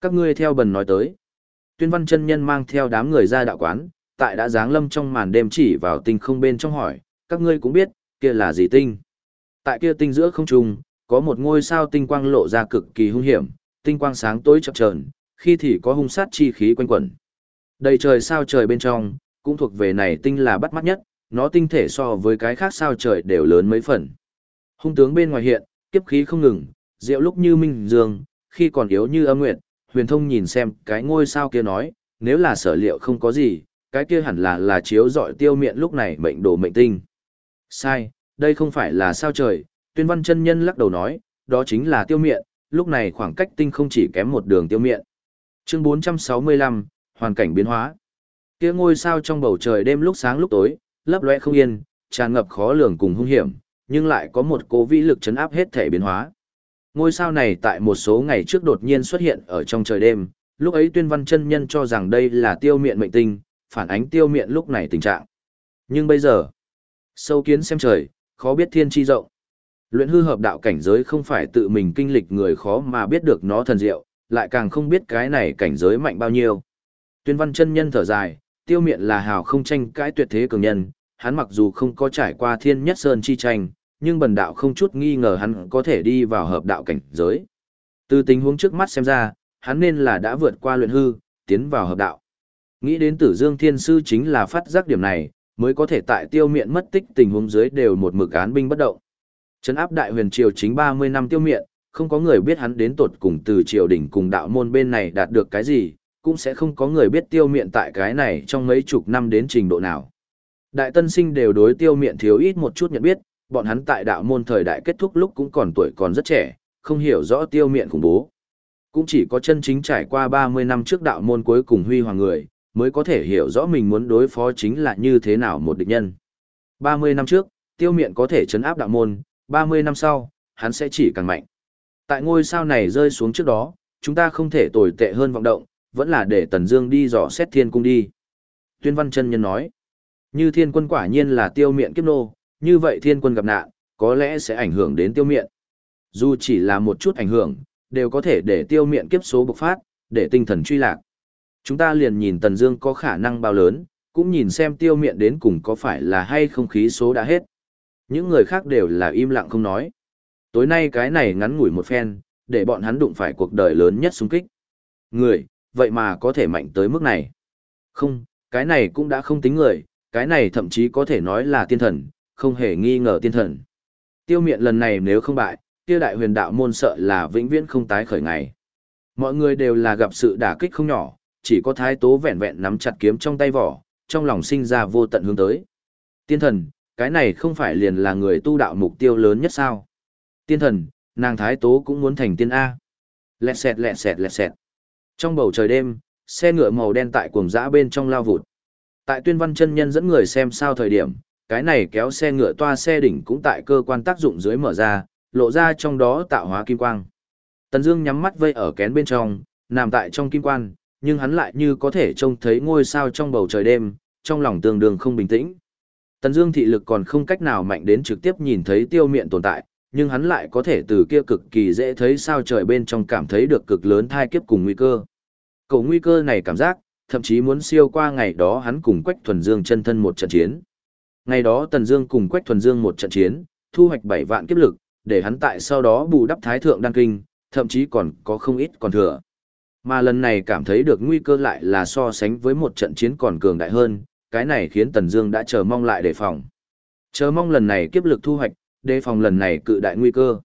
Các ngươi theo bần nói tới. Tuyên văn chân nhân mang theo đám người ra đạo quán, tại đã giáng lâm trong màn đêm chỉ vào tinh không bên trong hỏi, các ngươi cũng biết, kia là gì tinh. Tại kia tinh giữa không trung, có một ngôi sao tinh quang lộ ra cực kỳ hung hiểm, tinh quang sáng tối chập chờn, khi thì có hung sát chi khí quanh quẩn. Đầy trời sao trời bên trong, cũng thuộc về này tinh là bắt mắt nhất, nó tinh thể so với cái khác sao trời đều lớn mấy phần. Hung tướng bên ngoài hiện, kiếp khí không ngừng, diệu lúc như minh dương, khi còn yếu như âm nguyệt, huyền thông nhìn xem cái ngôi sao kia nói, nếu là sở liệu không có gì, cái kia hẳn là là chiếu dọi tiêu miệng lúc này mệnh đồ mệnh tinh. Sai, đây không phải là sao trời, tuyên văn chân nhân lắc đầu nói, đó chính là tiêu miệng, lúc này khoảng cách tinh không chỉ kém một đường tiêu miệng. Chương 465, hoàn cảnh biến hóa. Kia ngôi sao trong bầu trời đêm lúc sáng lúc tối, lấp lóe không yên, tràn ngập khó lường cùng hung hiểm, nhưng lại có một cố vĩ lực chấn áp hết thể biến hóa. Ngôi sao này tại một số ngày trước đột nhiên xuất hiện ở trong trời đêm, lúc ấy tuyên văn chân nhân cho rằng đây là tiêu miệng mệnh tinh, phản ánh tiêu miệng lúc này tình trạng. Nhưng bây giờ, sâu kiến xem trời, khó biết thiên chi rộng. Luyện hư hợp đạo cảnh giới không phải tự mình kinh lịch người khó mà biết được nó thần diệu, lại càng không biết cái này cảnh giới mạnh bao nhiêu. Tuyên văn chân nhân thở dài, tiêu miệng là hào không tranh cãi tuyệt thế cường nhân, hắn mặc dù không có trải qua thiên nhất sơn chi tranh, nhưng bần đạo không chút nghi ngờ hắn có thể đi vào hợp đạo cảnh giới. Từ tình huống trước mắt xem ra, hắn nên là đã vượt qua luyện hư, tiến vào hợp đạo. Nghĩ đến tử dương thiên sư chính là phát giác điểm này, mới có thể tại tiêu miệng mất tích tình huống dưới đều một mực án binh bất động. Trấn áp đại huyền triều chính 30 năm tiêu miệng, không có người biết hắn đến tột cùng từ triều đỉnh cùng đạo môn bên này đạt được cái gì, cũng sẽ không có người biết tiêu miệng tại cái này trong mấy chục năm đến trình độ nào. Đại tân sinh đều đối tiêu miệng thiếu ít một chút nhận biết, bọn hắn tại đạo môn thời đại kết thúc lúc cũng còn tuổi còn rất trẻ, không hiểu rõ tiêu miệng khủng bố. Cũng chỉ có chân chính trải qua 30 năm trước đạo môn cuối cùng huy hoàng người, mới có thể hiểu rõ mình muốn đối phó chính là như thế nào một địch nhân. 30 năm trước, tiêu miệng có thể chấn áp đạo môn, 30 năm sau, hắn sẽ chỉ càng mạnh. Tại ngôi sao này rơi xuống trước đó, chúng ta không thể tồi tệ hơn vọng động, vẫn là để Tần Dương đi dò xét thiên cung đi. Tuyên văn chân nhân nói, như thiên quân quả nhiên là tiêu miệng kiếp nô, như vậy thiên quân gặp nạn, có lẽ sẽ ảnh hưởng đến tiêu miệng. Dù chỉ là một chút ảnh hưởng, đều có thể để tiêu miệng kiếp số bộc phát, để tinh thần truy lạc. Chúng ta liền nhìn Tần Dương có khả năng bao lớn, cũng nhìn xem tiêu miệng đến cùng có phải là hay không khí số đã hết. Những người khác đều là im lặng không nói. Tối nay cái này ngắn ngủi một phen, để bọn hắn đụng phải cuộc đời lớn nhất xung kích. Người, vậy mà có thể mạnh tới mức này. Không, cái này cũng đã không tính người, cái này thậm chí có thể nói là tiên thần, không hề nghi ngờ tiên thần. Tiêu miện lần này nếu không bại, kia đại huyền đạo môn sợ là vĩnh viễn không tái khởi ngày. Mọi người đều là gặp sự đả kích không nhỏ, chỉ có thái tố vẹn vẹn nắm chặt kiếm trong tay vỏ, trong lòng sinh ra vô tận hướng tới. Tiên thần, cái này không phải liền là người tu đạo mục tiêu lớn nhất sao? Tiên thần, nàng thái tố cũng muốn thành tiên A. Lẹt xẹt lẹt xẹt lẹt xẹt. Trong bầu trời đêm, xe ngựa màu đen tại cuồng dã bên trong lao vụt. Tại tuyên văn chân nhân dẫn người xem sao thời điểm, cái này kéo xe ngựa toa xe đỉnh cũng tại cơ quan tác dụng dưới mở ra, lộ ra trong đó tạo hóa kim quang. Tần Dương nhắm mắt vây ở kén bên trong, nằm tại trong kim quan, nhưng hắn lại như có thể trông thấy ngôi sao trong bầu trời đêm, trong lòng tương đương không bình tĩnh. Tần Dương thị lực còn không cách nào mạnh đến trực tiếp nhìn thấy tiêu miện tồn tại, nhưng hắn lại có thể từ kia cực kỳ dễ thấy sao trời bên trong cảm thấy được cực lớn thai kiếp cùng nguy cơ. Cầu nguy cơ này cảm giác, thậm chí muốn siêu qua ngày đó hắn cùng Quách Thuần Dương chân thân một trận chiến. Ngày đó Tần Dương cùng Quách Thuần Dương một trận chiến, thu hoạch 7 vạn kiếp lực, để hắn tại sau đó bù đắp thái thượng đăng kinh, thậm chí còn có không ít còn thừa. Mà lần này cảm thấy được nguy cơ lại là so sánh với một trận chiến còn cường đại hơn, cái này khiến Tần Dương đã chờ mong lại đề phòng. Chờ mong lần này kiếp lực thu hoạch, đề phòng lần này cự đại nguy cơ.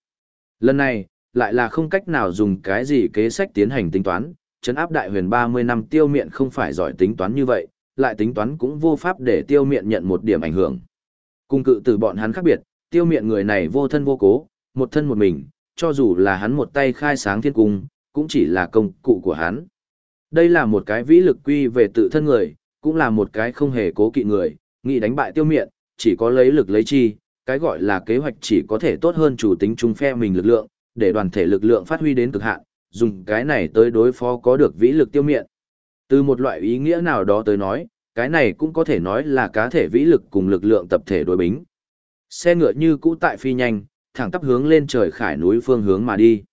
Lần này, lại là không cách nào dùng cái gì kế sách tiến hành tính toán, chấn áp đại huyền 30 năm tiêu miện không phải giỏi tính toán như vậy, lại tính toán cũng vô pháp để tiêu miện nhận một điểm ảnh hưởng. cùng cự từ bọn hắn khác biệt, tiêu miện người này vô thân vô cố, một thân một mình, cho dù là hắn một tay khai sáng thiên cung, cũng chỉ là công cụ của hắn. Đây là một cái vĩ lực quy về tự thân người, cũng là một cái không hề cố kỵ người, nghĩ đánh bại tiêu miện, chỉ có lấy lực lấy chi, cái gọi là kế hoạch chỉ có thể tốt hơn chủ tính chung phe mình lực lượng, để đoàn thể lực lượng phát huy đến cực hạn, dùng cái này tới đối phó có được vĩ lực tiêu miện. Từ một loại ý nghĩa nào đó tới nói, cái này cũng có thể nói là cá thể vĩ lực cùng lực lượng tập thể đối bính. Xe ngựa như cũ tại phi nhanh, thẳng tắp hướng lên trời khải núi phương hướng mà đi.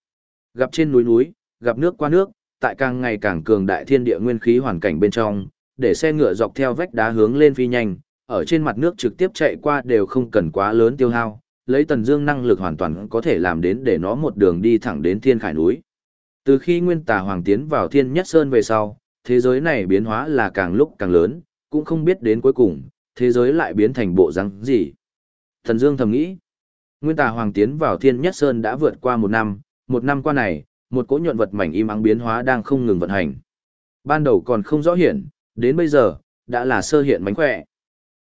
Gặp trên núi núi, gặp nước qua nước, tại càng ngày càng cường đại thiên địa nguyên khí hoàn cảnh bên trong, để xe ngựa dọc theo vách đá hướng lên phi nhanh, ở trên mặt nước trực tiếp chạy qua đều không cần quá lớn tiêu hao, lấy Tần Dương năng lực hoàn toàn có thể làm đến để nó một đường đi thẳng đến Thiên Khải núi. Từ khi Nguyên Tà Hoàng tiến vào Thiên Nhất Sơn về sau, thế giới này biến hóa là càng lúc càng lớn, cũng không biết đến cuối cùng, thế giới lại biến thành bộ răng gì. Thần Dương thầm nghĩ, Nguyên Tà Hoàng tiến vào Thiên Nhất Sơn đã vượt qua một năm, một năm qua này, một cỗ nhuận vật mảnh im ắng biến hóa đang không ngừng vận hành. Ban đầu còn không rõ hiện, đến bây giờ, đã là sơ hiện mánh khỏe.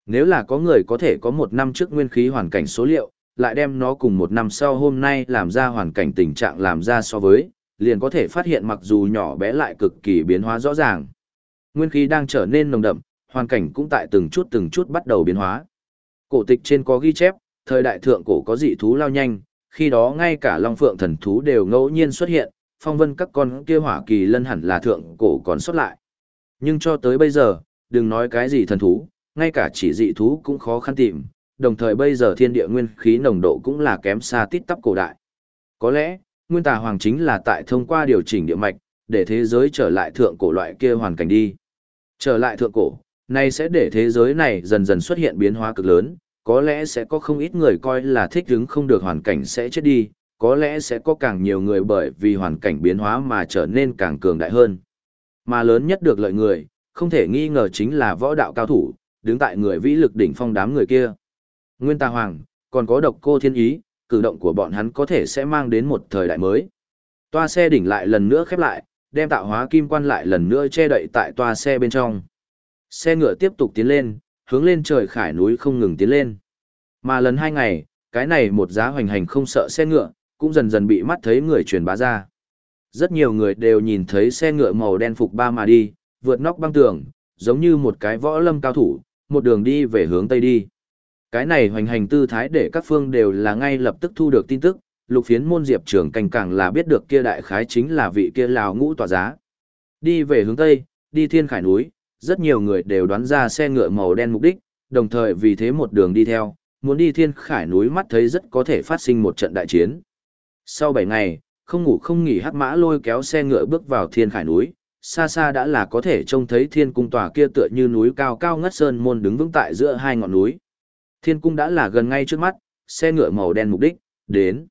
Nếu là có người có thể có một năm trước nguyên khí hoàn cảnh số liệu, lại đem nó cùng một năm sau hôm nay làm ra hoàn cảnh tình trạng làm ra so với, liền có thể phát hiện mặc dù nhỏ bé lại cực kỳ biến hóa rõ ràng. Nguyên khí đang trở nên nồng đậm, hoàn cảnh cũng tại từng chút từng chút bắt đầu biến hóa. Cổ tịch trên có ghi chép, thời đại thượng cổ có dị thú lao nhanh, khi đó ngay cả long phượng thần thú đều ngẫu nhiên xuất hiện, phong vân các con kia hỏa kỳ lân hẳn là thượng cổ còn xuất lại. Nhưng cho tới bây giờ, đừng nói cái gì thần thú, ngay cả chỉ dị thú cũng khó khăn tìm, đồng thời bây giờ thiên địa nguyên khí nồng độ cũng là kém xa tít tắp cổ đại. Có lẽ, nguyên tà hoàng chính là tại thông qua điều chỉnh địa mạch, để thế giới trở lại thượng cổ loại kia hoàn cảnh đi. Trở lại thượng cổ, này sẽ để thế giới này dần dần xuất hiện biến hóa cực lớn, có lẽ sẽ có không ít người coi là thích ứng không được hoàn cảnh sẽ chết đi, có lẽ sẽ có càng nhiều người bởi vì hoàn cảnh biến hóa mà trở nên càng cường đại hơn. Mà lớn nhất được lợi người, không thể nghi ngờ chính là võ đạo cao thủ, đứng tại người vĩ lực đỉnh phong đám người kia. Nguyên Tà Hoàng, còn có độc cô thiên ý, cử động của bọn hắn có thể sẽ mang đến một thời đại mới. Toa xe đỉnh lại lần nữa khép lại, đem tạo hóa kim quan lại lần nữa che đậy tại toa xe bên trong. Xe ngựa tiếp tục tiến lên, hướng lên trời khải núi không ngừng tiến lên. Mà lần hai ngày, cái này một giá hoành hành không sợ xe ngựa, cũng dần dần bị mắt thấy người truyền bá ra. Rất nhiều người đều nhìn thấy xe ngựa màu đen phục ba mà đi, vượt nóc băng tường, giống như một cái võ lâm cao thủ, một đường đi về hướng tây đi. Cái này hoành hành tư thái để các phương đều là ngay lập tức thu được tin tức, lục phiến môn diệp trưởng cảnh càng là biết được kia đại khái chính là vị kia lào ngũ tỏa giá. Đi về hướng tây, đi thiên khải núi, rất nhiều người đều đoán ra xe ngựa màu đen mục đích, đồng thời vì thế một đường đi theo, muốn đi thiên khải núi mắt thấy rất có thể phát sinh một trận đại chiến. Sau 7 ngày, không ngủ không nghỉ hắc mã lôi kéo xe ngựa bước vào thiên khải núi, xa xa đã là có thể trông thấy thiên cung tòa kia tựa như núi cao cao ngất sơn môn đứng vững tại giữa hai ngọn núi. Thiên cung đã là gần ngay trước mắt, xe ngựa màu đen mục đích, đến.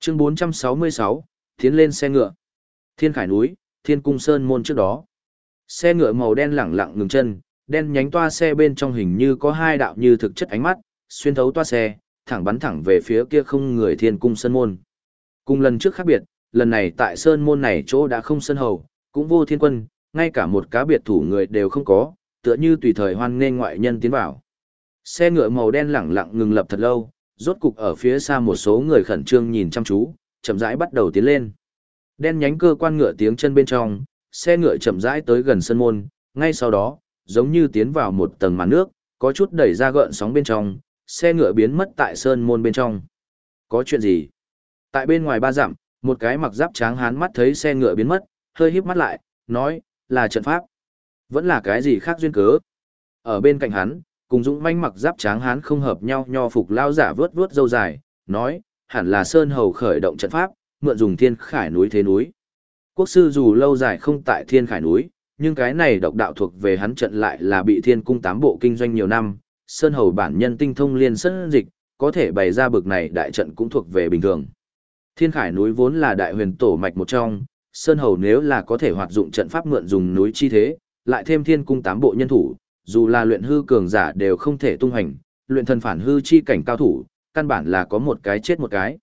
Chương 466, tiến lên xe ngựa. Thiên khải núi, thiên cung sơn môn trước đó. Xe ngựa màu đen lẳng lặng ngừng chân, đen nhánh toa xe bên trong hình như có hai đạo như thực chất ánh mắt, xuyên thấu toa xe, thẳng bắn thẳng về phía kia không người thiên cung sơn môn. Cùng lần trước khác biệt, lần này tại sơn môn này chỗ đã không sân hầu, cũng vô thiên quân, ngay cả một cá biệt thủ người đều không có, tựa như tùy thời hoan nên ngoại nhân tiến vào. Xe ngựa màu đen lẳng lặng ngừng lập thật lâu, rốt cục ở phía xa một số người khẩn trương nhìn chăm chú, chậm rãi bắt đầu tiến lên. Đen nhánh cơ quan ngựa tiếng chân bên trong, xe ngựa chậm rãi tới gần sân môn, ngay sau đó, giống như tiến vào một tầng màn nước, có chút đẩy ra gợn sóng bên trong, xe ngựa biến mất tại sơn môn bên trong. Có chuyện gì? Tại bên ngoài ba dặm, một cái mặc giáp tráng hán mắt thấy xe ngựa biến mất, hơi híp mắt lại, nói, là trận pháp. Vẫn là cái gì khác duyên cớ. Ở bên cạnh hắn, cùng dũng manh mặc giáp tráng hán không hợp nhau nho phục lao giả vớt vớt dâu dài, nói, hẳn là Sơn Hầu khởi động trận pháp, mượn dùng thiên khải núi thế núi. Quốc sư dù lâu dài không tại thiên khải núi, nhưng cái này độc đạo thuộc về hắn trận lại là bị thiên cung tám bộ kinh doanh nhiều năm, Sơn Hầu bản nhân tinh thông liên sân dịch, có thể bày ra bực này đại trận cũng thuộc về bình thường. Thiên khải núi vốn là đại huyền tổ mạch một trong, Sơn Hầu nếu là có thể hoạt dụng trận pháp mượn dùng núi chi thế, lại thêm thiên cung tám bộ nhân thủ, dù là luyện hư cường giả đều không thể tung hành, luyện thần phản hư chi cảnh cao thủ, căn bản là có một cái chết một cái.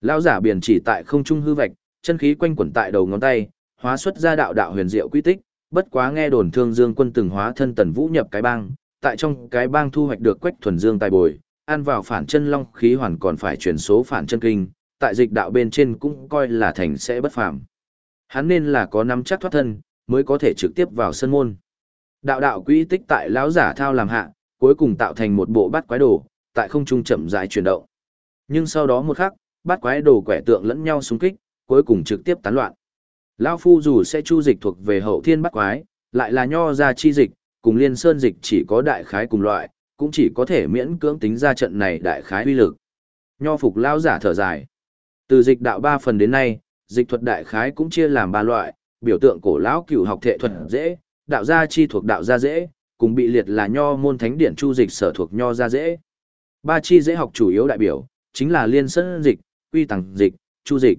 Lão giả biển chỉ tại không trung hư vạch, chân khí quanh quẩn tại đầu ngón tay, hóa xuất ra đạo đạo huyền diệu quy tích, bất quá nghe đồn Thương Dương quân từng hóa thân tần vũ nhập cái bang, tại trong cái bang thu hoạch được quách thuần dương tài bồi, ăn vào phản chân long khí hoàn còn phải chuyển số phản chân kinh, tại dịch đạo bên trên cũng coi là thành sẽ bất phàm. Hắn nên là có nắm chắc thoát thân, mới có thể trực tiếp vào sân môn. Đạo đạo quỹ tích tại lão giả thao làm hạ, cuối cùng tạo thành một bộ bát quái đồ, tại không trung chậm rãi chuyển động. Nhưng sau đó một khắc, bát quái đồ quẻ tượng lẫn nhau xung kích, cuối cùng trực tiếp tán loạn. Lão phu dù sẽ chu dịch thuộc về hậu thiên bát quái, lại là nho ra chi dịch, cùng liên sơn dịch chỉ có đại khái cùng loại, cũng chỉ có thể miễn cưỡng tính ra trận này đại khái uy lực. Nho phục lão giả thở dài. Từ dịch đạo ba phần đến nay, dịch thuật đại khái cũng chia làm ba loại, biểu tượng cổ lão cửu học thể thuật dễ, đạo gia chi thuộc đạo gia dễ, cùng bị liệt là nho môn thánh điển chu dịch sở thuộc nho gia dễ. Ba chi dễ học chủ yếu đại biểu, chính là liên sơn dịch, quy tàng dịch, chu dịch.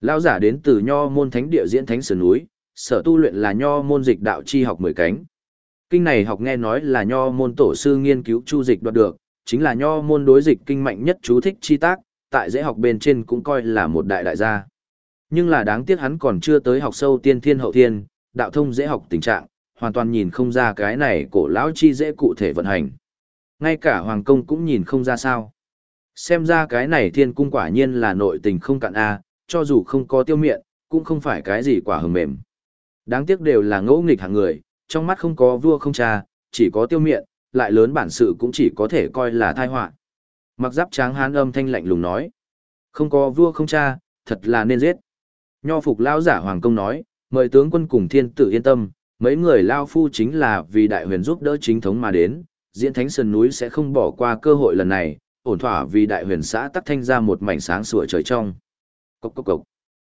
Lão giả đến từ nho môn thánh địa diễn thánh sườn núi, sở tu luyện là nho môn dịch đạo chi học mười cánh. Kinh này học nghe nói là nho môn tổ sư nghiên cứu chu dịch đoạt được, chính là nho môn đối dịch kinh mạnh nhất chú thích chi tác, tại dễ học bên trên cũng coi là một đại đại gia. Nhưng là đáng tiếc hắn còn chưa tới học sâu tiên thiên hậu thiên, đạo thông dễ học tình trạng, hoàn toàn nhìn không ra cái này cổ lão chi dễ cụ thể vận hành. Ngay cả hoàng công cũng nhìn không ra sao. Xem ra cái này thiên cung quả nhiên là nội tình không cạn a, cho dù không có tiêu miệng, cũng không phải cái gì quả hầm mềm. Đáng tiếc đều là ngẫu nghịch hạng người, trong mắt không có vua không cha, chỉ có tiêu miệng, lại lớn bản sự cũng chỉ có thể coi là tai họa. Mặc giáp tráng hán âm thanh lạnh lùng nói. Không có vua không cha, thật là nên giết. Nho phục lão giả hoàng công nói, mời tướng quân cùng thiên tử yên tâm, mấy người lao phu chính là vì đại huyền giúp đỡ chính thống mà đến, diễn thánh sơn núi sẽ không bỏ qua cơ hội lần này, ổn thỏa vì đại huyền xã tắc thanh ra một mảnh sáng sủa trời trong. Cốc cốc cốc.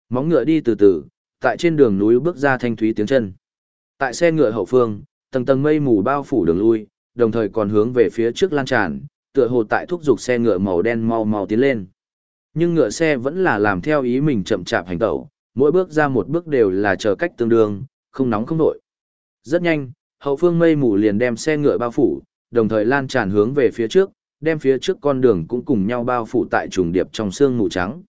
Móng ngựa đi từ từ, tại trên đường núi bước ra thanh thúy tiếng chân. Tại xe ngựa hậu phương, tầng tầng mây mù bao phủ đường lui, đồng thời còn hướng về phía trước lan tràn, tựa hồ tại thúc giục xe ngựa màu đen mau mau tiến lên. Nhưng ngựa xe vẫn là làm theo ý mình chậm chạp hành tẩu, mỗi bước ra một bước đều là chờ cách tương đương, không nóng không nổi. Rất nhanh, hậu phương mây mù liền đem xe ngựa bao phủ, đồng thời lan tràn hướng về phía trước, đem phía trước con đường cũng cùng nhau bao phủ tại trùng điệp trong xương mù trắng.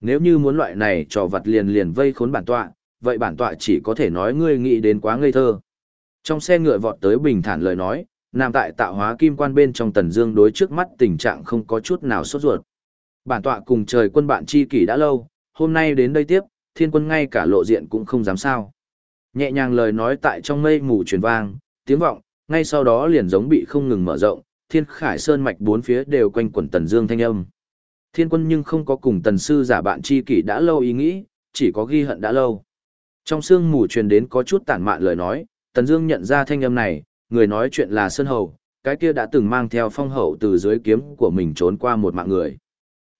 Nếu như muốn loại này trò vật liền liền vây khốn bản tọa, vậy bản tọa chỉ có thể nói ngươi nghĩ đến quá ngây thơ. Trong xe ngựa vọt tới bình thản lời nói, nằm tại tạo hóa kim quan bên trong tần dương đối trước mắt tình trạng không có chút nào sốt ruột. Bản tọa cùng trời quân bạn chi kỷ đã lâu, hôm nay đến đây tiếp, thiên quân ngay cả lộ diện cũng không dám sao. Nhẹ nhàng lời nói tại trong mây mù truyền vang, tiếng vọng, ngay sau đó liền giống bị không ngừng mở rộng, thiên khải sơn mạch bốn phía đều quanh quẩn tần dương thanh âm. Thiên quân nhưng không có cùng tần sư giả bạn chi kỷ đã lâu ý nghĩ, chỉ có ghi hận đã lâu. Trong sương mù truyền đến có chút tản mạn lời nói, tần dương nhận ra thanh âm này, người nói chuyện là Sơn Hầu, cái kia đã từng mang theo phong hậu từ dưới kiếm của mình trốn qua một mạng người.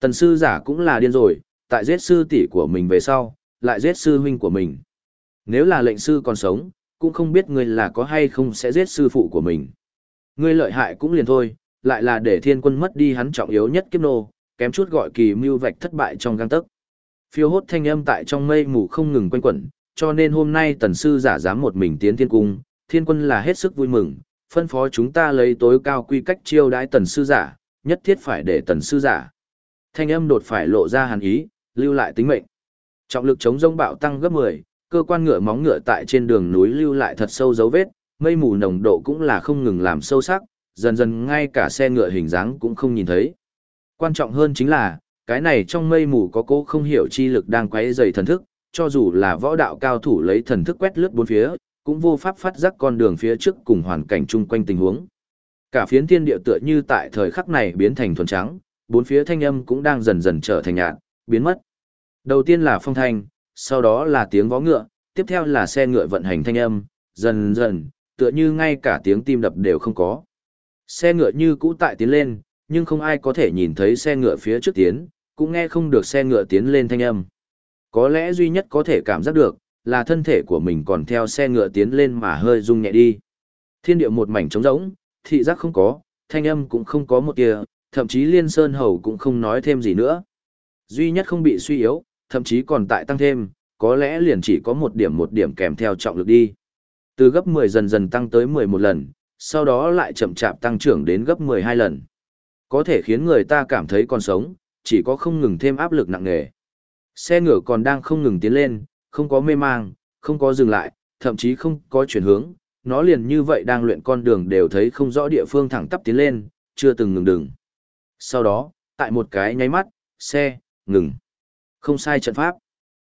Tần sư giả cũng là điên rồi, tại giết sư tỷ của mình về sau, lại giết sư huynh của mình. Nếu là lệnh sư còn sống, cũng không biết ngươi là có hay không sẽ giết sư phụ của mình. Ngươi lợi hại cũng liền thôi, lại là để thiên quân mất đi hắn trọng yếu nhất kiếp nô, kém chút gọi kỳ mưu vạch thất bại trong gang tấc. Phiêu hốt thanh âm tại trong mây mù không ngừng quanh quẩn, cho nên hôm nay tần sư giả dám một mình tiến thiên cung, thiên quân là hết sức vui mừng, phân phó chúng ta lấy tối cao quy cách chiêu đãi tần sư giả, nhất thiết phải để tần sư giả. Thanh âm đột phải lộ ra hàn ý, lưu lại tính mệnh. Trọng lực chống rông bạo tăng gấp 10, cơ quan ngựa móng ngựa tại trên đường núi lưu lại thật sâu dấu vết, mây mù nồng độ cũng là không ngừng làm sâu sắc, dần dần ngay cả xe ngựa hình dáng cũng không nhìn thấy. Quan trọng hơn chính là, cái này trong mây mù có cố không hiểu chi lực đang quấy dày thần thức, cho dù là võ đạo cao thủ lấy thần thức quét lướt bốn phía, cũng vô pháp phát giác con đường phía trước cùng hoàn cảnh chung quanh tình huống. Cả phiến thiên địa tựa như tại thời khắc này biến thành thuần trắng, bốn phía thanh âm cũng đang dần dần trở thành nhạt, biến mất. Đầu tiên là phong thanh, sau đó là tiếng vó ngựa, tiếp theo là xe ngựa vận hành thanh âm, dần dần, tựa như ngay cả tiếng tim đập đều không có. Xe ngựa như cũ tại tiến lên, nhưng không ai có thể nhìn thấy xe ngựa phía trước tiến, cũng nghe không được xe ngựa tiến lên thanh âm. Có lẽ duy nhất có thể cảm giác được, là thân thể của mình còn theo xe ngựa tiến lên mà hơi rung nhẹ đi. Thiên địa một mảnh trống rỗng, thị giác không có, thanh âm cũng không có một kia, thậm chí liên sơn hầu cũng không nói thêm gì nữa. Duy nhất không bị suy yếu, thậm chí còn tại tăng thêm, có lẽ liền chỉ có một điểm một điểm kèm theo trọng lực đi. Từ gấp 10 dần dần tăng tới 11 lần, sau đó lại chậm chạp tăng trưởng đến gấp 12 lần. Có thể khiến người ta cảm thấy còn sống, chỉ có không ngừng thêm áp lực nặng nề. Xe ngựa còn đang không ngừng tiến lên, không có mê mang, không có dừng lại, thậm chí không có chuyển hướng, nó liền như vậy đang luyện con đường đều thấy không rõ địa phương thẳng tắp tiến lên, chưa từng ngừng đừng. Sau đó, tại một cái nháy mắt, xe, ngừng. Không sai trận pháp.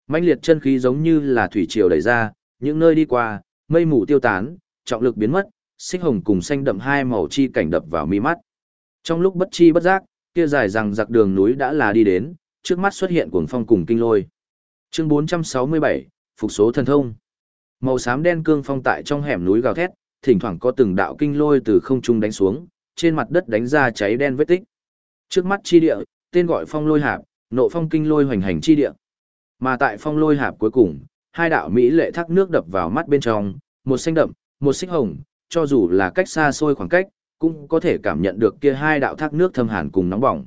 mãnh liệt chân khí giống như là thủy triều đẩy ra, những nơi đi qua, mây mù tiêu tán, trọng lực biến mất, xích hồng cùng xanh đậm hai màu chi cảnh đập vào mi mắt. Trong lúc bất chi bất giác, kia dài rằng giặc đường núi đã là đi đến, trước mắt xuất hiện cuồng phong cùng kinh lôi. Chương 467, Phục số thần thông. Màu xám đen cương phong tại trong hẻm núi gào thét, thỉnh thoảng có từng đạo kinh lôi từ không trung đánh xuống, trên mặt đất đánh ra cháy đen vết tích. Trước mắt chi địa, tên gọi phong lôi hạp, nộ phong kinh lôi hoành hành chi địa. Mà tại phong lôi hạp cuối cùng, hai đạo mỹ lệ thác nước đập vào mắt bên trong, một xanh đậm, một xích hồng, cho dù là cách xa xôi khoảng cách, cũng có thể cảm nhận được kia hai đạo thác nước thâm hàn cùng nóng bỏng.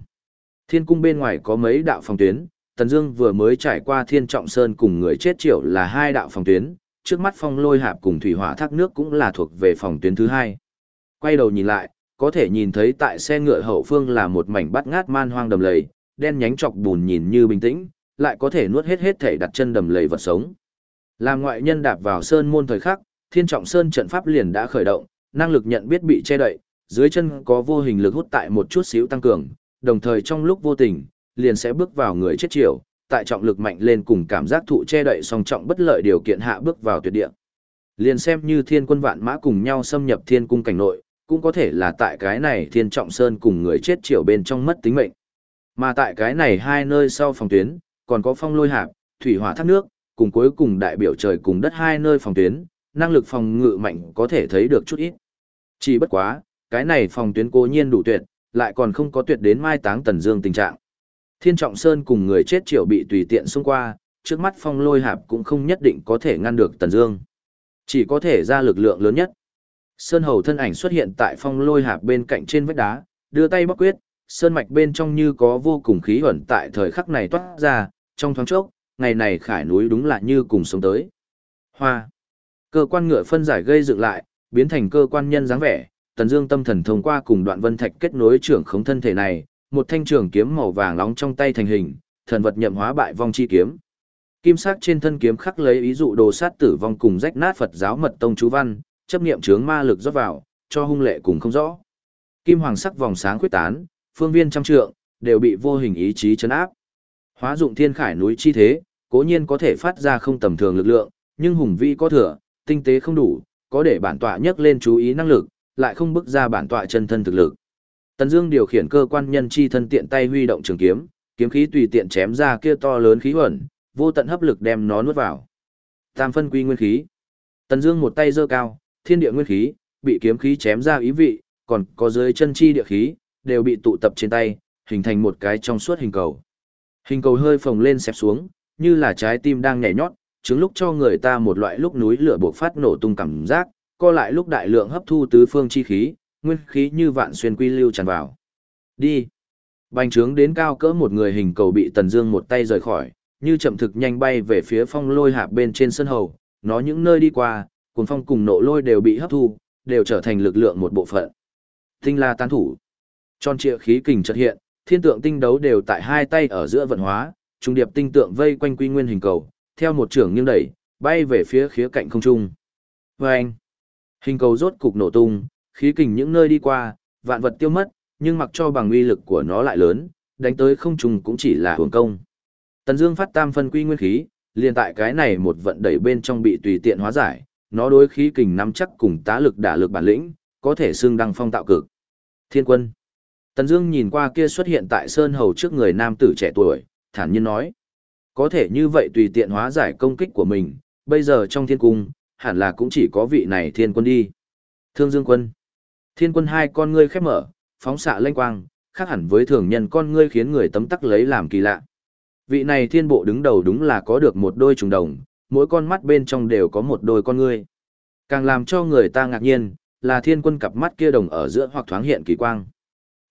Thiên cung bên ngoài có mấy đạo phòng tuyến, Tần Dương vừa mới trải qua Thiên Trọng Sơn cùng người chết triệu là hai đạo phòng tuyến, trước mắt Phong Lôi Hạp cùng Thủy Hỏa Thác nước cũng là thuộc về phòng tuyến thứ hai. Quay đầu nhìn lại, có thể nhìn thấy tại xe ngựa hậu phương là một mảnh bát ngát man hoang đầm lầy, đen nhánh chọc bùn nhìn như bình tĩnh, lại có thể nuốt hết hết thể đặt chân đầm lầy vật sống. Làm ngoại nhân đạp vào sơn môn thời khắc, Thiên Trọng Sơn trận pháp liền đã khởi động, năng lực nhận biết bị che đậy, dưới chân có vô hình lực hút tại một chút xíu tăng cường, đồng thời trong lúc vô tình, liền sẽ bước vào người chết chiều, tại trọng lực mạnh lên cùng cảm giác thụ che đậy song trọng bất lợi điều kiện hạ bước vào tuyệt địa. Liền xem như thiên quân vạn mã cùng nhau xâm nhập thiên cung cảnh nội, cũng có thể là tại cái này thiên trọng sơn cùng người chết chiều bên trong mất tính mệnh. Mà tại cái này hai nơi sau phòng tuyến, còn có phong lôi hạp, thủy hỏa thác nước, cùng cuối cùng đại biểu trời cùng đất hai nơi phòng tuyến, năng lực phòng ngự mạnh có thể thấy được chút ít. Chỉ bất quá, cái này phòng tuyến cố nhiên đủ tuyệt, lại còn không có tuyệt đến mai táng tần dương tình trạng. Thiên Trọng Sơn cùng người chết triệu bị tùy tiện xung qua, trước mắt phong lôi hạp cũng không nhất định có thể ngăn được tần dương. Chỉ có thể ra lực lượng lớn nhất. Sơn hầu thân ảnh xuất hiện tại phong lôi hạp bên cạnh trên vách đá, đưa tay bóc quyết, sơn mạch bên trong như có vô cùng khí ẩn tại thời khắc này toát ra, trong thoáng chốc, ngày này khải núi đúng là như cùng sống tới. Hoa. Cơ quan ngựa phân giải gây dựng lại, biến thành cơ quan nhân dáng vẻ, Tần Dương tâm thần thông qua cùng Đoạn Vân Thạch kết nối trưởng khống thân thể này, một thanh trường kiếm màu vàng nóng trong tay thành hình, thần vật nhậm hóa bại vong chi kiếm. Kim sắc trên thân kiếm khắc lấy ý dụ đồ sát tử vong cùng rách nát Phật giáo mật tông chú văn, chấp niệm chướng ma lực rót vào, cho hung lệ cùng không rõ. Kim hoàng sắc vòng sáng khuyết tán, phương viên trăm trượng đều bị vô hình ý chí chấn áp. Hóa dụng thiên khải núi chi thế, cố nhiên có thể phát ra không tầm thường lực lượng, nhưng hùng vĩ có thừa, tinh tế không đủ, có để bản tọa nhấc lên chú ý năng lực, lại không bức ra bản tọa chân thân thực lực. Tần Dương điều khiển cơ quan nhân chi thân tiện tay huy động trường kiếm, kiếm khí tùy tiện chém ra kia to lớn khí huẩn, vô tận hấp lực đem nó nuốt vào. Tam phân quy nguyên khí. Tần Dương một tay giơ cao, thiên địa nguyên khí bị kiếm khí chém ra ý vị, còn có dưới chân chi địa khí đều bị tụ tập trên tay, hình thành một cái trong suốt hình cầu. Hình cầu hơi phồng lên xẹp xuống, như là trái tim đang nhảy nhót, chứng lúc cho người ta một loại lúc núi lửa bộc phát nổ tung cảm giác, co lại lúc đại lượng hấp thu tứ phương chi khí, nguyên khí như vạn xuyên quy lưu tràn vào. Đi. Bành trướng đến cao cỡ một người hình cầu bị Tần Dương một tay rời khỏi, như chậm thực nhanh bay về phía phong lôi hạ bên trên sân hầu, nó những nơi đi qua, cuồng phong cùng nộ lôi đều bị hấp thu, đều trở thành lực lượng một bộ phận. Tinh la tán thủ. Tròn trịa khí kình chợt hiện, thiên tượng tinh đấu đều tại hai tay ở giữa vận hóa, trung điệp tinh tượng vây quanh quy nguyên hình cầu, theo một trường nghiêng đẩy, bay về phía khía cạnh không trung. Và anh, hình cầu rốt cục nổ tung, khí kình những nơi đi qua, vạn vật tiêu mất, nhưng mặc cho bằng uy lực của nó lại lớn, đánh tới không trung cũng chỉ là hưởng công. Tần Dương phát tam phân quy nguyên khí, liền tại cái này một vận đẩy bên trong bị tùy tiện hóa giải, nó đối khí kình nắm chắc cùng tá lực đả lực bản lĩnh, có thể xưng đăng phong tạo cực. Thiên quân. Tần Dương nhìn qua kia xuất hiện tại sơn hầu trước người nam tử trẻ tuổi, thản nhiên nói: "Có thể như vậy tùy tiện hóa giải công kích của mình, bây giờ trong thiên cung, hẳn là cũng chỉ có vị này thiên quân đi." Thương Dương quân. Thiên quân hai con ngươi khép mở, phóng xạ lanh quang, khác hẳn với thường nhân con ngươi khiến người tấm tắc lấy làm kỳ lạ. Vị này thiên bộ đứng đầu đúng là có được một đôi trùng đồng, mỗi con mắt bên trong đều có một đôi con ngươi. Càng làm cho người ta ngạc nhiên, là thiên quân cặp mắt kia đồng ở giữa hoặc thoáng hiện kỳ quang.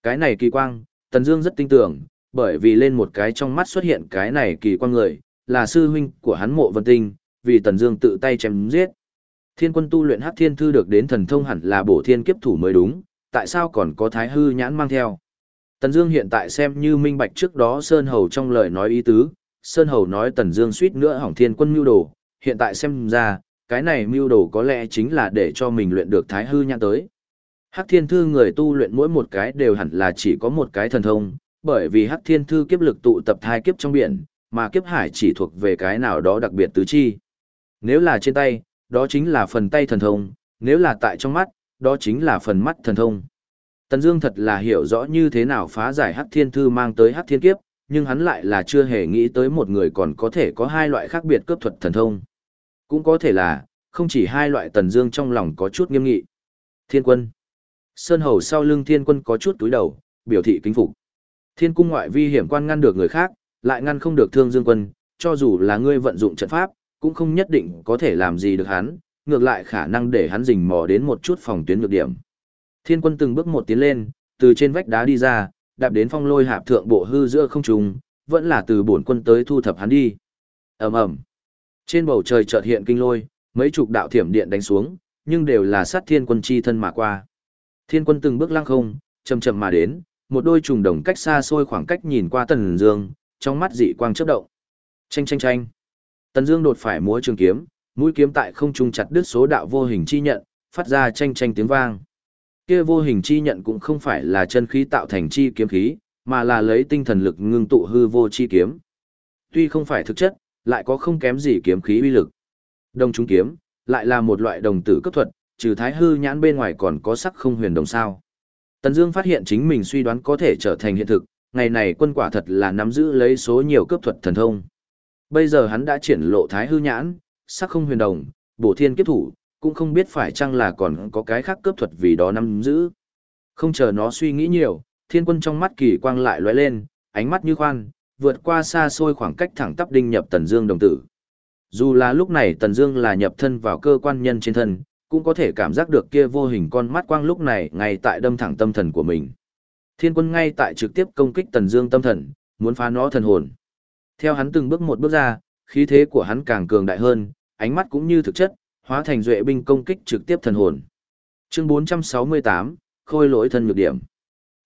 Cái này kỳ quang, Tần Dương rất tin tưởng, bởi vì lên một cái trong mắt xuất hiện cái này kỳ quang người, là sư huynh của hắn Mộ Vân Tinh, vì Tần Dương tự tay chém giết. Thiên quân tu luyện Hắc Thiên Thư được đến thần thông hẳn là bổ thiên kiếp thủ mới đúng, tại sao còn có Thái Hư nhãn mang theo? Tần Dương hiện tại xem như minh bạch trước đó Sơn Hầu trong lời nói ý tứ, Sơn Hầu nói Tần Dương suýt nữa hỏng Thiên quân mưu đồ, hiện tại xem ra, cái này mưu đồ có lẽ chính là để cho mình luyện được Thái Hư nhãn tới. Hắc Thiên Thư người tu luyện mỗi một cái đều hẳn là chỉ có một cái thần thông, bởi vì Hắc Thiên Thư kiếp lực tụ tập thai kiếp trong biển, mà kiếp hải chỉ thuộc về cái nào đó đặc biệt tứ chi. Nếu là trên tay, đó chính là phần tay thần thông, nếu là tại trong mắt, đó chính là phần mắt thần thông. Tần Dương thật là hiểu rõ như thế nào phá giải Hắc Thiên Thư mang tới Hắc Thiên Kiếp, nhưng hắn lại là chưa hề nghĩ tới một người còn có thể có hai loại khác biệt cấp thuật thần thông. Cũng có thể là, không chỉ hai loại Tần Dương trong lòng có chút nghiêm nghị. Thiên Quân. Sơn Hầu sau lưng Thiên Quân có chút túi đầu, biểu thị kính phục. Thiên cung ngoại vi hiểm quan ngăn được người khác, lại ngăn không được Thương Dương Quân, cho dù là ngươi vận dụng trận pháp, cũng không nhất định có thể làm gì được hắn, ngược lại khả năng để hắn rình mò đến một chút phòng tuyến nhược điểm. Thiên quân từng bước một tiến lên, từ trên vách đá đi ra, đạp đến phong lôi hạp thượng bộ hư giữa không trung, vẫn là từ bổn quân tới thu thập hắn đi. Ầm ầm. Trên bầu trời chợt hiện kinh lôi, mấy chục đạo thiểm điện đánh xuống, nhưng đều là sát thiên quân chi thân mà qua. Thiên quân từng bước lăng không, chậm chậm mà đến, một đôi trùng đồng cách xa xôi khoảng cách nhìn qua Tần Dương, trong mắt dị quang chớp động. Chanh chanh chanh. Tần Dương đột phải múa trường kiếm, mũi kiếm tại không trung chặt đứt số đạo vô hình chi nhận, phát ra chanh chanh tiếng vang. Kia vô hình chi nhận cũng không phải là chân khí tạo thành chi kiếm khí, mà là lấy tinh thần lực ngưng tụ hư vô chi kiếm. Tuy không phải thực chất, lại có không kém gì kiếm khí uy lực. Đồng trung kiếm, lại là một loại đồng tử cấp thuật, trừ thái hư nhãn bên ngoài còn có sắc không huyền đồng sao. Tần Dương phát hiện chính mình suy đoán có thể trở thành hiện thực, ngày này quân quả thật là nắm giữ lấy số nhiều cấp thuật thần thông. Bây giờ hắn đã triển lộ thái hư nhãn, sắc không huyền đồng, bổ thiên kiếp thủ, cũng không biết phải chăng là còn có cái khác cấp thuật vì đó nắm giữ. Không chờ nó suy nghĩ nhiều, thiên quân trong mắt kỳ quang lại lóe lên, ánh mắt như khoan, vượt qua xa xôi khoảng cách thẳng tắp đinh nhập Tần Dương đồng tử. Dù là lúc này Tần Dương là nhập thân vào cơ quan nhân trên thân, cũng có thể cảm giác được kia vô hình con mắt quang lúc này ngay tại đâm thẳng tâm thần của mình. Thiên quân ngay tại trực tiếp công kích Tần Dương tâm thần, muốn phá nó thần hồn. Theo hắn từng bước một bước ra, khí thế của hắn càng cường đại hơn, ánh mắt cũng như thực chất, hóa thành duệ binh công kích trực tiếp thần hồn. Chương 468, khôi lỗi thân nhược điểm.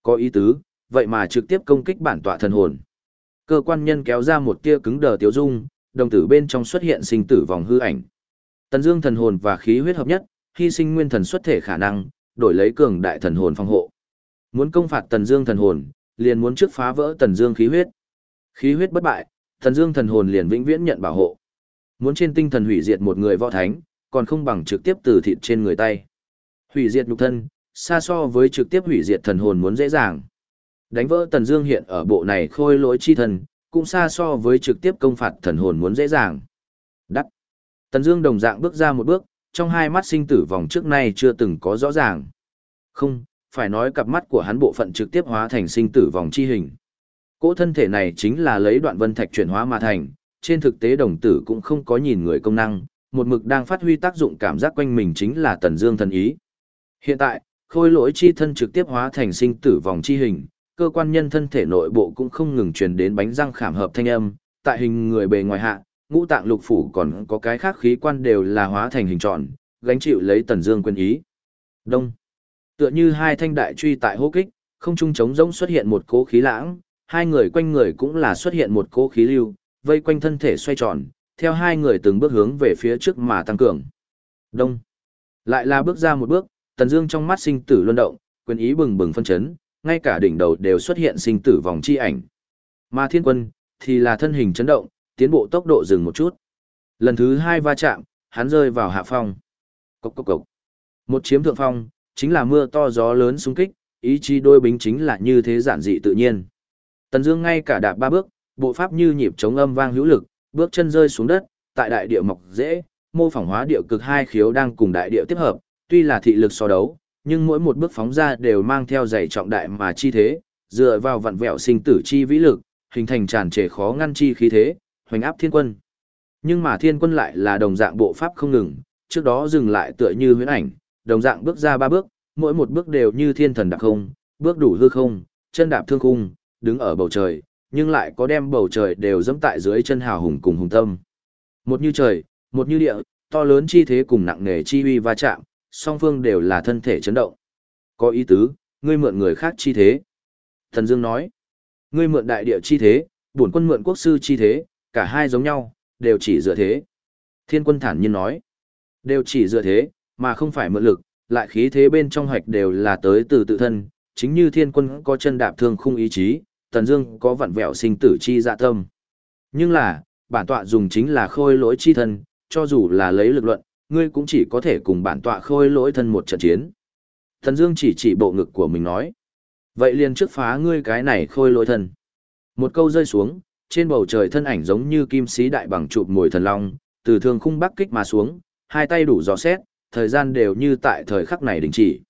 Có ý tứ, vậy mà trực tiếp công kích bản tọa thần hồn. Cơ quan nhân kéo ra một tia cứng đờ tiêu dung, đồng tử bên trong xuất hiện sinh tử vòng hư ảnh. Tần Dương thần hồn và khí huyết hợp nhất, hy sinh nguyên thần xuất thể khả năng, đổi lấy cường đại thần hồn phòng hộ. Muốn công phạt Tần Dương thần hồn, liền muốn trước phá vỡ Tần Dương khí huyết. Khí huyết bất bại, Tần Dương thần hồn liền vĩnh viễn nhận bảo hộ. Muốn trên tinh thần hủy diệt một người võ thánh, còn không bằng trực tiếp từ thịt trên người tay. Hủy diệt nhục thân, xa so với trực tiếp hủy diệt thần hồn muốn dễ dàng. Đánh vỡ Tần Dương hiện ở bộ này khôi lỗi chi thần, cũng xa so với trực tiếp công phạt thần hồn muốn dễ dàng. Đắc. Tần Dương đồng dạng bước ra một bước, trong hai mắt sinh tử vòng trước nay chưa từng có rõ ràng. Không, phải nói cặp mắt của hắn bộ phận trực tiếp hóa thành sinh tử vòng chi hình. Cỗ thân thể này chính là lấy đoạn vân thạch chuyển hóa mà thành, trên thực tế đồng tử cũng không có nhìn người công năng, một mực đang phát huy tác dụng cảm giác quanh mình chính là Tần Dương thần ý. Hiện tại, khôi lỗi chi thân trực tiếp hóa thành sinh tử vòng chi hình, cơ quan nhân thân thể nội bộ cũng không ngừng truyền đến bánh răng khảm hợp thanh âm, tại hình người bề ngoài hạ, ngũ tạng lục phủ còn có cái khác khí quan đều là hóa thành hình tròn, gánh chịu lấy tần dương Quyền ý. Đông. Tựa như hai thanh đại truy tại hô kích, không trung trống rỗng xuất hiện một cỗ khí lãng, hai người quanh người cũng là xuất hiện một cỗ khí lưu, vây quanh thân thể xoay tròn, theo hai người từng bước hướng về phía trước mà tăng cường. Đông. Lại là bước ra một bước, tần dương trong mắt sinh tử luân động, quyền ý bừng bừng phân chấn, ngay cả đỉnh đầu đều xuất hiện sinh tử vòng chi ảnh. Ma thiên quân, thì là thân hình chấn động, tiến bộ tốc độ dừng một chút. Lần thứ hai va chạm, hắn rơi vào hạ phong. Cốc cốc cốc. Một chiếm thượng phong, chính là mưa to gió lớn xung kích, ý chí đôi bính chính là như thế giản dị tự nhiên. Tần Dương ngay cả đạp ba bước, bộ pháp như nhịp chống âm vang hữu lực, bước chân rơi xuống đất, tại đại địa mọc dễ, mô phỏng hóa địa cực hai khiếu đang cùng đại địa tiếp hợp, tuy là thị lực so đấu, nhưng mỗi một bước phóng ra đều mang theo dày trọng đại mà chi thế, dựa vào vặn vẹo sinh tử chi vĩ lực, hình thành tràn trề khó ngăn chi khí thế, hoành áp thiên quân. Nhưng mà thiên quân lại là đồng dạng bộ pháp không ngừng, trước đó dừng lại tựa như huyễn ảnh, đồng dạng bước ra ba bước, mỗi một bước đều như thiên thần đặc không, bước đủ hư không, chân đạp thương khung, đứng ở bầu trời, nhưng lại có đem bầu trời đều dẫm tại dưới chân hào hùng cùng hùng tâm. Một như trời, một như địa, to lớn chi thế cùng nặng nề chi uy va chạm, song phương đều là thân thể chấn động. Có ý tứ, ngươi mượn người khác chi thế. Thần Dương nói, ngươi mượn đại địa chi thế, bổn quân mượn quốc sư chi thế, cả hai giống nhau, đều chỉ dựa thế. Thiên quân thản nhiên nói, đều chỉ dựa thế, mà không phải mượn lực, lại khí thế bên trong hoạch đều là tới từ tự thân, chính như thiên quân có chân đạp thương khung ý chí, Tần Dương có vặn vẹo sinh tử chi dạ tâm. Nhưng là, bản tọa dùng chính là khôi lỗi chi thân, cho dù là lấy lực luận, ngươi cũng chỉ có thể cùng bản tọa khôi lỗi thân một trận chiến. Thần Dương chỉ chỉ bộ ngực của mình nói. Vậy liền trước phá ngươi cái này khôi lỗi thân. Một câu rơi xuống, trên bầu trời thân ảnh giống như kim sĩ đại bằng chụp mồi thần long, từ thương khung bắc kích mà xuống, hai tay đủ dò xét, thời gian đều như tại thời khắc này đình chỉ.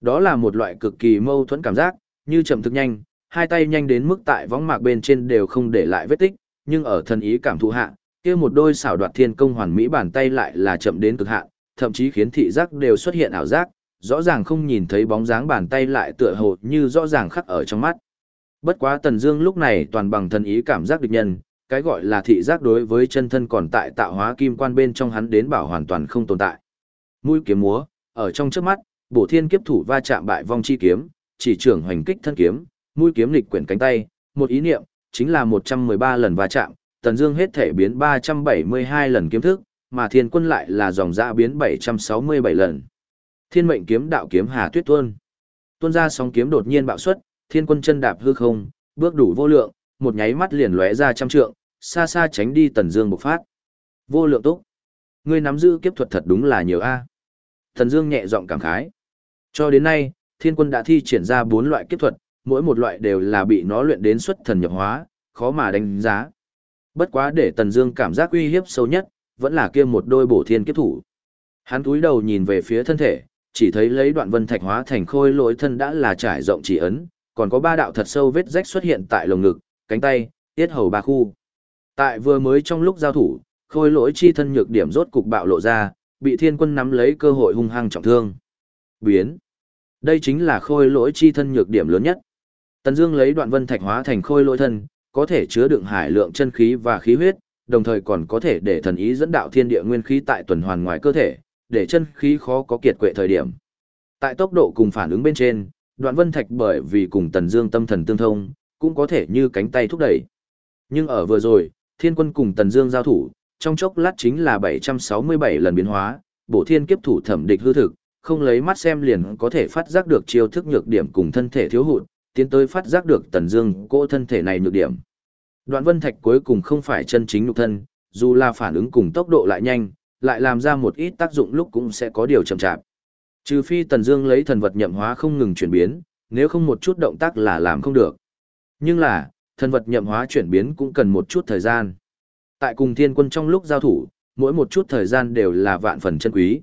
Đó là một loại cực kỳ mâu thuẫn cảm giác, như chậm thực nhanh, hai tay nhanh đến mức tại võng mạc bên trên đều không để lại vết tích, nhưng ở thần ý cảm thụ hạ, kia một đôi xảo đoạt thiên công hoàn mỹ bàn tay lại là chậm đến cực hạn, thậm chí khiến thị giác đều xuất hiện ảo giác, rõ ràng không nhìn thấy bóng dáng bàn tay lại tựa hồ như rõ ràng khắc ở trong mắt. Bất quá Tần Dương lúc này toàn bằng thần ý cảm giác địch nhân, cái gọi là thị giác đối với chân thân còn tại tạo hóa kim quan bên trong hắn đến bảo hoàn toàn không tồn tại. Mũi kiếm múa, ở trong trước mắt, bổ thiên kiếp thủ va chạm bại vong chi kiếm, chỉ trưởng hoành kích thân kiếm, mũi kiếm lịch quyển cánh tay, một ý niệm, chính là 113 lần va chạm, Tần Dương hết thể biến 372 lần kiếm thức, mà Thiên Quân lại là dòng dã biến 767 lần. Thiên mệnh kiếm đạo kiếm Hà Tuyết Tuôn. Tuôn ra sóng kiếm đột nhiên bạo xuất, Thiên Quân chân đạp hư không, bước đủ vô lượng, một nháy mắt liền lóe ra trăm trượng, xa xa tránh đi Tần Dương bộc phát. Vô lượng tốc. Ngươi nắm giữ kiếp thuật thật đúng là nhiều a. Tần Dương nhẹ giọng cảm khái. Cho đến nay, Thiên Quân đã thi triển ra bốn loại kiếp thuật, mỗi một loại đều là bị nó luyện đến xuất thần nhập hóa, khó mà đánh giá. Bất quá để Tần Dương cảm giác uy hiếp sâu nhất, vẫn là kia một đôi bổ thiên kiếp thủ. Hắn cúi đầu nhìn về phía thân thể, chỉ thấy lấy đoạn vân thạch hóa thành khôi lỗi thân đã là trải rộng chỉ ấn, còn có ba đạo thật sâu vết rách xuất hiện tại lồng ngực, cánh tay, tiết hầu ba khu. Tại vừa mới trong lúc giao thủ, khôi lỗi chi thân nhược điểm rốt cục bạo lộ ra, bị thiên quân nắm lấy cơ hội hung hăng trọng thương. Biến. Đây chính là khôi lỗi chi thân nhược điểm lớn nhất. Tần Dương lấy đoạn vân thạch hóa thành khôi lỗi thân, có thể chứa đựng hải lượng chân khí và khí huyết, đồng thời còn có thể để thần ý dẫn đạo thiên địa nguyên khí tại tuần hoàn ngoài cơ thể, để chân khí khó có kiệt quệ thời điểm. Tại tốc độ cùng phản ứng bên trên, đoạn vân thạch bởi vì cùng tần dương tâm thần tương thông, cũng có thể như cánh tay thúc đẩy. Nhưng ở vừa rồi, thiên quân cùng tần dương giao thủ, trong chốc lát chính là 767 lần biến hóa, bổ thiên kiếp thủ thẩm địch hư thực, không lấy mắt xem liền có thể phát giác được chiêu thức nhược điểm cùng thân thể thiếu hụt, tiến tới phát giác được tần dương cỗ thân thể này nhược điểm. Đoạn vân thạch cuối cùng không phải chân chính nhục thân, dù là phản ứng cùng tốc độ lại nhanh, lại làm ra một ít tác dụng lúc cũng sẽ có điều chậm chạp. Trừ phi tần dương lấy thần vật nhậm hóa không ngừng chuyển biến, nếu không một chút động tác là làm không được. Nhưng là, thần vật nhậm hóa chuyển biến cũng cần một chút thời gian. Tại cùng thiên quân trong lúc giao thủ, mỗi một chút thời gian đều là vạn phần chân quý.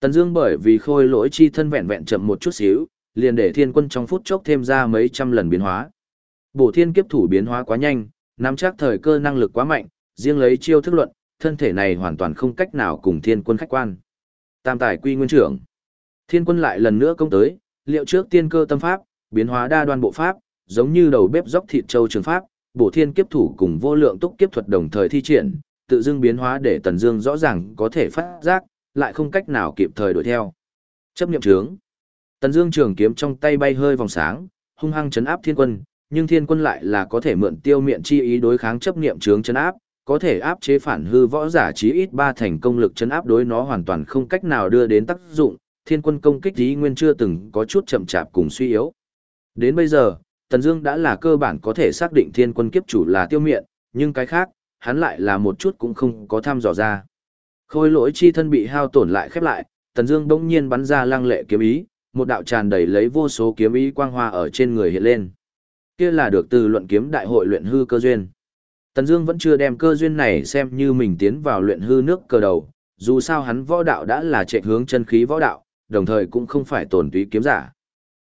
Tần Dương bởi vì khôi lỗi chi thân vẹn vẹn chậm một chút xíu, liền để thiên quân trong phút chốc thêm ra mấy trăm lần biến hóa. Bổ thiên kiếp thủ biến hóa quá nhanh, nắm chắc thời cơ năng lực quá mạnh, riêng lấy chiêu thức luận, thân thể này hoàn toàn không cách nào cùng thiên quân khách quan. Tam tài quy nguyên trưởng. Thiên quân lại lần nữa công tới, liệu trước tiên cơ tâm pháp, biến hóa đa đoan bộ pháp, giống như đầu bếp dốc thịt châu trường pháp, bổ thiên kiếp thủ cùng vô lượng túc kiếp thuật đồng thời thi triển, tự dưng biến hóa để Tần Dương rõ ràng có thể phát giác, lại không cách nào kịp thời đuổi theo. Chấp niệm trướng. Tần Dương trường kiếm trong tay bay hơi vòng sáng, hung hăng chấn áp thiên quân, nhưng thiên quân lại là có thể mượn tiêu miện chi ý đối kháng chấp niệm trướng chấn áp, có thể áp chế phản hư võ giả chí ít ba thành công lực chấn áp đối nó hoàn toàn không cách nào đưa đến tác dụng, thiên quân công kích ý nguyên chưa từng có chút chậm chạp cùng suy yếu. Đến bây giờ, Tần Dương đã là cơ bản có thể xác định thiên quân kiếp chủ là tiêu miện, nhưng cái khác, hắn lại là một chút cũng không có tham dò ra. Khôi lỗi chi thân bị hao tổn lại khép lại, Tần Dương bỗng nhiên bắn ra lăng lệ kiếm ý, một đạo tràn đầy lấy vô số kiếm ý quang hoa ở trên người hiện lên. Kia là được từ luận kiếm đại hội luyện hư cơ duyên. Tần Dương vẫn chưa đem cơ duyên này xem như mình tiến vào luyện hư nước cờ đầu, dù sao hắn võ đạo đã là chạy hướng chân khí võ đạo, đồng thời cũng không phải tổn túy kiếm giả.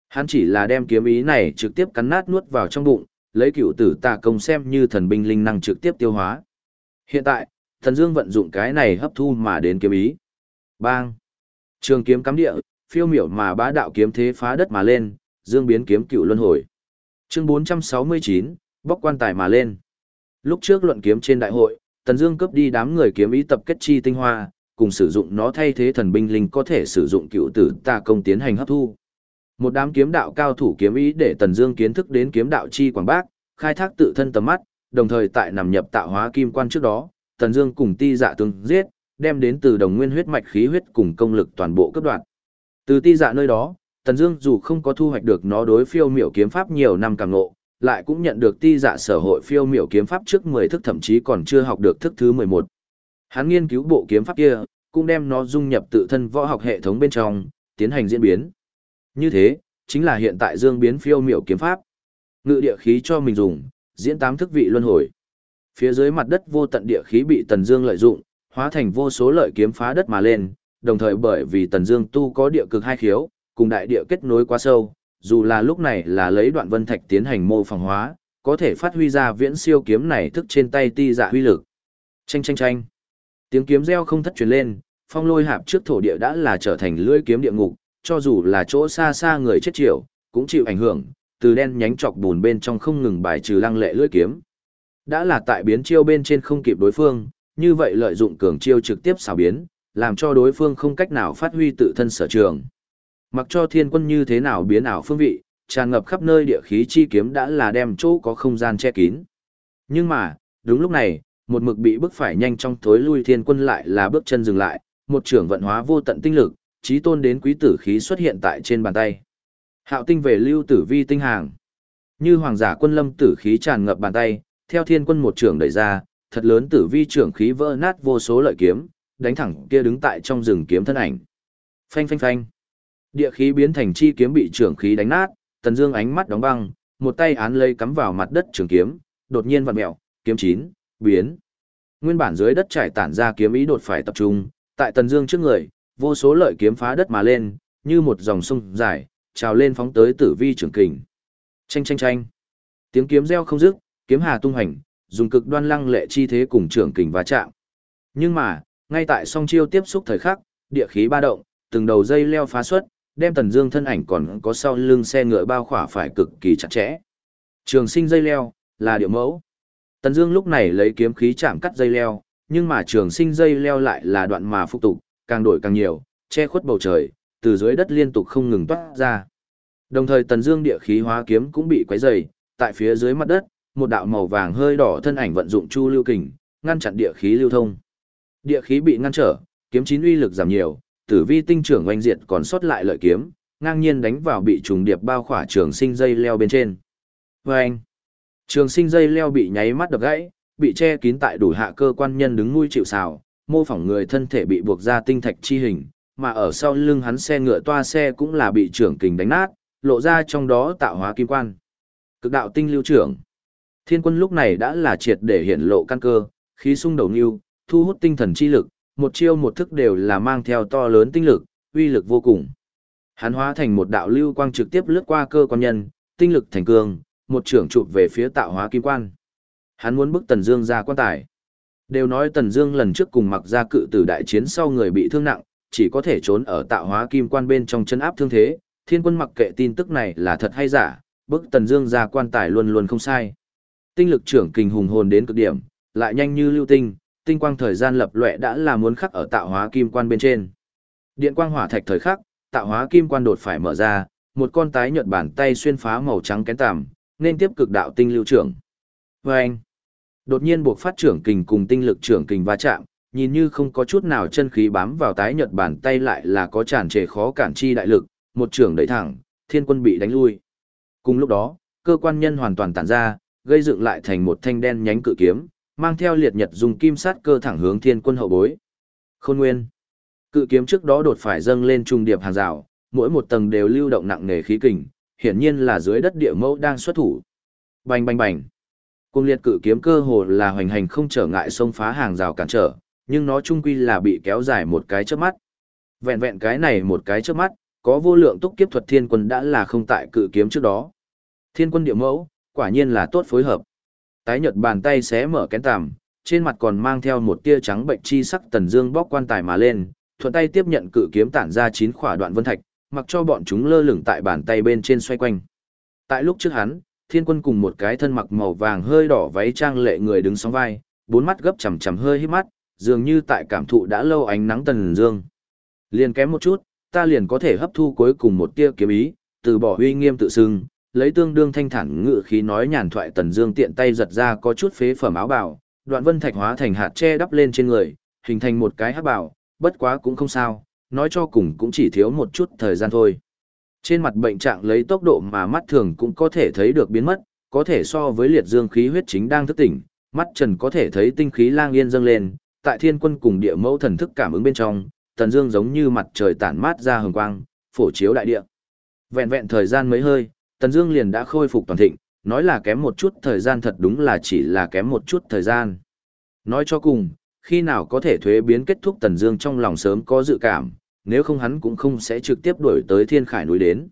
Hắn chỉ là đem kiếm ý này trực tiếp cắn nát nuốt vào trong bụng, lấy cựu tử tà công xem như thần binh linh năng trực tiếp tiêu hóa. Hiện tại, Thần Dương vận dụng cái này hấp thu mà đến kiếm ý. Bang! Trường kiếm cắm địa, phiêu miểu mà bá đạo kiếm thế phá đất mà lên, dương biến kiếm cựu luân hồi. Chương 469, bóc quan tài mà lên. Lúc trước luận kiếm trên đại hội, Tần Dương cướp đi đám người kiếm ý tập kết chi tinh hoa, cùng sử dụng nó thay thế thần binh linh có thể sử dụng cựu tử tà công tiến hành hấp thu. Một đám kiếm đạo cao thủ kiếm ý để Tần Dương kiến thức đến kiếm đạo chi quảng bác, khai thác tự thân tầm mắt, đồng thời tại nằm nhập tạo hóa kim quan trước đó, Tần Dương cùng Ti Dạ tương giết, đem đến từ đồng nguyên huyết mạch khí huyết cùng công lực toàn bộ cấp đoạn. Từ Ti Dạ nơi đó, Tần Dương dù không có thu hoạch được nó đối phiêu miểu kiếm pháp nhiều năm càng ngộ, lại cũng nhận được Ti Dạ sở hội phiêu miểu kiếm pháp trước 10 thức thậm chí còn chưa học được thức thứ 11. Hắn nghiên cứu bộ kiếm pháp kia, cũng đem nó dung nhập tự thân võ học hệ thống bên trong, tiến hành diễn biến. Như thế, chính là hiện tại Dương biến phiêu miểu kiếm pháp. Ngự địa khí cho mình dùng, diễn tám thức vị luân hồi. Phía dưới mặt đất vô tận địa khí bị Tần Dương lợi dụng, hóa thành vô số lợi kiếm phá đất mà lên, đồng thời bởi vì Tần Dương tu có địa cực hai khiếu, cùng đại địa kết nối quá sâu, dù là lúc này là lấy đoạn vân thạch tiến hành mô phỏng hóa, có thể phát huy ra viễn siêu kiếm này thức trên tay ti dạ huy lực. Chanh chanh chanh. Tiếng kiếm reo không thất truyền lên, phong lôi hạp trước thổ địa đã là trở thành lưỡi kiếm địa ngục, cho dù là chỗ xa xa người chết triệu cũng chịu ảnh hưởng, từ đen nhánh chọc bùn bên trong không ngừng bài trừ lăng lệ lưỡi kiếm. Đã là tại biến chiêu bên trên không kịp đối phương, như vậy lợi dụng cường chiêu trực tiếp xảo biến, làm cho đối phương không cách nào phát huy tự thân sở trường. Mặc cho thiên quân như thế nào biến ảo phương vị, tràn ngập khắp nơi địa khí chi kiếm đã là đem chỗ có không gian che kín. Nhưng mà, đúng lúc này, một mực bị bức phải nhanh trong thối lui thiên quân lại là bước chân dừng lại, một trưởng vận hóa vô tận tinh lực, trí tôn đến quý tử khí xuất hiện tại trên bàn tay. Hạo tinh về lưu tử vi tinh hàng. Như hoàng giả quân lâm tử khí tràn ngập bàn tay, theo thiên quân một trưởng đẩy ra, thật lớn tử vi trưởng khí vỡ nát vô số lợi kiếm, đánh thẳng kia đứng tại trong rừng kiếm thân ảnh. Phanh phanh phanh. Địa khí biến thành chi kiếm bị trưởng khí đánh nát, Tần Dương ánh mắt đóng băng, một tay án lấy cắm vào mặt đất trường kiếm, đột nhiên vặn mèo, kiếm chín, biến. Nguyên bản dưới đất trải tản ra kiếm ý đột phải tập trung, tại Tần Dương trước người, vô số lợi kiếm phá đất mà lên, như một dòng sông dài, trào lên phóng tới Tử Vi trường kình. Chanh chanh chanh. Tiếng kiếm reo không dứt, kiếm hà tung hành, dùng cực đoan lăng lệ chi thế cùng trường kình va chạm. Nhưng mà, ngay tại song chiêu tiếp xúc thời khắc, địa khí ba động, từng đầu dây leo phá xuất, đem Tần Dương thân ảnh còn có sau lưng xe ngựa bao khỏa phải cực kỳ chặt chẽ. Trường sinh dây leo, là điệu mẫu. Tần Dương lúc này lấy kiếm khí chạm cắt dây leo, nhưng mà trường sinh dây leo lại là đoạn mà phục tục, càng đổi càng nhiều, che khuất bầu trời, từ dưới đất liên tục không ngừng toát ra. Đồng thời Tần Dương địa khí hóa kiếm cũng bị quấy rầy, tại phía dưới mặt đất, một đạo màu vàng hơi đỏ thân ảnh vận dụng chu lưu kình, ngăn chặn địa khí lưu thông. Địa khí bị ngăn trở, kiếm chín uy lực giảm nhiều, tử vi tinh trưởng oanh diệt còn sót lại lợi kiếm, ngang nhiên đánh vào bị trùng điệp bao khỏa trường sinh dây leo bên trên. Và trường sinh dây leo bị nháy mắt đập gãy, bị che kín tại đủ hạ cơ quan nhân đứng nuôi chịu xào, mô phỏng người thân thể bị buộc ra tinh thạch chi hình, mà ở sau lưng hắn xe ngựa toa xe cũng là bị trưởng kình đánh nát, lộ ra trong đó tạo hóa kim quan. Cực đạo tinh lưu trưởng. Thiên quân lúc này đã là triệt để hiện lộ căn cơ, khí sung đầu nưu, thu hút tinh thần chi lực, một chiêu một thức đều là mang theo to lớn tinh lực, uy lực vô cùng. Hắn hóa thành một đạo lưu quang trực tiếp lướt qua cơ quan nhân, tinh lực thành cường, một trưởng chụp về phía tạo hóa kim quan. Hắn muốn bức Tần Dương ra quan tài. Đều nói Tần Dương lần trước cùng mặc ra cự tử đại chiến sau người bị thương nặng, chỉ có thể trốn ở tạo hóa kim quan bên trong chân áp thương thế, Thiên Quân mặc kệ tin tức này là thật hay giả, bức Tần Dương ra quan tài luôn luôn không sai. Tinh lực trưởng kình hùng hồn đến cực điểm, lại nhanh như lưu tinh, tinh quang thời gian lập lòe đã là muốn khắc ở tạo hóa kim quan bên trên. Điện quang hỏa thạch thời khắc, tạo hóa kim quan đột phải mở ra, một con tái nhợt bàn tay xuyên phá màu trắng kén tằm, nên tiếp cực đạo tinh lưu trưởng. Và anh, đột nhiên buộc phát trưởng kình cùng tinh lực trưởng kình va chạm, nhìn như không có chút nào chân khí bám vào tái nhật bàn tay lại là có tràn trề khó cản chi đại lực, một trưởng đẩy thẳng, thiên quân bị đánh lui. Cùng lúc đó, cơ quan nhân hoàn toàn tản ra, gây dựng lại thành một thanh đen nhánh cự kiếm, mang theo liệt nhật dùng kim sát cơ thẳng hướng thiên quân hậu bối. Khôn nguyên. Cự kiếm trước đó đột phải dâng lên trung điệp hàng rào, mỗi một tầng đều lưu động nặng nề khí kình, hiển nhiên là dưới đất địa mẫu đang xuất thủ. Bành bành bành. Cung liệt cự kiếm cơ hồ là hoành hành không trở ngại xông phá hàng rào cản trở, nhưng nó trung quy là bị kéo dài một cái chớp mắt. Vẹn vẹn cái này một cái chớp mắt, có vô lượng túc kiếp thuật thiên quân đã là không tại cự kiếm trước đó. Thiên quân địa mẫu, quả nhiên là tốt phối hợp. Tái nhợt bàn tay xé mở kén tằm, trên mặt còn mang theo một tia trắng bệnh chi sắc tần dương bóc quan tài mà lên, thuận tay tiếp nhận cự kiếm tản ra chín khỏa đoạn vân thạch, mặc cho bọn chúng lơ lửng tại bàn tay bên trên xoay quanh. Tại lúc trước hắn, thiên quân cùng một cái thân mặc màu vàng hơi đỏ váy trang lệ người đứng sóng vai, bốn mắt gấp chằm chằm hơi hít mắt, dường như tại cảm thụ đã lâu ánh nắng tần dương. Liền kém một chút, ta liền có thể hấp thu cuối cùng một tia kiếm ý, từ bỏ uy nghiêm tự xưng, lấy tương đương thanh thản ngự khí nói nhàn thoại tần dương tiện tay giật ra có chút phế phẩm áo bào, đoạn vân thạch hóa thành hạt che đắp lên trên người, hình thành một cái hắc bào, bất quá cũng không sao, nói cho cùng cũng chỉ thiếu một chút thời gian thôi. Trên mặt bệnh trạng lấy tốc độ mà mắt thường cũng có thể thấy được biến mất, có thể so với liệt dương khí huyết chính đang thức tỉnh, mắt trần có thể thấy tinh khí lang yên dâng lên, tại thiên quân cùng địa mẫu thần thức cảm ứng bên trong, tần dương giống như mặt trời tản mát ra hừng quang, phổ chiếu đại địa. Vẹn vẹn thời gian mấy hơi, tần dương liền đã khôi phục toàn thịnh, nói là kém một chút thời gian thật đúng là chỉ là kém một chút thời gian. Nói cho cùng, khi nào có thể thuế biến kết thúc Tần Dương trong lòng sớm có dự cảm, nếu không hắn cũng không sẽ trực tiếp đuổi tới Thiên Khải núi đến.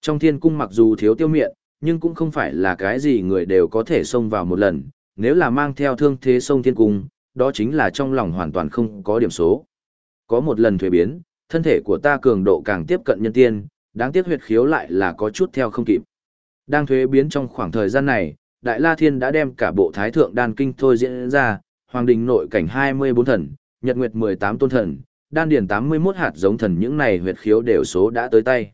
Trong Thiên cung mặc dù thiếu tiêu miện, nhưng cũng không phải là cái gì người đều có thể xông vào một lần, nếu là mang theo thương thế sông Thiên cung, đó chính là trong lòng hoàn toàn không có điểm số. Có một lần thuế biến, thân thể của ta cường độ càng tiếp cận nhân tiên, đáng tiếc huyệt khiếu lại là có chút theo không kịp. Đang thuế biến trong khoảng thời gian này, Đại La Thiên đã đem cả bộ Thái Thượng Đan Kinh thôi diễn ra, Hoàng Đình nội cảnh 24 thần, Nhật Nguyệt 18 tôn thần, Đan điền 81 hạt giống thần những này huyệt khiếu đều số đã tới tay.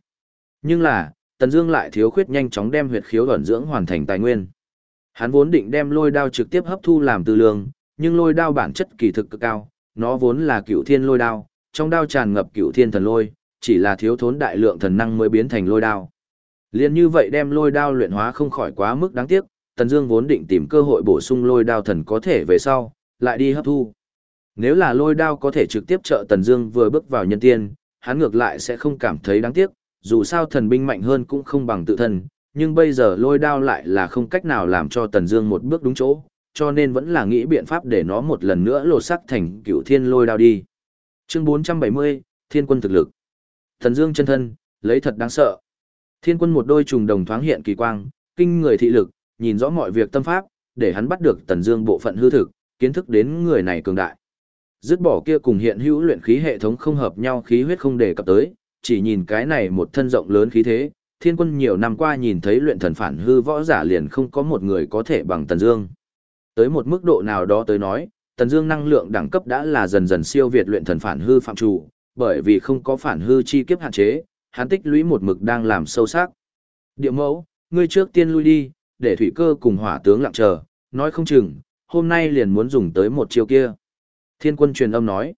Nhưng là, Tần Dương lại thiếu khuyết nhanh chóng đem huyệt khiếu ổn dưỡng hoàn thành tài nguyên. Hắn vốn định đem lôi đao trực tiếp hấp thu làm tư lương, nhưng lôi đao bản chất kỳ thực cực cao, nó vốn là cựu thiên lôi đao, trong đao tràn ngập cựu thiên thần lôi, chỉ là thiếu thốn đại lượng thần năng mới biến thành lôi đao. Liên như vậy đem lôi đao luyện hóa không khỏi quá mức đáng tiếc, Tần Dương vốn định tìm cơ hội bổ sung lôi đao thần có thể về sau, lại đi hấp thu. Nếu là lôi đao có thể trực tiếp trợ Tần Dương vừa bước vào nhân tiên, hắn ngược lại sẽ không cảm thấy đáng tiếc, dù sao thần binh mạnh hơn cũng không bằng tự thân, nhưng bây giờ lôi đao lại là không cách nào làm cho Tần Dương một bước đúng chỗ, cho nên vẫn là nghĩ biện pháp để nó một lần nữa lột sắc thành Cửu Thiên Lôi Đao đi. Chương 470, Thiên Quân thực lực. Tần Dương chân thân, lấy thật đáng sợ. Thiên Quân một đôi trùng đồng thoáng hiện kỳ quang, kinh người thị lực, nhìn rõ mọi việc tâm pháp, để hắn bắt được Tần Dương bộ phận hư thực, kiến thức đến người này cường đại. Dứt bỏ kia cùng hiện hữu luyện khí hệ thống không hợp nhau khí huyết không đề cập tới, chỉ nhìn cái này một thân rộng lớn khí thế, thiên quân nhiều năm qua nhìn thấy luyện thần phản hư võ giả liền không có một người có thể bằng Tần Dương. Tới một mức độ nào đó tới nói, Tần Dương năng lượng đẳng cấp đã là dần dần siêu việt luyện thần phản hư phạm chủ, bởi vì không có phản hư chi kiếp hạn chế, hắn tích lũy một mực đang làm sâu sắc. Địa mẫu, ngươi trước tiên lui đi, để thủy cơ cùng hỏa tướng lặng chờ, nói không chừng, hôm nay liền muốn dùng tới một chiêu kia. Thiên quân truyền âm nói.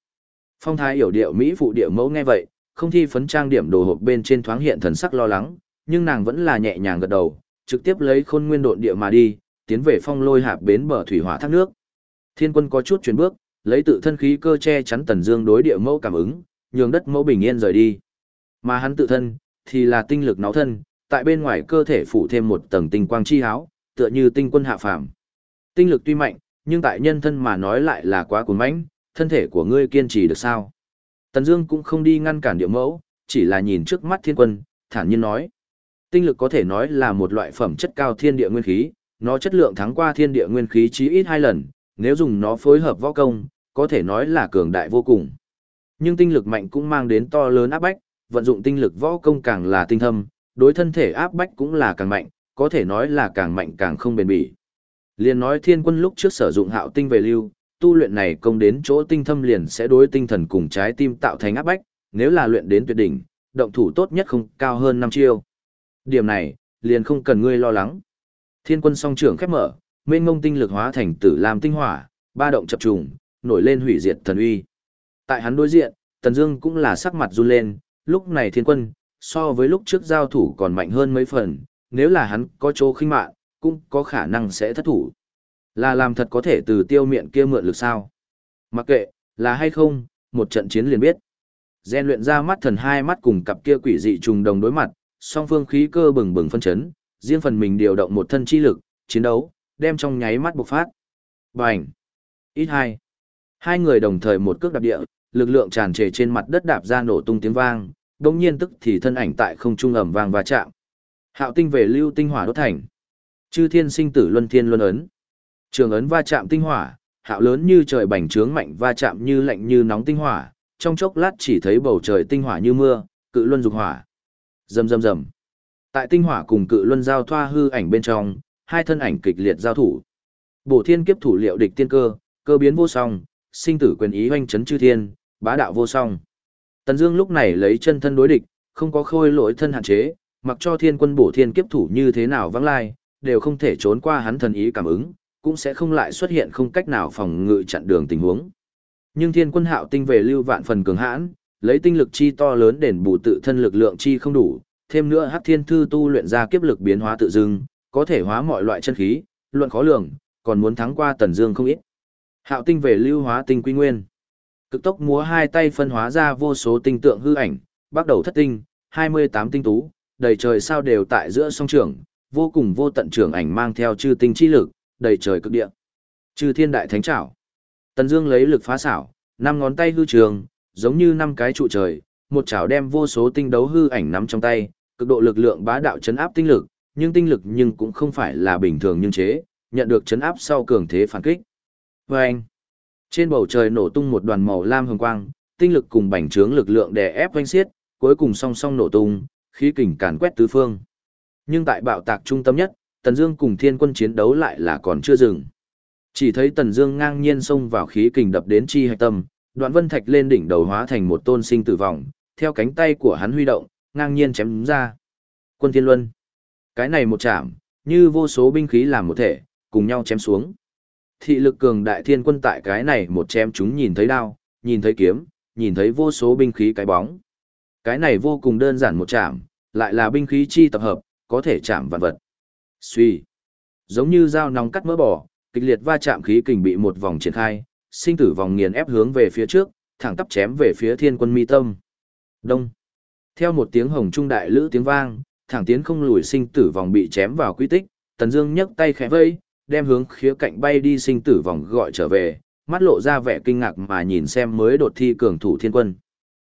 Phong thái hiểu điệu Mỹ phụ địa mẫu nghe vậy, không thi phấn trang điểm đồ hộp bên trên thoáng hiện thần sắc lo lắng, nhưng nàng vẫn là nhẹ nhàng gật đầu, trực tiếp lấy khôn nguyên độn địa mà đi, tiến về phong lôi hạp bến bờ thủy hỏa thác nước. Thiên quân có chút chuyển bước, lấy tự thân khí cơ che chắn tần dương đối địa mẫu cảm ứng, nhường đất mẫu bình yên rời đi. Mà hắn tự thân, thì là tinh lực náo thân, tại bên ngoài cơ thể phủ thêm một tầng tinh quang chi áo, tựa như tinh quân hạ phàm. Tinh lực tuy mạnh, nhưng tại nhân thân mà nói lại là quá cuốn mãnh, thân thể của ngươi kiên trì được sao? Tần Dương cũng không đi ngăn cản địa mẫu, chỉ là nhìn trước mắt thiên quân, thản nhiên nói. Tinh lực có thể nói là một loại phẩm chất cao thiên địa nguyên khí, nó chất lượng thắng qua thiên địa nguyên khí chí ít hai lần, nếu dùng nó phối hợp võ công, có thể nói là cường đại vô cùng. Nhưng tinh lực mạnh cũng mang đến to lớn áp bách, vận dụng tinh lực võ công càng là tinh thâm, đối thân thể áp bách cũng là càng mạnh, có thể nói là càng mạnh càng không bền bỉ liền nói thiên quân lúc trước sử dụng hạo tinh về lưu, tu luyện này công đến chỗ tinh thâm liền sẽ đối tinh thần cùng trái tim tạo thành áp bách, nếu là luyện đến tuyệt đỉnh, động thủ tốt nhất không cao hơn 5 chiêu. Điểm này, liền không cần ngươi lo lắng. Thiên quân song trưởng khép mở, mênh ngông tinh lực hóa thành tử lam tinh hỏa, ba động chập trùng, nổi lên hủy diệt thần uy. Tại hắn đối diện, Tần Dương cũng là sắc mặt run lên, lúc này thiên quân, so với lúc trước giao thủ còn mạnh hơn mấy phần, nếu là hắn có chỗ khinh mạn, cũng có khả năng sẽ thất thủ. Là làm thật có thể từ tiêu miệng kia mượn lực sao? Mặc kệ, là hay không, một trận chiến liền biết. Gen luyện ra mắt thần hai mắt cùng cặp kia quỷ dị trùng đồng đối mặt, song phương khí cơ bừng bừng phân chấn, riêng phần mình điều động một thân chi lực, chiến đấu, đem trong nháy mắt bộc phát. Bành! Ít hai. Hai người đồng thời một cước đạp địa, lực lượng tràn trề trên mặt đất đạp ra nổ tung tiếng vang, đồng nhiên tức thì thân ảnh tại không trung ầm vang va chạm. Hạo tinh về lưu tinh hỏa đốt thành. Chư thiên sinh tử luân thiên luân ấn. Trường ấn va chạm tinh hỏa, hạo lớn như trời bành trướng mạnh va chạm như lạnh như nóng tinh hỏa, trong chốc lát chỉ thấy bầu trời tinh hỏa như mưa, cự luân dục hỏa. Rầm rầm rầm. Tại tinh hỏa cùng cự luân giao thoa hư ảnh bên trong, hai thân ảnh kịch liệt giao thủ. Bổ thiên kiếp thủ liệu địch tiên cơ, cơ biến vô song, sinh tử quyền ý hoành chấn chư thiên, bá đạo vô song. Tần Dương lúc này lấy chân thân đối địch, không có khôi lỗi thân hạn chế, mặc cho thiên quân bổ thiên kiếp thủ như thế nào vắng lai, đều không thể trốn qua hắn thần ý cảm ứng, cũng sẽ không lại xuất hiện không cách nào phòng ngự chặn đường tình huống. Nhưng thiên quân hạo tinh về lưu vạn phần cường hãn, lấy tinh lực chi to lớn đền bù tự thân lực lượng chi không đủ, thêm nữa hắc thiên thư tu luyện ra kiếp lực biến hóa tự dưng, có thể hóa mọi loại chân khí, luận khó lường, còn muốn thắng qua tần dương không ít. Hạo tinh về lưu hóa tinh quy nguyên. Cực tốc múa hai tay phân hóa ra vô số tinh tượng hư ảnh, bắt đầu thất tinh, 28 tinh tú, đầy trời sao đều tại giữa song trường, vô cùng vô tận trường ảnh mang theo chư tinh chi lực, đầy trời cực địa. Chư thiên đại thánh trảo. Tần Dương lấy lực phá xảo, năm ngón tay hư trường, giống như năm cái trụ trời, một chảo đem vô số tinh đấu hư ảnh nắm trong tay, cực độ lực lượng bá đạo chấn áp tinh lực, nhưng tinh lực nhưng cũng không phải là bình thường nhưng chế, nhận được chấn áp sau cường thế phản kích. Và anh, Trên bầu trời nổ tung một đoàn màu lam hồng quang, tinh lực cùng bành trướng lực lượng đè ép vanh xiết, cuối cùng song song nổ tung, khí kình càn quét tứ phương. Nhưng tại bạo tạc trung tâm nhất, Tần Dương cùng Thiên Quân chiến đấu lại là còn chưa dừng. Chỉ thấy Tần Dương ngang nhiên xông vào khí kình đập đến chi hạch tâm, Đoạn Vân Thạch lên đỉnh đầu hóa thành một tôn sinh tử vòng, theo cánh tay của hắn huy động, ngang nhiên chém ra. Quân Thiên Luân. Cái này một chạm, như vô số binh khí làm một thể, cùng nhau chém xuống. Thị lực cường đại thiên quân tại cái này một chém chúng nhìn thấy đao, nhìn thấy kiếm, nhìn thấy vô số binh khí cái bóng. Cái này vô cùng đơn giản một chạm, lại là binh khí chi tập hợp, có thể chạm vạn vật. Suy. Giống như dao nóng cắt mỡ bò kịch liệt va chạm khí kình bị một vòng triển khai, sinh tử vòng nghiền ép hướng về phía trước, thẳng tắp chém về phía thiên quân mi tâm. Đông. Theo một tiếng hồng trung đại lữ tiếng vang, thẳng tiến không lùi sinh tử vòng bị chém vào quy tích, Tần Dương nhấc tay khẽ vẫy đem hướng khía cạnh bay đi sinh tử vòng gọi trở về, mắt lộ ra vẻ kinh ngạc mà nhìn xem mới đột thi cường thủ thiên quân.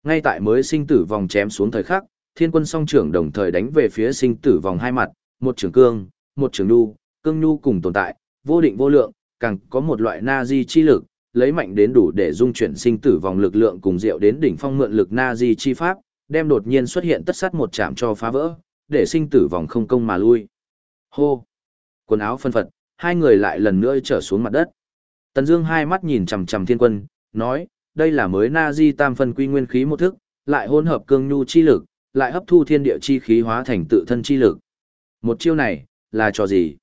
Ngay tại mới sinh tử vòng chém xuống thời khắc, thiên quân song trưởng đồng thời đánh về phía sinh tử vòng hai mặt, một trường cương, một trường nhu, cương nhu cùng tồn tại, vô định vô lượng, càng có một loại na di chi lực, lấy mạnh đến đủ để dung chuyển sinh tử vòng lực lượng cùng diệu đến đỉnh phong mượn lực na di chi pháp, đem đột nhiên xuất hiện tất sát một chạm cho phá vỡ, để sinh tử vòng không công mà lui. Hô! Quần áo phân phật, hai người lại lần nữa trở xuống mặt đất. Tần Dương hai mắt nhìn chằm chằm Thiên Quân, nói, đây là mới Na Di Tam phân quy nguyên khí một thức, lại hỗn hợp cương nhu chi lực, lại hấp thu thiên địa chi khí hóa thành tự thân chi lực. Một chiêu này, là cho gì?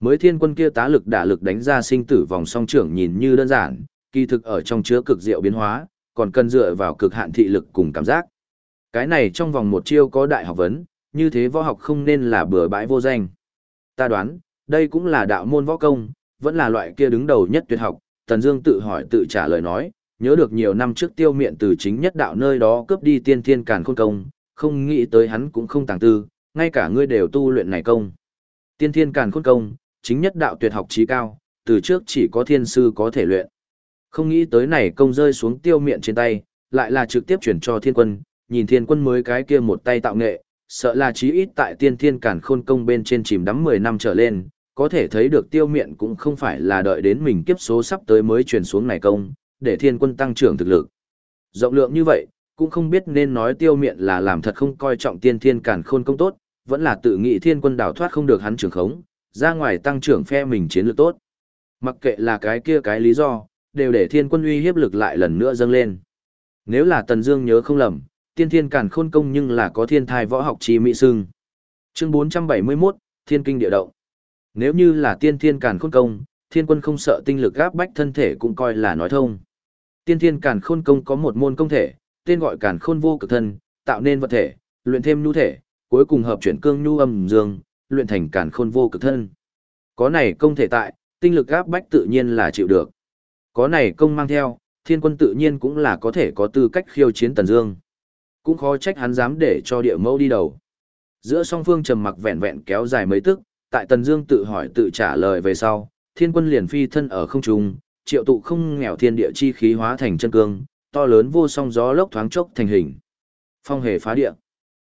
Mới Thiên Quân kia tá lực đả lực đánh ra sinh tử vòng song trưởng nhìn như đơn giản, kỳ thực ở trong chứa cực diệu biến hóa, còn cần dựa vào cực hạn thị lực cùng cảm giác. Cái này trong vòng một chiêu có đại học vấn, như thế võ học không nên là bừa bãi vô danh. Ta đoán, đây cũng là đạo môn võ công, vẫn là loại kia đứng đầu nhất tuyệt học, Tần Dương tự hỏi tự trả lời nói, nhớ được nhiều năm trước tiêu miện từ chính nhất đạo nơi đó cướp đi tiên thiên càn khôn công, không nghĩ tới hắn cũng không tàng tư, ngay cả ngươi đều tu luyện này công. Tiên thiên càn khôn công, chính nhất đạo tuyệt học trí cao, từ trước chỉ có thiên sư có thể luyện. Không nghĩ tới này công rơi xuống tiêu miện trên tay, lại là trực tiếp chuyển cho thiên quân, nhìn thiên quân mới cái kia một tay tạo nghệ, sợ là chí ít tại tiên thiên càn khôn công bên trên chìm đắm 10 năm trở lên, có thể thấy được tiêu miện cũng không phải là đợi đến mình kiếp số sắp tới mới truyền xuống này công, để thiên quân tăng trưởng thực lực. Rộng lượng như vậy, cũng không biết nên nói tiêu miện là làm thật không coi trọng tiên thiên càn khôn công tốt, vẫn là tự nghĩ thiên quân đào thoát không được hắn trưởng khống, ra ngoài tăng trưởng phe mình chiến lược tốt. Mặc kệ là cái kia cái lý do, đều để thiên quân uy hiếp lực lại lần nữa dâng lên. Nếu là Tần Dương nhớ không lầm, tiên thiên càn khôn công nhưng là có thiên thai võ học chi mỹ sưng. Chương 471, Thiên kinh địa động. Nếu như là tiên thiên càn khôn công, thiên quân không sợ tinh lực gáp bách thân thể cũng coi là nói thông. Tiên thiên càn khôn công có một môn công thể, tên gọi càn khôn vô cực thân, tạo nên vật thể, luyện thêm nhu thể, cuối cùng hợp chuyển cương nhu âm dương, luyện thành càn khôn vô cực thân. Có này công thể tại, tinh lực áp bách tự nhiên là chịu được. Có này công mang theo, thiên quân tự nhiên cũng là có thể có tư cách khiêu chiến tần dương. Cũng khó trách hắn dám để cho địa mẫu đi đầu. Giữa song phương trầm mặc vẹn vẹn kéo dài mấy tức, tại Tần Dương tự hỏi tự trả lời về sau, Thiên Quân liền phi thân ở không trung, triệu tụ không nghèo thiên địa chi khí hóa thành chân cương, to lớn vô song gió lốc thoáng chốc thành hình. Phong hề phá địa.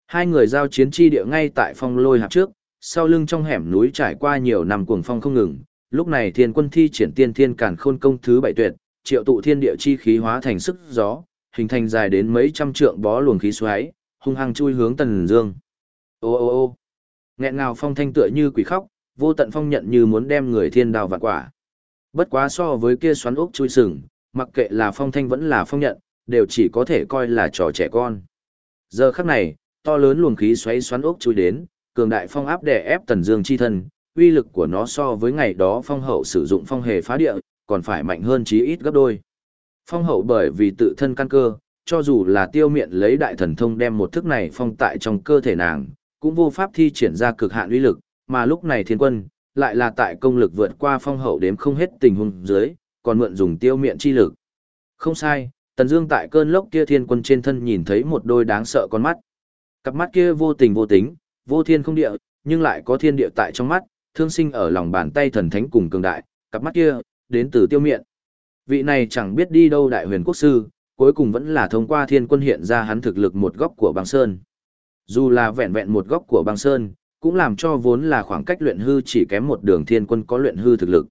Hai người giao chiến chi địa ngay tại phong lôi hạp trước, sau lưng trong hẻm núi trải qua nhiều năm cuồng phong không ngừng, lúc này Thiên Quân thi triển Tiên Thiên Càn Khôn công thứ bảy tuyệt, triệu tụ thiên địa chi khí hóa thành sức gió, hình thành dài đến mấy trăm trượng bó luồng khí xoáy, hung hăng chui hướng Tần Dương. Ô ô ô. Nghẹn ngào phong thanh tựa như quỷ khóc, vô tận phong nhận như muốn đem người thiên đào vạn quả. Bất quá so với kia xoắn ốc chui sừng, mặc kệ là phong thanh vẫn là phong nhận, đều chỉ có thể coi là trò trẻ con. Giờ khắc này, to lớn luồng khí xoáy xoắn ốc chui đến, cường đại phong áp đè ép tần dương chi thân, uy lực của nó so với ngày đó phong hậu sử dụng phong hề phá địa, còn phải mạnh hơn chí ít gấp đôi. Phong hậu bởi vì tự thân căn cơ, cho dù là tiêu miệng lấy đại thần thông đem một thức này phong tại trong cơ thể nàng, cũng vô pháp thi triển ra cực hạn uy lực, mà lúc này thiên quân, lại là tại công lực vượt qua phong hậu đếm không hết tình huống dưới, còn mượn dùng tiêu miệng chi lực. Không sai, Tần Dương tại cơn lốc kia thiên quân trên thân nhìn thấy một đôi đáng sợ con mắt. Cặp mắt kia vô tình vô tính, vô thiên không địa, nhưng lại có thiên địa tại trong mắt, thương sinh ở lòng bàn tay thần thánh cùng cường đại, cặp mắt kia đến từ tiêu miệng. Vị này chẳng biết đi đâu đại huyền quốc sư, cuối cùng vẫn là thông qua thiên quân hiện ra hắn thực lực một góc của băng sơn. Dù là vẹn vẹn một góc của băng sơn, cũng làm cho vốn là khoảng cách luyện hư chỉ kém một đường thiên quân có luyện hư thực lực.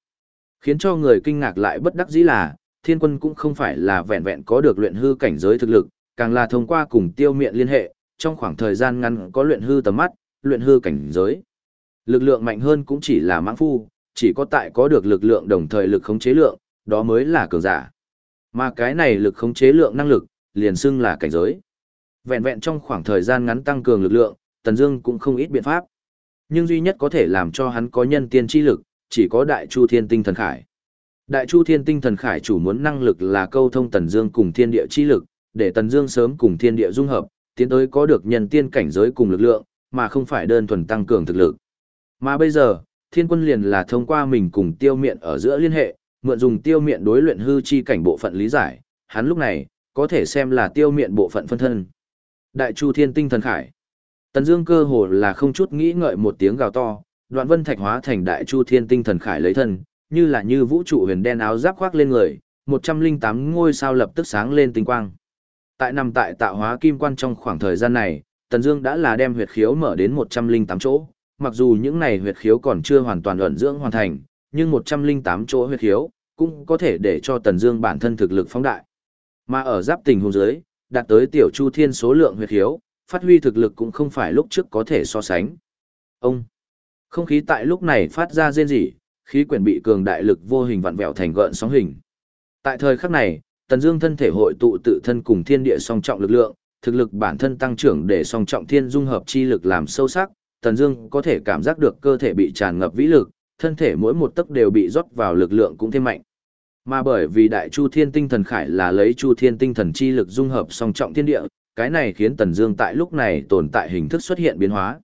Khiến cho người kinh ngạc lại bất đắc dĩ là, thiên quân cũng không phải là vẹn vẹn có được luyện hư cảnh giới thực lực, càng là thông qua cùng tiêu miện liên hệ, trong khoảng thời gian ngắn có luyện hư tầm mắt, luyện hư cảnh giới. Lực lượng mạnh hơn cũng chỉ là mãng phu, chỉ có tại có được lực lượng đồng thời lực khống chế lượng, đó mới là cường giả. Mà cái này lực khống chế lượng năng lực, liền xưng là cảnh giới. Vẹn vẹn trong khoảng thời gian ngắn tăng cường lực lượng, Tần Dương cũng không ít biện pháp. Nhưng duy nhất có thể làm cho hắn có nhân tiên chi lực, chỉ có Đại Chu Thiên Tinh Thần Khải. Đại Chu Thiên Tinh Thần Khải chủ muốn năng lực là câu thông Tần Dương cùng thiên địa chi lực, để Tần Dương sớm cùng thiên địa dung hợp, tiến tới có được nhân tiên cảnh giới cùng lực lượng, mà không phải đơn thuần tăng cường thực lực. Mà bây giờ, Thiên Quân liền là thông qua mình cùng Tiêu Miện ở giữa liên hệ, mượn dùng Tiêu Miện đối luyện hư chi cảnh bộ phận lý giải, hắn lúc này có thể xem là Tiêu Miện bộ phận phân thân. Đại Chu Thiên Tinh Thần Khải. Tần Dương cơ hồ là không chút nghĩ ngợi một tiếng gào to, Đoạn Vân Thạch hóa thành Đại Chu Thiên Tinh Thần Khải lấy thân, như là như vũ trụ huyền đen áo giáp khoác lên người, 108 ngôi sao lập tức sáng lên tinh quang. Tại nằm tại tạo hóa kim quan trong khoảng thời gian này, Tần Dương đã là đem huyệt khiếu mở đến 108 chỗ, mặc dù những này huyệt khiếu còn chưa hoàn toàn luận dưỡng hoàn thành, nhưng 108 chỗ huyệt khiếu cũng có thể để cho Tần Dương bản thân thực lực phóng đại. Mà ở giáp tình huống dưới, đạt tới tiểu chu thiên số lượng huyệt khiếu, phát huy thực lực cũng không phải lúc trước có thể so sánh. Ông không khí tại lúc này phát ra rên rỉ, khí quyển bị cường đại lực vô hình vặn vẹo thành gợn sóng hình. Tại thời khắc này, Tần Dương thân thể hội tụ tự thân cùng thiên địa song trọng lực lượng, thực lực bản thân tăng trưởng để song trọng thiên dung hợp chi lực làm sâu sắc, Tần Dương có thể cảm giác được cơ thể bị tràn ngập vĩ lực, thân thể mỗi một tấc đều bị rót vào lực lượng cũng thêm mạnh. Mà bởi vì Đại Chu Thiên Tinh Thần Khải là lấy Chu Thiên Tinh Thần chi lực dung hợp song trọng thiên địa, cái này khiến Tần Dương tại lúc này tồn tại hình thức xuất hiện biến hóa.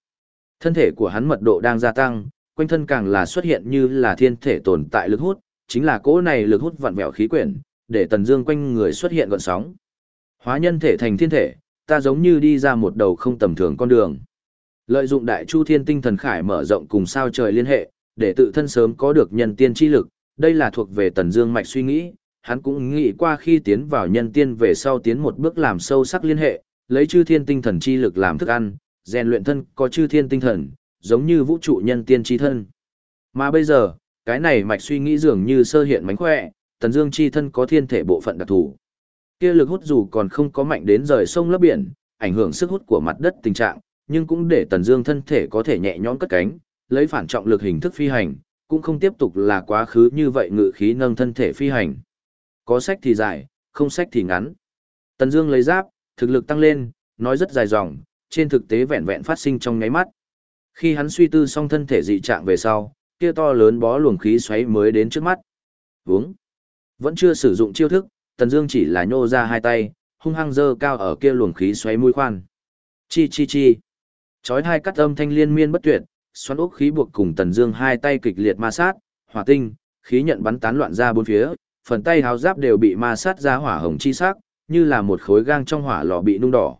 Thân thể của hắn mật độ đang gia tăng, quanh thân càng là xuất hiện như là thiên thể tồn tại lực hút, chính là cỗ này lực hút vặn vẹo khí quyển, để Tần Dương quanh người xuất hiện gợn sóng. Hóa nhân thể thành thiên thể, ta giống như đi ra một đầu không tầm thường con đường. Lợi dụng Đại Chu Thiên Tinh Thần Khải mở rộng cùng sao trời liên hệ, để tự thân sớm có được nhân tiên chi lực, đây là thuộc về Tần Dương mạch suy nghĩ, hắn cũng nghĩ qua khi tiến vào nhân tiên về sau tiến một bước làm sâu sắc liên hệ, lấy chư thiên tinh thần chi lực làm thức ăn, rèn luyện thân có chư thiên tinh thần, giống như vũ trụ nhân tiên chi thân. Mà bây giờ, cái này mạch suy nghĩ dường như sơ hiện mánh khỏe, tần dương chi thân có thiên thể bộ phận đặc thù. Kia lực hút dù còn không có mạnh đến rời sông lấp biển, ảnh hưởng sức hút của mặt đất tình trạng, nhưng cũng để tần dương thân thể có thể nhẹ nhõm cất cánh, lấy phản trọng lực hình thức phi hành, cũng không tiếp tục là quá khứ như vậy ngự khí nâng thân thể phi hành. Có sách thì dài, không sách thì ngắn. Tần Dương lấy giáp, thực lực tăng lên, nói rất dài dòng, trên thực tế vẹn vẹn phát sinh trong nháy mắt. Khi hắn suy tư xong thân thể dị trạng về sau, kia to lớn bó luồng khí xoáy mới đến trước mắt. Vướng. Vẫn chưa sử dụng chiêu thức, Tần Dương chỉ là nhô ra hai tay, hung hăng giơ cao ở kia luồng khí xoáy mũi khoan. Chi chi chi. Chói hai cắt âm thanh liên miên bất tuyệt, xoắn ốc khí buộc cùng Tần Dương hai tay kịch liệt ma sát, hỏa tinh, khí nhận bắn tán loạn ra bốn phía, phần tay háo giáp đều bị ma sát ra hỏa hồng chi sắc, như là một khối gang trong hỏa lò bị nung đỏ.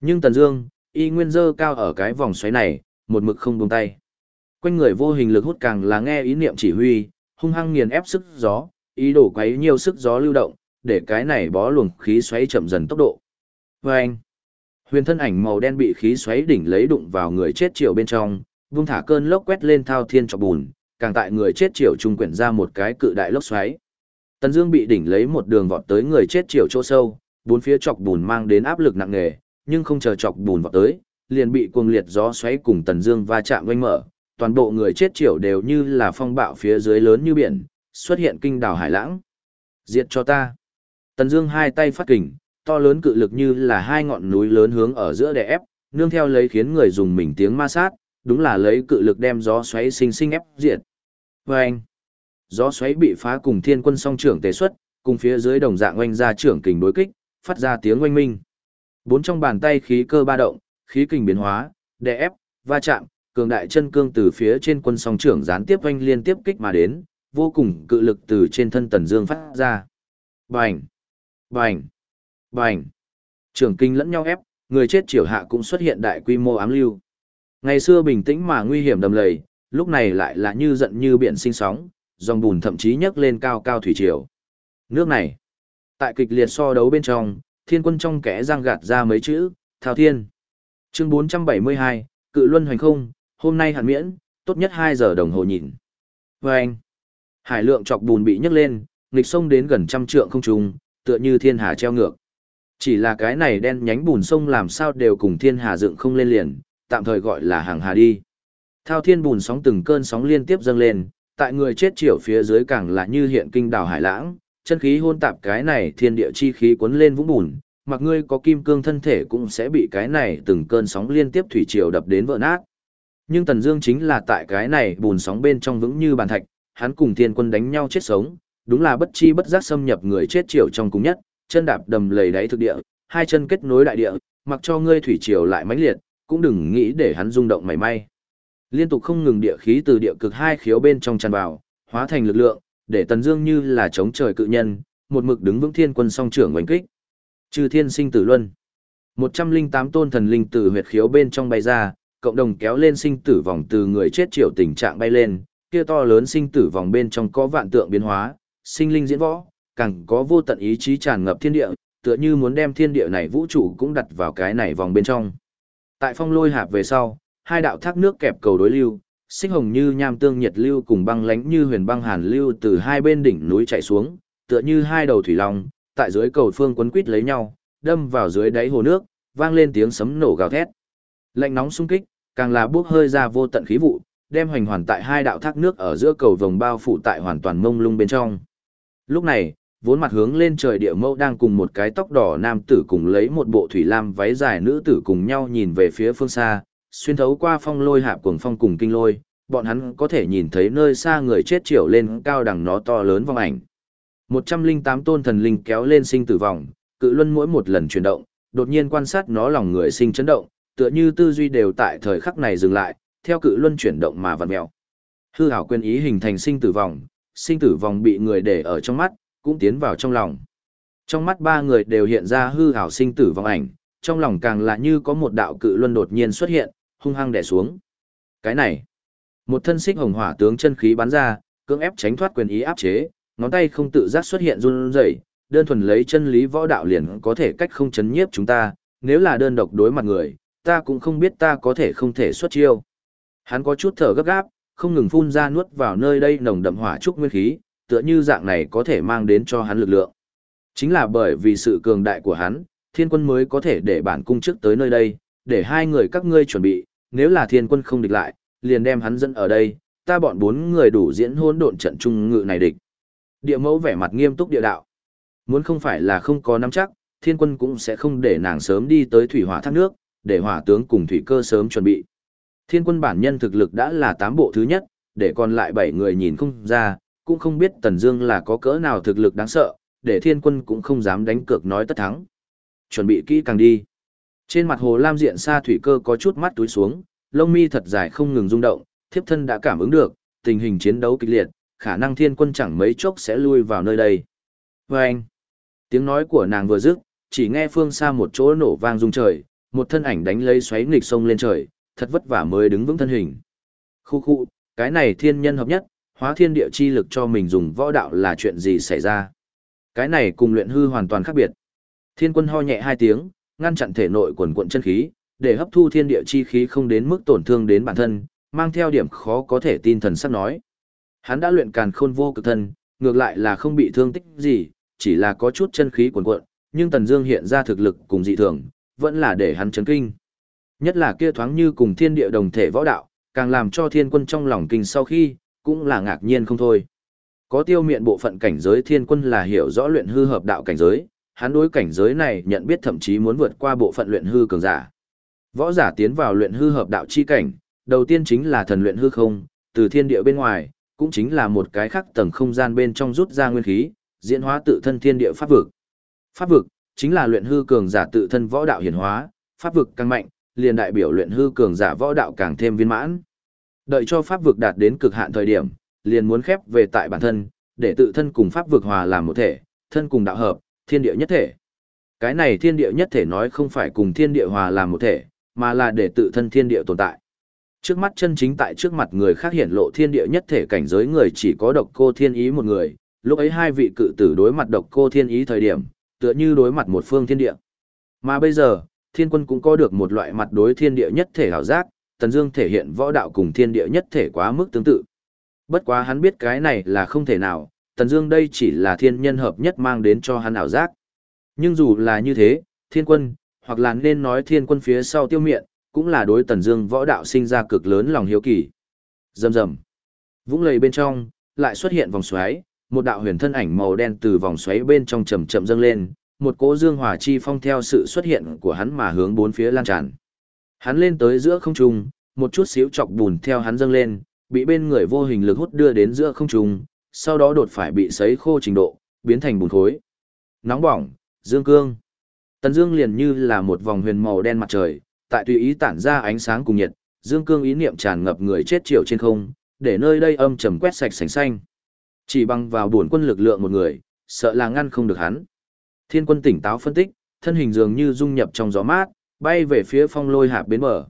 Nhưng Tần Dương, y nguyên dơ cao ở cái vòng xoáy này, một mực không buông tay. Quanh người vô hình lực hút càng là nghe ý niệm chỉ huy, hung hăng nghiền ép sức gió, ý đồ quấy nhiều sức gió lưu động, để cái này bó luồng khí xoáy chậm dần tốc độ. Và anh, huyền thân ảnh màu đen bị khí xoáy đỉnh lấy đụng vào người chết triệu bên trong, vung thả cơn lốc quét lên thao thiên chọc bùn, càng tại người chết triệu trung quyển ra một cái cự đại lốc xoáy. Tần Dương bị đỉnh lấy một đường vọt tới người chết triệu chỗ sâu, bốn phía chọc bùn mang đến áp lực nặng nề, nhưng không chờ chọc bùn vào tới, liền bị cuồng liệt gió xoáy cùng Tần Dương va chạm vênh mở, toàn bộ người chết triệu đều như là phong bạo phía dưới lớn như biển, xuất hiện kinh đảo hải lãng. Diệt cho ta. Tần Dương hai tay phát kình, to lớn cự lực như là hai ngọn núi lớn hướng ở giữa đè ép, nương theo lấy khiến người dùng mình tiếng ma sát, đúng là lấy cự lực đem gió xoáy sinh sinh ép diệt. Oeng. Gió xoáy bị phá cùng Thiên Quân song trưởng tề xuất, cùng phía dưới đồng dạng oanh ra trưởng kình đối kích, phát ra tiếng oanh minh. Bốn trong bàn tay khí cơ ba động, khí kình biến hóa, đè ép, va chạm, cường đại chân cương từ phía trên quân song trưởng gián tiếp oanh liên tiếp kích mà đến, vô cùng cự lực từ trên thân Tần Dương phát ra. Bành, bành, bành. Trưởng kinh lẫn nhau ép, người chết triều hạ cũng xuất hiện đại quy mô ám lưu. Ngày xưa bình tĩnh mà nguy hiểm đầm lầy, lúc này lại là như giận như biển sinh sóng, dòng bùn thậm chí nhấc lên cao cao thủy triều. Nước này, tại kịch liệt so đấu bên trong, thiên quân trong kẽ răng gạt ra mấy chữ, thao thiên. Chương 472, cự luân hoành không, hôm nay hạn miễn, tốt nhất 2 giờ đồng hồ nhìn. Và anh, hải lượng chọc bùn bị nhấc lên, nghịch sông đến gần trăm trượng không trùng, tựa như thiên hà treo ngược. Chỉ là cái này đen nhánh bùn sông làm sao đều cùng thiên hà dựng không lên liền, tạm thời gọi là hàng hà đi. Thao thiên bùn sóng từng cơn sóng liên tiếp dâng lên, tại người chết chiều phía dưới càng là như hiện kinh đảo hải lãng, chân khí hôn tạp cái này thiên địa chi khí cuốn lên vũng bùn, mặc ngươi có kim cương thân thể cũng sẽ bị cái này từng cơn sóng liên tiếp thủy triều đập đến vỡ nát. Nhưng Tần Dương chính là tại cái này bùn sóng bên trong vững như bàn thạch, hắn cùng thiên quân đánh nhau chết sống, đúng là bất chi bất giác xâm nhập người chết triều trong cùng nhất, chân đạp đầm lầy đáy thực địa, hai chân kết nối đại địa, mặc cho ngươi thủy triều lại mãnh liệt, cũng đừng nghĩ để hắn rung động mảy may. Liên tục không ngừng địa khí từ địa cực hai khiếu bên trong tràn vào, hóa thành lực lượng, để Tần Dương như là chống trời cự nhân, một mực đứng vững thiên quân song trưởng oanh kích. Trừ thiên sinh tử luân. 108 tôn thần linh từ huyệt khiếu bên trong bay ra, cộng đồng kéo lên sinh tử vòng từ người chết triệu tình trạng bay lên, kia to lớn sinh tử vòng bên trong có vạn tượng biến hóa, sinh linh diễn võ, càng có vô tận ý chí tràn ngập thiên địa, tựa như muốn đem thiên địa này vũ trụ cũng đặt vào cái này vòng bên trong. Tại phong lôi hạp về sau, hai đạo thác nước kẹp cầu đối lưu, xích hồng như nham tương nhiệt lưu cùng băng lánh như huyền băng hàn lưu từ hai bên đỉnh núi chảy xuống, tựa như hai đầu thủy long, tại dưới cầu phương quấn quít lấy nhau, đâm vào dưới đáy hồ nước, vang lên tiếng sấm nổ gào thét. Lạnh nóng xung kích, càng là bước hơi ra vô tận khí vụ, đem hoành hoàn tại hai đạo thác nước ở giữa cầu vòng bao phủ tại hoàn toàn mông lung bên trong. Lúc này, vốn mặt hướng lên trời địa mẫu đang cùng một cái tóc đỏ nam tử cùng lấy một bộ thủy lam váy dài nữ tử cùng nhau nhìn về phía phương xa, xuyên thấu qua phong lôi hạ cuồng phong cùng kinh lôi, bọn hắn có thể nhìn thấy nơi xa người chết chiều lên cao đằng nó to lớn vong ảnh. 108 tôn thần linh kéo lên sinh tử vòng, cự luân mỗi một lần chuyển động, đột nhiên quan sát nó lòng người sinh chấn động, tựa như tư duy đều tại thời khắc này dừng lại, theo cự luân chuyển động mà vặn mèo. Hư hảo quên ý hình thành sinh tử vòng, sinh tử vòng bị người để ở trong mắt, cũng tiến vào trong lòng. Trong mắt ba người đều hiện ra hư hảo sinh tử vòng ảnh, trong lòng càng là như có một đạo cự luân đột nhiên xuất hiện, hung hăng đè xuống. Cái này, một thân xích hồng hỏa tướng chân khí bắn ra, cưỡng ép tránh thoát quyền ý áp chế, ngón tay không tự giác xuất hiện run rẩy, đơn thuần lấy chân lý võ đạo liền có thể cách không chấn nhiếp chúng ta, nếu là đơn độc đối mặt người, ta cũng không biết ta có thể không thể xuất chiêu. Hắn có chút thở gấp gáp, không ngừng phun ra nuốt vào nơi đây nồng đậm hỏa trúc nguyên khí, tựa như dạng này có thể mang đến cho hắn lực lượng. Chính là bởi vì sự cường đại của hắn, thiên quân mới có thể để bản cung trước tới nơi đây, để hai người các ngươi chuẩn bị, nếu là thiên quân không địch lại, liền đem hắn dẫn ở đây, ta bọn bốn người đủ diễn hỗn độn trận trung ngự này địch. Địa mẫu vẻ mặt nghiêm túc địa đạo. Muốn không phải là không có nắm chắc, thiên quân cũng sẽ không để nàng sớm đi tới thủy hỏa thác nước, để hỏa tướng cùng thủy cơ sớm chuẩn bị. Thiên quân bản nhân thực lực đã là tám bộ thứ nhất, để còn lại bảy người nhìn không ra, cũng không biết Tần Dương là có cỡ nào thực lực đáng sợ, để thiên quân cũng không dám đánh cược nói tất thắng. Chuẩn bị kỹ càng đi. Trên mặt hồ lam diện xa thủy cơ có chút mắt túi xuống, lông mi thật dài không ngừng rung động, thiếp thân đã cảm ứng được, tình hình chiến đấu kịch liệt, khả năng thiên quân chẳng mấy chốc sẽ lui vào nơi đây. Và anh, tiếng nói của nàng vừa dứt, chỉ nghe phương xa một chỗ nổ vang rung trời, một thân ảnh đánh lấy xoáy nghịch sông lên trời, thật vất vả mới đứng vững thân hình. Khu khu, cái này thiên nhân hợp nhất, hóa thiên địa chi lực cho mình dùng võ đạo là chuyện gì xảy ra. Cái này cùng luyện hư hoàn toàn khác biệt. Thiên quân ho nhẹ hai tiếng, ngăn chặn thể nội quần quận chân khí, để hấp thu thiên địa chi khí không đến mức tổn thương đến bản thân, mang theo điểm khó có thể tin thần sắc nói. Hắn đã luyện càn khôn vô cực thân, ngược lại là không bị thương tích gì, chỉ là có chút chân khí quần quận, nhưng Tần Dương hiện ra thực lực cùng dị thường, vẫn là để hắn chấn kinh. Nhất là kia thoáng như cùng thiên địa đồng thể võ đạo, càng làm cho thiên quân trong lòng kinh sau khi, cũng là ngạc nhiên không thôi. Có tiêu miện bộ phận cảnh giới thiên quân là hiểu rõ luyện hư hợp đạo cảnh giới, hắn đối cảnh giới này nhận biết thậm chí muốn vượt qua bộ phận luyện hư cường giả. Võ giả tiến vào luyện hư hợp đạo chi cảnh, đầu tiên chính là thần luyện hư không, từ thiên địa bên ngoài, cũng chính là một cái khác tầng không gian bên trong rút ra nguyên khí, diễn hóa tự thân thiên địa pháp vực. Pháp vực chính là luyện hư cường giả tự thân võ đạo hiển hóa, pháp vực càng mạnh, liền đại biểu luyện hư cường giả võ đạo càng thêm viên mãn. Đợi cho pháp vực đạt đến cực hạn thời điểm, liền muốn khép về tại bản thân, để tự thân cùng pháp vực hòa làm một thể, thân cùng đạo hợp, thiên địa nhất thể. Cái này thiên địa nhất thể nói không phải cùng thiên địa hòa làm một thể, mà là để tự thân thiên địa tồn tại. Trước mắt chân chính tại trước mặt người khác hiển lộ thiên địa nhất thể cảnh giới người chỉ có độc cô thiên ý một người, lúc ấy hai vị cự tử đối mặt độc cô thiên ý thời điểm, tựa như đối mặt một phương thiên địa. Mà bây giờ, thiên quân cũng có được một loại mặt đối thiên địa nhất thể hảo giác, Tần Dương thể hiện võ đạo cùng thiên địa nhất thể quá mức tương tự. Bất quá hắn biết cái này là không thể nào, Tần Dương đây chỉ là thiên nhân hợp nhất mang đến cho hắn ảo giác. Nhưng dù là như thế, thiên quân, hoặc là nên nói thiên quân phía sau tiêu miện, cũng là đối Tần Dương võ đạo sinh ra cực lớn lòng hiếu kỳ. Rầm rầm. Vũng lầy bên trong lại xuất hiện vòng xoáy, một đạo huyền thân ảnh màu đen từ vòng xoáy bên trong chậm chậm dâng lên, một cỗ dương hỏa chi phong theo sự xuất hiện của hắn mà hướng bốn phía lan tràn. Hắn lên tới giữa không trung, một chút xíu chọc bùn theo hắn dâng lên, bị bên người vô hình lực hút đưa đến giữa không trung, sau đó đột phải bị sấy khô trình độ, biến thành bùn khối. Nóng bỏng, dương cương. Tần dương liền như là một vòng huyền màu đen mặt trời, tại tùy ý tản ra ánh sáng cùng nhiệt, dương cương ý niệm tràn ngập người chết triệu trên không, để nơi đây âm trầm quét sạch sành xanh. Chỉ bằng vào bổn quân lực lượng một người, sợ là ngăn không được hắn. Thiên quân tỉnh táo phân tích, thân hình dường như dung nhập trong gió mát, bay về phía phong lôi hạp bến bờ.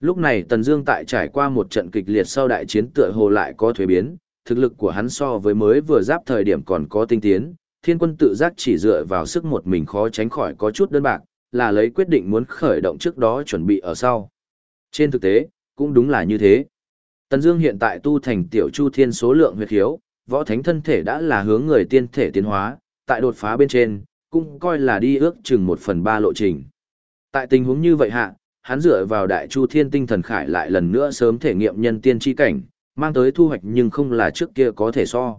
Lúc này Tần Dương tại trải qua một trận kịch liệt sau đại chiến tựa hồ lại có thuế biến, thực lực của hắn so với mới vừa giáp thời điểm còn có tinh tiến, thiên quân tự giác chỉ dựa vào sức một mình khó tránh khỏi có chút đơn bạc, là lấy quyết định muốn khởi động trước đó chuẩn bị ở sau. Trên thực tế, cũng đúng là như thế. Tần Dương hiện tại tu thành tiểu chu thiên số lượng huyết hiếu võ thánh thân thể đã là hướng người tiên thể tiến hóa, tại đột phá bên trên, cũng coi là đi ước chừng một phần ba lộ trình. Tại tình huống như vậy hạ, hắn dựa vào đại chu thiên tinh thần khải lại lần nữa sớm thể nghiệm nhân tiên chi cảnh, mang tới thu hoạch nhưng không là trước kia có thể so.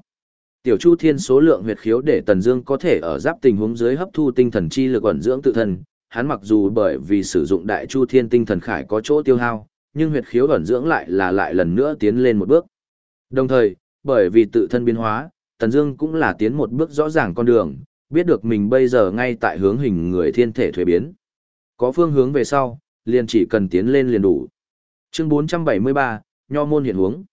Tiểu chu thiên số lượng huyệt khiếu để Tần Dương có thể ở giáp tình huống dưới hấp thu tinh thần chi lực ẩn dưỡng tự thân, hắn mặc dù bởi vì sử dụng đại chu thiên tinh thần khải có chỗ tiêu hao, nhưng huyệt khiếu ẩn dưỡng lại là lại lần nữa tiến lên một bước. Đồng thời, bởi vì tự thân biến hóa, Tần Dương cũng là tiến một bước rõ ràng con đường, biết được mình bây giờ ngay tại hướng hình người thiên thể thuế biến. Có phương hướng về sau, liền chỉ cần tiến lên liền đủ. Chương 473, Nho môn hiện hướng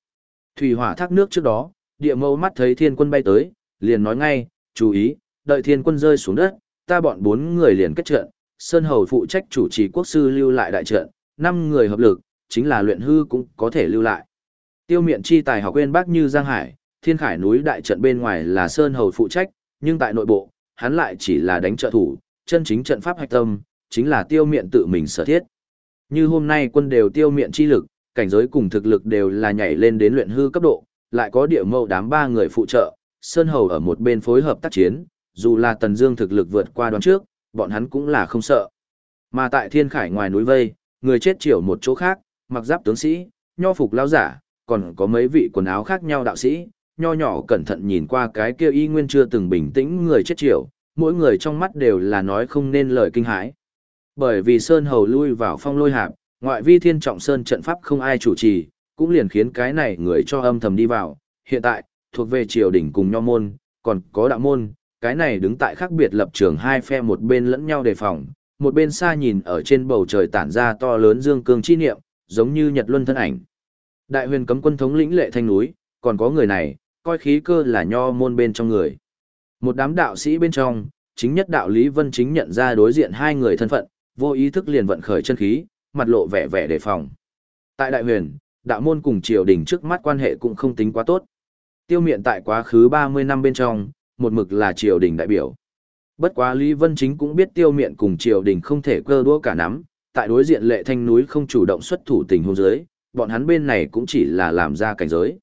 Thủy hỏa thác nước trước đó, địa mâu mắt thấy thiên quân bay tới, liền nói ngay, chú ý, đợi thiên quân rơi xuống đất, ta bọn bốn người liền kết trận, Sơn Hầu phụ trách chủ trì quốc sư lưu lại đại trận, năm người hợp lực, chính là luyện hư cũng có thể lưu lại. Tiêu miện chi tài học quên bác như Giang Hải, thiên khải núi đại trận bên ngoài là Sơn Hầu phụ trách, nhưng tại nội bộ, hắn lại chỉ là đánh trợ thủ, chân chính trận pháp hạch tâm, chính là tiêu miện tự mình sở thiết. Như hôm nay quân đều tiêu miện chi lực, cảnh giới cùng thực lực đều là nhảy lên đến luyện hư cấp độ, lại có địa mâu đám ba người phụ trợ, Sơn Hầu ở một bên phối hợp tác chiến, dù là Tần Dương thực lực vượt qua đoán trước, bọn hắn cũng là không sợ. Mà tại Thiên Khải ngoài núi vây, người chết chiểu một chỗ khác, mặc giáp tướng sĩ, nho phục lão giả, còn có mấy vị quần áo khác nhau đạo sĩ, nho nhỏ cẩn thận nhìn qua cái kia y nguyên chưa từng bình tĩnh người chết chiểu, mỗi người trong mắt đều là nói không nên lời kinh hãi. Bởi vì Sơn Hầu lui vào phong lôi hạp, ngoại vi thiên trọng Sơn trận pháp không ai chủ trì, cũng liền khiến cái này người cho âm thầm đi vào. Hiện tại, thuộc về triều đình cùng nho môn, còn có đạo môn, cái này đứng tại khác biệt lập trường hai phe một bên lẫn nhau đề phòng, một bên xa nhìn ở trên bầu trời tản ra to lớn dương cương chi niệm, giống như nhật luân thân ảnh. Đại huyền cấm quân thống lĩnh lệ thanh núi, còn có người này, coi khí cơ là nho môn bên trong người. Một đám đạo sĩ bên trong, chính nhất đạo Lý Vân chính nhận ra đối diện hai người thân phận, vô ý thức liền vận khởi chân khí, mặt lộ vẻ vẻ đề phòng. Tại đại huyền, đạo môn cùng triều đình trước mắt quan hệ cũng không tính quá tốt. Tiêu miện tại quá khứ 30 năm bên trong, một mực là triều đình đại biểu. Bất quá Lý Vân Chính cũng biết tiêu miện cùng triều đình không thể cơ đua cả nắm, tại đối diện lệ thanh núi không chủ động xuất thủ tình hôn giới, bọn hắn bên này cũng chỉ là làm ra cảnh giới.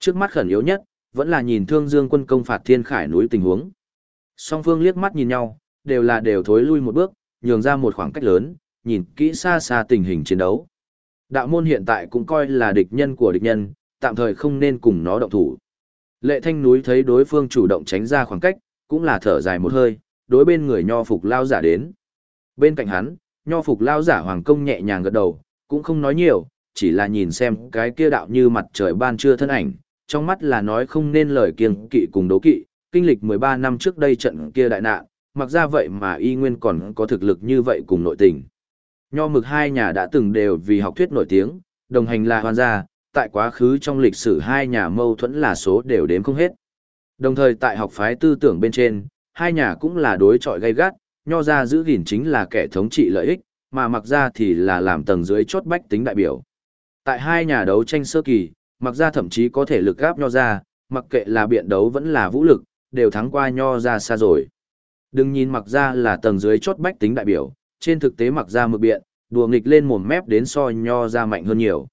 Trước mắt khẩn yếu nhất, vẫn là nhìn thương dương quân công phạt thiên khải núi tình huống. Song phương liếc mắt nhìn nhau, đều là đều thối lui một bước, nhường ra một khoảng cách lớn, nhìn kỹ xa xa tình hình chiến đấu. Đạo môn hiện tại cũng coi là địch nhân của địch nhân, tạm thời không nên cùng nó động thủ. Lệ thanh núi thấy đối phương chủ động tránh ra khoảng cách, cũng là thở dài một hơi, đối bên người nho phục lao giả đến. Bên cạnh hắn, nho phục lao giả hoàng công nhẹ nhàng gật đầu, cũng không nói nhiều, chỉ là nhìn xem cái kia đạo như mặt trời ban trưa thân ảnh, trong mắt là nói không nên lời kiêng kỵ cùng đấu kỵ, kinh lịch 13 năm trước đây trận kia đại nạn, mặc ra vậy mà y nguyên còn có thực lực như vậy cùng nội tình. Nho mực hai nhà đã từng đều vì học thuyết nổi tiếng, đồng hành là hoàn gia, tại quá khứ trong lịch sử hai nhà mâu thuẫn là số đều đếm không hết. Đồng thời tại học phái tư tưởng bên trên, hai nhà cũng là đối trọi gay gắt, nho ra giữ gìn chính là kẻ thống trị lợi ích, mà mặc ra thì là làm tầng dưới chốt bách tính đại biểu. Tại hai nhà đấu tranh sơ kỳ, mặc ra thậm chí có thể lực gáp nho ra, mặc kệ là biện đấu vẫn là vũ lực, đều thắng qua nho ra xa rồi. Đừng nhìn mặc ra là tầng dưới chốt bách tính đại biểu, trên thực tế mặc ra mực biện, đùa nghịch lên mồm mép đến so nho ra mạnh hơn nhiều.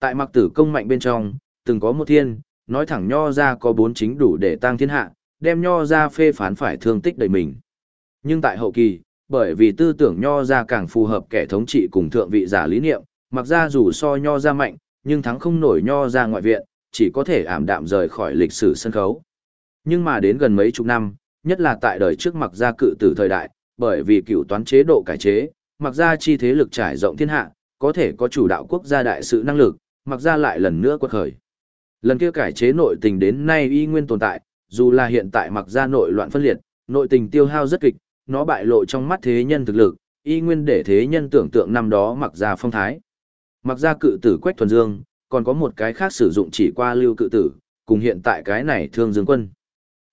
Tại mặc tử công mạnh bên trong, từng có một thiên, nói thẳng nho ra có bốn chính đủ để tăng thiên hạ, đem nho ra phê phán phải thương tích đầy mình. Nhưng tại hậu kỳ, bởi vì tư tưởng nho ra càng phù hợp kẻ thống trị cùng thượng vị giả lý niệm, mặc ra dù so nho ra mạnh, nhưng thắng không nổi nho ra ngoại viện, chỉ có thể ảm đạm rời khỏi lịch sử sân khấu. Nhưng mà đến gần mấy chục năm, nhất là tại đời trước mặc ra cự tử thời đại, bởi vì cựu toán chế độ cải chế, mặc ra chi thế lực trải rộng thiên hạ, có thể có chủ đạo quốc gia đại sự năng lực, mặc ra lại lần nữa quật khởi. Lần kia cải chế nội tình đến nay y nguyên tồn tại, dù là hiện tại mặc ra nội loạn phân liệt, nội tình tiêu hao rất kịch, nó bại lộ trong mắt thế nhân thực lực, y nguyên để thế nhân tưởng tượng năm đó mặc ra phong thái. Mặc ra cự tử Quách Thuần Dương, còn có một cái khác sử dụng chỉ qua lưu cự tử, cùng hiện tại cái này thương dương quân.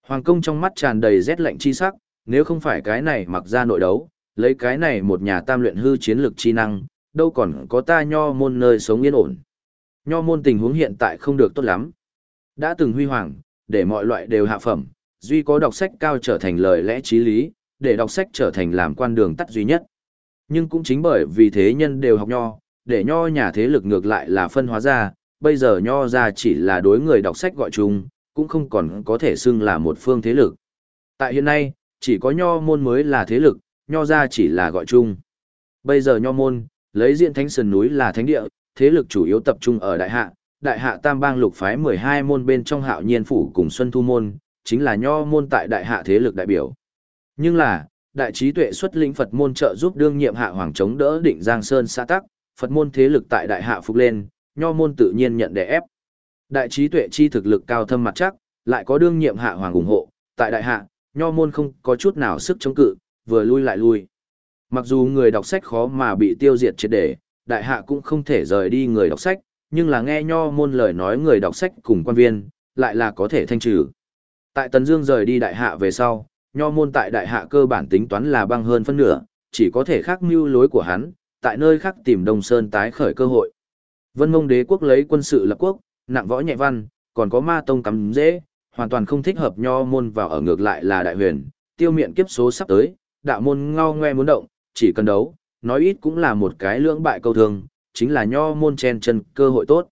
Hoàng công trong mắt tràn đầy rét lạnh chi sắc, nếu không phải cái này mặc ra nội đấu, lấy cái này một nhà tam luyện hư chiến lực chi năng, đâu còn có ta nho môn nơi sống yên ổn. Nho môn tình huống hiện tại không được tốt lắm. Đã từng huy hoàng, để mọi loại đều hạ phẩm, duy có đọc sách cao trở thành lời lẽ trí lý, để đọc sách trở thành làm quan đường tắt duy nhất. Nhưng cũng chính bởi vì thế nhân đều học nho, để nho nhà thế lực ngược lại là phân hóa ra, bây giờ nho ra chỉ là đối người đọc sách gọi chung, cũng không còn có thể xưng là một phương thế lực. Tại hiện nay, chỉ có nho môn mới là thế lực, nho ra chỉ là gọi chung. Bây giờ nho môn, lấy diện thánh sơn núi là thánh địa, thế lực chủ yếu tập trung ở đại hạ, đại hạ tam bang lục phái 12 môn bên trong hạo nhiên phủ cùng xuân thu môn, chính là nho môn tại đại hạ thế lực đại biểu. Nhưng là, đại trí tuệ xuất lĩnh Phật môn trợ giúp đương nhiệm hạ hoàng chống đỡ định Giang Sơn xã tắc, Phật môn thế lực tại đại hạ phục lên, nho môn tự nhiên nhận đè ép. Đại trí tuệ chi thực lực cao thâm mặt chắc, lại có đương nhiệm hạ hoàng ủng hộ, tại đại hạ, nho môn không có chút nào sức chống cự, vừa lui lại lui. Mặc dù người đọc sách khó mà bị tiêu diệt triệt để, đại hạ cũng không thể rời đi người đọc sách, nhưng là nghe nho môn lời nói người đọc sách cùng quan viên, lại là có thể thanh trừ. Tại Tần Dương rời đi đại hạ về sau, nho môn tại đại hạ cơ bản tính toán là băng hơn phân nửa, chỉ có thể khác mưu lối của hắn, tại nơi khác tìm Đông Sơn tái khởi cơ hội. Vân Mông Đế quốc lấy quân sự lập quốc, nặng võ nhẹ văn, còn có ma tông cắm dễ, hoàn toàn không thích hợp nho môn vào ở ngược lại là đại huyền, tiêu miệng kiếp số sắp tới, đạo môn ngao ngoe muốn động, chỉ cần đấu, nói ít cũng là một cái lưỡng bại câu thương, chính là nho môn chen chân cơ hội tốt.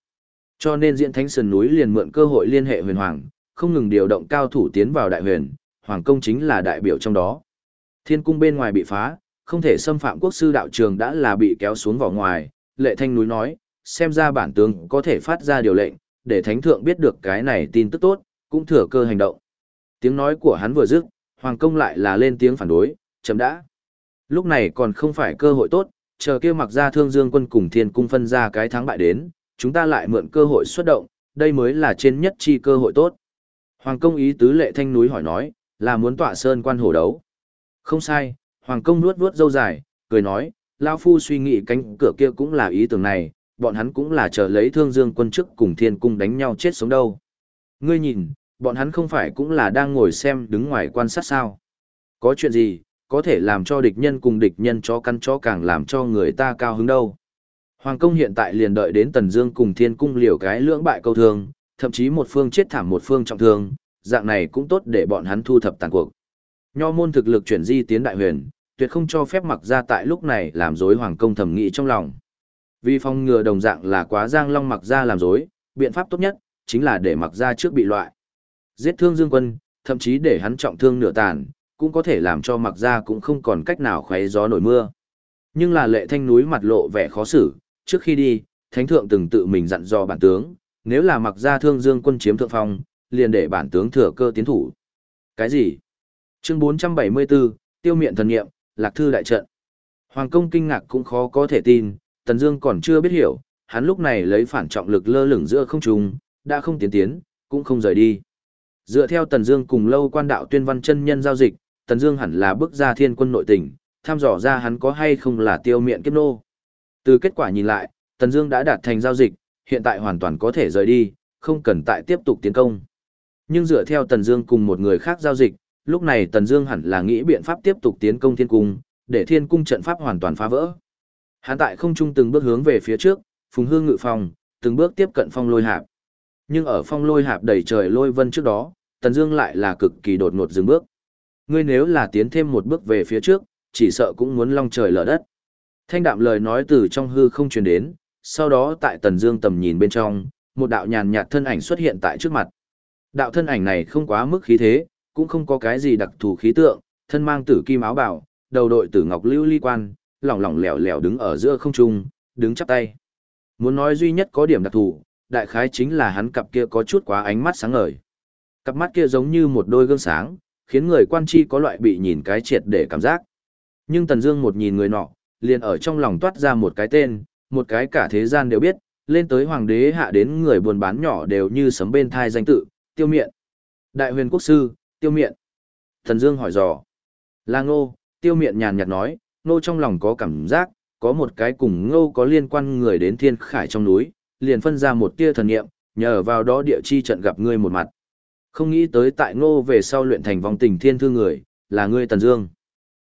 Cho nên diễn thánh sườn núi liền mượn cơ hội liên hệ huyền hoàng, không ngừng điều động cao thủ tiến vào đại huyền, hoàng công chính là đại biểu trong đó. Thiên cung bên ngoài bị phá, không thể xâm phạm quốc sư đạo trường đã là bị kéo xuống vào ngoài, lệ thanh núi nói, xem ra bản tướng có thể phát ra điều lệnh, để thánh thượng biết được cái này tin tức tốt, cũng thừa cơ hành động. Tiếng nói của hắn vừa dứt, hoàng công lại là lên tiếng phản đối, chấm đã. Lúc này còn không phải cơ hội tốt, chờ kia mặc ra thương dương quân cùng thiên cung phân ra cái thắng bại đến, chúng ta lại mượn cơ hội xuất động, đây mới là trên nhất chi cơ hội tốt. Hoàng công ý tứ lệ thanh núi hỏi nói, là muốn tỏa sơn quan hổ đấu. Không sai, Hoàng công nuốt nuốt dâu dài, cười nói, Lao Phu suy nghĩ cánh cửa kia cũng là ý tưởng này, bọn hắn cũng là chờ lấy thương dương quân chức cùng thiên cung đánh nhau chết sống đâu. Ngươi nhìn, bọn hắn không phải cũng là đang ngồi xem đứng ngoài quan sát sao. Có chuyện gì, có thể làm cho địch nhân cùng địch nhân cho căn cho càng làm cho người ta cao hứng đâu. Hoàng công hiện tại liền đợi đến Tần Dương cùng Thiên cung liều cái lưỡng bại câu thương, thậm chí một phương chết thảm một phương trọng thương, dạng này cũng tốt để bọn hắn thu thập tàn cuộc. Nho môn thực lực chuyển di tiến đại huyền, tuyệt không cho phép mặc ra tại lúc này làm dối hoàng công thẩm nghĩ trong lòng. Vì phong ngừa đồng dạng là quá giang long mặc ra làm dối, biện pháp tốt nhất, chính là để mặc ra trước bị loại. Giết thương dương quân, thậm chí để hắn trọng thương nửa tàn, cũng có thể làm cho mặc ra cũng không còn cách nào khoé gió nổi mưa. Nhưng là lệ thanh núi mặt lộ vẻ khó xử, trước khi đi, thánh thượng từng tự mình dặn dò bản tướng, nếu là mặc ra thương dương quân chiếm thượng phong, liền để bản tướng thừa cơ tiến thủ. Cái gì? Chương 474, tiêu miện thần nghiệm, lạc thư đại trận. Hoàng công kinh ngạc cũng khó có thể tin, Tần Dương còn chưa biết hiểu, hắn lúc này lấy phản trọng lực lơ lửng giữa không trung, đã không tiến tiến, cũng không rời đi. Dựa theo Tần Dương cùng lâu quan đạo tuyên văn chân nhân giao dịch, Tần Dương hẳn là bước ra thiên quân nội tình, thăm dò ra hắn có hay không là tiêu miện kiếp nô. Từ kết quả nhìn lại, Tần Dương đã đạt thành giao dịch, hiện tại hoàn toàn có thể rời đi, không cần tại tiếp tục tiến công. Nhưng dựa theo Tần Dương cùng một người khác giao dịch, lúc này Tần Dương hẳn là nghĩ biện pháp tiếp tục tiến công Thiên Cung, để Thiên Cung trận pháp hoàn toàn phá vỡ. Hắn tại không trung từng bước hướng về phía trước, phùng hương ngự phòng, từng bước tiếp cận phong lôi hạp. Nhưng ở phong lôi hạp đầy trời lôi vân trước đó, Tần Dương lại là cực kỳ đột ngột dừng bước. Ngươi nếu là tiến thêm một bước về phía trước, chỉ sợ cũng muốn long trời lở đất. Thanh đạm lời nói từ trong hư không truyền đến, sau đó tại Tần Dương tầm nhìn bên trong, một đạo nhàn nhạt thân ảnh xuất hiện tại trước mặt. Đạo thân ảnh này không quá mức khí thế, cũng không có cái gì đặc thù khí tượng, thân mang tử kim áo bào, đầu đội tử ngọc lưu ly quan, lỏng lỏng lẻo lẻo đứng ở giữa không trung, đứng chắp tay. Muốn nói duy nhất có điểm đặc thù, đại khái chính là hắn cặp kia có chút quá ánh mắt sáng ngời. Cặp mắt kia giống như một đôi gương sáng, khiến người quan chi có loại bị nhìn cái triệt để cảm giác. Nhưng Tần Dương một nhìn người nọ, liền ở trong lòng toát ra một cái tên, một cái cả thế gian đều biết, lên tới hoàng đế hạ đến người buôn bán nhỏ đều như sấm bên thai danh tự, Tiêu Miện. Đại huyền quốc sư, Tiêu Miện. Tần Dương hỏi dò. Là Ngô, Tiêu Miện nhàn nhạt nói, Ngô trong lòng có cảm giác, có một cái cùng Ngô có liên quan người đến Thiên Khải trong núi, liền phân ra một tia thần niệm, nhờ vào đó địa chi trận gặp ngươi một mặt. Không nghĩ tới tại Ngô về sau luyện thành vong tình thiên thư người, là ngươi Tần Dương.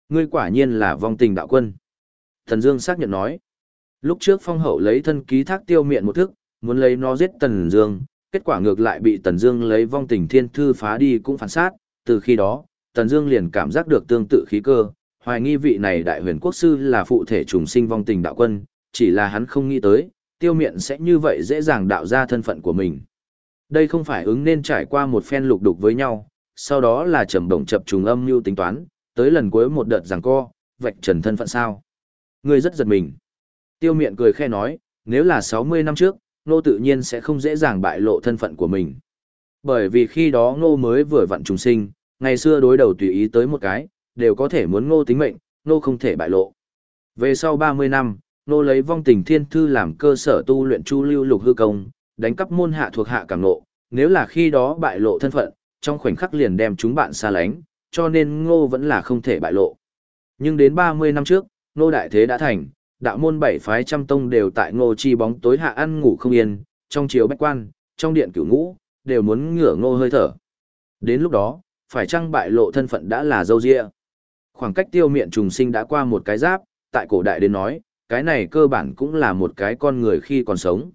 Ngươi quả nhiên là vong tình đạo quân. Tần Dương xác nhận nói. Lúc trước Phong Hậu lấy thân ký thác tiêu miệng một thức, muốn lấy nó giết Tần Dương, kết quả ngược lại bị Tần Dương lấy vong tình thiên thư phá đi cũng phản sát, từ khi đó, Tần Dương liền cảm giác được tương tự khí cơ, hoài nghi vị này đại huyền quốc sư là phụ thể trùng sinh vong tình đạo quân, chỉ là hắn không nghĩ tới, tiêu miện sẽ như vậy dễ dàng đạo ra thân phận của mình. Đây không phải ứng nên trải qua một phen lục đục với nhau, sau đó là trầm động chập trùng âm mưu tính toán, tới lần cuối một đợt giằng co, vạch trần thân phận sao. Ngươi rất giật mình. Tiêu miện cười khe nói, nếu là 60 năm trước, nô tự nhiên sẽ không dễ dàng bại lộ thân phận của mình. Bởi vì khi đó ngô mới vừa vặn trùng sinh, ngày xưa đối đầu tùy ý tới một cái, đều có thể muốn ngô tính mệnh, ngô không thể bại lộ. Về sau 30 năm, Nô lấy vong tình thiên thư làm cơ sở tu luyện chu lưu lục hư công, đánh cắp môn hạ thuộc hạ cảm nộ, nếu là khi đó bại lộ thân phận, trong khoảnh khắc liền đem chúng bạn xa lánh, cho nên ngô vẫn là không thể bại lộ. Nhưng đến 30 năm trước, ngô đại thế đã thành, đạo môn bảy phái trăm tông đều tại ngô chi bóng tối hạ ăn ngủ không yên, trong chiếu bách quan, trong điện cửu ngũ, đều muốn ngửa ngô hơi thở. Đến lúc đó, phải chăng bại lộ thân phận đã là dâu dịa. Khoảng cách tiêu miệng trùng sinh đã qua một cái giáp, tại cổ đại đến nói, cái này cơ bản cũng là một cái con người khi còn sống.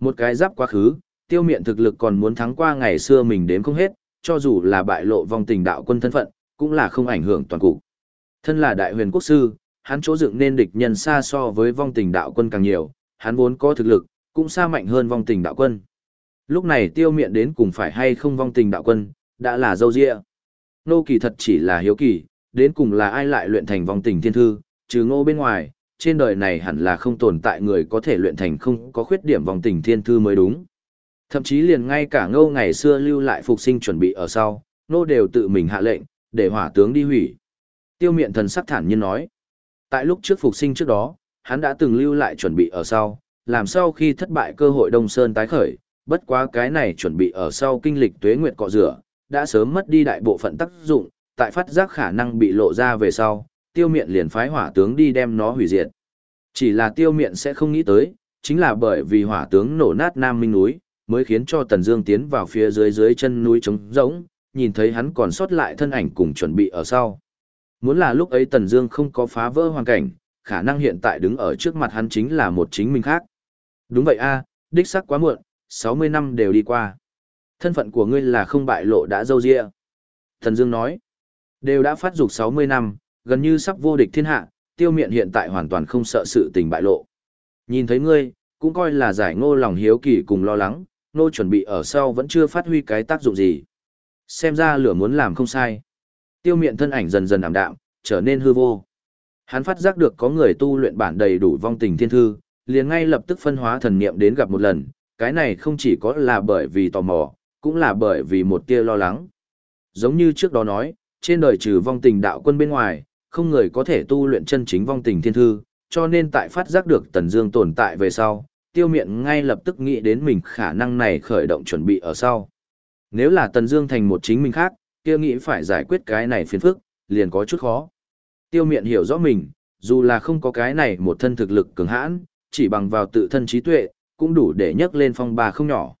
Một cái giáp quá khứ, tiêu miện thực lực còn muốn thắng qua ngày xưa mình đếm không hết, cho dù là bại lộ vong tình đạo quân thân phận, cũng là không ảnh hưởng toàn cục. Thân là đại huyền quốc sư, hắn chỗ dựng nên địch nhân xa so với vong tình đạo quân càng nhiều, hắn vốn có thực lực, cũng xa mạnh hơn vong tình đạo quân. Lúc này tiêu miện đến cùng phải hay không vong tình đạo quân, đã là dâu dịa. Nô kỳ thật chỉ là hiếu kỳ, đến cùng là ai lại luyện thành vong tình thiên thư, trừ ngô bên ngoài, trên đời này hẳn là không tồn tại người có thể luyện thành không có khuyết điểm vòng tình thiên thư mới đúng. Thậm chí liền ngay cả ngô ngày xưa lưu lại phục sinh chuẩn bị ở sau, nô đều tự mình hạ lệnh, để hỏa tướng đi hủy. Tiêu miện thần sắc thản nhiên nói. Tại lúc trước phục sinh trước đó, hắn đã từng lưu lại chuẩn bị ở sau, làm sau khi thất bại cơ hội Đông Sơn tái khởi, bất quá cái này chuẩn bị ở sau kinh lịch tuế nguyệt cọ rửa, đã sớm mất đi đại bộ phận tác dụng, tại phát giác khả năng bị lộ ra về sau, tiêu miện liền phái hỏa tướng đi đem nó hủy diệt. Chỉ là tiêu miện sẽ không nghĩ tới, chính là bởi vì hỏa tướng nổ nát Nam Minh núi, mới khiến cho Tần Dương tiến vào phía dưới dưới chân núi trống rỗng, nhìn thấy hắn còn sót lại thân ảnh cùng chuẩn bị ở sau. Muốn là lúc ấy Tần Dương không có phá vỡ hoàn cảnh, khả năng hiện tại đứng ở trước mặt hắn chính là một chính mình khác. Đúng vậy a, đích xác quá muộn, 60 năm đều đi qua. Thân phận của ngươi là không bại lộ đã dâu dịa. Tần Dương nói, đều đã phát dục 60 năm, gần như sắp vô địch thiên hạ, tiêu miện hiện tại hoàn toàn không sợ sự tình bại lộ. Nhìn thấy ngươi, cũng coi là giải ngô lòng hiếu kỳ cùng lo lắng, nô chuẩn bị ở sau vẫn chưa phát huy cái tác dụng gì. Xem ra lửa muốn làm không sai. Tiêu miện thân ảnh dần dần ảm đạm, trở nên hư vô. Hắn phát giác được có người tu luyện bản đầy đủ vong tình thiên thư, liền ngay lập tức phân hóa thần niệm đến gặp một lần, cái này không chỉ có là bởi vì tò mò, cũng là bởi vì một tia lo lắng. Giống như trước đó nói, trên đời trừ vong tình đạo quân bên ngoài, không người có thể tu luyện chân chính vong tình thiên thư, cho nên tại phát giác được Tần Dương tồn tại về sau, tiêu miện ngay lập tức nghĩ đến mình khả năng này khởi động chuẩn bị ở sau. Nếu là Tần Dương thành một chính mình khác, kia nghĩ phải giải quyết cái này phiền phức, liền có chút khó. Tiêu miện hiểu rõ mình, dù là không có cái này một thân thực lực cường hãn, chỉ bằng vào tự thân trí tuệ, cũng đủ để nhấc lên phong ba không nhỏ.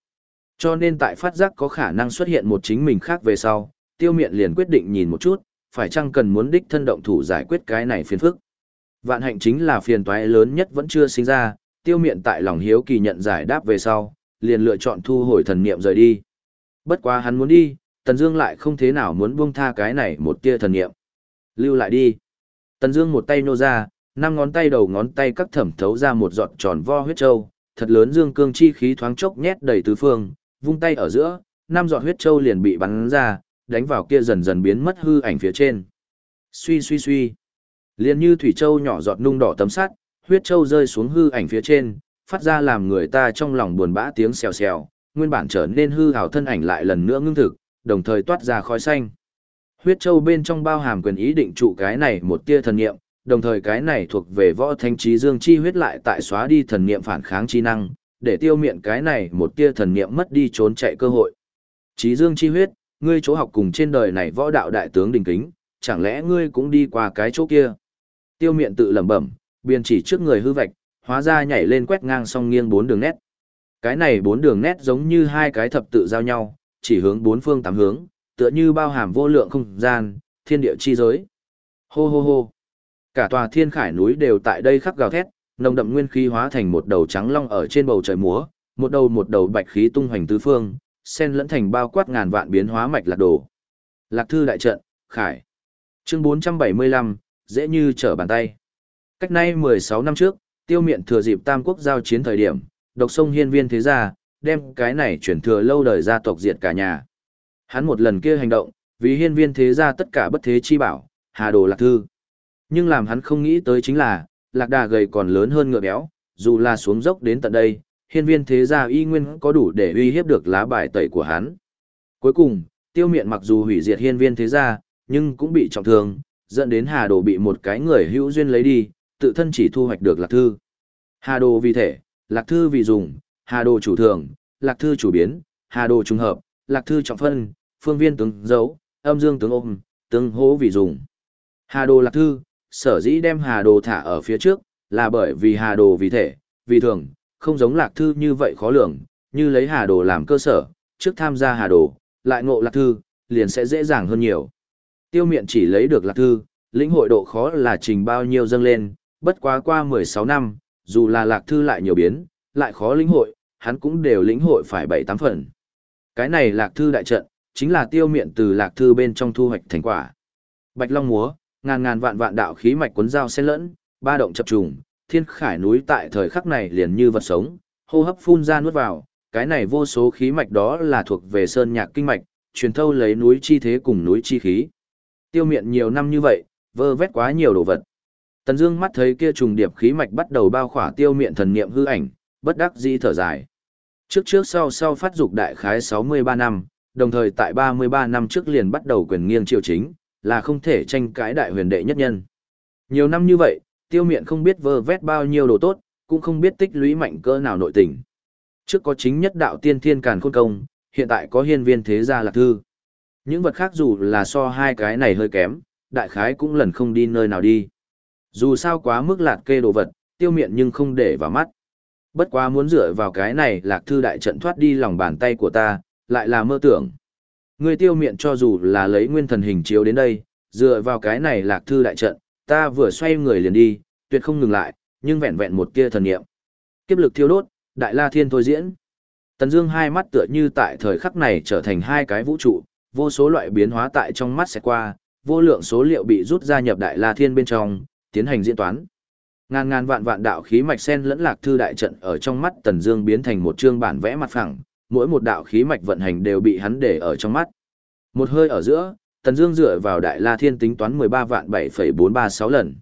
Cho nên tại phát giác có khả năng xuất hiện một chính mình khác về sau, tiêu miện liền quyết định nhìn một chút, phải chăng cần muốn đích thân động thủ giải quyết cái này phiền phức. Vạn hạnh chính là phiền toái lớn nhất vẫn chưa sinh ra, tiêu miện tại lòng hiếu kỳ nhận giải đáp về sau, liền lựa chọn thu hồi thần niệm rời đi. Bất quá hắn muốn đi, Tần Dương lại không thế nào muốn buông tha cái này một tia thần niệm. Lưu lại đi. Tần Dương một tay nô ra, năm ngón tay đầu ngón tay cắt thẩm thấu ra một giọt tròn vo huyết châu, thật lớn dương cương chi khí thoáng chốc nhét đầy tứ phương, vung tay ở giữa, năm giọt huyết châu liền bị bắn ra, đánh vào kia dần dần biến mất hư ảnh phía trên. Suy suy suy. Liền như thủy châu nhỏ giọt nung đỏ tấm sắt, huyết châu rơi xuống hư ảnh phía trên, phát ra làm người ta trong lòng buồn bã tiếng xèo xèo, nguyên bản trở nên hư ảo thân ảnh lại lần nữa ngưng thực, đồng thời toát ra khói xanh. Huyết châu bên trong bao hàm quyền ý định trụ cái này một tia thần niệm, đồng thời cái này thuộc về võ thánh trí dương chi huyết lại tại xóa đi thần niệm phản kháng chi năng, để tiêu miệng cái này một tia thần niệm mất đi trốn chạy cơ hội. Trí dương chi huyết, ngươi chỗ học cùng trên đời này võ đạo đại tướng đình kính, chẳng lẽ ngươi cũng đi qua cái chỗ kia? Tiêu Miện tự lẩm bẩm, biên chỉ trước người hư vạch, hóa ra nhảy lên quét ngang song nghiêng bốn đường nét. Cái này bốn đường nét giống như hai cái thập tự giao nhau, chỉ hướng bốn phương tám hướng, tựa như bao hàm vô lượng không gian, thiên địa chi giới. Hô hô hô. Cả tòa thiên khải núi đều tại đây khắc gào thét, nồng đậm nguyên khí hóa thành một đầu trắng long ở trên bầu trời múa, một đầu một đầu bạch khí tung hoành tứ phương, sen lẫn thành bao quát ngàn vạn biến hóa mạch lạc đồ. Lạc thư đại trận, khải. Chương 475, dễ như trở bàn tay. Cách nay 16 năm trước, tiêu miện thừa dịp tam quốc giao chiến thời điểm, độc sông hiên viên thế gia, đem cái này chuyển thừa lâu đời gia tộc diệt cả nhà. Hắn một lần kia hành động, vì hiên viên thế gia tất cả bất thế chi bảo, hà đồ lạc thư. Nhưng làm hắn không nghĩ tới chính là, lạc đà gầy còn lớn hơn ngựa béo, dù là xuống dốc đến tận đây, hiên viên thế gia y nguyên có đủ để uy hiếp được lá bài tẩy của hắn. Cuối cùng, tiêu miện mặc dù hủy diệt hiên viên thế gia, nhưng cũng bị trọng thương, dẫn đến Hà Đồ bị một cái người hữu duyên lấy đi, tự thân chỉ thu hoạch được lạc thư. Hà Đồ vì thể, lạc thư vì dùng, Hà Đồ chủ thường, lạc thư chủ biến, Hà Đồ trùng hợp, lạc thư trọng phân, phương viên tướng dấu, âm dương tướng ôm, tướng hố vì dùng. Hà Đồ lạc thư, sở dĩ đem Hà Đồ thả ở phía trước, là bởi vì Hà Đồ vì thể, vì thường, không giống lạc thư như vậy khó lường, như lấy Hà Đồ làm cơ sở, trước tham gia Hà Đồ, lại ngộ lạc thư, liền sẽ dễ dàng hơn nhiều. Tiêu miện chỉ lấy được lạc thư, lĩnh hội độ khó là trình bao nhiêu dâng lên, bất quá qua 16 năm, dù là lạc thư lại nhiều biến, lại khó lĩnh hội, hắn cũng đều lĩnh hội phải 7-8 phần. Cái này lạc thư đại trận, chính là tiêu miện từ lạc thư bên trong thu hoạch thành quả. Bạch Long múa, ngàn ngàn vạn vạn đạo khí mạch cuốn dao xen lẫn, ba động chập trùng, thiên khải núi tại thời khắc này liền như vật sống, hô hấp phun ra nuốt vào, cái này vô số khí mạch đó là thuộc về sơn nhạc kinh mạch, truyền thâu lấy núi chi thế cùng núi chi khí. Tiêu miện nhiều năm như vậy, vơ vét quá nhiều đồ vật. Tần Dương mắt thấy kia trùng điệp khí mạch bắt đầu bao khỏa tiêu miện thần niệm hư ảnh, bất đắc dĩ thở dài. Trước trước sau sau phát dục đại khái 63 năm, đồng thời tại 33 năm trước liền bắt đầu quyền nghiêng triều chính, là không thể tranh cãi đại huyền đệ nhất nhân. Nhiều năm như vậy, tiêu miện không biết vơ vét bao nhiêu đồ tốt, cũng không biết tích lũy mạnh cỡ nào nội tình. Trước có chính nhất đạo tiên thiên càn khôn công, hiện tại có hiên viên thế gia lạc thư. Những vật khác dù là so hai cái này hơi kém, đại khái cũng lần không đi nơi nào đi. Dù sao quá mức lạt kê đồ vật, tiêu Miện nhưng không để vào mắt. Bất quá muốn dựa vào cái này lạc thư đại trận thoát đi lòng bàn tay của ta, lại là mơ tưởng. Người tiêu Miện cho dù là lấy nguyên thần hình chiếu đến đây, dựa vào cái này lạc thư đại trận, ta vừa xoay người liền đi, tuyệt không ngừng lại, nhưng vẹn vẹn một kia thần niệm. Kiếp lực thiêu đốt, đại la thiên thôi diễn. Tần Dương hai mắt tựa như tại thời khắc này trở thành hai cái vũ trụ, vô số loại biến hóa tại trong mắt sẽ qua, vô lượng số liệu bị rút ra nhập đại la thiên bên trong, tiến hành diễn toán. Ngàn ngàn vạn vạn đạo khí mạch sen lẫn lạc thư đại trận ở trong mắt Tần Dương biến thành một chương bản vẽ mặt phẳng, mỗi một đạo khí mạch vận hành đều bị hắn để ở trong mắt. Một hơi ở giữa, Tần Dương dựa vào đại la thiên tính toán 13 vạn 7,436 lần.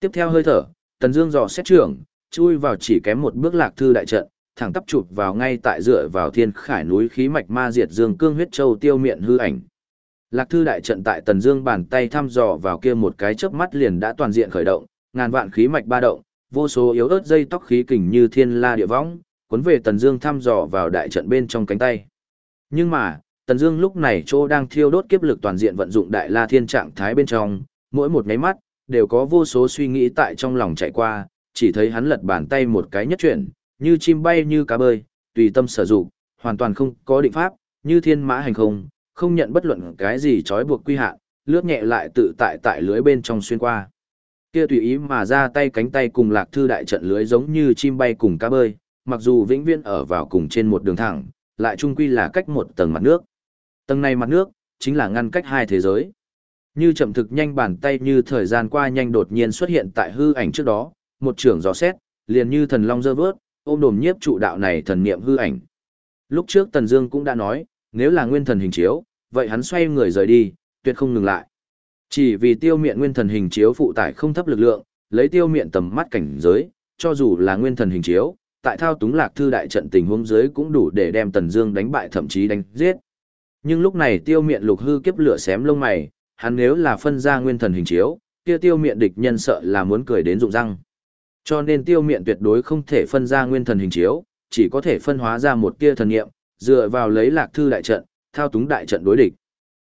Tiếp theo hơi thở, Tần Dương dò xét trưởng, chui vào chỉ kém một bước lạc thư đại trận, thẳng tắp chụp vào ngay tại dựa vào thiên khải núi khí mạch ma diệt dương cương huyết châu tiêu miệng hư ảnh. Lạc thư đại trận tại tần dương bàn tay thăm dò vào kia một cái chớp mắt liền đã toàn diện khởi động, ngàn vạn khí mạch ba động, vô số yếu ớt dây tóc khí kình như thiên la địa võng, cuốn về tần dương thăm dò vào đại trận bên trong cánh tay. Nhưng mà, tần dương lúc này chỗ đang thiêu đốt kiếp lực toàn diện vận dụng đại la thiên trạng thái bên trong, mỗi một cái mắt đều có vô số suy nghĩ tại trong lòng chạy qua, chỉ thấy hắn lật bàn tay một cái nhất chuyển, như chim bay như cá bơi, tùy tâm sở dụng, hoàn toàn không có định pháp, như thiên mã hành không, không nhận bất luận cái gì trói buộc quy hạn, lướt nhẹ lại tự tại tại lưới bên trong xuyên qua. Kia tùy ý mà ra tay cánh tay cùng lạc thư đại trận lưới giống như chim bay cùng cá bơi, mặc dù vĩnh viễn ở vào cùng trên một đường thẳng, lại chung quy là cách một tầng mặt nước. Tầng này mặt nước, chính là ngăn cách hai thế giới. Như chậm thực nhanh bàn tay như thời gian qua nhanh đột nhiên xuất hiện tại hư ảnh trước đó, một trường gió xét, liền như thần long dơ vớt, ôm đồm nhiếp trụ đạo này thần niệm hư ảnh. Lúc trước Tần Dương cũng đã nói, nếu là nguyên thần hình chiếu, vậy hắn xoay người rời đi, tuyệt không ngừng lại. Chỉ vì tiêu miện nguyên thần hình chiếu phụ tải không thấp lực lượng, lấy tiêu miện tầm mắt cảnh giới, cho dù là nguyên thần hình chiếu, tại thao túng lạc thư đại trận tình huống dưới cũng đủ để đem Tần Dương đánh bại thậm chí đánh giết. Nhưng lúc này tiêu miện lục hư kiếp lửa xém lông mày, hắn nếu là phân ra nguyên thần hình chiếu, kia tiêu miện địch nhân sợ là muốn cười đến rụng răng. Cho nên tiêu miện tuyệt đối không thể phân ra nguyên thần hình chiếu, chỉ có thể phân hóa ra một tia thần niệm, dựa vào lấy lạc thư đại trận, thao túng đại trận đối địch.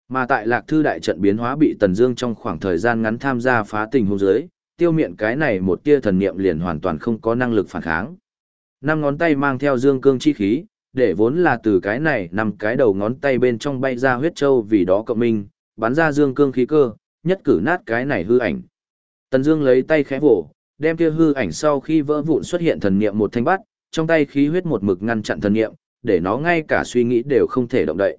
Mà tại lạc thư đại trận biến hóa bị Tần Dương trong khoảng thời gian ngắn tham gia phá tình huống dưới, tiêu miện cái này một tia thần niệm liền hoàn toàn không có năng lực phản kháng. Năm ngón tay mang theo dương cương chi khí, để vốn là từ cái này nằm cái đầu ngón tay bên trong bay ra huyết châu vì đó cộng minh, bắn ra dương cương khí cơ, nhất cử nát cái này hư ảnh. Tần Dương lấy tay khẽ vỗ, đem kia hư ảnh sau khi vỡ vụn xuất hiện thần niệm một thanh bắt, trong tay khí huyết một mực ngăn chặn thần niệm, để nó ngay cả suy nghĩ đều không thể động đậy.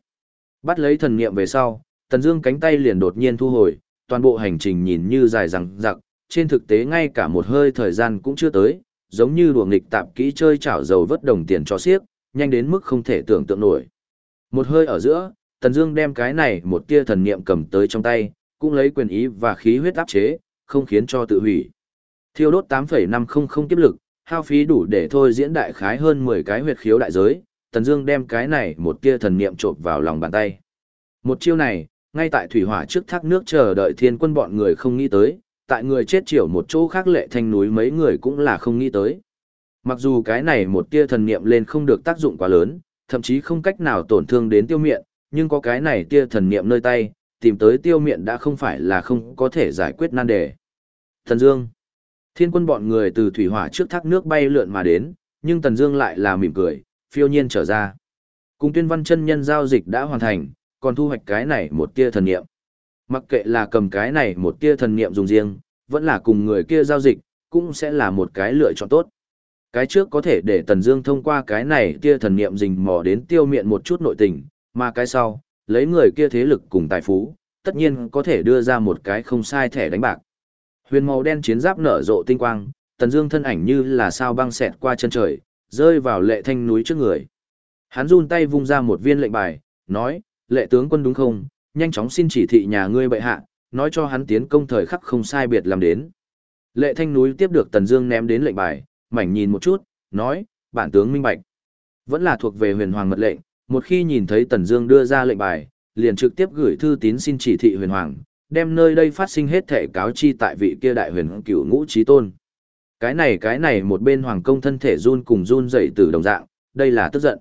Bắt lấy thần niệm về sau, Tần Dương cánh tay liền đột nhiên thu hồi, toàn bộ hành trình nhìn như dài dằng dặc, trên thực tế ngay cả một hơi thời gian cũng chưa tới, giống như đùa nghịch tạp kỹ chơi chảo dầu vớt đồng tiền cho xiếc, nhanh đến mức không thể tưởng tượng nổi. Một hơi ở giữa, Tần Dương đem cái này một tia thần niệm cầm tới trong tay, cũng lấy quyền ý và khí huyết áp chế, không khiến cho tự hủy. Thiêu đốt 8.500 kiếp lực, hao phí đủ để thôi diễn đại khái hơn 10 cái huyệt khiếu đại giới, Tần Dương đem cái này một tia thần niệm chộp vào lòng bàn tay. Một chiêu này, ngay tại thủy hỏa trước thác nước chờ đợi thiên quân bọn người không nghĩ tới, tại người chết chiều một chỗ khác lệ thanh núi mấy người cũng là không nghĩ tới. Mặc dù cái này một tia thần niệm lên không được tác dụng quá lớn, thậm chí không cách nào tổn thương đến tiêu miện, nhưng có cái này tia thần niệm nơi tay, tìm tới tiêu miện đã không phải là không có thể giải quyết nan đề. Thần Dương Thiên quân bọn người từ thủy hỏa trước thác nước bay lượn mà đến, nhưng Tần Dương lại là mỉm cười, phiêu nhiên trở ra. Cùng tuyên văn chân nhân giao dịch đã hoàn thành, còn thu hoạch cái này một tia thần niệm. Mặc kệ là cầm cái này một tia thần niệm dùng riêng, vẫn là cùng người kia giao dịch, cũng sẽ là một cái lựa chọn tốt. Cái trước có thể để Tần Dương thông qua cái này tia thần niệm rình mò đến tiêu miệng một chút nội tình, mà cái sau, lấy người kia thế lực cùng tài phú, tất nhiên có thể đưa ra một cái không sai thẻ đánh bạc. Huyền màu đen chiến giáp nở rộ tinh quang, Tần Dương thân ảnh như là sao băng xẹt qua chân trời, rơi vào lệ thanh núi trước người. Hắn run tay vung ra một viên lệnh bài, nói, lệ tướng quân đúng không, nhanh chóng xin chỉ thị nhà ngươi bệ hạ, nói cho hắn tiến công thời khắc không sai biệt làm đến. Lệ thanh núi tiếp được Tần Dương ném đến lệnh bài, mảnh nhìn một chút, nói, bản tướng minh bạch. Vẫn là thuộc về huyền hoàng mật lệnh, một khi nhìn thấy Tần Dương đưa ra lệnh bài, liền trực tiếp gửi thư tín xin chỉ thị huyền hoàng, đem nơi đây phát sinh hết thể cáo chi tại vị kia đại huyền cửu ngũ chí tôn. Cái này cái này một bên hoàng công thân thể run cùng run dậy từ đồng dạng, đây là tức giận.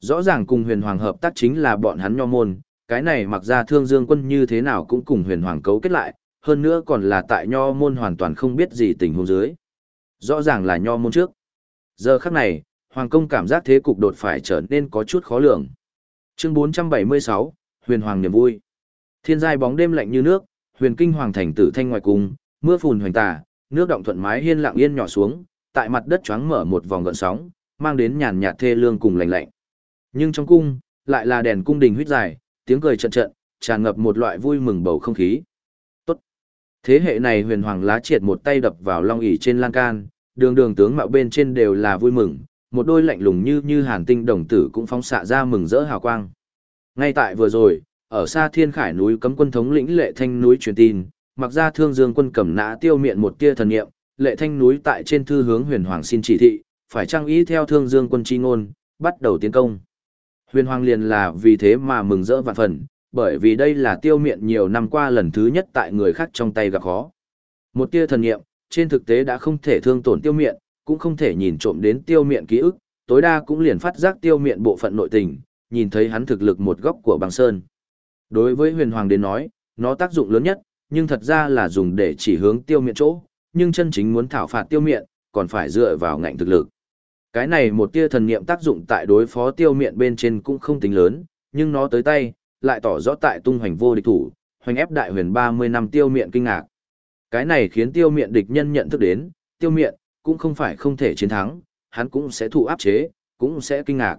Rõ ràng cùng huyền hoàng hợp tác chính là bọn hắn nho môn, cái này mặc ra thương dương quân như thế nào cũng cùng huyền hoàng cấu kết lại, hơn nữa còn là tại nho môn hoàn toàn không biết gì tình huống dưới. Rõ ràng là nho môn trước. Giờ khắc này, hoàng công cảm giác thế cục đột phải trở nên có chút khó lường. Chương 476, huyền hoàng niềm vui. Thiên giai bóng đêm lạnh như nước, huyền kinh hoàng thành tử thanh ngoài cung, mưa phùn hoành tà, nước động thuận mái hiên lặng yên nhỏ xuống, tại mặt đất choáng mở một vòng gợn sóng, mang đến nhàn nhạt thê lương cùng lạnh lạnh. Nhưng trong cung, lại là đèn cung đình huyết dài, tiếng cười trận trận, tràn ngập một loại vui mừng bầu không khí. Thế hệ này huyền hoàng lá triệt một tay đập vào long ỷ trên lan can, đường đường tướng mạo bên trên đều là vui mừng, một đôi lạnh lùng như như hàn tinh đồng tử cũng phóng xạ ra mừng rỡ hào quang. Ngay tại vừa rồi, ở xa thiên khải núi cấm quân thống lĩnh lệ thanh núi truyền tin, mặc ra thương dương quân cầm nã tiêu miệng một tia thần niệm, lệ thanh núi tại trên thư hướng huyền hoàng xin chỉ thị, phải trang ý theo thương dương quân chi ngôn, bắt đầu tiến công. Huyền hoàng liền là vì thế mà mừng rỡ vạn phần, bởi vì đây là tiêu miệng nhiều năm qua lần thứ nhất tại người khác trong tay gặp khó. Một tia thần nghiệm, trên thực tế đã không thể thương tổn tiêu miệng, cũng không thể nhìn trộm đến tiêu miệng ký ức, tối đa cũng liền phát giác tiêu miệng bộ phận nội tình, nhìn thấy hắn thực lực một góc của băng sơn. Đối với huyền hoàng đến nói, nó tác dụng lớn nhất, nhưng thật ra là dùng để chỉ hướng tiêu miệng chỗ, nhưng chân chính muốn thảo phạt tiêu miệng, còn phải dựa vào ngạnh thực lực. Cái này một tia thần niệm tác dụng tại đối phó tiêu miệng bên trên cũng không tính lớn, nhưng nó tới tay, lại tỏ rõ tại tung hoành vô địch thủ, hoành ép đại huyền 30 năm tiêu miện kinh ngạc. Cái này khiến tiêu miện địch nhân nhận thức đến, tiêu miện cũng không phải không thể chiến thắng, hắn cũng sẽ thụ áp chế, cũng sẽ kinh ngạc.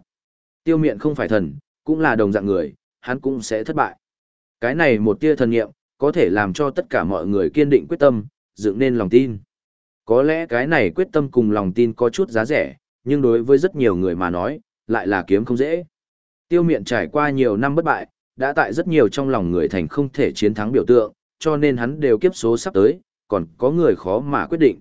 Tiêu miện không phải thần, cũng là đồng dạng người, hắn cũng sẽ thất bại. Cái này một tia thần nghiệm, có thể làm cho tất cả mọi người kiên định quyết tâm, dựng nên lòng tin. Có lẽ cái này quyết tâm cùng lòng tin có chút giá rẻ, nhưng đối với rất nhiều người mà nói, lại là kiếm không dễ. Tiêu miện trải qua nhiều năm bất bại, đã tại rất nhiều trong lòng người thành không thể chiến thắng biểu tượng, cho nên hắn đều kiếp số sắp tới, còn có người khó mà quyết định.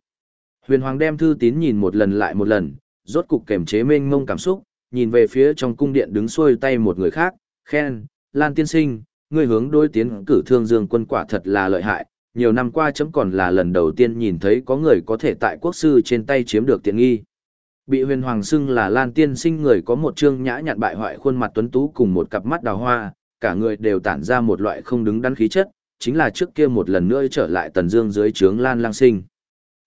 Huyền Hoàng đem thư tín nhìn một lần lại một lần, rốt cục kềm chế mênh mông cảm xúc, nhìn về phía trong cung điện đứng xuôi tay một người khác, khen, Lan tiên sinh, người hướng đối tiến cử thương dương quân quả thật là lợi hại, nhiều năm qua chấm còn là lần đầu tiên nhìn thấy có người có thể tại quốc sư trên tay chiếm được tiện nghi. Bị huyền hoàng xưng là Lan tiên sinh người có một trương nhã nhặn bại hoại khuôn mặt tuấn tú cùng một cặp mắt đào hoa, cả người đều tản ra một loại không đứng đắn khí chất, chính là trước kia một lần nữa trở lại tần dương dưới trướng Lan Lăng Sinh.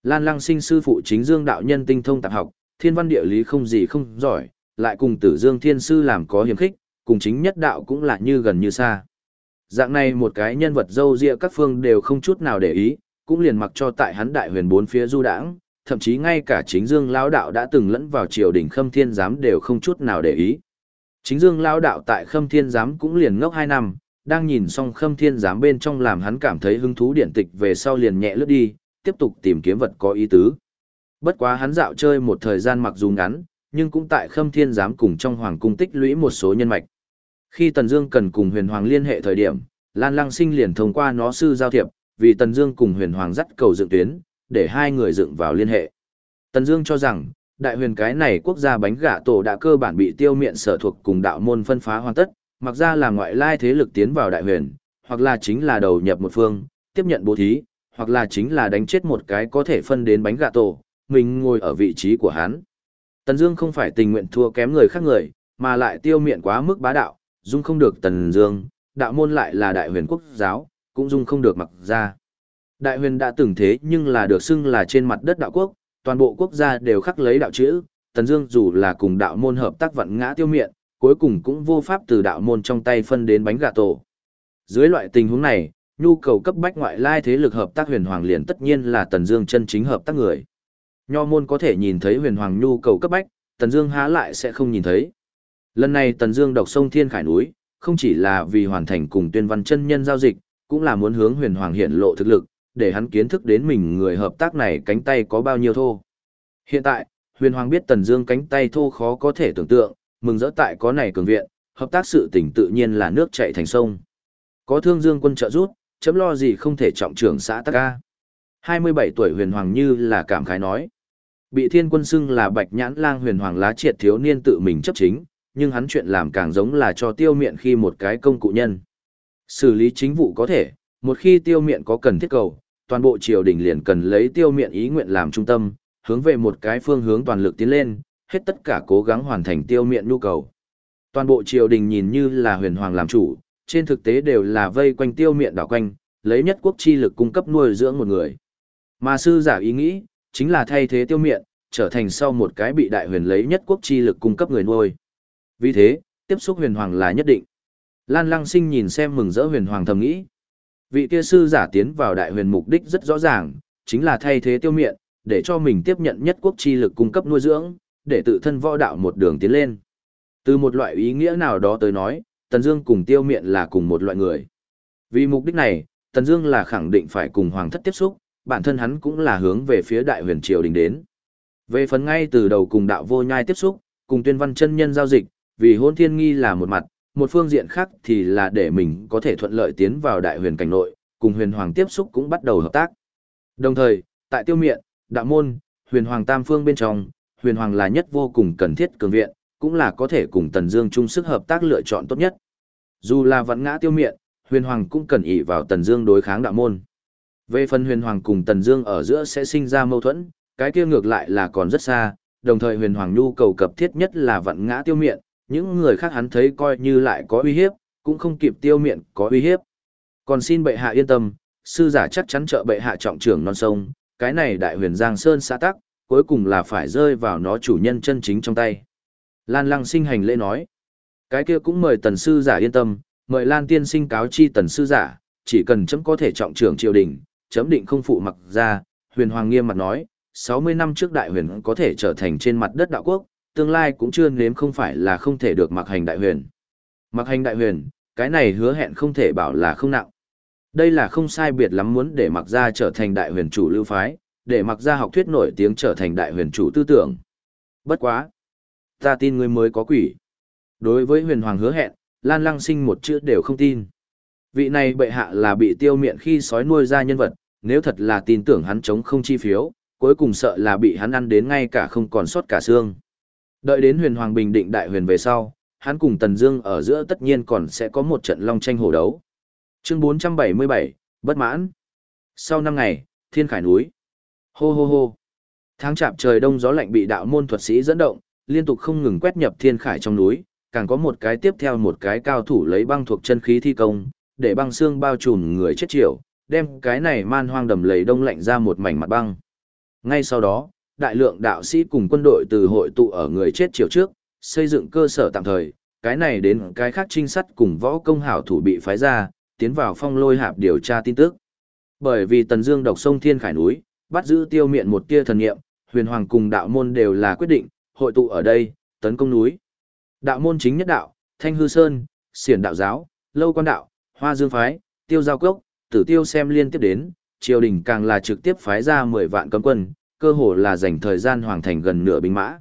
Lan Lăng Sinh sư phụ chính dương đạo nhân tinh thông tạp học, thiên văn địa lý không gì không giỏi, lại cùng tử dương thiên sư làm có hiểm khích, cùng chính nhất đạo cũng là như gần như xa. Dạng này một cái nhân vật dâu dịa các phương đều không chút nào để ý, cũng liền mặc cho tại hắn đại huyền bốn phía du đãng, thậm chí ngay cả chính dương lão đạo đã từng lẫn vào triều đình khâm thiên giám đều không chút nào để ý. Chính dương lão đạo tại khâm thiên giám cũng liền ngốc hai năm, đang nhìn xong khâm thiên giám bên trong làm hắn cảm thấy hứng thú điện tịch về sau liền nhẹ lướt đi, tiếp tục tìm kiếm vật có ý tứ. Bất quá hắn dạo chơi một thời gian mặc dù ngắn, nhưng cũng tại khâm thiên giám cùng trong hoàng cung tích lũy một số nhân mạch. Khi Tần Dương cần cùng huyền hoàng liên hệ thời điểm, Lan Lăng Sinh liền thông qua nó sư giao thiệp, vì Tần Dương cùng huyền hoàng dắt cầu dựng tuyến, để hai người dựng vào liên hệ. Tần Dương cho rằng, đại huyền cái này quốc gia bánh gà tổ đã cơ bản bị tiêu miện sở thuộc cùng đạo môn phân phá hoàn tất, mặc ra là ngoại lai thế lực tiến vào đại huyền, hoặc là chính là đầu nhập một phương, tiếp nhận bố thí, hoặc là chính là đánh chết một cái có thể phân đến bánh gà tổ, mình ngồi ở vị trí của hắn. Tần Dương không phải tình nguyện thua kém người khác người, mà lại tiêu miện quá mức bá đạo, dung không được Tần Dương, đạo môn lại là đại huyền quốc giáo, cũng dung không được mặc ra. Đại huyền đã từng thế nhưng là được xưng là trên mặt đất đạo quốc, toàn bộ quốc gia đều khắc lấy đạo chữ, Tần Dương dù là cùng đạo môn hợp tác vận ngã tiêu miện, cuối cùng cũng vô pháp từ đạo môn trong tay phân đến bánh gà tổ. Dưới loại tình huống này, nhu cầu cấp bách ngoại lai thế lực hợp tác huyền hoàng liền tất nhiên là Tần Dương chân chính hợp tác người. Nho môn có thể nhìn thấy huyền hoàng nhu cầu cấp bách, Tần Dương há lại sẽ không nhìn thấy. Lần này Tần Dương độc sông Thiên Khải núi, không chỉ là vì hoàn thành cùng Tuyên Văn chân nhân giao dịch, cũng là muốn hướng huyền hoàng hiện lộ thực lực, để hắn kiến thức đến mình người hợp tác này cánh tay có bao nhiêu thô. Hiện tại, huyền hoàng biết Tần Dương cánh tay thô khó có thể tưởng tượng, mừng rỡ tại có này cường viện, hợp tác sự tình tự nhiên là nước chảy thành sông. Có Thương Dương quân trợ giúp, chấm lo gì không thể trọng trưởng xã Tắc ca. 27 tuổi huyền hoàng như là cảm khái nói. Bị thiên quân xưng là bạch nhãn lang huyền hoàng lá triệt thiếu niên tự mình chấp chính, nhưng hắn chuyện làm càng giống là cho tiêu miện khi một cái công cụ nhân. Xử lý chính vụ có thể, một khi tiêu miện có cần thiết cầu, toàn bộ triều đình liền cần lấy tiêu miện ý nguyện làm trung tâm, hướng về một cái phương hướng toàn lực tiến lên, hết tất cả cố gắng hoàn thành tiêu miện nhu cầu. Toàn bộ triều đình nhìn như là huyền hoàng làm chủ, trên thực tế đều là vây quanh tiêu miện đảo quanh, lấy nhất quốc chi lực cung cấp nuôi dưỡng một người. Mà sư giả ý nghĩ, chính là thay thế tiêu miện, trở thành sau một cái bị đại huyền lấy nhất quốc chi lực cung cấp người nuôi. Vì thế, tiếp xúc huyền hoàng là nhất định. Lan Lăng Sinh nhìn xem mừng rỡ huyền hoàng thầm nghĩ. Vị kia sư giả tiến vào đại huyền mục đích rất rõ ràng, chính là thay thế tiêu miện, để cho mình tiếp nhận nhất quốc chi lực cung cấp nuôi dưỡng, để tự thân võ đạo một đường tiến lên. Từ một loại ý nghĩa nào đó tới nói, Tần Dương cùng tiêu miện là cùng một loại người. Vì mục đích này, Tần Dương là khẳng định phải cùng hoàng thất tiếp xúc, bản thân hắn cũng là hướng về phía đại huyền triều đình đến. Về phần ngay từ đầu cùng đạo vô nhai tiếp xúc, cùng tuyên văn chân nhân giao dịch, vì hôn thiên nghi là một mặt, một phương diện khác thì là để mình có thể thuận lợi tiến vào đại huyền cảnh nội, cùng huyền hoàng tiếp xúc cũng bắt đầu hợp tác. Đồng thời, tại tiêu miện, đạo môn, huyền hoàng tam phương bên trong, huyền hoàng là nhất vô cùng cần thiết cường viện, cũng là có thể cùng tần dương chung sức hợp tác lựa chọn tốt nhất. Dù là vẫn ngã tiêu miện, huyền hoàng cũng cần ỷ vào tần dương đối kháng đạo môn. Về phần huyền hoàng cùng tần dương ở giữa sẽ sinh ra mâu thuẫn, cái kia ngược lại là còn rất xa, đồng thời huyền hoàng nhu cầu cấp thiết nhất là vận ngã tiêu miện, những người khác hắn thấy coi như lại có uy hiếp, cũng không kịp tiêu miệng có uy hiếp. Còn xin bệ hạ yên tâm, sư giả chắc chắn trợ bệ hạ trọng trưởng non sông, cái này đại huyền Giang Sơn xã tắc, cuối cùng là phải rơi vào nó chủ nhân chân chính trong tay. Lan Lăng sinh hành lễ nói, cái kia cũng mời tần sư giả yên tâm, mời Lan tiên sinh cáo chi tần sư giả, chỉ cần chấm có thể trọng trưởng triều đình, chấm định không phụ mặc ra, huyền hoàng nghiêm mặt nói, 60 năm trước đại huyền có thể trở thành trên mặt đất đạo quốc, tương lai cũng chưa nếm không phải là không thể được mặc hành đại huyền. Mặc hành đại huyền, cái này hứa hẹn không thể bảo là không nặng. Đây là không sai biệt lắm muốn để mặc ra trở thành đại huyền chủ lưu phái, để mặc ra học thuyết nổi tiếng trở thành đại huyền chủ tư tưởng. Bất quá. Ta tin người mới có quỷ. Đối với huyền hoàng hứa hẹn, Lan Lăng sinh một chữ đều không tin. Vị này bệ hạ là bị tiêu miệng khi sói nuôi ra nhân vật, nếu thật là tin tưởng hắn chống không chi phiếu, cuối cùng sợ là bị hắn ăn đến ngay cả không còn sót cả xương. Đợi đến huyền hoàng bình định đại huyền về sau, hắn cùng Tần Dương ở giữa tất nhiên còn sẽ có một trận long tranh hổ đấu. Chương 477, bất mãn. Sau 5 ngày, Thiên Khải núi. Hô hô hô. Tháng chạp trời đông gió lạnh bị đạo môn thuật sĩ dẫn động, liên tục không ngừng quét nhập Thiên Khải trong núi, càng có một cái tiếp theo một cái cao thủ lấy băng thuộc chân khí thi công, để băng xương bao trùm người chết triệu, đem cái này man hoang đầm lầy đông lạnh ra một mảnh mặt băng. Ngay sau đó, đại lượng đạo sĩ cùng quân đội từ hội tụ ở người chết chiều trước, xây dựng cơ sở tạm thời, cái này đến cái khác trinh sát cùng võ công hảo thủ bị phái ra, tiến vào phong lôi hạp điều tra tin tức. Bởi vì Tần Dương độc sông Thiên Khải núi, bắt giữ tiêu miện một tia thần niệm, huyền hoàng cùng đạo môn đều là quyết định, hội tụ ở đây, tấn công núi. Đạo môn chính nhất đạo, Thanh Hư Sơn, Xiển đạo giáo, Lâu Quan đạo, Hoa Dương phái, Tiêu Giao Cốc, Tử Tiêu xem liên tiếp đến, triều đình càng là trực tiếp phái ra 10 vạn cấm quân, cơ hồ là dành thời gian hoàn thành gần nửa binh mã.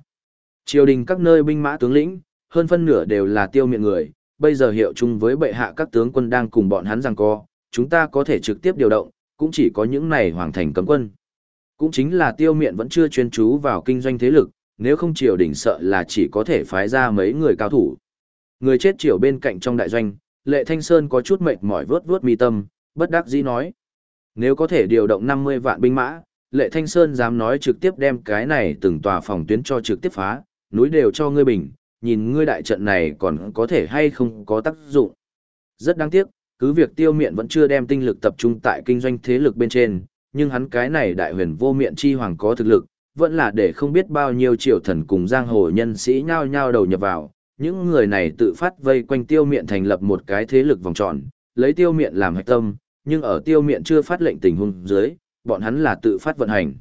Triều đình các nơi binh mã tướng lĩnh, hơn phân nửa đều là tiêu miệng người, bây giờ hiệu chung với bệ hạ các tướng quân đang cùng bọn hắn giằng co, chúng ta có thể trực tiếp điều động, cũng chỉ có những này hoàng thành cấm quân. Cũng chính là tiêu miệng vẫn chưa chuyên chú vào kinh doanh thế lực, nếu không triều đình sợ là chỉ có thể phái ra mấy người cao thủ. Người chết triều bên cạnh trong đại doanh, lệ thanh sơn có chút mệt mỏi vớt vớt mi tâm, bất đắc dĩ nói. Nếu có thể điều động 50 vạn binh mã, lệ thanh sơn dám nói trực tiếp đem cái này từng tòa phòng tuyến cho trực tiếp phá, núi đều cho ngươi bình, nhìn ngươi đại trận này còn có thể hay không có tác dụng. Rất đáng tiếc, cứ việc tiêu miện vẫn chưa đem tinh lực tập trung tại kinh doanh thế lực bên trên, nhưng hắn cái này đại huyền vô miện chi hoàng có thực lực, vẫn là để không biết bao nhiêu triệu thần cùng giang hồ nhân sĩ nhao nhao đầu nhập vào. Những người này tự phát vây quanh tiêu miện thành lập một cái thế lực vòng tròn, lấy tiêu miện làm hạch tâm, nhưng ở tiêu miện chưa phát lệnh tình huống dưới, bọn hắn là tự phát vận hành.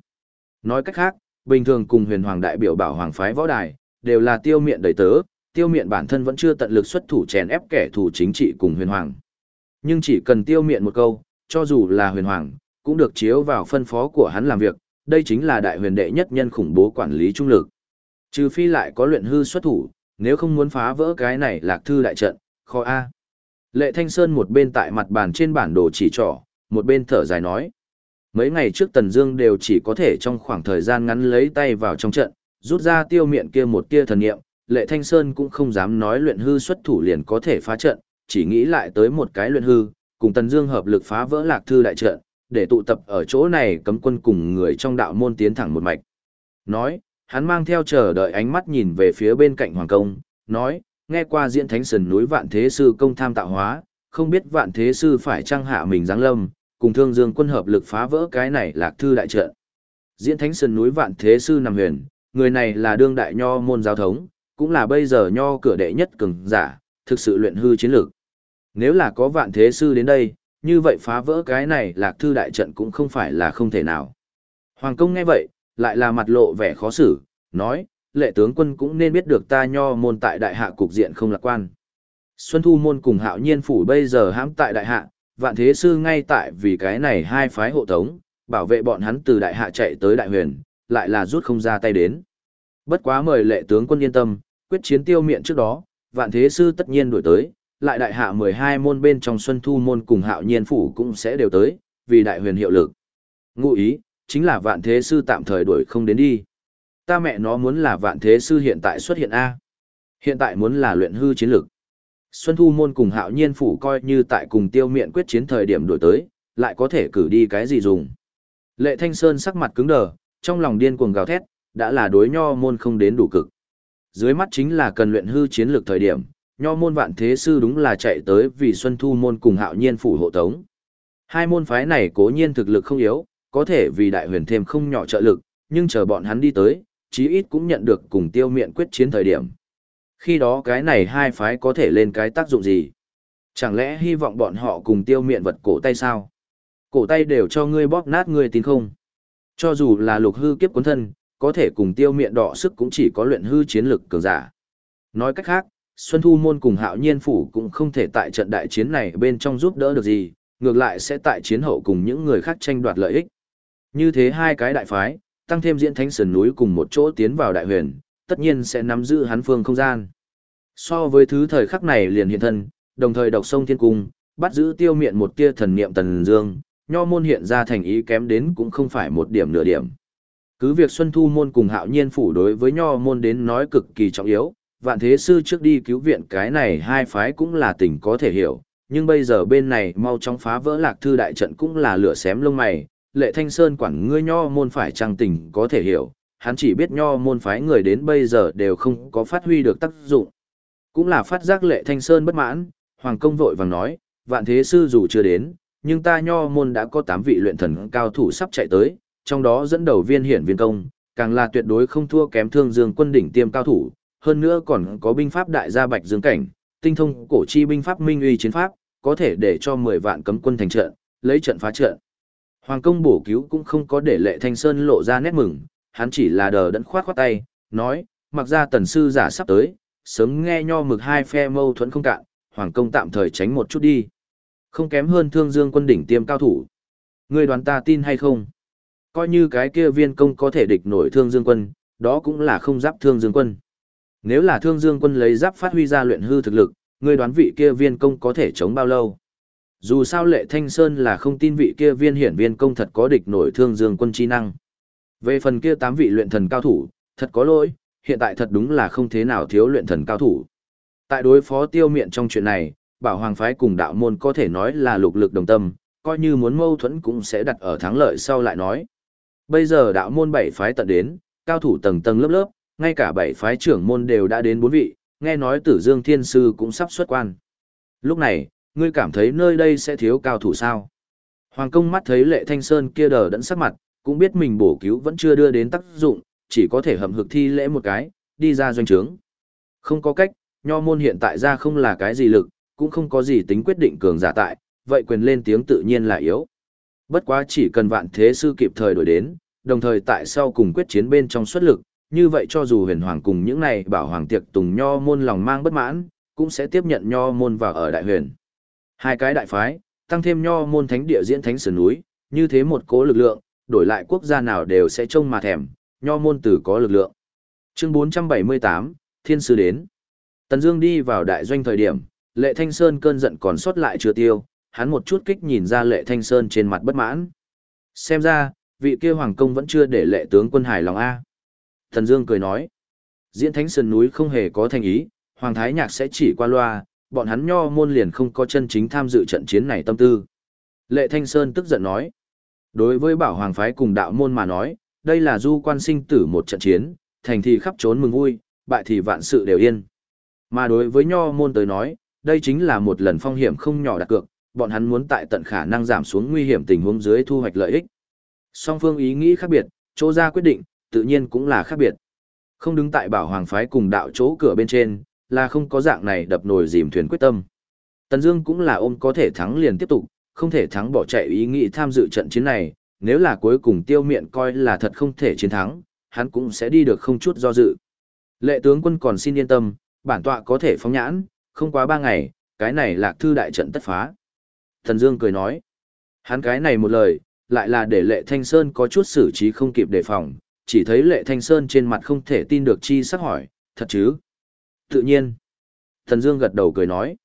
Nói cách khác, bình thường cùng huyền hoàng đại biểu bảo hoàng phái võ đài, đều là tiêu miện đầy tớ, tiêu miện bản thân vẫn chưa tận lực xuất thủ chèn ép kẻ thù chính trị cùng huyền hoàng. Nhưng chỉ cần tiêu miện một câu, cho dù là huyền hoàng, cũng được chiếu vào phân phó của hắn làm việc, đây chính là đại huyền đệ nhất nhân khủng bố quản lý trung lực. Trừ phi lại có luyện hư xuất thủ, nếu không muốn phá vỡ cái này lạc thư đại trận, khó A. Lệ Thanh Sơn một bên tại mặt bàn trên bản đồ chỉ trỏ, một bên thở dài nói. Mấy ngày trước Tần Dương đều chỉ có thể trong khoảng thời gian ngắn lấy tay vào trong trận, rút ra tiêu miệng kia một tia thần niệm, Lệ Thanh Sơn cũng không dám nói luyện hư xuất thủ liền có thể phá trận, chỉ nghĩ lại tới một cái luyện hư, cùng Tần Dương hợp lực phá vỡ Lạc Thư đại trận, để tụ tập ở chỗ này cấm quân cùng người trong đạo môn tiến thẳng một mạch. Nói, hắn mang theo chờ đợi ánh mắt nhìn về phía bên cạnh hoàng công, nói, nghe qua diễn thánh sần núi vạn thế sư công tham tạo hóa, không biết vạn thế sư phải trang hạ mình giáng lâm, cùng thương dương quân hợp lực phá vỡ cái này lạc thư đại trận. Diễn thánh sơn núi vạn thế sư nằm huyền, người này là đương đại nho môn giáo thống, cũng là bây giờ nho cửa đệ nhất cường giả, thực sự luyện hư chiến lược. Nếu là có vạn thế sư đến đây, như vậy phá vỡ cái này lạc thư đại trận cũng không phải là không thể nào. Hoàng công nghe vậy, lại là mặt lộ vẻ khó xử, nói, lệ tướng quân cũng nên biết được ta nho môn tại đại hạ cục diện không lạc quan. Xuân Thu môn cùng hạo nhiên phủ bây giờ hãm tại đại hạ, vạn thế sư ngay tại vì cái này hai phái hộ tống, bảo vệ bọn hắn từ đại hạ chạy tới đại huyền, lại là rút không ra tay đến. Bất quá mời lệ tướng quân yên tâm, quyết chiến tiêu miệng trước đó, vạn thế sư tất nhiên đuổi tới, lại đại hạ 12 môn bên trong Xuân Thu môn cùng hạo nhiên phủ cũng sẽ đều tới, vì đại huyền hiệu lực. Ngụ ý, chính là vạn thế sư tạm thời đuổi không đến đi. Ta mẹ nó muốn là vạn thế sư hiện tại xuất hiện A. Hiện tại muốn là luyện hư chiến lực. Xuân Thu môn cùng hạo nhiên phủ coi như tại cùng tiêu miệng quyết chiến thời điểm đổi tới, lại có thể cử đi cái gì dùng. Lệ Thanh Sơn sắc mặt cứng đờ, trong lòng điên cuồng gào thét, đã là đối nho môn không đến đủ cực. Dưới mắt chính là cần luyện hư chiến lược thời điểm, nho môn vạn thế sư đúng là chạy tới vì Xuân Thu môn cùng hạo nhiên phủ hộ tống. Hai môn phái này cố nhiên thực lực không yếu, có thể vì đại huyền thêm không nhỏ trợ lực, nhưng chờ bọn hắn đi tới, chí ít cũng nhận được cùng tiêu miệng quyết chiến thời điểm. Khi đó cái này hai phái có thể lên cái tác dụng gì? Chẳng lẽ hy vọng bọn họ cùng tiêu miệng vật cổ tay sao? Cổ tay đều cho ngươi bóp nát ngươi tin không? Cho dù là lục hư kiếp cuốn thân, có thể cùng tiêu miệng đọ sức cũng chỉ có luyện hư chiến lực cường giả. Nói cách khác, Xuân Thu Môn cùng Hạo Nhiên Phủ cũng không thể tại trận đại chiến này bên trong giúp đỡ được gì, ngược lại sẽ tại chiến hậu cùng những người khác tranh đoạt lợi ích. Như thế hai cái đại phái, tăng thêm diễn thánh sườn núi cùng một chỗ tiến vào đại huyền, tất nhiên sẽ nắm giữ hắn phương không gian. So với thứ thời khắc này liền hiện thân, đồng thời độc sông thiên cung, bắt giữ tiêu miện một tia thần niệm tần dương, nho môn hiện ra thành ý kém đến cũng không phải một điểm nửa điểm. Cứ việc Xuân Thu môn cùng hạo nhiên phủ đối với nho môn đến nói cực kỳ trọng yếu, vạn thế sư trước đi cứu viện cái này hai phái cũng là tình có thể hiểu, nhưng bây giờ bên này mau chóng phá vỡ lạc thư đại trận cũng là lửa xém lông mày, lệ thanh sơn quản ngươi nho môn phải trang tình có thể hiểu, hắn chỉ biết nho môn phái người đến bây giờ đều không có phát huy được tác dụng. Cũng là phát giác lệ thanh sơn bất mãn, hoàng công vội vàng nói, vạn thế sư dù chưa đến, nhưng ta nho môn đã có 8 vị luyện thần cao thủ sắp chạy tới, trong đó dẫn đầu viên hiển viên công, càng là tuyệt đối không thua kém thương dương quân đỉnh tiêm cao thủ, hơn nữa còn có binh pháp đại gia bạch dương cảnh, tinh thông cổ chi binh pháp minh uy chiến pháp, có thể để cho 10 vạn cấm quân thành trận, lấy trận phá trận. Hoàng công bổ cứu cũng không có để lệ thanh sơn lộ ra nét mừng, hắn chỉ là đờ đẫn khoát khoát tay, nói, mặc ra tần sư giả sắp tới, sớm nghe nho mực hai phe mâu thuẫn không cạn, hoàng công tạm thời tránh một chút đi. Không kém hơn thương dương quân đỉnh tiêm cao thủ. Người đoán ta tin hay không? Coi như cái kia viên công có thể địch nổi thương dương quân, đó cũng là không giáp thương dương quân. Nếu là thương dương quân lấy giáp phát huy ra luyện hư thực lực, người đoán vị kia viên công có thể chống bao lâu? Dù sao lệ thanh sơn là không tin vị kia viên hiển viên công thật có địch nổi thương dương quân chi năng. Về phần kia tám vị luyện thần cao thủ, thật có lỗi, hiện tại thật đúng là không thế nào thiếu luyện thần cao thủ. Tại đối phó tiêu miện trong chuyện này, bảo hoàng phái cùng đạo môn có thể nói là lục lực đồng tâm, coi như muốn mâu thuẫn cũng sẽ đặt ở thắng lợi sau lại nói. Bây giờ đạo môn bảy phái tận đến, cao thủ tầng tầng lớp lớp, ngay cả bảy phái trưởng môn đều đã đến bốn vị, nghe nói tử dương thiên sư cũng sắp xuất quan. Lúc này, ngươi cảm thấy nơi đây sẽ thiếu cao thủ sao? Hoàng công mắt thấy lệ thanh sơn kia đờ đẫn sắc mặt, cũng biết mình bổ cứu vẫn chưa đưa đến tác dụng, chỉ có thể hầm hực thi lễ một cái, đi ra doanh trướng. Không có cách, nho môn hiện tại ra không là cái gì lực, cũng không có gì tính quyết định cường giả tại, vậy quyền lên tiếng tự nhiên là yếu. Bất quá chỉ cần vạn thế sư kịp thời đổi đến, đồng thời tại sau cùng quyết chiến bên trong xuất lực, như vậy cho dù huyền hoàng cùng những này bảo hoàng tiệc tùng nho môn lòng mang bất mãn, cũng sẽ tiếp nhận nho môn vào ở đại huyền. Hai cái đại phái, tăng thêm nho môn thánh địa diễn thánh sườn núi, như thế một cố lực lượng, đổi lại quốc gia nào đều sẽ trông mà thèm, nho môn tử có lực lượng. Chương 478, Thiên sư đến. Tần Dương đi vào đại doanh thời điểm, Lệ Thanh Sơn cơn giận còn sót lại chưa tiêu, hắn một chút kích nhìn ra Lệ Thanh Sơn trên mặt bất mãn. Xem ra, vị kia hoàng công vẫn chưa để Lệ tướng quân hài lòng a. Tần Dương cười nói, Diễn Thánh Sơn núi không hề có thành ý, Hoàng Thái Nhạc sẽ chỉ qua loa, bọn hắn nho môn liền không có chân chính tham dự trận chiến này tâm tư. Lệ Thanh Sơn tức giận nói, đối với bảo hoàng phái cùng đạo môn mà nói, đây là du quan sinh tử một trận chiến, thành thì khắp trốn mừng vui, bại thì vạn sự đều yên. Mà đối với nho môn tới nói, đây chính là một lần phong hiểm không nhỏ đặt cược, bọn hắn muốn tại tận khả năng giảm xuống nguy hiểm tình huống dưới thu hoạch lợi ích. Song phương ý nghĩ khác biệt, chỗ ra quyết định, tự nhiên cũng là khác biệt. Không đứng tại bảo hoàng phái cùng đạo chỗ cửa bên trên, là không có dạng này đập nồi dìm thuyền quyết tâm. Tần Dương cũng là ôm có thể thắng liền tiếp tục, không thể thắng bỏ chạy ý nghĩ tham dự trận chiến này, nếu là cuối cùng tiêu miện coi là thật không thể chiến thắng, hắn cũng sẽ đi được không chút do dự. Lệ tướng quân còn xin yên tâm, bản tọa có thể phóng nhãn, không quá ba ngày, cái này lạc thư đại trận tất phá. Thần Dương cười nói, hắn cái này một lời, lại là để lệ thanh sơn có chút xử trí không kịp đề phòng, chỉ thấy lệ thanh sơn trên mặt không thể tin được chi sắc hỏi, thật chứ? Tự nhiên. Thần Dương gật đầu cười nói,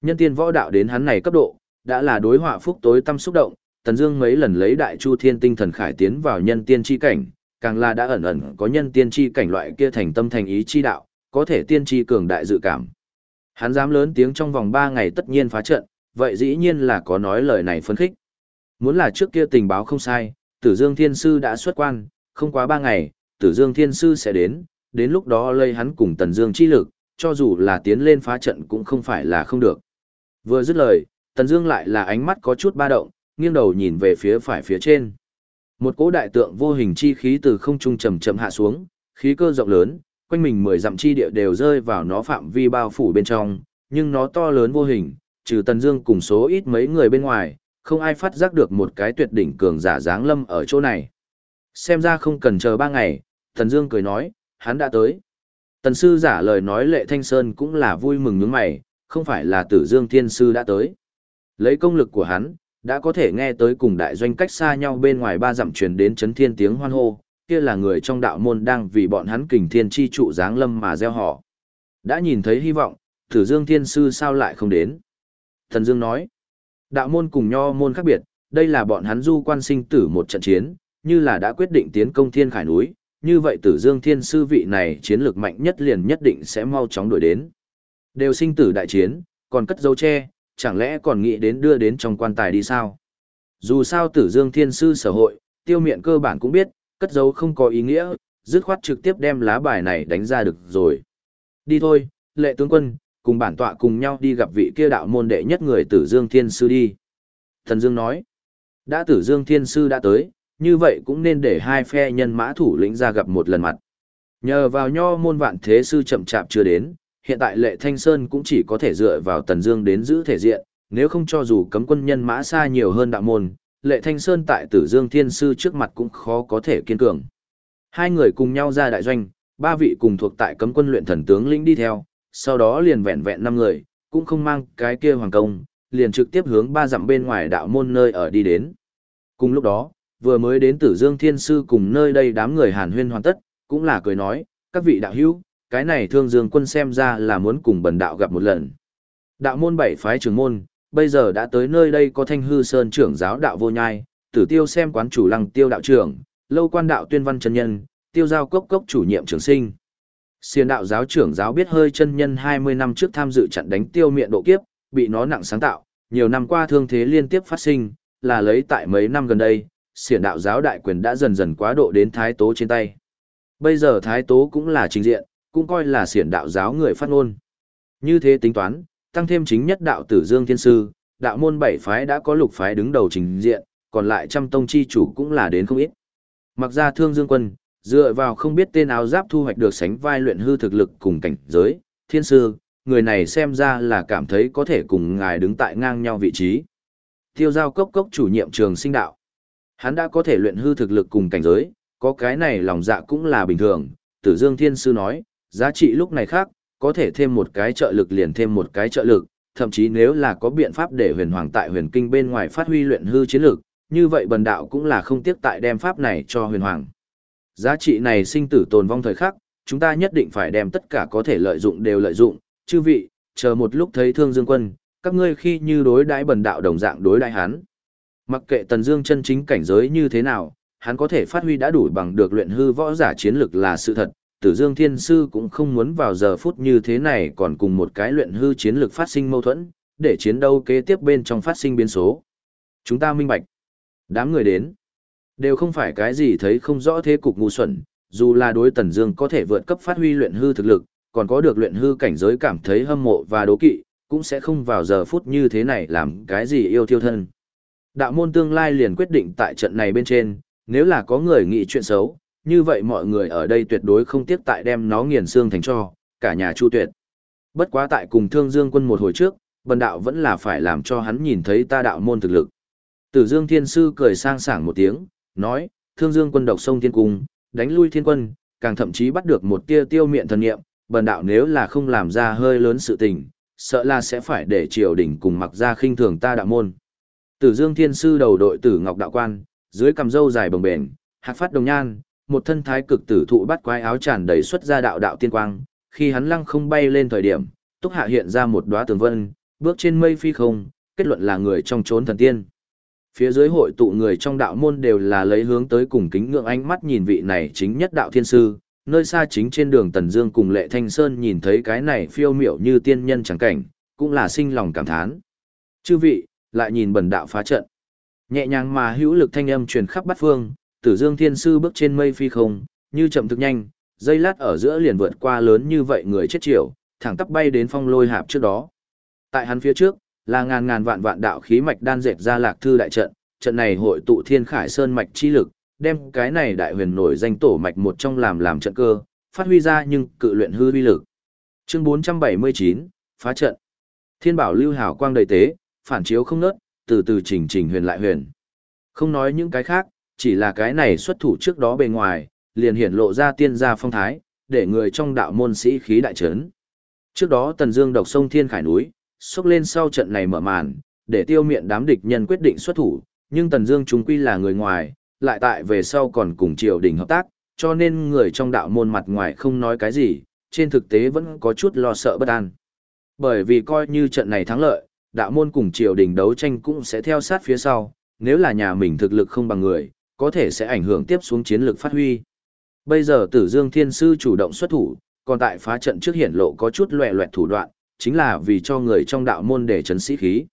nhân tiên võ đạo đến hắn này cấp độ, đã là đối họa phúc tối tâm xúc động, Tần Dương mấy lần lấy đại chu thiên tinh thần khải tiến vào nhân tiên chi cảnh, càng là đã ẩn ẩn có nhân tiên chi cảnh loại kia thành tâm thành ý chi đạo, có thể tiên tri cường đại dự cảm. Hắn dám lớn tiếng trong vòng 3 ngày tất nhiên phá trận, vậy dĩ nhiên là có nói lời này phấn khích. Muốn là trước kia tình báo không sai, Tử Dương Thiên Sư đã xuất quan, không quá 3 ngày, Tử Dương Thiên Sư sẽ đến, đến lúc đó lây hắn cùng Tần Dương chi lực, cho dù là tiến lên phá trận cũng không phải là không được. Vừa dứt lời, Tần Dương lại là ánh mắt có chút ba động, nghiêng đầu nhìn về phía phải phía trên. Một cỗ đại tượng vô hình chi khí từ không trung chậm chậm hạ xuống, khí cơ rộng lớn, quanh mình mười dặm chi địa đều rơi vào nó phạm vi bao phủ bên trong, nhưng nó to lớn vô hình, trừ Tần Dương cùng số ít mấy người bên ngoài, không ai phát giác được một cái tuyệt đỉnh cường giả dáng lâm ở chỗ này. Xem ra không cần chờ ba ngày, Tần Dương cười nói, hắn đã tới. Tần sư giả lời nói Lệ Thanh Sơn cũng là vui mừng nhướng mày, không phải là Tử Dương Thiên sư đã tới. Lấy công lực của hắn, đã có thể nghe tới cùng đại doanh cách xa nhau bên ngoài ba dặm truyền đến chấn thiên tiếng hoan hô, kia là người trong đạo môn đang vì bọn hắn kình thiên chi trụ giáng lâm mà gieo họ. Đã nhìn thấy hy vọng, Tử Dương Thiên Sư sao lại không đến? Thần Dương nói, đạo môn cùng nho môn khác biệt, đây là bọn hắn du quan sinh tử một trận chiến, như là đã quyết định tiến công thiên khải núi, như vậy Tử Dương Thiên Sư vị này chiến lược mạnh nhất liền nhất định sẽ mau chóng đổi đến. Đều sinh tử đại chiến, còn cất dấu che, chẳng lẽ còn nghĩ đến đưa đến trong quan tài đi sao? Dù sao Tử Dương Thiên Sư sở hội, tiêu miện cơ bản cũng biết, cất dấu không có ý nghĩa, dứt khoát trực tiếp đem lá bài này đánh ra được rồi. Đi thôi, lệ tướng quân, cùng bản tọa cùng nhau đi gặp vị kia đạo môn đệ nhất người Tử Dương Thiên Sư đi. Thần Dương nói, đã Tử Dương Thiên Sư đã tới, như vậy cũng nên để hai phe nhân mã thủ lĩnh ra gặp một lần mặt. Nhờ vào nho môn vạn thế sư chậm chạp chưa đến, hiện tại lệ thanh sơn cũng chỉ có thể dựa vào Tần Dương đến giữ thể diện, nếu không cho dù cấm quân nhân mã xa nhiều hơn đạo môn, lệ thanh sơn tại tử dương thiên sư trước mặt cũng khó có thể kiên cường. Hai người cùng nhau ra đại doanh, ba vị cùng thuộc tại cấm quân luyện thần tướng lĩnh đi theo, sau đó liền vẹn vẹn năm người, cũng không mang cái kia hoàng công, liền trực tiếp hướng ba dặm bên ngoài đạo môn nơi ở đi đến. Cùng lúc đó, vừa mới đến tử dương thiên sư cùng nơi đây đám người hàn huyên hoàn tất, cũng là cười nói, các vị đạo hữu, cái này thương dương quân xem ra là muốn cùng bần đạo gặp một lần. Đạo môn bảy phái trưởng môn, bây giờ đã tới nơi đây có thanh hư sơn trưởng giáo đạo vô nhai, tử tiêu xem quán chủ lăng tiêu đạo trưởng, lâu quan đạo tuyên văn chân nhân, tiêu giao cốc cốc chủ nhiệm trường sinh. Xiên đạo giáo trưởng giáo biết hơi chân nhân 20 năm trước tham dự trận đánh tiêu miệng độ kiếp, bị nó nặng sáng tạo, nhiều năm qua thương thế liên tiếp phát sinh, là lấy tại mấy năm gần đây, xiển đạo giáo đại quyền đã dần dần quá độ đến thái tố trên tay. Bây giờ thái tố cũng là trình diện, cũng coi là xiển đạo giáo người phát ngôn. Như thế tính toán, tăng thêm chính nhất đạo tử dương thiên sư, đạo môn bảy phái đã có lục phái đứng đầu trình diện, còn lại trăm tông chi chủ cũng là đến không ít. Mặc ra thương dương quân, dựa vào không biết tên áo giáp thu hoạch được sánh vai luyện hư thực lực cùng cảnh giới, thiên sư, người này xem ra là cảm thấy có thể cùng ngài đứng tại ngang nhau vị trí. Tiêu giao cốc cốc chủ nhiệm trường sinh đạo. Hắn đã có thể luyện hư thực lực cùng cảnh giới, có cái này lòng dạ cũng là bình thường, tử dương thiên sư nói, giá trị lúc này khác, có thể thêm một cái trợ lực liền thêm một cái trợ lực, thậm chí nếu là có biện pháp để huyền hoàng tại huyền kinh bên ngoài phát huy luyện hư chiến lực, như vậy bần đạo cũng là không tiếc tại đem pháp này cho huyền hoàng. Giá trị này sinh tử tồn vong thời khắc, chúng ta nhất định phải đem tất cả có thể lợi dụng đều lợi dụng, chư vị, chờ một lúc thấy thương dương quân, các ngươi khi như đối đãi bần đạo đồng dạng đối đãi hắn. Mặc kệ tần dương chân chính cảnh giới như thế nào, hắn có thể phát huy đã đủ bằng được luyện hư võ giả chiến lực là sự thật, Tử Dương Thiên Sư cũng không muốn vào giờ phút như thế này còn cùng một cái luyện hư chiến lược phát sinh mâu thuẫn, để chiến đấu kế tiếp bên trong phát sinh biến số. Chúng ta minh bạch. Đám người đến. Đều không phải cái gì thấy không rõ thế cục ngu xuẩn, dù là đối Tần Dương có thể vượt cấp phát huy luyện hư thực lực, còn có được luyện hư cảnh giới cảm thấy hâm mộ và đố kỵ, cũng sẽ không vào giờ phút như thế này làm cái gì yêu thiêu thân. Đạo môn tương lai liền quyết định tại trận này bên trên, nếu là có người nghĩ chuyện xấu, như vậy mọi người ở đây tuyệt đối không tiếc tại đem nó nghiền xương thành cho, cả nhà chu tuyệt. Bất quá tại cùng thương dương quân một hồi trước, bần đạo vẫn là phải làm cho hắn nhìn thấy ta đạo môn thực lực. Tử dương thiên sư cười sang sảng một tiếng, nói, thương dương quân độc sông thiên cung, đánh lui thiên quân, càng thậm chí bắt được một tia tiêu miệng thần nghiệm, bần đạo nếu là không làm ra hơi lớn sự tình, sợ là sẽ phải để triều đình cùng mặc ra khinh thường ta đạo môn. Tử dương thiên sư đầu đội tử ngọc đạo quan, dưới cầm râu dài bồng bềnh, hạc phát đồng nhan, một thân thái cực tử thụ bắt quái áo tràn đầy xuất ra đạo đạo tiên quang, khi hắn lăng không bay lên thời điểm, túc hạ hiện ra một đóa tường vân, bước trên mây phi không, kết luận là người trong chốn thần tiên. Phía dưới hội tụ người trong đạo môn đều là lấy hướng tới cùng kính ngưỡng ánh mắt nhìn vị này chính nhất đạo thiên sư, nơi xa chính trên đường Tần Dương cùng Lệ Thanh Sơn nhìn thấy cái này phiêu miểu như tiên nhân chẳng cảnh, cũng là sinh lòng cảm thán. Chư vị, lại nhìn bần đạo phá trận. Nhẹ nhàng mà hữu lực thanh âm truyền khắp bát phương, tử dương thiên sư bước trên mây phi không, như chậm thực nhanh, dây lát ở giữa liền vượt qua lớn như vậy người chết chiều, thẳng tắp bay đến phong lôi hạp trước đó. Tại hắn phía trước, là ngàn ngàn vạn vạn đạo khí mạch đan dệt ra lạc thư đại trận, trận này hội tụ thiên khải sơn mạch chi lực, đem cái này đại huyền nổi danh tổ mạch một trong làm làm trận cơ, phát huy ra nhưng cự luyện hư uy lực. Chương 479, phá trận. Thiên bảo lưu hào quang đầy tế, phản chiếu không nớt, từ từ chỉnh chỉnh huyền lại huyền. Không nói những cái khác, chỉ là cái này xuất thủ trước đó bề ngoài, liền hiển lộ ra tiên gia phong thái, để người trong đạo môn sĩ khí đại trấn. Trước đó Tần Dương độc sông Thiên Khải núi, xốc lên sau trận này mở màn, để tiêu miệng đám địch nhân quyết định xuất thủ, nhưng Tần Dương chúng quy là người ngoài, lại tại về sau còn cùng triều đình hợp tác, cho nên người trong đạo môn mặt ngoài không nói cái gì, trên thực tế vẫn có chút lo sợ bất an. Bởi vì coi như trận này thắng lợi, đạo môn cùng triều đình đấu tranh cũng sẽ theo sát phía sau, nếu là nhà mình thực lực không bằng người, có thể sẽ ảnh hưởng tiếp xuống chiến lược phát huy. Bây giờ Tử Dương Thiên Sư chủ động xuất thủ, còn tại phá trận trước hiển lộ có chút loẹ loẹt thủ đoạn, chính là vì cho người trong đạo môn để chấn sĩ khí.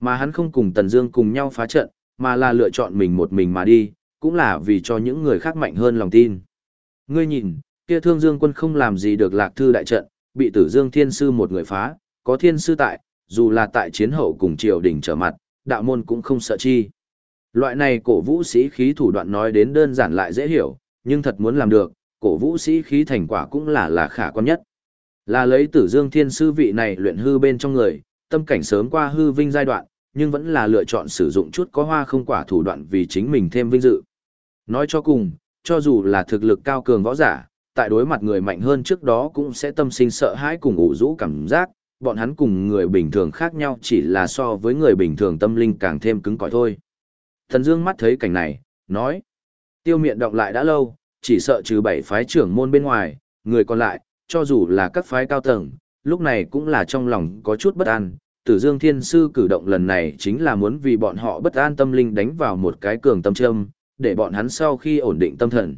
Mà hắn không cùng Tần Dương cùng nhau phá trận, mà là lựa chọn mình một mình mà đi, cũng là vì cho những người khác mạnh hơn lòng tin. Ngươi nhìn, kia Thương Dương quân không làm gì được Lạc Thư đại trận, bị Tử Dương Thiên Sư một người phá, có Thiên Sư tại, dù là tại chiến hậu cùng triều đình trở mặt, đạo môn cũng không sợ chi. Loại này cổ vũ sĩ khí thủ đoạn nói đến đơn giản lại dễ hiểu, nhưng thật muốn làm được, cổ vũ sĩ khí thành quả cũng là là khả quan nhất. Là lấy tử dương thiên sư vị này luyện hư bên trong người, tâm cảnh sớm qua hư vinh giai đoạn, nhưng vẫn là lựa chọn sử dụng chút có hoa không quả thủ đoạn vì chính mình thêm vinh dự. Nói cho cùng, cho dù là thực lực cao cường võ giả, tại đối mặt người mạnh hơn trước đó cũng sẽ tâm sinh sợ hãi cùng ủ rũ cảm giác, bọn hắn cùng người bình thường khác nhau chỉ là so với người bình thường tâm linh càng thêm cứng cỏi thôi. Thần Dương mắt thấy cảnh này, nói, tiêu Miện động lại đã lâu, chỉ sợ trừ bảy phái trưởng môn bên ngoài, người còn lại, cho dù là các phái cao tầng, lúc này cũng là trong lòng có chút bất an. Tử Dương Thiên Sư cử động lần này chính là muốn vì bọn họ bất an tâm linh đánh vào một cái cường tâm châm, để bọn hắn sau khi ổn định tâm thần.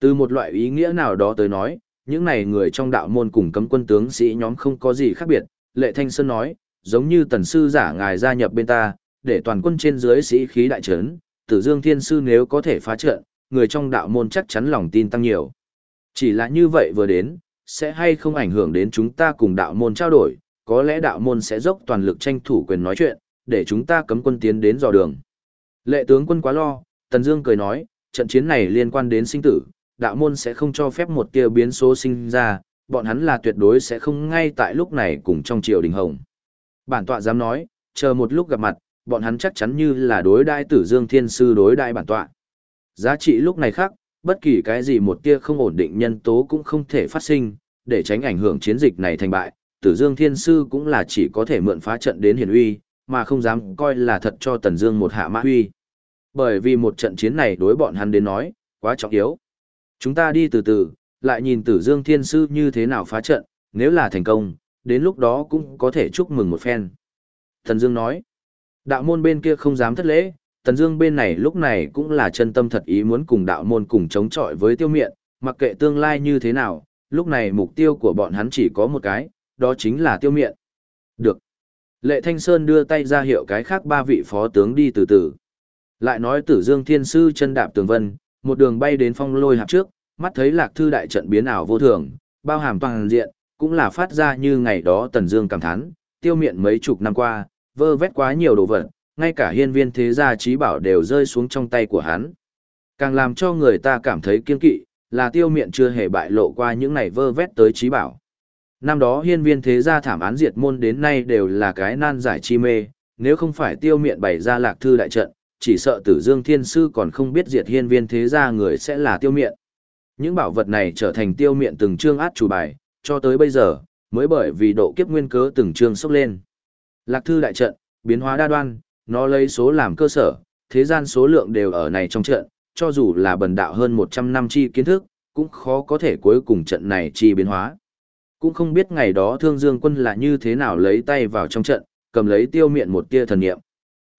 Từ một loại ý nghĩa nào đó tới nói, những này người trong đạo môn cùng cấm quân tướng sĩ nhóm không có gì khác biệt, Lệ Thanh Sơn nói, giống như tần sư giả ngài gia nhập bên ta, để toàn quân trên dưới sĩ khí đại trấn, Tử Dương Thiên Sư nếu có thể phá trận, người trong đạo môn chắc chắn lòng tin tăng nhiều. Chỉ là như vậy vừa đến, sẽ hay không ảnh hưởng đến chúng ta cùng đạo môn trao đổi, có lẽ đạo môn sẽ dốc toàn lực tranh thủ quyền nói chuyện, để chúng ta cấm quân tiến đến dò đường. Lệ tướng quân quá lo, Tần Dương cười nói, trận chiến này liên quan đến sinh tử, đạo môn sẽ không cho phép một tia biến số sinh ra, bọn hắn là tuyệt đối sẽ không ngay tại lúc này cùng trong triều đình hồng. Bản tọa dám nói, chờ một lúc gặp mặt, bọn hắn chắc chắn như là đối đại tử Dương Thiên Sư đối đại bản tọa. Giá trị lúc này khác, bất kỳ cái gì một tia không ổn định nhân tố cũng không thể phát sinh, để tránh ảnh hưởng chiến dịch này thành bại, Tử Dương Thiên Sư cũng là chỉ có thể mượn phá trận đến hiển uy, mà không dám coi là thật cho Tần Dương một hạ mã uy. Bởi vì một trận chiến này đối bọn hắn đến nói, quá trọng yếu. Chúng ta đi từ từ, lại nhìn Tử Dương Thiên Sư như thế nào phá trận, nếu là thành công, đến lúc đó cũng có thể chúc mừng một phen. Tần Dương nói, đạo môn bên kia không dám thất lễ, Tần Dương bên này lúc này cũng là chân tâm thật ý muốn cùng đạo môn cùng chống chọi với tiêu miện, mặc kệ tương lai như thế nào, lúc này mục tiêu của bọn hắn chỉ có một cái, đó chính là tiêu miện. Được. Lệ Thanh Sơn đưa tay ra hiệu cái khác ba vị phó tướng đi từ từ. Lại nói Tử Dương Thiên Sư chân đạp tường vân, một đường bay đến phong lôi hạp trước, mắt thấy Lạc Thư đại trận biến ảo vô thường, bao hàm toàn diện, cũng là phát ra như ngày đó Tần Dương cảm thán, tiêu miện mấy chục năm qua, vơ vét quá nhiều đồ vật, ngay cả hiên viên thế gia trí bảo đều rơi xuống trong tay của hắn. Càng làm cho người ta cảm thấy kiên kỵ, là tiêu miện chưa hề bại lộ qua những này vơ vét tới trí bảo. Năm đó hiên viên thế gia thảm án diệt môn đến nay đều là cái nan giải chi mê, nếu không phải tiêu miện bày ra lạc thư đại trận, chỉ sợ tử dương thiên sư còn không biết diệt hiên viên thế gia người sẽ là tiêu miện. Những bảo vật này trở thành tiêu miện từng chương át chủ bài, cho tới bây giờ, mới bởi vì độ kiếp nguyên cớ từng chương sốc lên. Lạc thư đại trận, biến hóa đa đoan, nó lấy số làm cơ sở, thế gian số lượng đều ở này trong trận, cho dù là bần đạo hơn 100 năm chi kiến thức, cũng khó có thể cuối cùng trận này chi biến hóa. Cũng không biết ngày đó thương dương quân là như thế nào lấy tay vào trong trận, cầm lấy tiêu miệng một tia thần niệm.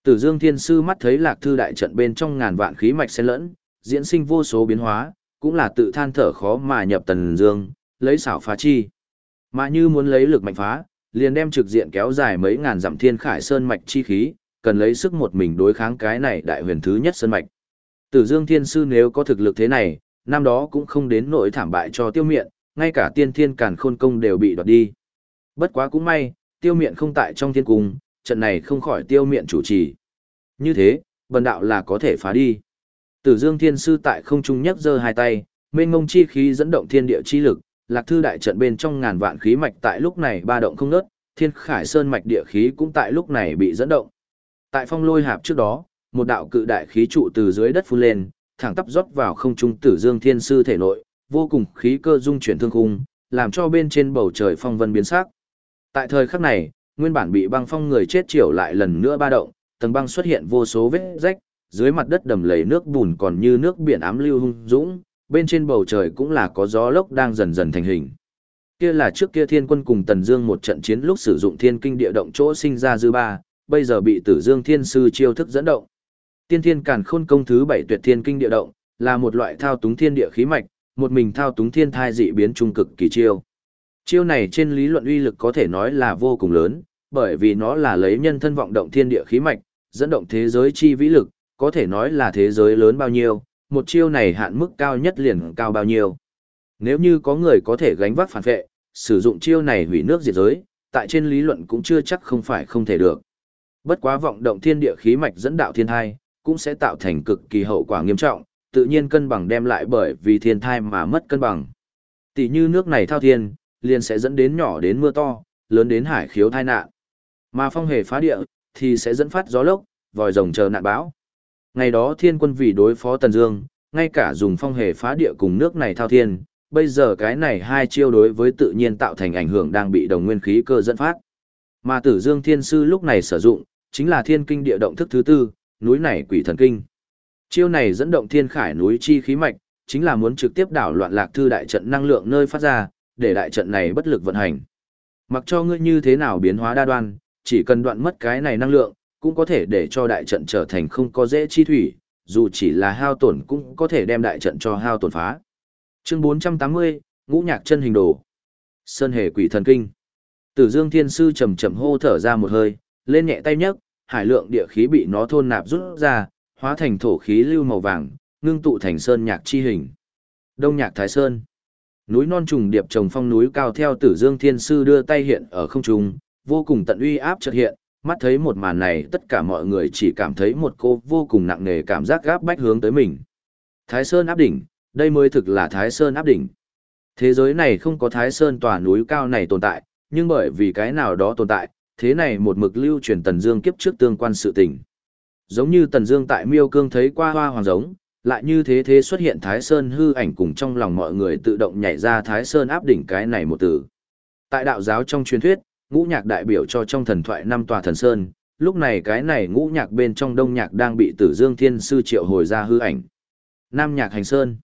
Tử Dương Thiên Sư mắt thấy lạc thư đại trận bên trong ngàn vạn khí mạch xen lẫn, diễn sinh vô số biến hóa, cũng là tự than thở khó mà nhập tần dương, lấy xảo phá chi. Mà như muốn lấy lực mạnh phá, liền đem trực diện kéo dài mấy ngàn dặm thiên khải sơn mạch chi khí, cần lấy sức một mình đối kháng cái này đại huyền thứ nhất sơn mạch. Tử Dương Thiên Sư nếu có thực lực thế này, năm đó cũng không đến nỗi thảm bại cho tiêu miện, ngay cả tiên thiên càn khôn công đều bị đoạt đi. Bất quá cũng may, tiêu miện không tại trong thiên cung, trận này không khỏi tiêu miện chủ trì. Như thế, bần đạo là có thể phá đi. Tử Dương Thiên Sư tại không trung nhấc giơ hai tay, mênh mông chi khí dẫn động thiên địa chi lực, lạc thư đại trận bên trong ngàn vạn khí mạch tại lúc này ba động không nớt, thiên khải sơn mạch địa khí cũng tại lúc này bị dẫn động. Tại phong lôi hạp trước đó, một đạo cự đại khí trụ từ dưới đất phun lên, thẳng tắp rót vào không trung tử dương thiên sư thể nội, vô cùng khí cơ dung chuyển thương khung, làm cho bên trên bầu trời phong vân biến sắc. Tại thời khắc này, nguyên bản bị băng phong người chết chiều lại lần nữa ba động, tầng băng xuất hiện vô số vết rách, dưới mặt đất đầm lầy nước bùn còn như nước biển ám lưu hung dũng, bên trên bầu trời cũng là có gió lốc đang dần dần thành hình. Kia là trước kia Thiên Quân cùng Tần Dương một trận chiến lúc sử dụng Thiên Kinh địa động chỗ sinh ra dư ba, bây giờ bị Tử Dương Thiên sư chiêu thức dẫn động. Tiên Thiên Càn Khôn công thứ bảy Tuyệt Thiên Kinh địa động, là một loại thao túng thiên địa khí mạch, một mình thao túng thiên thai dị biến trung cực kỳ chiêu. Chiêu này trên lý luận uy lực có thể nói là vô cùng lớn, bởi vì nó là lấy nhân thân vọng động thiên địa khí mạch, dẫn động thế giới chi vĩ lực, có thể nói là thế giới lớn bao nhiêu, một chiêu này hạn mức cao nhất liền cao bao nhiêu. Nếu như có người có thể gánh vác phản vệ, sử dụng chiêu này hủy nước diệt giới, tại trên lý luận cũng chưa chắc không phải không thể được. Bất quá vọng động thiên địa khí mạch dẫn đạo thiên thai, cũng sẽ tạo thành cực kỳ hậu quả nghiêm trọng, tự nhiên cân bằng đem lại bởi vì thiên thai mà mất cân bằng. Tỷ như nước này thao thiên, liền sẽ dẫn đến nhỏ đến mưa to, lớn đến hải khiếu thai nạn. Mà phong hề phá địa, thì sẽ dẫn phát gió lốc, vòi rồng chờ nạn bão. Ngày đó thiên quân vì đối phó Tần Dương, ngay cả dùng phong hề phá địa cùng nước này thao thiên, bây giờ cái này hai chiêu đối với tự nhiên tạo thành ảnh hưởng đang bị đồng nguyên khí cơ dẫn phát. Mà Tử Dương Thiên Sư lúc này sử dụng, chính là thiên kinh địa động thức thứ tư, núi này quỷ thần kinh. Chiêu này dẫn động thiên khải núi chi khí mạch, chính là muốn trực tiếp đảo loạn lạc thư đại trận năng lượng nơi phát ra, để đại trận này bất lực vận hành. Mặc cho ngươi như thế nào biến hóa đa đoan, chỉ cần đoạn mất cái này năng lượng, cũng có thể để cho đại trận trở thành không có dễ chi thủy, dù chỉ là hao tổn cũng có thể đem đại trận cho hao tổn phá. Chương 480, Ngũ Nhạc chân hình đồ. Sơn hề quỷ thần kinh. Tử Dương Thiên sư chậm chậm hô thở ra một hơi, lên nhẹ tay nhấc, hải lượng địa khí bị nó thôn nạp rút ra, hóa thành thổ khí lưu màu vàng, ngưng tụ thành sơn nhạc chi hình. Đông Nhạc Thái Sơn. Núi non trùng điệp trồng phong núi cao theo Tử Dương Thiên sư đưa tay hiện ở không trung, vô cùng tận uy áp chợt hiện, mắt thấy một màn này tất cả mọi người chỉ cảm thấy một cô vô cùng nặng nề cảm giác gáp bách hướng tới mình. Thái Sơn áp đỉnh, đây mới thực là Thái Sơn áp đỉnh. Thế giới này không có Thái Sơn tòa núi cao này tồn tại, nhưng bởi vì cái nào đó tồn tại, thế này một mực lưu truyền Tần Dương kiếp trước tương quan sự tình. Giống như Tần Dương tại Miêu Cương thấy qua hoa hoàng giống, lại như thế thế xuất hiện Thái Sơn hư ảnh cùng trong lòng mọi người tự động nhảy ra Thái Sơn áp đỉnh cái này một từ. Tại đạo giáo trong truyền thuyết, ngũ nhạc đại biểu cho trong thần thoại năm tòa thần sơn, lúc này cái này ngũ nhạc bên trong đông nhạc đang bị tử dương thiên sư triệu hồi ra hư ảnh. Nam nhạc hành sơn,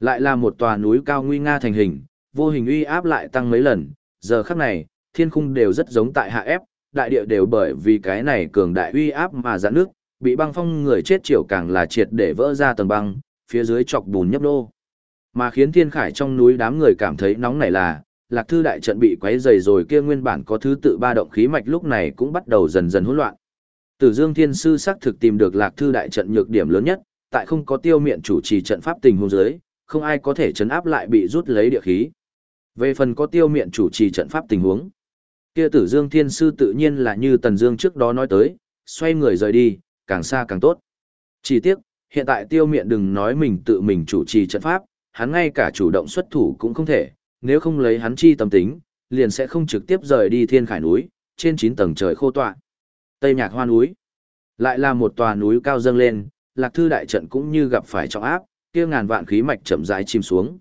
lại là một tòa núi cao nguy nga thành hình, vô hình uy áp lại tăng mấy lần, giờ khắc này, thiên khung đều rất giống tại hạ ép, đại địa đều bởi vì cái này cường đại uy áp mà giãn nước, bị băng phong người chết triệu càng là triệt để vỡ ra tầng băng, phía dưới chọc bùn nhấp nô. Mà khiến thiên khải trong núi đám người cảm thấy nóng này là, lạc thư đại trận bị quấy dày rồi kia nguyên bản có thứ tự ba động khí mạch lúc này cũng bắt đầu dần dần hỗn loạn. Tử Dương Thiên Sư xác thực tìm được lạc thư đại trận nhược điểm lớn nhất, tại không có tiêu miện chủ trì trận pháp tình huống dưới, không ai có thể chấn áp lại bị rút lấy địa khí. Về phần có tiêu miện chủ trì trận pháp tình huống, kia Tử Dương Thiên Sư tự nhiên là như Tần Dương trước đó nói tới, xoay người rời đi, càng xa càng tốt. Chỉ tiếc, hiện tại tiêu miện đừng nói mình tự mình chủ trì trận pháp, hắn ngay cả chủ động xuất thủ cũng không thể, nếu không lấy hắn chi tâm tính, liền sẽ không trực tiếp rời đi thiên khải núi, trên 9 tầng trời khô tọa. Tây nhạc hoa núi, lại là một tòa núi cao dâng lên, lạc thư đại trận cũng như gặp phải trọng áp, kia ngàn vạn khí mạch chậm rãi chìm xuống.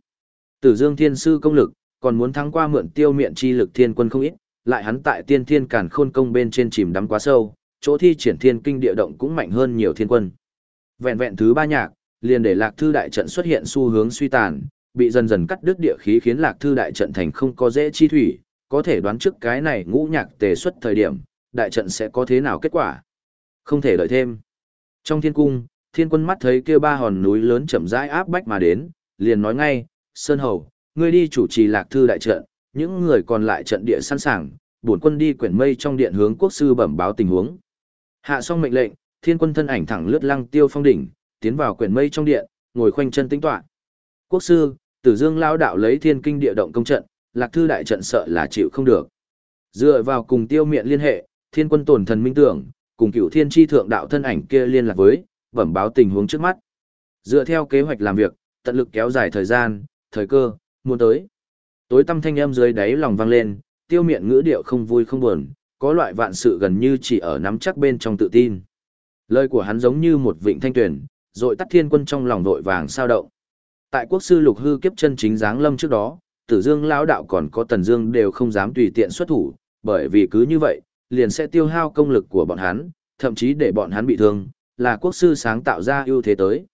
Tử Dương Thiên sư công lực, còn muốn thắng qua mượn tiêu Miện chi lực thiên quân không ít, lại hắn tại tiên thiên càn khôn công bên trên chìm đắm quá sâu, chỗ thi triển thiên kinh địa động cũng mạnh hơn nhiều thiên quân. Vẹn vẹn thứ ba nhạc, liền để lạc thư đại trận xuất hiện xu hướng suy tàn, bị dần dần cắt đứt địa khí khiến lạc thư đại trận thành không có dễ chi thủy, có thể đoán trước cái này ngũ nhạc tề xuất thời điểm, đại trận sẽ có thế nào kết quả. Không thể đợi thêm. Trong thiên cung, thiên quân mắt thấy kia ba hòn núi lớn chậm rãi áp bách mà đến, liền nói ngay, Sơn Hầu, ngươi đi chủ trì lạc thư đại trận, những người còn lại trận địa sẵn sàng, bổn quân đi quyển mây trong điện hướng quốc sư bẩm báo tình huống. Hạ xong mệnh lệnh, thiên quân thân ảnh thẳng lướt lăng tiêu phong đỉnh, tiến vào quyển mây trong điện, ngồi khoanh chân tính tọa. Quốc sư, Tử Dương lao đạo lấy thiên kinh địa động công trận, lạc thư đại trận sợ là chịu không được. Dựa vào cùng tiêu miện liên hệ, thiên quân tổn thần minh tưởng, cùng cựu thiên tri thượng đạo thân ảnh kia liên lạc với, bẩm báo tình huống trước mắt. Dựa theo kế hoạch làm việc, tận lực kéo dài thời gian, thời cơ, muốn tới. Tối tâm thanh âm dưới đáy lòng vang lên, tiêu miện ngữ điệu không vui không buồn, có loại vạn sự gần như chỉ ở nắm chắc bên trong tự tin. Lời của hắn giống như một vịnh thanh tuyển, rồi tắt thiên quân trong lòng vội vàng sao động. Tại quốc sư lục hư kiếp chân chính giáng lâm trước đó, tử dương lão đạo còn có tần dương đều không dám tùy tiện xuất thủ, bởi vì cứ như vậy, liền sẽ tiêu hao công lực của bọn hắn, thậm chí để bọn hắn bị thương, là quốc sư sáng tạo ra ưu thế tới.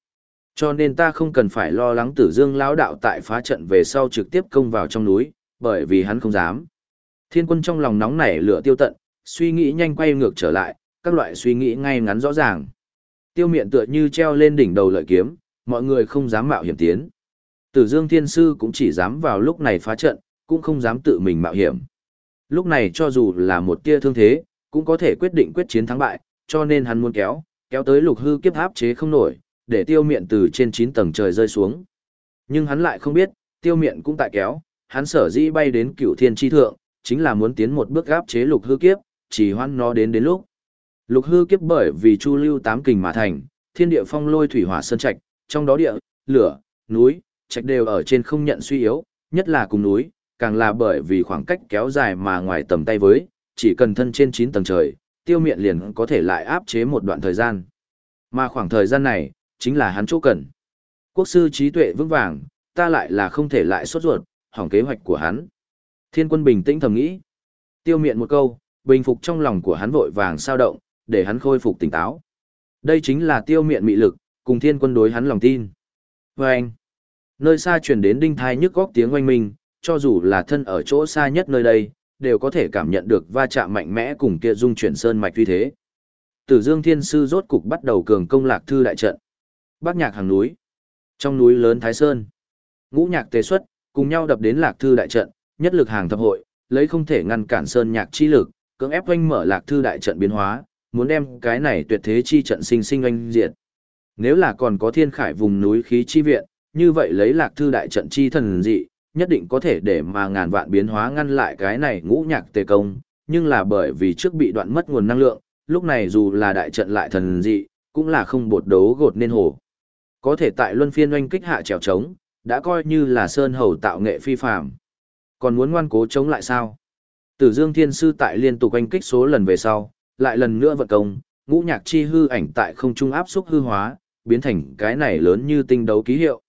Cho nên ta không cần phải lo lắng tử dương lão đạo tại phá trận về sau trực tiếp công vào trong núi, bởi vì hắn không dám. Thiên quân trong lòng nóng nảy lửa tiêu tận, suy nghĩ nhanh quay ngược trở lại, các loại suy nghĩ ngay ngắn rõ ràng. Tiêu miệng tựa như treo lên đỉnh đầu lợi kiếm, mọi người không dám mạo hiểm tiến. Tử Dương Thiên Sư cũng chỉ dám vào lúc này phá trận, cũng không dám tự mình mạo hiểm. Lúc này cho dù là một tia thương thế, cũng có thể quyết định quyết chiến thắng bại, cho nên hắn muốn kéo, kéo tới lục hư kiếp áp chế không nổi, để tiêu miệng từ trên 9 tầng trời rơi xuống. Nhưng hắn lại không biết, tiêu miệng cũng tại kéo, hắn sở dĩ bay đến cửu thiên tri thượng, chính là muốn tiến một bước áp chế lục hư kiếp, chỉ hoan nó đến đến lúc. Lục hư kiếp bởi vì chu lưu tám kình mà thành, thiên địa phong lôi thủy hỏa sơn trạch, trong đó địa, lửa, núi, trạch đều ở trên không nhận suy yếu, nhất là cùng núi, càng là bởi vì khoảng cách kéo dài mà ngoài tầm tay với, chỉ cần thân trên 9 tầng trời, tiêu miện liền có thể lại áp chế một đoạn thời gian. Mà khoảng thời gian này, chính là hắn chỗ cần. Quốc sư trí tuệ vững vàng, ta lại là không thể lại sốt ruột, hỏng kế hoạch của hắn. Thiên quân bình tĩnh thầm nghĩ. Tiêu miện một câu, bình phục trong lòng của hắn vội vàng sao động, để hắn khôi phục tỉnh táo. Đây chính là tiêu miện mị lực, cùng thiên quân đối hắn lòng tin. Và anh, nơi xa truyền đến đinh thai nhức góc tiếng oanh minh, cho dù là thân ở chỗ xa nhất nơi đây, đều có thể cảm nhận được va chạm mạnh mẽ cùng kia dung chuyển sơn mạch tuy thế. Tử Dương Thiên Sư rốt cục bắt đầu cường công lạc thư đại trận. Bác nhạc hàng núi. Trong núi lớn Thái Sơn, ngũ nhạc tề xuất, cùng nhau đập đến lạc thư đại trận, nhất lực hàng thập hội, lấy không thể ngăn cản sơn nhạc chi lực, cưỡng ép oanh mở lạc thư đại trận biến hóa, muốn đem cái này tuyệt thế chi trận sinh sinh oanh diệt. Nếu là còn có thiên khải vùng núi khí chi viện, như vậy lấy lạc thư đại trận chi thần dị, nhất định có thể để mà ngàn vạn biến hóa ngăn lại cái này ngũ nhạc tề công, nhưng là bởi vì trước bị đoạn mất nguồn năng lượng, lúc này dù là đại trận lại thần dị, cũng là không bột đấu gột nên hồ. Có thể tại luân phiên oanh kích hạ trèo trống, đã coi như là sơn hầu tạo nghệ phi phàm. Còn muốn ngoan cố chống lại sao? Tử Dương Thiên Sư tại liên tục oanh kích số lần về sau, lại lần nữa vận công, ngũ nhạc chi hư ảnh tại không trung áp xúc hư hóa, biến thành cái này lớn như tinh đấu ký hiệu.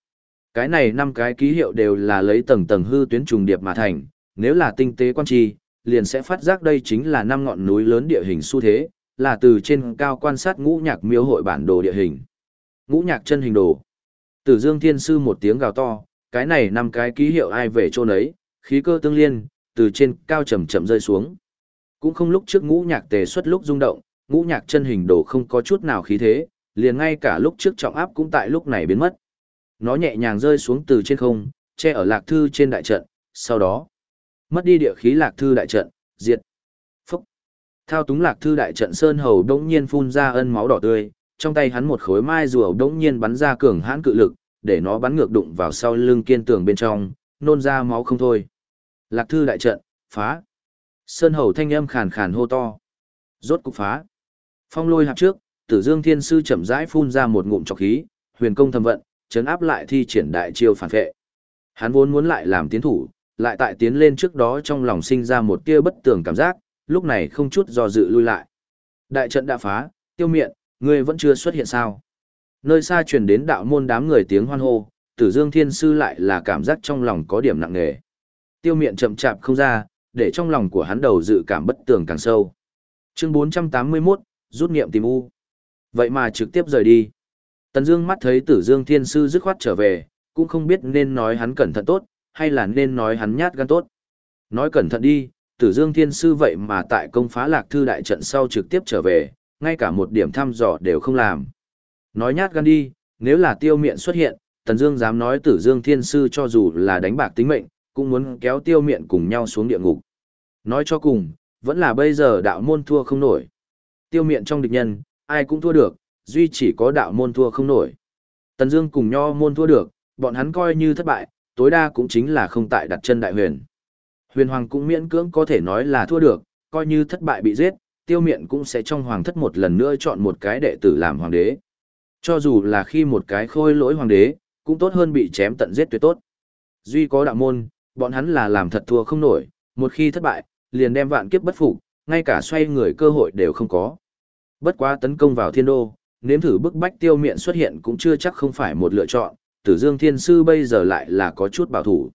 Cái này năm cái ký hiệu đều là lấy tầng tầng hư tuyến trùng điệp mà thành, nếu là tinh tế quan chi, liền sẽ phát giác đây chính là năm ngọn núi lớn địa hình xu thế, là từ trên cao quan sát ngũ nhạc miêu hội bản đồ địa hình. Ngũ nhạc chân hình đồ. Tử Dương Thiên Sư một tiếng gào to, cái này năm cái ký hiệu ai về chỗ nấy, khí cơ tương liên, từ trên cao chậm chậm rơi xuống. Cũng không lúc trước ngũ nhạc tề xuất lúc rung động, ngũ nhạc chân hình đồ không có chút nào khí thế, liền ngay cả lúc trước trọng áp cũng tại lúc này biến mất. Nó nhẹ nhàng rơi xuống từ trên không, che ở lạc thư trên đại trận, sau đó, mất đi địa khí lạc thư đại trận, diệt. Phúc. Thao túng lạc thư đại trận sơn hầu đống nhiên phun ra ân máu đỏ tươi, trong tay hắn một khối mai rùa đống nhiên bắn ra cường hãn cự lực, để nó bắn ngược đụng vào sau lưng kiên tường bên trong, nôn ra máu không thôi. Lạc thư đại trận, phá. Sơn hầu thanh âm khàn khàn hô to. Rốt cục phá. Phong lôi hạp trước, tử dương thiên sư chậm rãi phun ra một ngụm trọc khí, huyền công thâm vận, chấn áp lại thi triển đại chiêu phản vệ. Hắn vốn muốn lại làm tiến thủ, lại tại tiến lên trước đó trong lòng sinh ra một tia bất tường cảm giác, lúc này không chút do dự lui lại. Đại trận đã phá, tiêu miệng, ngươi vẫn chưa xuất hiện sao. Nơi xa truyền đến đạo môn đám người tiếng hoan hô, tử dương thiên sư lại là cảm giác trong lòng có điểm nặng nề. Tiêu miệng chậm chạp không ra, để trong lòng của hắn đầu dự cảm bất tường càng sâu. Chương 481, rút nghiệm tìm u. Vậy mà trực tiếp rời đi. Tần Dương mắt thấy Tử Dương Thiên Sư dứt khoát trở về, cũng không biết nên nói hắn cẩn thận tốt, hay là nên nói hắn nhát gan tốt. Nói cẩn thận đi, Tử Dương Thiên Sư vậy mà tại công phá Lạc Thư đại trận sau trực tiếp trở về, ngay cả một điểm thăm dò đều không làm. Nói nhát gan đi, nếu là tiêu miện xuất hiện, Tần Dương dám nói Tử Dương Thiên Sư cho dù là đánh bạc tính mệnh, cũng muốn kéo tiêu miện cùng nhau xuống địa ngục. Nói cho cùng, vẫn là bây giờ đạo môn thua không nổi. Tiêu miện trong địch nhân, ai cũng thua được, duy chỉ có đạo môn thua không nổi. Tần Dương cùng nho môn thua được, bọn hắn coi như thất bại, tối đa cũng chính là không tại đặt chân đại huyền. Huyền hoàng cũng miễn cưỡng có thể nói là thua được, coi như thất bại bị giết, tiêu miện cũng sẽ trong hoàng thất một lần nữa chọn một cái đệ tử làm hoàng đế. Cho dù là khi một cái khôi lỗi hoàng đế, cũng tốt hơn bị chém tận giết tuyệt tốt. Duy có đạo môn, bọn hắn là làm thật thua không nổi, một khi thất bại, liền đem vạn kiếp bất phục, ngay cả xoay người cơ hội đều không có. Bất quá tấn công vào thiên đô, nếm thử bức bách tiêu miện xuất hiện cũng chưa chắc không phải một lựa chọn, tử dương thiên sư bây giờ lại là có chút bảo thủ.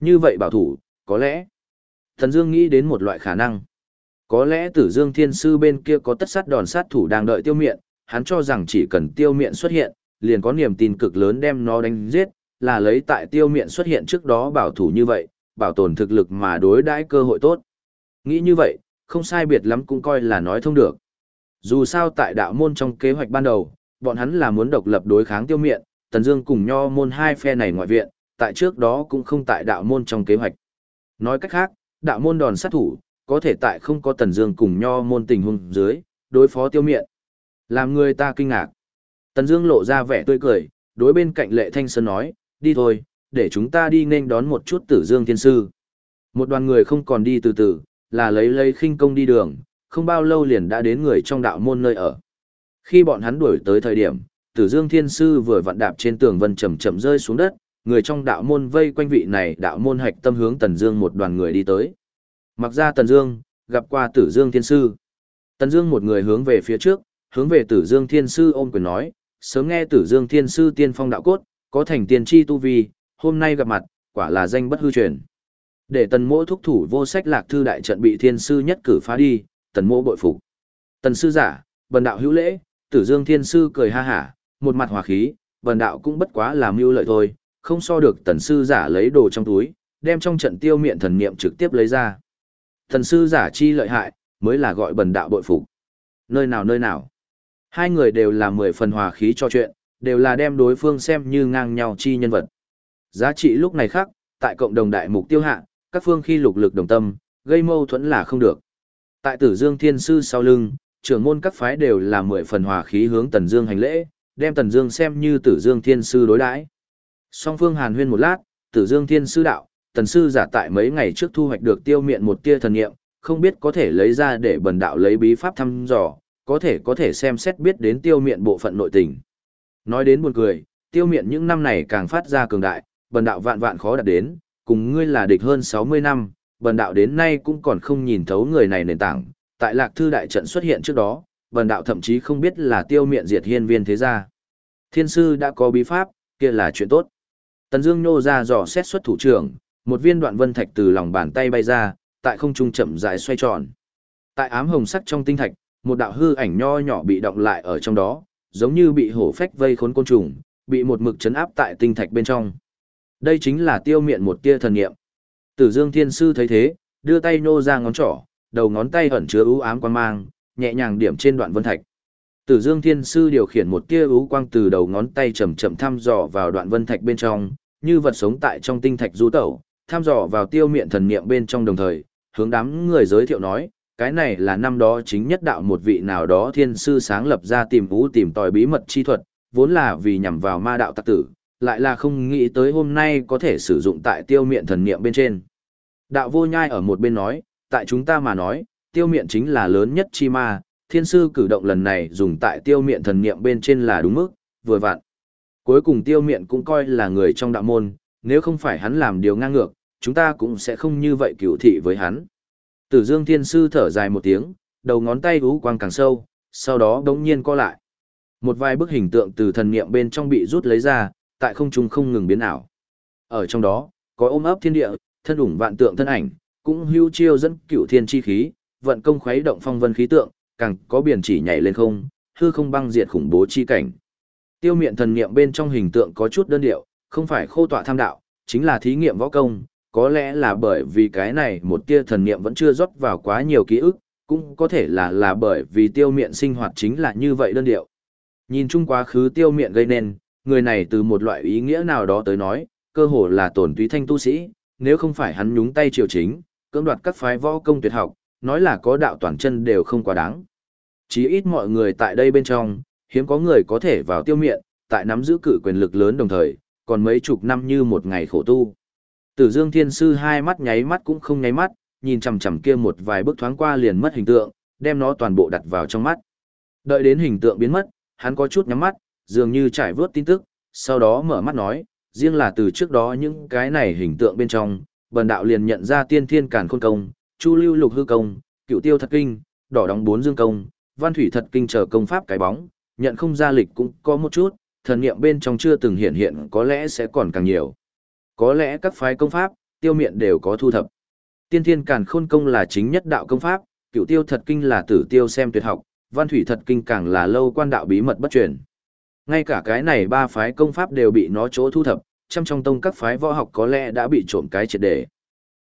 Như vậy bảo thủ, có lẽ, thần dương nghĩ đến một loại khả năng. Có lẽ tử dương thiên sư bên kia có tất sát đòn sát thủ đang đợi tiêu miện, hắn cho rằng chỉ cần tiêu miện xuất hiện, liền có niềm tin cực lớn đem nó đánh giết, là lấy tại tiêu miện xuất hiện trước đó bảo thủ như vậy, bảo tồn thực lực mà đối đãi cơ hội tốt. Nghĩ như vậy, không sai biệt lắm cũng coi là nói thông được. Dù sao tại đạo môn trong kế hoạch ban đầu, bọn hắn là muốn độc lập đối kháng tiêu miện, Tần Dương cùng nho môn hai phe này ngoại viện, tại trước đó cũng không tại đạo môn trong kế hoạch. Nói cách khác, đạo môn đòn sát thủ, có thể tại không có Tần Dương cùng nho môn tình huống dưới, đối phó tiêu miện. Làm người ta kinh ngạc. Tần Dương lộ ra vẻ tươi cười, đối bên cạnh Lệ Thanh Sơn nói, đi thôi, để chúng ta đi nên đón một chút Tử Dương Thiên Sư. Một đoàn người không còn đi từ từ, là lấy lấy khinh công đi đường, không bao lâu liền đã đến người trong đạo môn nơi ở. Khi bọn hắn đuổi tới thời điểm, Tử Dương Thiên Sư vừa vặn đạp trên tường vân chậm chậm rơi xuống đất, người trong đạo môn vây quanh vị này đạo môn hạch tâm hướng Tần Dương một đoàn người đi tới. Mặc ra Tần Dương, gặp qua Tử Dương Thiên Sư. Tần Dương một người hướng về phía trước, hướng về Tử Dương Thiên Sư ôm quyền nói, sớm nghe Tử Dương Thiên Sư tiên phong đạo cốt, có thành tiên tri tu vi, hôm nay gặp mặt, quả là danh bất hư truyền. Để Tần Mỗ thúc thủ vô sách lạc thư đại trận bị Thiên Sư nhất cử phá đi, Tần Mô bội phục. Tần sư giả, bần đạo hữu lễ, Tử Dương Thiên Sư cười ha hả, một mặt hòa khí, bần đạo cũng bất quá làm mưu lợi thôi, không so được Tần sư giả lấy đồ trong túi, đem trong trận tiêu miệng thần niệm trực tiếp lấy ra. Tần sư giả chi lợi hại, mới là gọi bần đạo bội phục. Nơi nào nơi nào. Hai người đều là mười phần hòa khí cho chuyện, đều là đem đối phương xem như ngang nhau chi nhân vật. Giá trị lúc này khác, tại cộng đồng đại mục tiêu hạ, các phương khi lục lực đồng tâm, gây mâu thuẫn là không được. Tại Tử Dương Thiên Sư sau lưng, trưởng môn các phái đều là mười phần hòa khí hướng Tần Dương hành lễ, đem Tần Dương xem như Tử Dương Thiên Sư đối đãi. Song phương Hàn Huyên một lát, Tử Dương Thiên Sư đạo, Tần sư giả tại mấy ngày trước thu hoạch được tiêu miệng một tia thần niệm, không biết có thể lấy ra để bần đạo lấy bí pháp thăm dò, có thể có thể xem xét biết đến tiêu miệng bộ phận nội tình. Nói đến buồn cười, tiêu miệng những năm này càng phát ra cường đại, bần đạo vạn vạn khó đạt đến, cùng ngươi là địch hơn 60 năm, bần đạo đến nay cũng còn không nhìn thấu người này nền tảng, tại lạc thư đại trận xuất hiện trước đó, bần đạo thậm chí không biết là tiêu miệng diệt hiên viên thế gia. Thiên sư đã có bí pháp, kia là chuyện tốt. Tần Dương nô ra dò xét xuất thủ trưởng, một viên đoạn vân thạch từ lòng bàn tay bay ra, tại không trung chậm rãi xoay tròn. Tại ám hồng sắc trong tinh thạch, một đạo hư ảnh nho nhỏ bị động lại ở trong đó, giống như bị hổ phách vây khốn côn trùng, bị một mực chấn áp tại tinh thạch bên trong. Đây chính là tiêu miệng một tia thần niệm. Tử Dương Thiên Sư thấy thế, đưa tay nô ra ngón trỏ, đầu ngón tay ẩn chứa ưu ám quang mang, nhẹ nhàng điểm trên đoạn vân thạch. Tử Dương Thiên Sư điều khiển một tia ưu quang từ đầu ngón tay chậm chậm thăm dò vào đoạn vân thạch bên trong, như vật sống tại trong tinh thạch du tẩu, thăm dò vào tiêu miệng thần niệm bên trong đồng thời, hướng đám người giới thiệu nói, cái này là năm đó chính nhất đạo một vị nào đó thiên sư sáng lập ra tìm vũ tìm tòi bí mật chi thuật, vốn là vì nhằm vào ma đạo tặc tử, lại là không nghĩ tới hôm nay có thể sử dụng tại tiêu miệng thần niệm bên trên. Đạo vô nhai ở một bên nói, tại chúng ta mà nói, tiêu miệng chính là lớn nhất chi ma, thiên sư cử động lần này dùng tại tiêu miệng thần niệm bên trên là đúng mức, vừa vặn. Cuối cùng tiêu miệng cũng coi là người trong đạo môn, nếu không phải hắn làm điều ngang ngược, chúng ta cũng sẽ không như vậy cửu thị với hắn. Tử Dương Thiên Sư thở dài một tiếng, đầu ngón tay ú quang càng sâu, sau đó đống nhiên co lại. Một vài bức hình tượng từ thần niệm bên trong bị rút lấy ra, tại không trung không ngừng biến ảo. Ở trong đó, có ôm ấp thiên địa, thân ủng vạn tượng thân ảnh, cũng hưu chiêu dẫn cửu thiên chi khí, vận công khuấy động phong vân khí tượng, càng có biển chỉ nhảy lên không, hư không băng diệt khủng bố chi cảnh. Tiêu miện thần niệm bên trong hình tượng có chút đơn điệu, không phải khô tọa tham đạo, chính là thí nghiệm võ công, có lẽ là bởi vì cái này một tia thần niệm vẫn chưa rót vào quá nhiều ký ức, cũng có thể là là bởi vì tiêu miện sinh hoạt chính là như vậy đơn điệu. Nhìn chung quá khứ tiêu miện gây nên, người này từ một loại ý nghĩa nào đó tới nói, cơ hồ là tổn túy thanh tu sĩ, nếu không phải hắn nhúng tay triều chính, cưỡng đoạt các phái võ công tuyệt học, nói là có đạo toàn chân đều không quá đáng. Chí ít mọi người tại đây bên trong, hiếm có người có thể vào tiêu miện, tại nắm giữ cử quyền lực lớn đồng thời, còn mấy chục năm như một ngày khổ tu. Tử Dương Thiên Sư hai mắt nháy mắt cũng không nháy mắt, nhìn chằm chằm kia một vài bước thoáng qua liền mất hình tượng, đem nó toàn bộ đặt vào trong mắt. Đợi đến hình tượng biến mất, hắn có chút nhắm mắt, dường như trải vớt tin tức, sau đó mở mắt nói, riêng là từ trước đó những cái này hình tượng bên trong, bần đạo liền nhận ra tiên thiên càn khôn công, chu lưu lục hư công, cựu tiêu thật kinh, đỏ đóng bốn dương công, văn thủy thật kinh chờ công pháp cái bóng, nhận không ra lịch cũng có một chút, thần niệm bên trong chưa từng hiện hiện có lẽ sẽ còn càng nhiều. Có lẽ các phái công pháp, tiêu miện đều có thu thập. Tiên thiên càn khôn công là chính nhất đạo công pháp, cựu tiêu thật kinh là tử tiêu xem tuyệt học, văn thủy thật kinh càng là lâu quan đạo bí mật bất truyền. Ngay cả cái này ba phái công pháp đều bị nó chỗ thu thập, trăm trong tông các phái võ học có lẽ đã bị trộm cái triệt đề.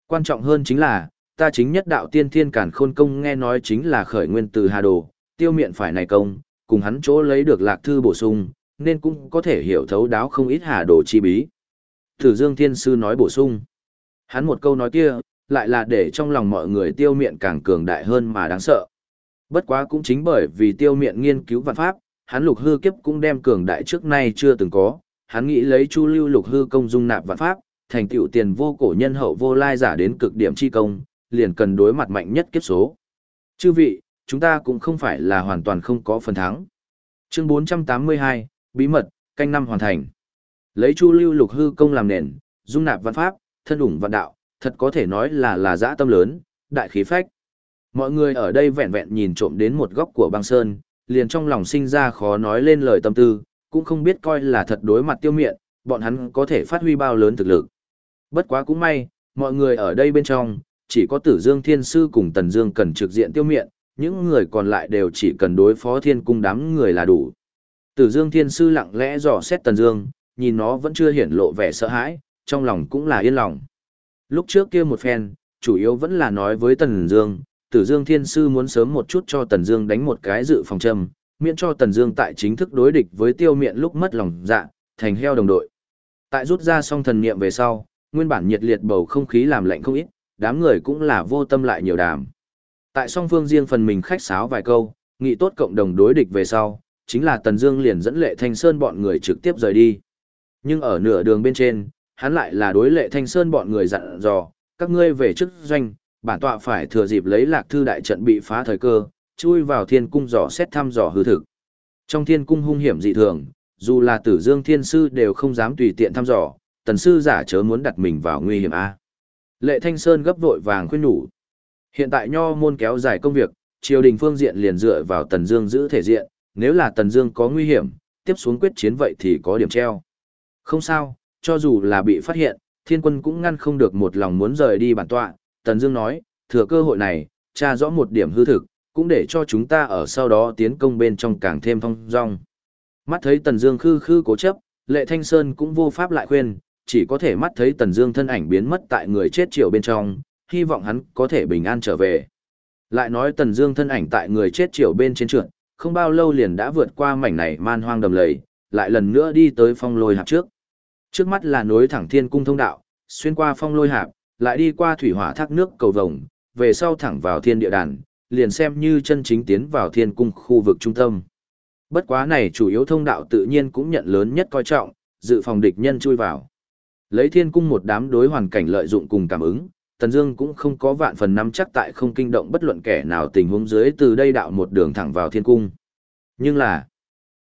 Quan trọng hơn chính là, ta chính nhất đạo tiên thiên cản khôn công nghe nói chính là khởi nguyên từ Hà Đồ, tiêu miệng phải này công, cùng hắn chỗ lấy được lạc thư bổ sung, nên cũng có thể hiểu thấu đáo không ít Hà Đồ chi bí. Thử Dương Thiên Sư nói bổ sung. Hắn một câu nói kia, lại là để trong lòng mọi người tiêu miệng càng cường đại hơn mà đáng sợ. Bất quá cũng chính bởi vì tiêu miệng nghiên cứu văn pháp, hắn lục hư kiếp cũng đem cường đại trước nay chưa từng có, hắn nghĩ lấy chu lưu lục hư công dung nạp vạn pháp, thành tựu tiền vô cổ nhân hậu vô lai giả đến cực điểm chi công, liền cần đối mặt mạnh nhất kiếp số. Chư vị, chúng ta cũng không phải là hoàn toàn không có phần thắng. Chương 482, Bí mật, canh năm hoàn thành. Lấy chu lưu lục hư công làm nền, dung nạp vạn pháp, thân ủng vạn đạo, thật có thể nói là là dã tâm lớn, đại khí phách. Mọi người ở đây vẹn vẹn nhìn trộm đến một góc của băng sơn, liền trong lòng sinh ra khó nói lên lời tâm tư, cũng không biết coi là thật đối mặt tiêu miện, bọn hắn có thể phát huy bao lớn thực lực. Bất quá cũng may, mọi người ở đây bên trong, chỉ có Tử Dương Thiên Sư cùng Tần Dương cần trực diện tiêu miện, những người còn lại đều chỉ cần đối phó thiên cung đám người là đủ. Tử Dương Thiên Sư lặng lẽ dò xét Tần Dương, nhìn nó vẫn chưa hiển lộ vẻ sợ hãi, trong lòng cũng là yên lòng. Lúc trước kia một phen, chủ yếu vẫn là nói với Tần Dương, Tử Dương Thiên Sư muốn sớm một chút cho Tần Dương đánh một cái dự phòng châm, miễn cho Tần Dương tại chính thức đối địch với Tiêu Miện lúc mất lòng dạ, thành heo đồng đội. Tại rút ra xong thần niệm về sau, nguyên bản nhiệt liệt bầu không khí làm lạnh không ít, đám người cũng là vô tâm lại nhiều đàm. Tại song phương riêng phần mình khách sáo vài câu, nghị tốt cộng đồng đối địch về sau, chính là Tần Dương liền dẫn Lệ Thanh Sơn bọn người trực tiếp rời đi. Nhưng ở nửa đường bên trên, hắn lại là đối Lệ Thanh Sơn bọn người dặn dò, các ngươi về trước doanh, bản tọa phải thừa dịp lấy Lạc Thư đại trận bị phá thời cơ, chui vào thiên cung dò xét thăm dò hư thực. Trong thiên cung hung hiểm dị thường, dù là Tử Dương Thiên sư đều không dám tùy tiện thăm dò, tần sư giả chớ muốn đặt mình vào nguy hiểm a. Lệ Thanh Sơn gấp vội vàng khuyên nhủ. Hiện tại nho môn kéo dài công việc, triều đình phương diện liền dựa vào Tần Dương giữ thể diện, nếu là Tần Dương có nguy hiểm, tiếp xuống quyết chiến vậy thì có điểm treo. Không sao, cho dù là bị phát hiện, Thiên Quân cũng ngăn không được một lòng muốn rời đi bản tọa, Tần Dương nói, thừa cơ hội này, tra rõ một điểm hư thực, cũng để cho chúng ta ở sau đó tiến công bên trong càng thêm phong dong. Mắt thấy Tần Dương khư khư cố chấp, Lệ Thanh Sơn cũng vô pháp lại khuyên, chỉ có thể mắt thấy Tần Dương thân ảnh biến mất tại người chết triều bên trong, hy vọng hắn có thể bình an trở về. Lại nói Tần Dương thân ảnh tại người chết triều bên trên trượt, không bao lâu liền đã vượt qua mảnh này man hoang đầm lầy, lại lần nữa đi tới phong lôi hạp trước. Trước mắt là núi thẳng thiên cung thông đạo, xuyên qua phong lôi hạp, lại đi qua thủy hỏa thác nước cầu vồng, về sau thẳng vào thiên địa đàn, liền xem như chân chính tiến vào thiên cung khu vực trung tâm. Bất quá này chủ yếu thông đạo tự nhiên cũng nhận lớn nhất coi trọng, dự phòng địch nhân chui vào. Lấy thiên cung một đám đối hoàn cảnh lợi dụng cùng cảm ứng, Tần Dương cũng không có vạn phần nắm chắc tại không kinh động bất luận kẻ nào tình huống dưới từ đây đạo một đường thẳng vào thiên cung. Nhưng là,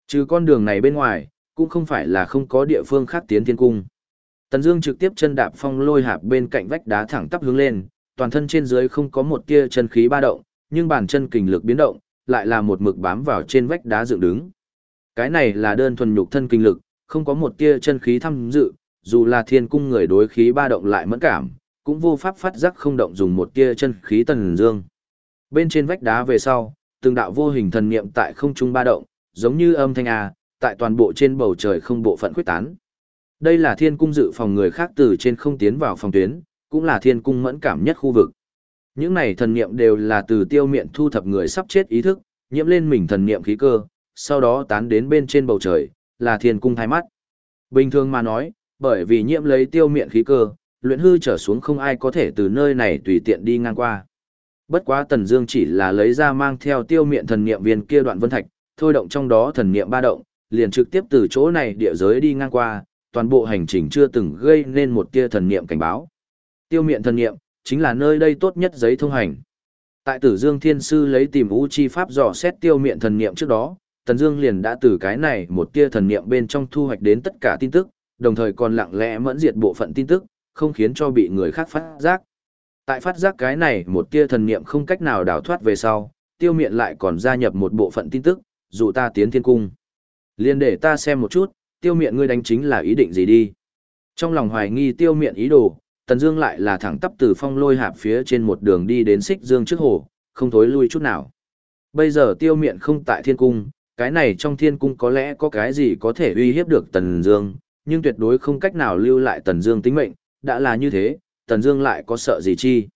trừ con đường này bên ngoài, cũng không phải là không có địa phương khác tiến thiên cung. Tần Dương trực tiếp chân đạp phong lôi hạp bên cạnh vách đá thẳng tắp hướng lên, toàn thân trên dưới không có một tia chân khí ba động, nhưng bàn chân kình lực biến động, lại là một mực bám vào trên vách đá dựng đứng. Cái này là đơn thuần nhục thân kinh lực, không có một tia chân khí tham dự, dù là thiên cung người đối khí ba động lại mẫn cảm, cũng vô pháp phát giác không động dùng một tia chân khí tần dương. Bên trên vách đá về sau, từng đạo vô hình thần niệm tại không trung ba động, giống như âm thanh a, tại toàn bộ trên bầu trời không bộ phận khuếch tán. Đây là thiên cung dự phòng người khác từ trên không tiến vào phòng tuyến, cũng là thiên cung mẫn cảm nhất khu vực. Những này thần niệm đều là từ tiêu miệng thu thập người sắp chết ý thức, nhiễm lên mình thần niệm khí cơ, sau đó tán đến bên trên bầu trời, là thiên cung thay mắt. Bình thường mà nói, bởi vì nhiễm lấy tiêu miệng khí cơ, luyện hư trở xuống không ai có thể từ nơi này tùy tiện đi ngang qua. Bất quá Tần Dương chỉ là lấy ra mang theo tiêu miệng thần niệm viên kia đoạn vân thạch, thôi động trong đó thần niệm ba động, liền trực tiếp từ chỗ này địa giới đi ngang qua, toàn bộ hành trình chưa từng gây nên một tia thần niệm cảnh báo. Tiêu Miện thần niệm chính là nơi đây tốt nhất giấy thông hành. Tại Tử Dương Thiên Sư lấy tìm u chi pháp dò xét tiêu Miện thần niệm trước đó, Tần Dương liền đã từ cái này một tia thần niệm bên trong thu hoạch đến tất cả tin tức, đồng thời còn lặng lẽ mẫn diệt bộ phận tin tức, không khiến cho bị người khác phát giác. Tại phát giác cái này một tia thần niệm không cách nào đào thoát về sau, tiêu Miện lại còn gia nhập một bộ phận tin tức, dù ta tiến thiên cung. Liên để ta xem một chút, tiêu Miện ngươi đánh chính là ý định gì đi. Trong lòng hoài nghi tiêu Miện ý đồ, Tần Dương lại là thẳng tắp từ phong lôi hạp phía trên một đường đi đến xích dương trước hồ, không thối lui chút nào. Bây giờ tiêu miện không tại thiên cung, cái này trong thiên cung có lẽ có cái gì có thể uy hiếp được Tần Dương, nhưng tuyệt đối không cách nào lưu lại Tần Dương tính mệnh, đã là như thế, Tần Dương lại có sợ gì chi.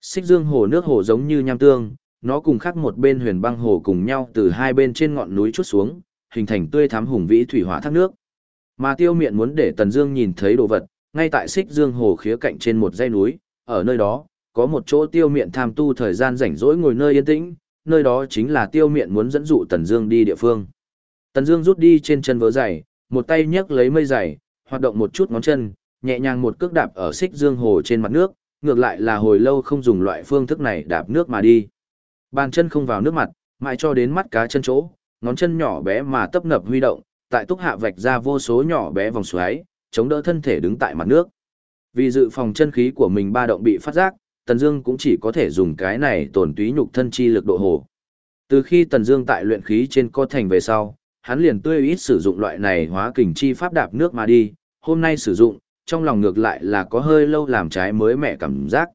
Xích Dương hồ nước hồ giống như nham tương, nó cùng khác một bên huyền băng hồ cùng nhau từ hai bên trên ngọn núi chút xuống, hình thành tươi thắm hùng vĩ thủy hỏa thác nước. Mà Tiêu Miện muốn để Tần Dương nhìn thấy đồ vật, ngay tại Xích Dương hồ khía cạnh trên một dãy núi, ở nơi đó, có một chỗ Tiêu Miện tham tu thời gian rảnh rỗi ngồi nơi yên tĩnh, nơi đó chính là Tiêu Miện muốn dẫn dụ Tần Dương đi địa phương. Tần Dương rút đi trên chân vớ giày, một tay nhấc lấy mây giày, hoạt động một chút ngón chân, nhẹ nhàng một cước đạp ở Xích Dương hồ trên mặt nước, ngược lại là hồi lâu không dùng loại phương thức này đạp nước mà đi. Bàn chân không vào nước mặt, mãi cho đến mắt cá chân chỗ, ngón chân nhỏ bé mà tấp nập huy động, tại túc hạ vạch ra vô số nhỏ bé vòng xoáy, chống đỡ thân thể đứng tại mặt nước. Vì dự phòng chân khí của mình ba động bị phát giác, Tần Dương cũng chỉ có thể dùng cái này tổn túy nhục thân chi lực độ hồ. Từ khi Tần Dương tại luyện khí trên co thành về sau, hắn liền tươi ít sử dụng loại này hóa kình chi pháp đạp nước mà đi, hôm nay sử dụng, trong lòng ngược lại là có hơi lâu làm trái mới mẻ cảm giác.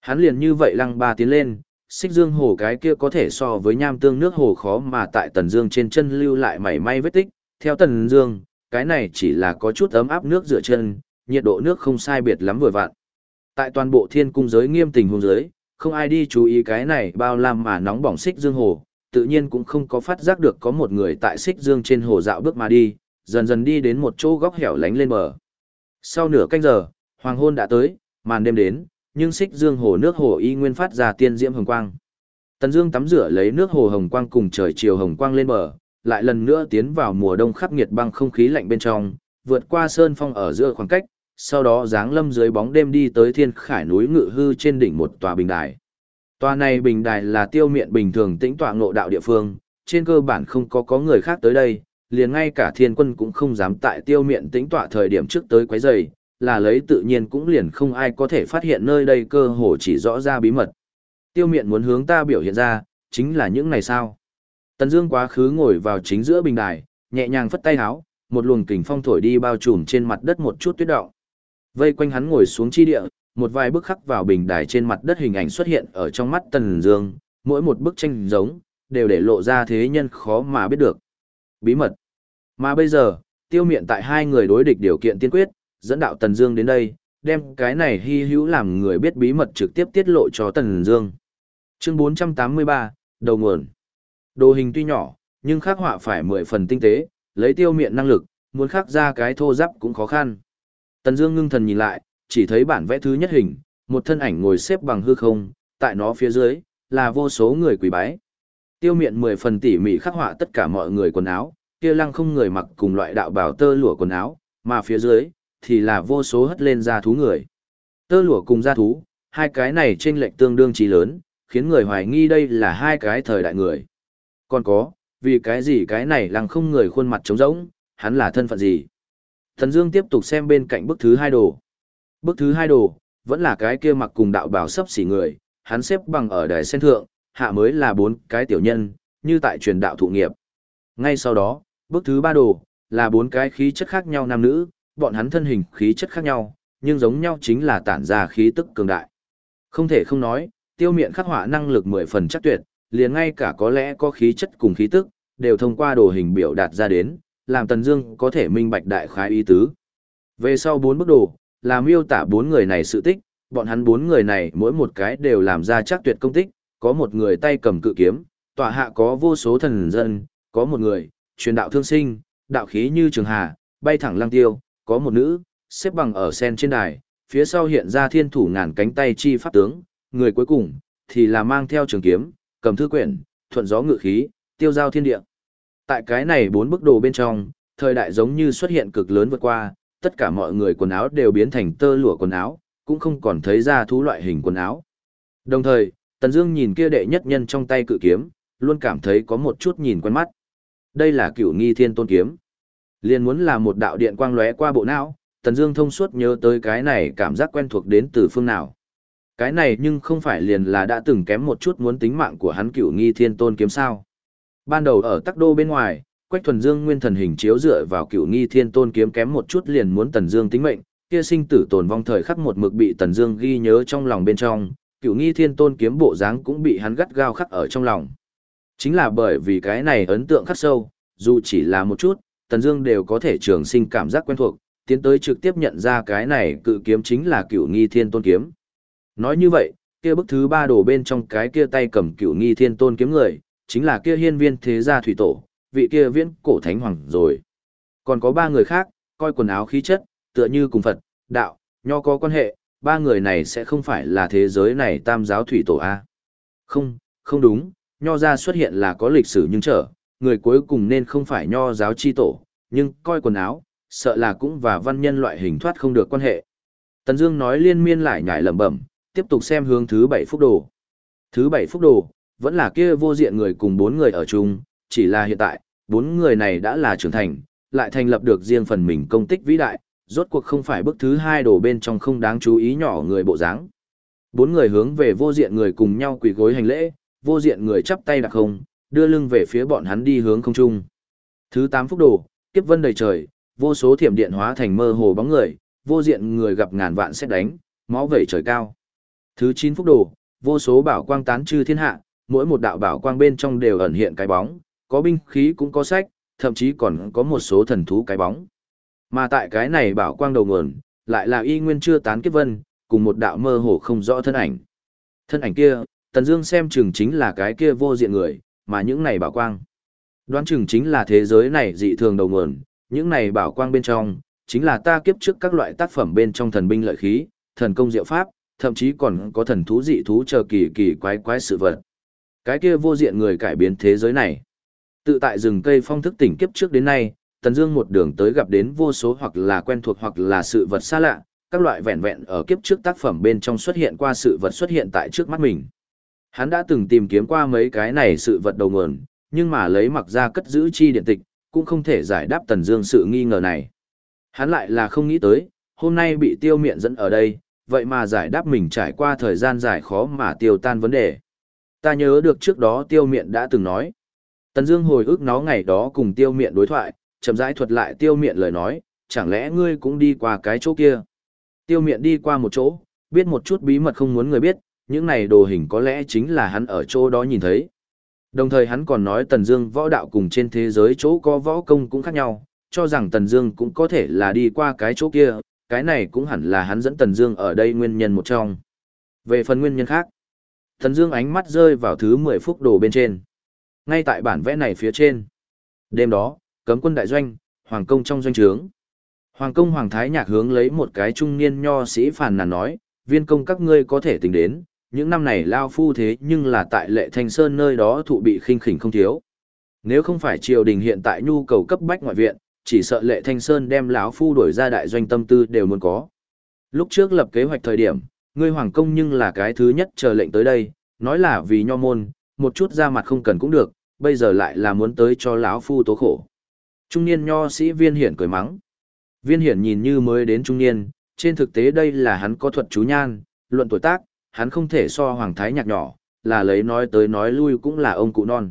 Hắn liền như vậy lăng ba tiến lên, xích dương hồ cái kia có thể so với nham tương nước hồ khó mà tại tần dương trên chân lưu lại mảy may vết tích. Theo tần dương, cái này chỉ là có chút ấm áp nước rửa chân, nhiệt độ nước không sai biệt lắm vừa vặn. Tại toàn bộ thiên cung giới nghiêm tình hôn giới, không ai đi chú ý cái này bao lam mà nóng bỏng xích dương hồ, tự nhiên cũng không có phát giác được có một người tại xích dương trên hồ dạo bước mà đi, dần dần đi đến một chỗ góc hẻo lánh lên bờ. Sau nửa canh giờ, hoàng hôn đã tới, màn đêm đến, nhưng xích dương hồ nước hồ y nguyên phát ra tiên diễm hồng quang. Tần Dương tắm rửa lấy nước hồ hồng quang cùng trời chiều hồng quang lên bờ, lại lần nữa tiến vào mùa đông khắc nghiệt băng không khí lạnh bên trong, vượt qua sơn phong ở giữa khoảng cách, sau đó dáng lâm dưới bóng đêm đi tới thiên khải núi ngự hư trên đỉnh một tòa bình đài. Tòa này bình đài là tiêu miện bình thường tĩnh tọa ngộ đạo địa phương, trên cơ bản không có có người khác tới đây, liền ngay cả thiên quân cũng không dám tại tiêu miện tĩnh tọa thời điểm trước tới quấy rầy, là lấy tự nhiên cũng liền không ai có thể phát hiện nơi đây cơ hồ chỉ rõ ra bí mật. Tiêu miện muốn hướng ta biểu hiện ra, chính là những này sao. Tần Dương quá khứ ngồi vào chính giữa bình đài, nhẹ nhàng phất tay áo, một luồng kình phong thổi đi bao trùm trên mặt đất một chút tuyết động. Vây quanh hắn ngồi xuống chi địa, một vài bức khắc vào bình đài trên mặt đất hình ảnh xuất hiện ở trong mắt Tần Dương, mỗi một bức tranh giống đều để lộ ra thế nhân khó mà biết được. Bí mật. Mà bây giờ, tiêu miện tại hai người đối địch điều kiện tiên quyết, dẫn đạo Tần Dương đến đây, đem cái này hi hữu làm người biết bí mật trực tiếp tiết lộ cho Tần Dương. Chương 483, đầu nguồn. Đồ hình tuy nhỏ, nhưng khắc họa phải mười phần tinh tế, lấy tiêu miệng năng lực, muốn khắc ra cái thô ráp cũng khó khăn. Tần Dương ngưng thần nhìn lại, chỉ thấy bản vẽ thứ nhất hình, một thân ảnh ngồi xếp bằng hư không, tại nó phía dưới là vô số người quỳ bái. Tiêu miệng mười phần tỉ mỉ khắc họa tất cả mọi người quần áo, kia lăng không người mặc cùng loại đạo bào tơ lụa quần áo, mà phía dưới thì là vô số hất lên ra thú người. Tơ lụa cùng da thú, hai cái này chênh lệch tương đương trí lớn, khiến người hoài nghi đây là hai cái thời đại người. Còn có, vì cái gì cái này lăng không người khuôn mặt trống rỗng, hắn là thân phận gì? Thần Dương tiếp tục xem bên cạnh bức thứ hai đồ. Bức thứ hai đồ, vẫn là cái kia mặc cùng đạo bào sấp xỉ người, hắn xếp bằng ở đài sen thượng, hạ mới là bốn cái tiểu nhân, như tại truyền đạo thụ nghiệp. Ngay sau đó, bức thứ ba đồ, là bốn cái khí chất khác nhau nam nữ, bọn hắn thân hình khí chất khác nhau, nhưng giống nhau chính là tản ra khí tức cường đại. Không thể không nói, tiêu miện khắc họa năng lực mười phần chắc tuyệt, liền ngay cả có lẽ có khí chất cùng khí tức, đều thông qua đồ hình biểu đạt ra đến, làm Tần Dương có thể minh bạch đại khái ý tứ. Về sau bốn bức đồ, là miêu tả bốn người này sự tích, bọn hắn bốn người này mỗi một cái đều làm ra chắc tuyệt công tích, có một người tay cầm cự kiếm, tọa hạ có vô số thần dân, có một người, truyền đạo thương sinh, đạo khí như trường hà, bay thẳng lăng tiêu, có một nữ, xếp bằng ở sen trên đài, phía sau hiện ra thiên thủ ngàn cánh tay chi pháp tướng, người cuối cùng, thì là mang theo trường kiếm, cầm thư quyển, thuận gió ngự khí, tiêu giao thiên địa. Tại cái này bốn bức đồ bên trong, thời đại giống như xuất hiện cực lớn vượt qua, tất cả mọi người quần áo đều biến thành tơ lụa quần áo, cũng không còn thấy ra thú loại hình quần áo. Đồng thời, Tần Dương nhìn kia đệ nhất nhân trong tay cự kiếm, luôn cảm thấy có một chút nhìn quen mắt. Đây là Cửu Nghi Thiên Tôn kiếm. Liên muốn là một đạo điện quang lóe qua bộ não, Tần Dương thông suốt nhớ tới cái này cảm giác quen thuộc đến từ phương nào. Cái này nhưng không phải liền là đã từng kém một chút muốn tính mạng của hắn cựu Nghi Thiên Tôn kiếm sao? Ban đầu ở Tắc Đô bên ngoài, Quách Thuần Dương nguyên thần hình chiếu dựa vào cựu Nghi Thiên Tôn kiếm kém một chút liền muốn Tần Dương tính mệnh, kia sinh tử tồn vong thời khắc một mực bị Tần Dương ghi nhớ trong lòng bên trong, cựu Nghi Thiên Tôn kiếm bộ dáng cũng bị hắn gắt gao khắc ở trong lòng. Chính là bởi vì cái này ấn tượng khắc sâu, dù chỉ là một chút, Tần Dương đều có thể trường sinh cảm giác quen thuộc, tiến tới trực tiếp nhận ra cái này cự kiếm chính là cựu Nghi Thiên Tôn kiếm. Nói như vậy, kia bức thứ ba đồ bên trong cái kia tay cầm Cửu Nghi Thiên Tôn kiếm người, chính là kia hiên viên thế gia thủy tổ, vị kia viễn cổ thánh hoàng rồi. Còn có ba người khác, coi quần áo khí chất, tựa như cùng Phật, đạo, nho có quan hệ, ba người này sẽ không phải là thế giới này tam giáo thủy tổ a. Không, không đúng, nho gia xuất hiện là có lịch sử nhưng trở, người cuối cùng nên không phải nho giáo chi tổ, nhưng coi quần áo, sợ là cũng và văn nhân loại hình thoát không được quan hệ. Tần Dương nói liên miên lại nhải lẩm bẩm, tiếp tục xem hướng thứ bảy phúc đồ. Thứ bảy phúc đồ, vẫn là kia vô diện người cùng bốn người ở chung, chỉ là hiện tại, bốn người này đã là trưởng thành, lại thành lập được riêng phần mình công tích vĩ đại, rốt cuộc không phải bức thứ hai đồ bên trong không đáng chú ý nhỏ người bộ dáng. Bốn người hướng về vô diện người cùng nhau quỳ gối hành lễ, vô diện người chắp tay đặt không, đưa lưng về phía bọn hắn đi hướng không trung. Thứ tám phúc đồ, kiếp vân đầy trời, vô số thiểm điện hóa thành mơ hồ bóng người, vô diện người gặp ngàn vạn xét đánh, máu vẩy trời cao. Thứ chín phúc đồ, vô số bảo quang tán trừ thiên hạ, mỗi một đạo bảo quang bên trong đều ẩn hiện cái bóng, có binh khí cũng có sách, thậm chí còn có một số thần thú cái bóng. Mà tại cái này bảo quang đầu nguồn, lại là y nguyên chưa tán kiếp vân, cùng một đạo mơ hồ không rõ thân ảnh. Thân ảnh kia, Tần Dương xem chừng chính là cái kia vô diện người, mà những này bảo quang. Đoán chừng chính là thế giới này dị thường đầu nguồn, những này bảo quang bên trong, chính là ta kiếp trước các loại tác phẩm bên trong thần binh lợi khí, thần công diệu pháp, thậm chí còn có thần thú dị thú chờ kỳ kỳ quái quái sự vật. Cái kia vô diện người cải biến thế giới này. Tự tại rừng cây phong thức tỉnh kiếp trước đến nay, Tần Dương một đường tới gặp đến vô số hoặc là quen thuộc hoặc là sự vật xa lạ, các loại vẹn vẹn ở kiếp trước tác phẩm bên trong xuất hiện qua sự vật xuất hiện tại trước mắt mình. Hắn đã từng tìm kiếm qua mấy cái này sự vật đầu nguồn, nhưng mà lấy mặc ra cất giữ chi điện tịch, cũng không thể giải đáp Tần Dương sự nghi ngờ này. Hắn lại là không nghĩ tới, hôm nay bị tiêu miện dẫn ở đây, vậy mà giải đáp mình trải qua thời gian dài khó mà tiêu tan vấn đề. Ta nhớ được trước đó tiêu miện đã từng nói. Tần Dương hồi ức nó ngày đó cùng tiêu miện đối thoại, chậm rãi thuật lại tiêu miện lời nói, chẳng lẽ ngươi cũng đi qua cái chỗ kia? Tiêu miện đi qua một chỗ, biết một chút bí mật không muốn người biết, những này đồ hình có lẽ chính là hắn ở chỗ đó nhìn thấy. Đồng thời hắn còn nói Tần Dương võ đạo cùng trên thế giới chỗ có võ công cũng khác nhau, cho rằng Tần Dương cũng có thể là đi qua cái chỗ kia, cái này cũng hẳn là hắn dẫn Tần Dương ở đây nguyên nhân một trong. Về phần nguyên nhân khác, Tần Dương ánh mắt rơi vào thứ 10 phúc đồ bên trên. Ngay tại bản vẽ này phía trên. Đêm đó, cấm quân đại doanh, hoàng công trong doanh trướng. Hoàng công Hoàng Thái Nhạc hướng lấy một cái trung niên nho sĩ phàn nàn nói, viên công các ngươi có thể tính đến, những năm này lao phu thế nhưng là tại lệ thanh sơn nơi đó thụ bị khinh khỉnh không thiếu. Nếu không phải triều đình hiện tại nhu cầu cấp bách ngoại viện, chỉ sợ lệ thanh sơn đem lão phu đổi ra đại doanh tâm tư đều muốn có. Lúc trước lập kế hoạch thời điểm, ngươi hoàng công nhưng là cái thứ nhất chờ lệnh tới đây, nói là vì nho môn, một chút ra mặt không cần cũng được, bây giờ lại là muốn tới cho lão phu tố khổ. Trung niên nho sĩ viên hiển cười mắng. Viên hiển nhìn như mới đến trung niên, trên thực tế đây là hắn có thuật chú nhan, luận tuổi tác, hắn không thể so Hoàng Thái Nhạc nhỏ, là lấy nói tới nói lui cũng là ông cụ non.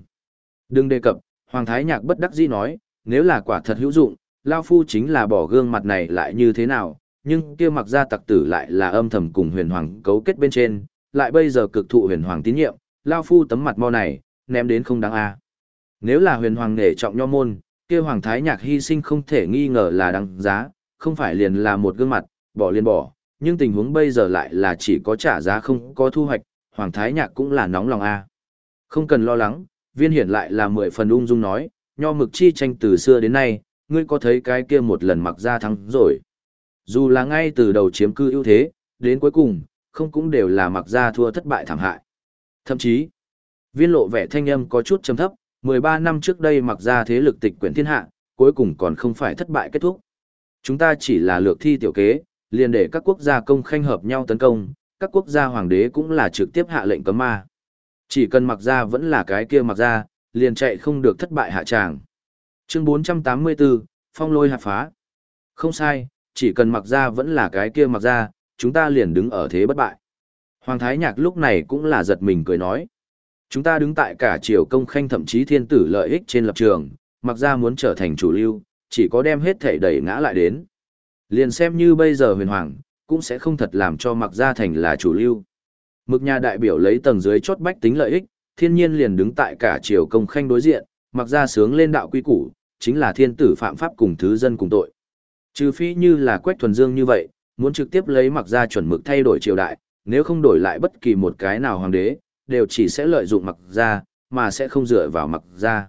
Đừng đề cập, Hoàng Thái Nhạc bất đắc dĩ nói, nếu là quả thật hữu dụng, Lao Phu chính là bỏ gương mặt này lại như thế nào, nhưng kia mặc ra tặc tử lại là âm thầm cùng huyền hoàng cấu kết bên trên, lại bây giờ cực thụ huyền hoàng tín nhiệm, Lao Phu tấm mặt mo này, ném đến không đáng a. Nếu là huyền hoàng nể trọng nho môn, kia Hoàng Thái Nhạc hy sinh không thể nghi ngờ là đáng giá, không phải liền là một gương mặt, bỏ liền bỏ, nhưng tình huống bây giờ lại là chỉ có trả giá không có thu hoạch, Hoàng Thái Nhạc cũng là nóng lòng a. Không cần lo lắng, viên hiển lại là mười phần ung dung nói, nho mực chi tranh từ xưa đến nay, ngươi có thấy cái kia một lần mặc ra thắng rồi. Dù là ngay từ đầu chiếm cư ưu thế, đến cuối cùng, không cũng đều là mặc ra thua thất bại thảm hại. Thậm chí, viên lộ vẻ thanh âm có chút trầm thấp, 13 năm trước đây mặc ra thế lực tịch quyển thiên hạ, cuối cùng còn không phải thất bại kết thúc. Chúng ta chỉ là lược thi tiểu kế, liền để các quốc gia công khanh hợp nhau tấn công, các quốc gia hoàng đế cũng là trực tiếp hạ lệnh cấm ma. Chỉ cần mặc ra vẫn là cái kia mặc ra, liền chạy không được thất bại hạ tràng. Chương 484, phong lôi hạt phá. Không sai, chỉ cần mặc ra vẫn là cái kia mặc ra, chúng ta liền đứng ở thế bất bại. Hoàng Thái Nhạc lúc này cũng là giật mình cười nói. Chúng ta đứng tại cả triều công khanh thậm chí thiên tử lợi ích trên lập trường, mặc ra muốn trở thành chủ lưu, chỉ có đem hết thể đẩy ngã lại đến. Liền xem như bây giờ huyền hoàng, cũng sẽ không thật làm cho mặc gia thành là chủ lưu. Mực nhà đại biểu lấy tầng dưới chốt bách tính lợi ích, thiên nhiên liền đứng tại cả triều công khanh đối diện, mặc ra sướng lên đạo quy củ, chính là thiên tử phạm pháp cùng thứ dân cùng tội. Trừ phi như là Quách Thuần Dương như vậy, muốn trực tiếp lấy mặc ra chuẩn mực thay đổi triều đại, nếu không đổi lại bất kỳ một cái nào hoàng đế, đều chỉ sẽ lợi dụng mặc ra, mà sẽ không dựa vào mặc ra.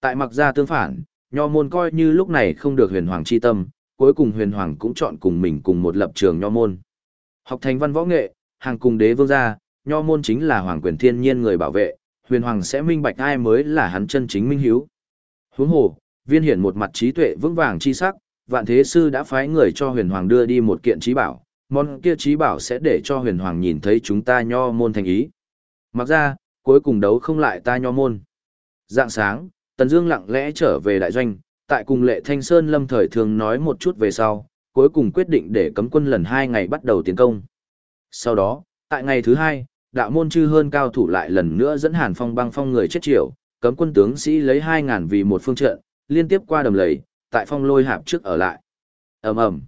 Tại mặc ra tương phản, nho môn coi như lúc này không được huyền hoàng chi tâm, cuối cùng huyền hoàng cũng chọn cùng mình cùng một lập trường nho môn. Học thành văn võ nghệ, hàng cùng đế vương gia, nho môn chính là hoàng quyền thiên nhiên người bảo vệ, huyền hoàng sẽ minh bạch ai mới là hắn chân chính minh hiếu. Huống hồ, viên hiển một mặt trí tuệ vững vàng chi sắc, vạn thế sư đã phái người cho huyền hoàng đưa đi một kiện trí bảo, món kia trí bảo sẽ để cho huyền hoàng nhìn thấy chúng ta nho môn thành ý. Mặc ra, cuối cùng đấu không lại ta nho môn. Dạng sáng, Tần Dương lặng lẽ trở về đại doanh, tại cùng lệ Thanh Sơn lâm thời thường nói một chút về sau, cuối cùng quyết định để cấm quân lần hai ngày bắt đầu tiến công. Sau đó, tại ngày thứ hai, đạo môn chư hơn cao thủ lại lần nữa dẫn Hàn Phong băng phong người chết triệu, cấm quân tướng sĩ lấy hai ngàn vì một phương trận, liên tiếp qua đầm lầy, tại phong lôi hạp trước ở lại. Ầm ầm.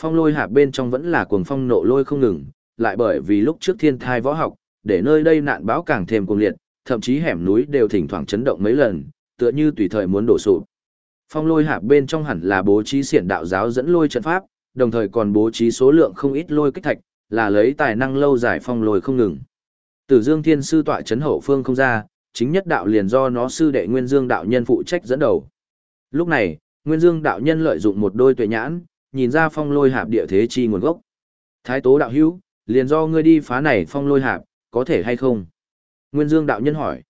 Phong lôi hạp bên trong vẫn là cuồng phong nộ lôi không ngừng, lại bởi vì lúc trước thiên thai võ học, để nơi đây nạn bão càng thêm cuồng liệt, thậm chí hẻm núi đều thỉnh thoảng chấn động mấy lần, tựa như tùy thời muốn đổ sụp. Phong lôi hạp bên trong hẳn là bố trí xiển đạo giáo dẫn lôi trận pháp, đồng thời còn bố trí số lượng không ít lôi kích thạch, là lấy tài năng lâu dài phong lôi không ngừng. Tử Dương Thiên sư tọa chấn hậu phương không ra, chính nhất đạo liền do nó sư đệ Nguyên Dương đạo nhân phụ trách dẫn đầu. Lúc này, Nguyên Dương đạo nhân lợi dụng một đôi tuệ nhãn, nhìn ra phong lôi hạp địa thế chi nguồn gốc. Thái Tố đạo hữu, liền do ngươi đi phá này phong lôi hạp, có thể hay không? Nguyên Dương đạo nhân hỏi.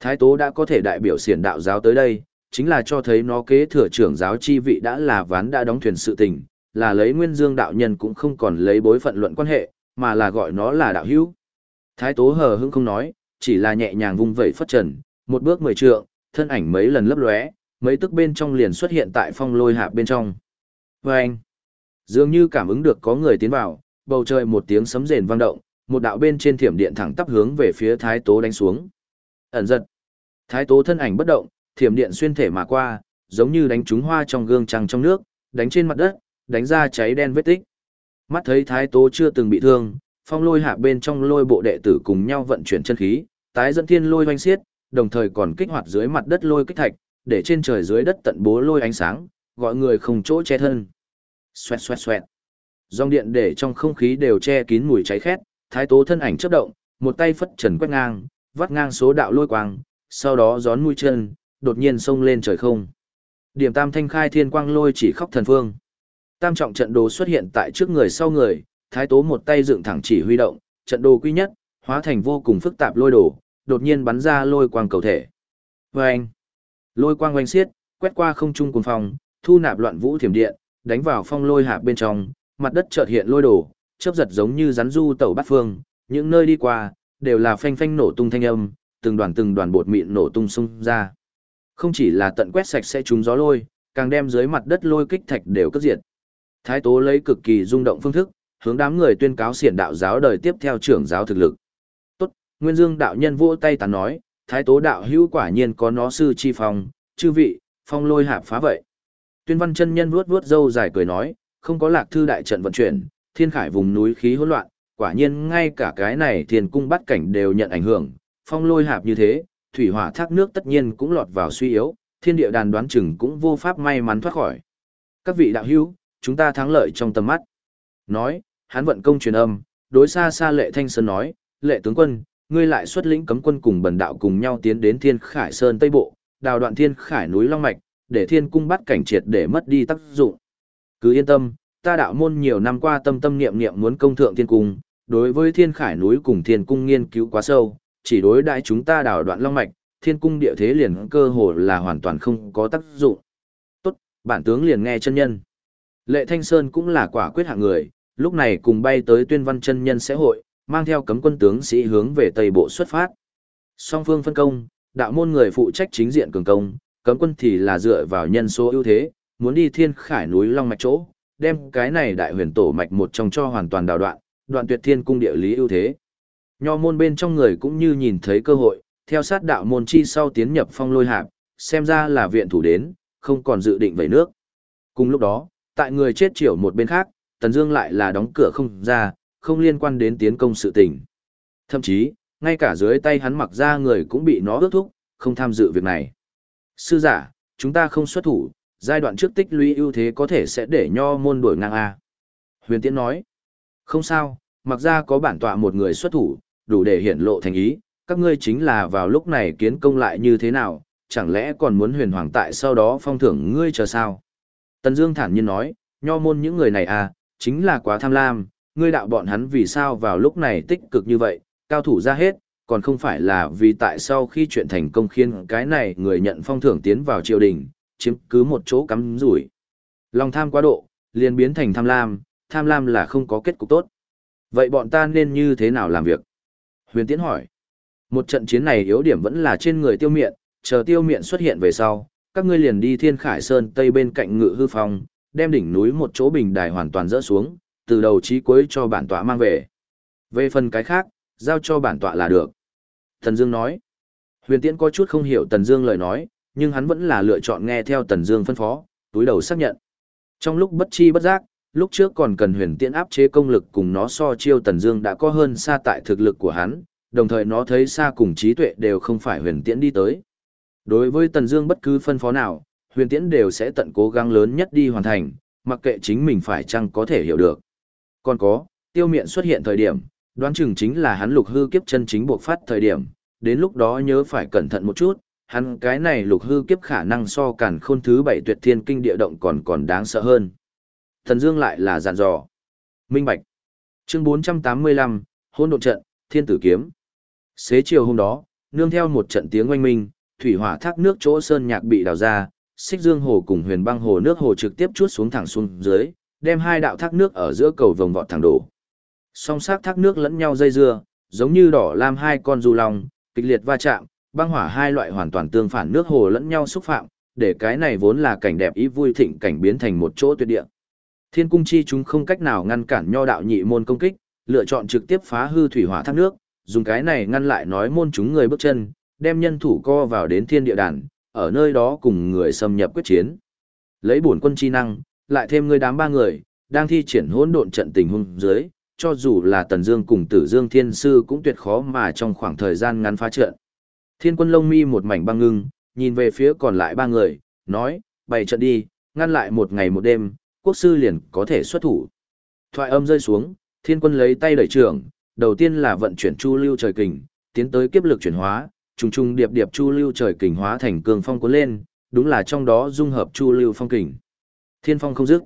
Thái Tố đã có thể đại biểu xiển đạo giáo tới đây, chính là cho thấy nó kế thừa trưởng giáo chi vị đã là ván đã đóng thuyền sự tình, là lấy Nguyên Dương đạo nhân cũng không còn lấy bối phận luận quan hệ, mà là gọi nó là đạo hữu. Thái Tố hờ hững không nói, chỉ là nhẹ nhàng vung vẩy phất trần, một bước mười trượng, thân ảnh mấy lần lấp lóe, mấy tức bên trong liền xuất hiện tại phong lôi hạp bên trong. Và anh, dường như cảm ứng được có người tiến vào, bầu trời một tiếng sấm rền vang động, một đạo bên trên thiểm điện thẳng tắp hướng về phía Thái Tố đánh xuống. Ẩn giật. Thái Tố thân ảnh bất động, thiểm điện xuyên thể mà qua, giống như đánh trúng hoa trong gương trăng trong nước, đánh trên mặt đất, đánh ra cháy đen vết tích. Mắt thấy Thái Tố chưa từng bị thương, phong lôi hạ bên trong lôi bộ đệ tử cùng nhau vận chuyển chân khí, tái dẫn thiên lôi hoanh xiết, đồng thời còn kích hoạt dưới mặt đất lôi kích thạch, để trên trời dưới đất tận bố lôi ánh sáng, gọi người không chỗ che thân. Xoẹt xoẹt xoẹt. Dòng điện để trong không khí đều che kín mùi cháy khét, thái tố thân ảnh chớp động, một tay phất trần quét ngang, vắt ngang số đạo lôi quang, sau đó gión mũi chân, đột nhiên xông lên trời không. Điểm tam thanh khai thiên quang lôi chỉ khóc thần phương. Tam trọng trận đồ xuất hiện tại trước người sau người, thái tố một tay dựng thẳng chỉ huy động, trận đồ quy nhất, hóa thành vô cùng phức tạp lôi đồ, đột nhiên bắn ra lôi quang cầu thể. Vâng! Lôi quang oanh xiết, quét qua không trung cùng phòng, thu nạp loạn vũ thiểm điện, đánh vào phong lôi hạp bên trong, mặt đất chợt hiện lôi đổ, chớp giật giống như rắn du tẩu bát phương, những nơi đi qua, đều là phanh phanh nổ tung thanh âm, từng đoàn từng đoàn bột mịn nổ tung xung ra. Không chỉ là tận quét sạch sẽ trúng gió lôi, càng đem dưới mặt đất lôi kích thạch đều cất diệt. Thái Tố lấy cực kỳ rung động phương thức, hướng đám người tuyên cáo xiển đạo giáo đời tiếp theo trưởng giáo thực lực. Tốt, Nguyên Dương đạo nhân vỗ tay tán nói, Thái Tố đạo hữu quả nhiên có nó sư chi phong, chư vị, phong lôi hạp phá vậy. Tuyên văn chân nhân vuốt vuốt râu dài cười nói, không có lạc thư đại trận vận chuyển, thiên khải vùng núi khí hỗn loạn, quả nhiên ngay cả cái này thiên cung bắt cảnh đều nhận ảnh hưởng, phong lôi hạp như thế, thủy hỏa thác nước tất nhiên cũng lọt vào suy yếu, thiên địa đàn đoán chừng cũng vô pháp may mắn thoát khỏi. Các vị đạo hữu, chúng ta thắng lợi trong tầm mắt. Nói, hắn vận công truyền âm, đối xa xa lệ thanh sơn nói, lệ tướng quân, ngươi lại xuất lĩnh cấm quân cùng bần đạo cùng nhau tiến đến thiên khải sơn tây bộ, đào đoạn thiên khải núi long mạch, để thiên cung bắt cảnh triệt để mất đi tác dụng. Cứ yên tâm, ta đạo môn nhiều năm qua tâm tâm niệm niệm muốn công thượng thiên cung, đối với thiên khải núi cùng thiên cung nghiên cứu quá sâu, chỉ đối đại chúng ta đào đoạn long mạch, thiên cung địa thế liền cơ hồ là hoàn toàn không có tác dụng. Tốt, bản tướng liền nghe chân nhân. Lệ Thanh Sơn cũng là quả quyết hạng người, lúc này cùng bay tới tuyên văn chân nhân sẽ hội, mang theo cấm quân tướng sĩ hướng về Tây Bộ xuất phát. Song phương phân công, đạo môn người phụ trách chính diện cường công, cấm quân thì là dựa vào nhân số ưu thế, muốn đi thiên khải núi Long Mạch chỗ, đem cái này đại huyền tổ mạch một trong cho hoàn toàn đào đoạn, đoạn tuyệt thiên cung địa lý ưu thế. Nho môn bên trong người cũng như nhìn thấy cơ hội, theo sát đạo môn chi sau tiến nhập phong lôi hạp, xem ra là viện thủ đến, không còn dự định về nước. Cùng lúc đó, tại người chết chiểu một bên khác, Tần Dương lại là đóng cửa không ra, không liên quan đến tiến công sự tình. Thậm chí, ngay cả dưới tay hắn mặc ra người cũng bị nó ước thúc, không tham dự việc này. Sư giả, chúng ta không xuất thủ, giai đoạn trước tích lũy ưu thế có thể sẽ để nho môn đổi ngang A. Huyền Tiễn nói, không sao, mặc ra có bản tọa một người xuất thủ, đủ để hiển lộ thành ý, các ngươi chính là vào lúc này kiến công lại như thế nào, chẳng lẽ còn muốn huyền hoàng tại sau đó phong thưởng ngươi chờ sao? Tần Dương thản nhiên nói, nho môn những người này à, chính là quá tham lam, ngươi đạo bọn hắn vì sao vào lúc này tích cực như vậy, cao thủ ra hết, còn không phải là vì tại sau khi chuyện thành công khiến cái này người nhận phong thưởng tiến vào triều đình, chiếm cứ một chỗ cắm rủi. Lòng tham quá độ, liền biến thành tham lam, tham lam là không có kết cục tốt. Vậy bọn ta nên như thế nào làm việc? Huyền Tiễn hỏi. Một trận chiến này yếu điểm vẫn là trên người tiêu miện, chờ tiêu miện xuất hiện về sau, các ngươi liền đi Thiên Khải Sơn Tây bên cạnh ngự hư phong, đem đỉnh núi một chỗ bình đài hoàn toàn rỡ xuống, từ đầu chí cuối cho bản tọa mang về. Về phần cái khác, giao cho bản tọa là được. Tần Dương nói. Huyền Tiễn có chút không hiểu Tần Dương lời nói, nhưng hắn vẫn là lựa chọn nghe theo Tần Dương phân phó, túi đầu xác nhận. Trong lúc bất chi bất giác, lúc trước còn cần Huyền Tiễn áp chế công lực cùng nó so chiêu Tần Dương đã có hơn xa tại thực lực của hắn, đồng thời nó thấy xa cùng trí tuệ đều không phải Huyền Tiễn đi tới. Đối với Tần Dương bất cứ phân phó nào, Huyền Tiễn đều sẽ tận cố gắng lớn nhất đi hoàn thành, mặc kệ chính mình phải chăng có thể hiểu được. Còn có, Tiêu Miện xuất hiện thời điểm, đoán chừng chính là hắn lục hư kiếp chân chính buộc phát thời điểm, đến lúc đó nhớ phải cẩn thận một chút, hắn cái này lục hư kiếp khả năng so cản khôn thứ bảy tuyệt thiên kinh địa động còn còn đáng sợ hơn. Thần Dương lại là dặn dò. Minh Bạch. Chương 485, hôn độn trận, thiên tử kiếm. Xế chiều hôm đó, nương theo một trận tiếng oanh minh, thủy hỏa thác nước chỗ sơn nhạc bị đào ra, xích dương hồ cùng huyền băng hồ nước hồ trực tiếp chuốt xuống thẳng xuống dưới, đem hai đạo thác nước ở giữa cầu vòng vọt thẳng đổ. Song sắc thác nước lẫn nhau dây dưa, giống như đỏ lam hai con du long, kịch liệt va chạm, băng hỏa hai loại hoàn toàn tương phản nước hồ lẫn nhau xúc phạm, để cái này vốn là cảnh đẹp ý vui thịnh cảnh biến thành một chỗ tuyệt địa. Thiên cung chi chúng không cách nào ngăn cản nho đạo nhị môn công kích, lựa chọn trực tiếp phá hư thủy hỏa thác nước, dùng cái này ngăn lại nói môn chúng người bước chân, đem nhân thủ co vào đến thiên địa đàn, ở nơi đó cùng người xâm nhập quyết chiến. Lấy bổn quân chi năng, lại thêm người đám ba người, đang thi triển hỗn độn trận tình huống dưới, cho dù là Tần Dương cùng Tử Dương Thiên Sư cũng tuyệt khó mà trong khoảng thời gian ngắn phá trận. Thiên quân long mi một mảnh băng ngưng, nhìn về phía còn lại ba người, nói, bày trận đi, ngăn lại một ngày một đêm, quốc sư liền có thể xuất thủ. Thoại âm rơi xuống, thiên quân lấy tay đẩy trưởng, đầu tiên là vận chuyển chu lưu trời kình, tiến tới kiếp lực chuyển hóa, trùng trùng điệp điệp chu lưu trời kình hóa thành cường phong cuốn lên, đúng là trong đó dung hợp chu lưu phong kình. Thiên phong không dứt.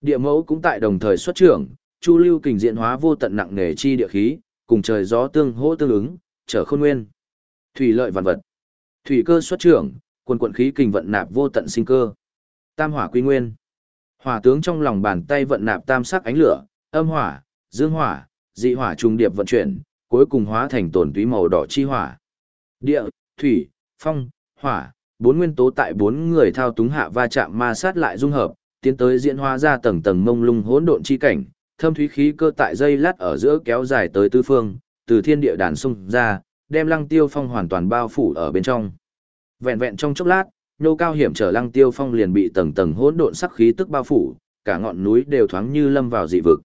Địa mẫu cũng tại đồng thời xuất trưởng, chu lưu kình diện hóa vô tận nặng nề chi địa khí, cùng trời gió tương hỗ tương ứng, trở khôn nguyên. Thủy lợi vạn vật. Thủy cơ xuất trưởng, quần quận khí kình vận nạp vô tận sinh cơ. Tam hỏa quy nguyên. Hỏa tướng trong lòng bàn tay vận nạp tam sắc ánh lửa, âm hỏa, dương hỏa, dị hỏa trùng điệp vận chuyển, cuối cùng hóa thành tổn túy màu đỏ chi hỏa. Địa, thủy, phong, hỏa, bốn nguyên tố tại bốn người thao túng hạ va chạm ma sát lại dung hợp, tiến tới diễn hóa ra tầng tầng mông lung hỗn độn chi cảnh, thâm thúy khí cơ tại dây lát ở giữa kéo dài tới tứ phương, từ thiên địa đàn xung ra, đem lăng tiêu phong hoàn toàn bao phủ ở bên trong. Vẹn vẹn trong chốc lát, nô cao hiểm trở lăng tiêu phong liền bị tầng tầng hỗn độn sắc khí tức bao phủ, cả ngọn núi đều thoáng như lâm vào dị vực.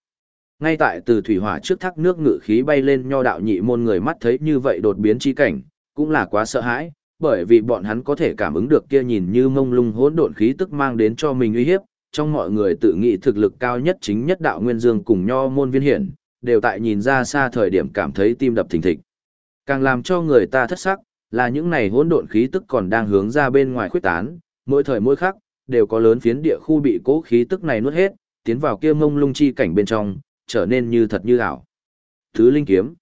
Ngay tại từ thủy hỏa trước thác nước ngự khí bay lên nho đạo nhị môn người mắt thấy như vậy đột biến chi cảnh, cũng là quá sợ hãi, bởi vì bọn hắn có thể cảm ứng được kia nhìn như mông lung hỗn độn khí tức mang đến cho mình uy hiếp, trong mọi người tự nghĩ thực lực cao nhất chính nhất đạo nguyên dương cùng nho môn viên hiển, đều tại nhìn ra xa thời điểm cảm thấy tim đập thình thịch. Càng làm cho người ta thất sắc, là những này hỗn độn khí tức còn đang hướng ra bên ngoài khuyết tán, mỗi thời mỗi khắc, đều có lớn phiến địa khu bị cố khí tức này nuốt hết, tiến vào kia mông lung chi cảnh bên trong, trở nên như thật như ảo. Thứ linh kiếm.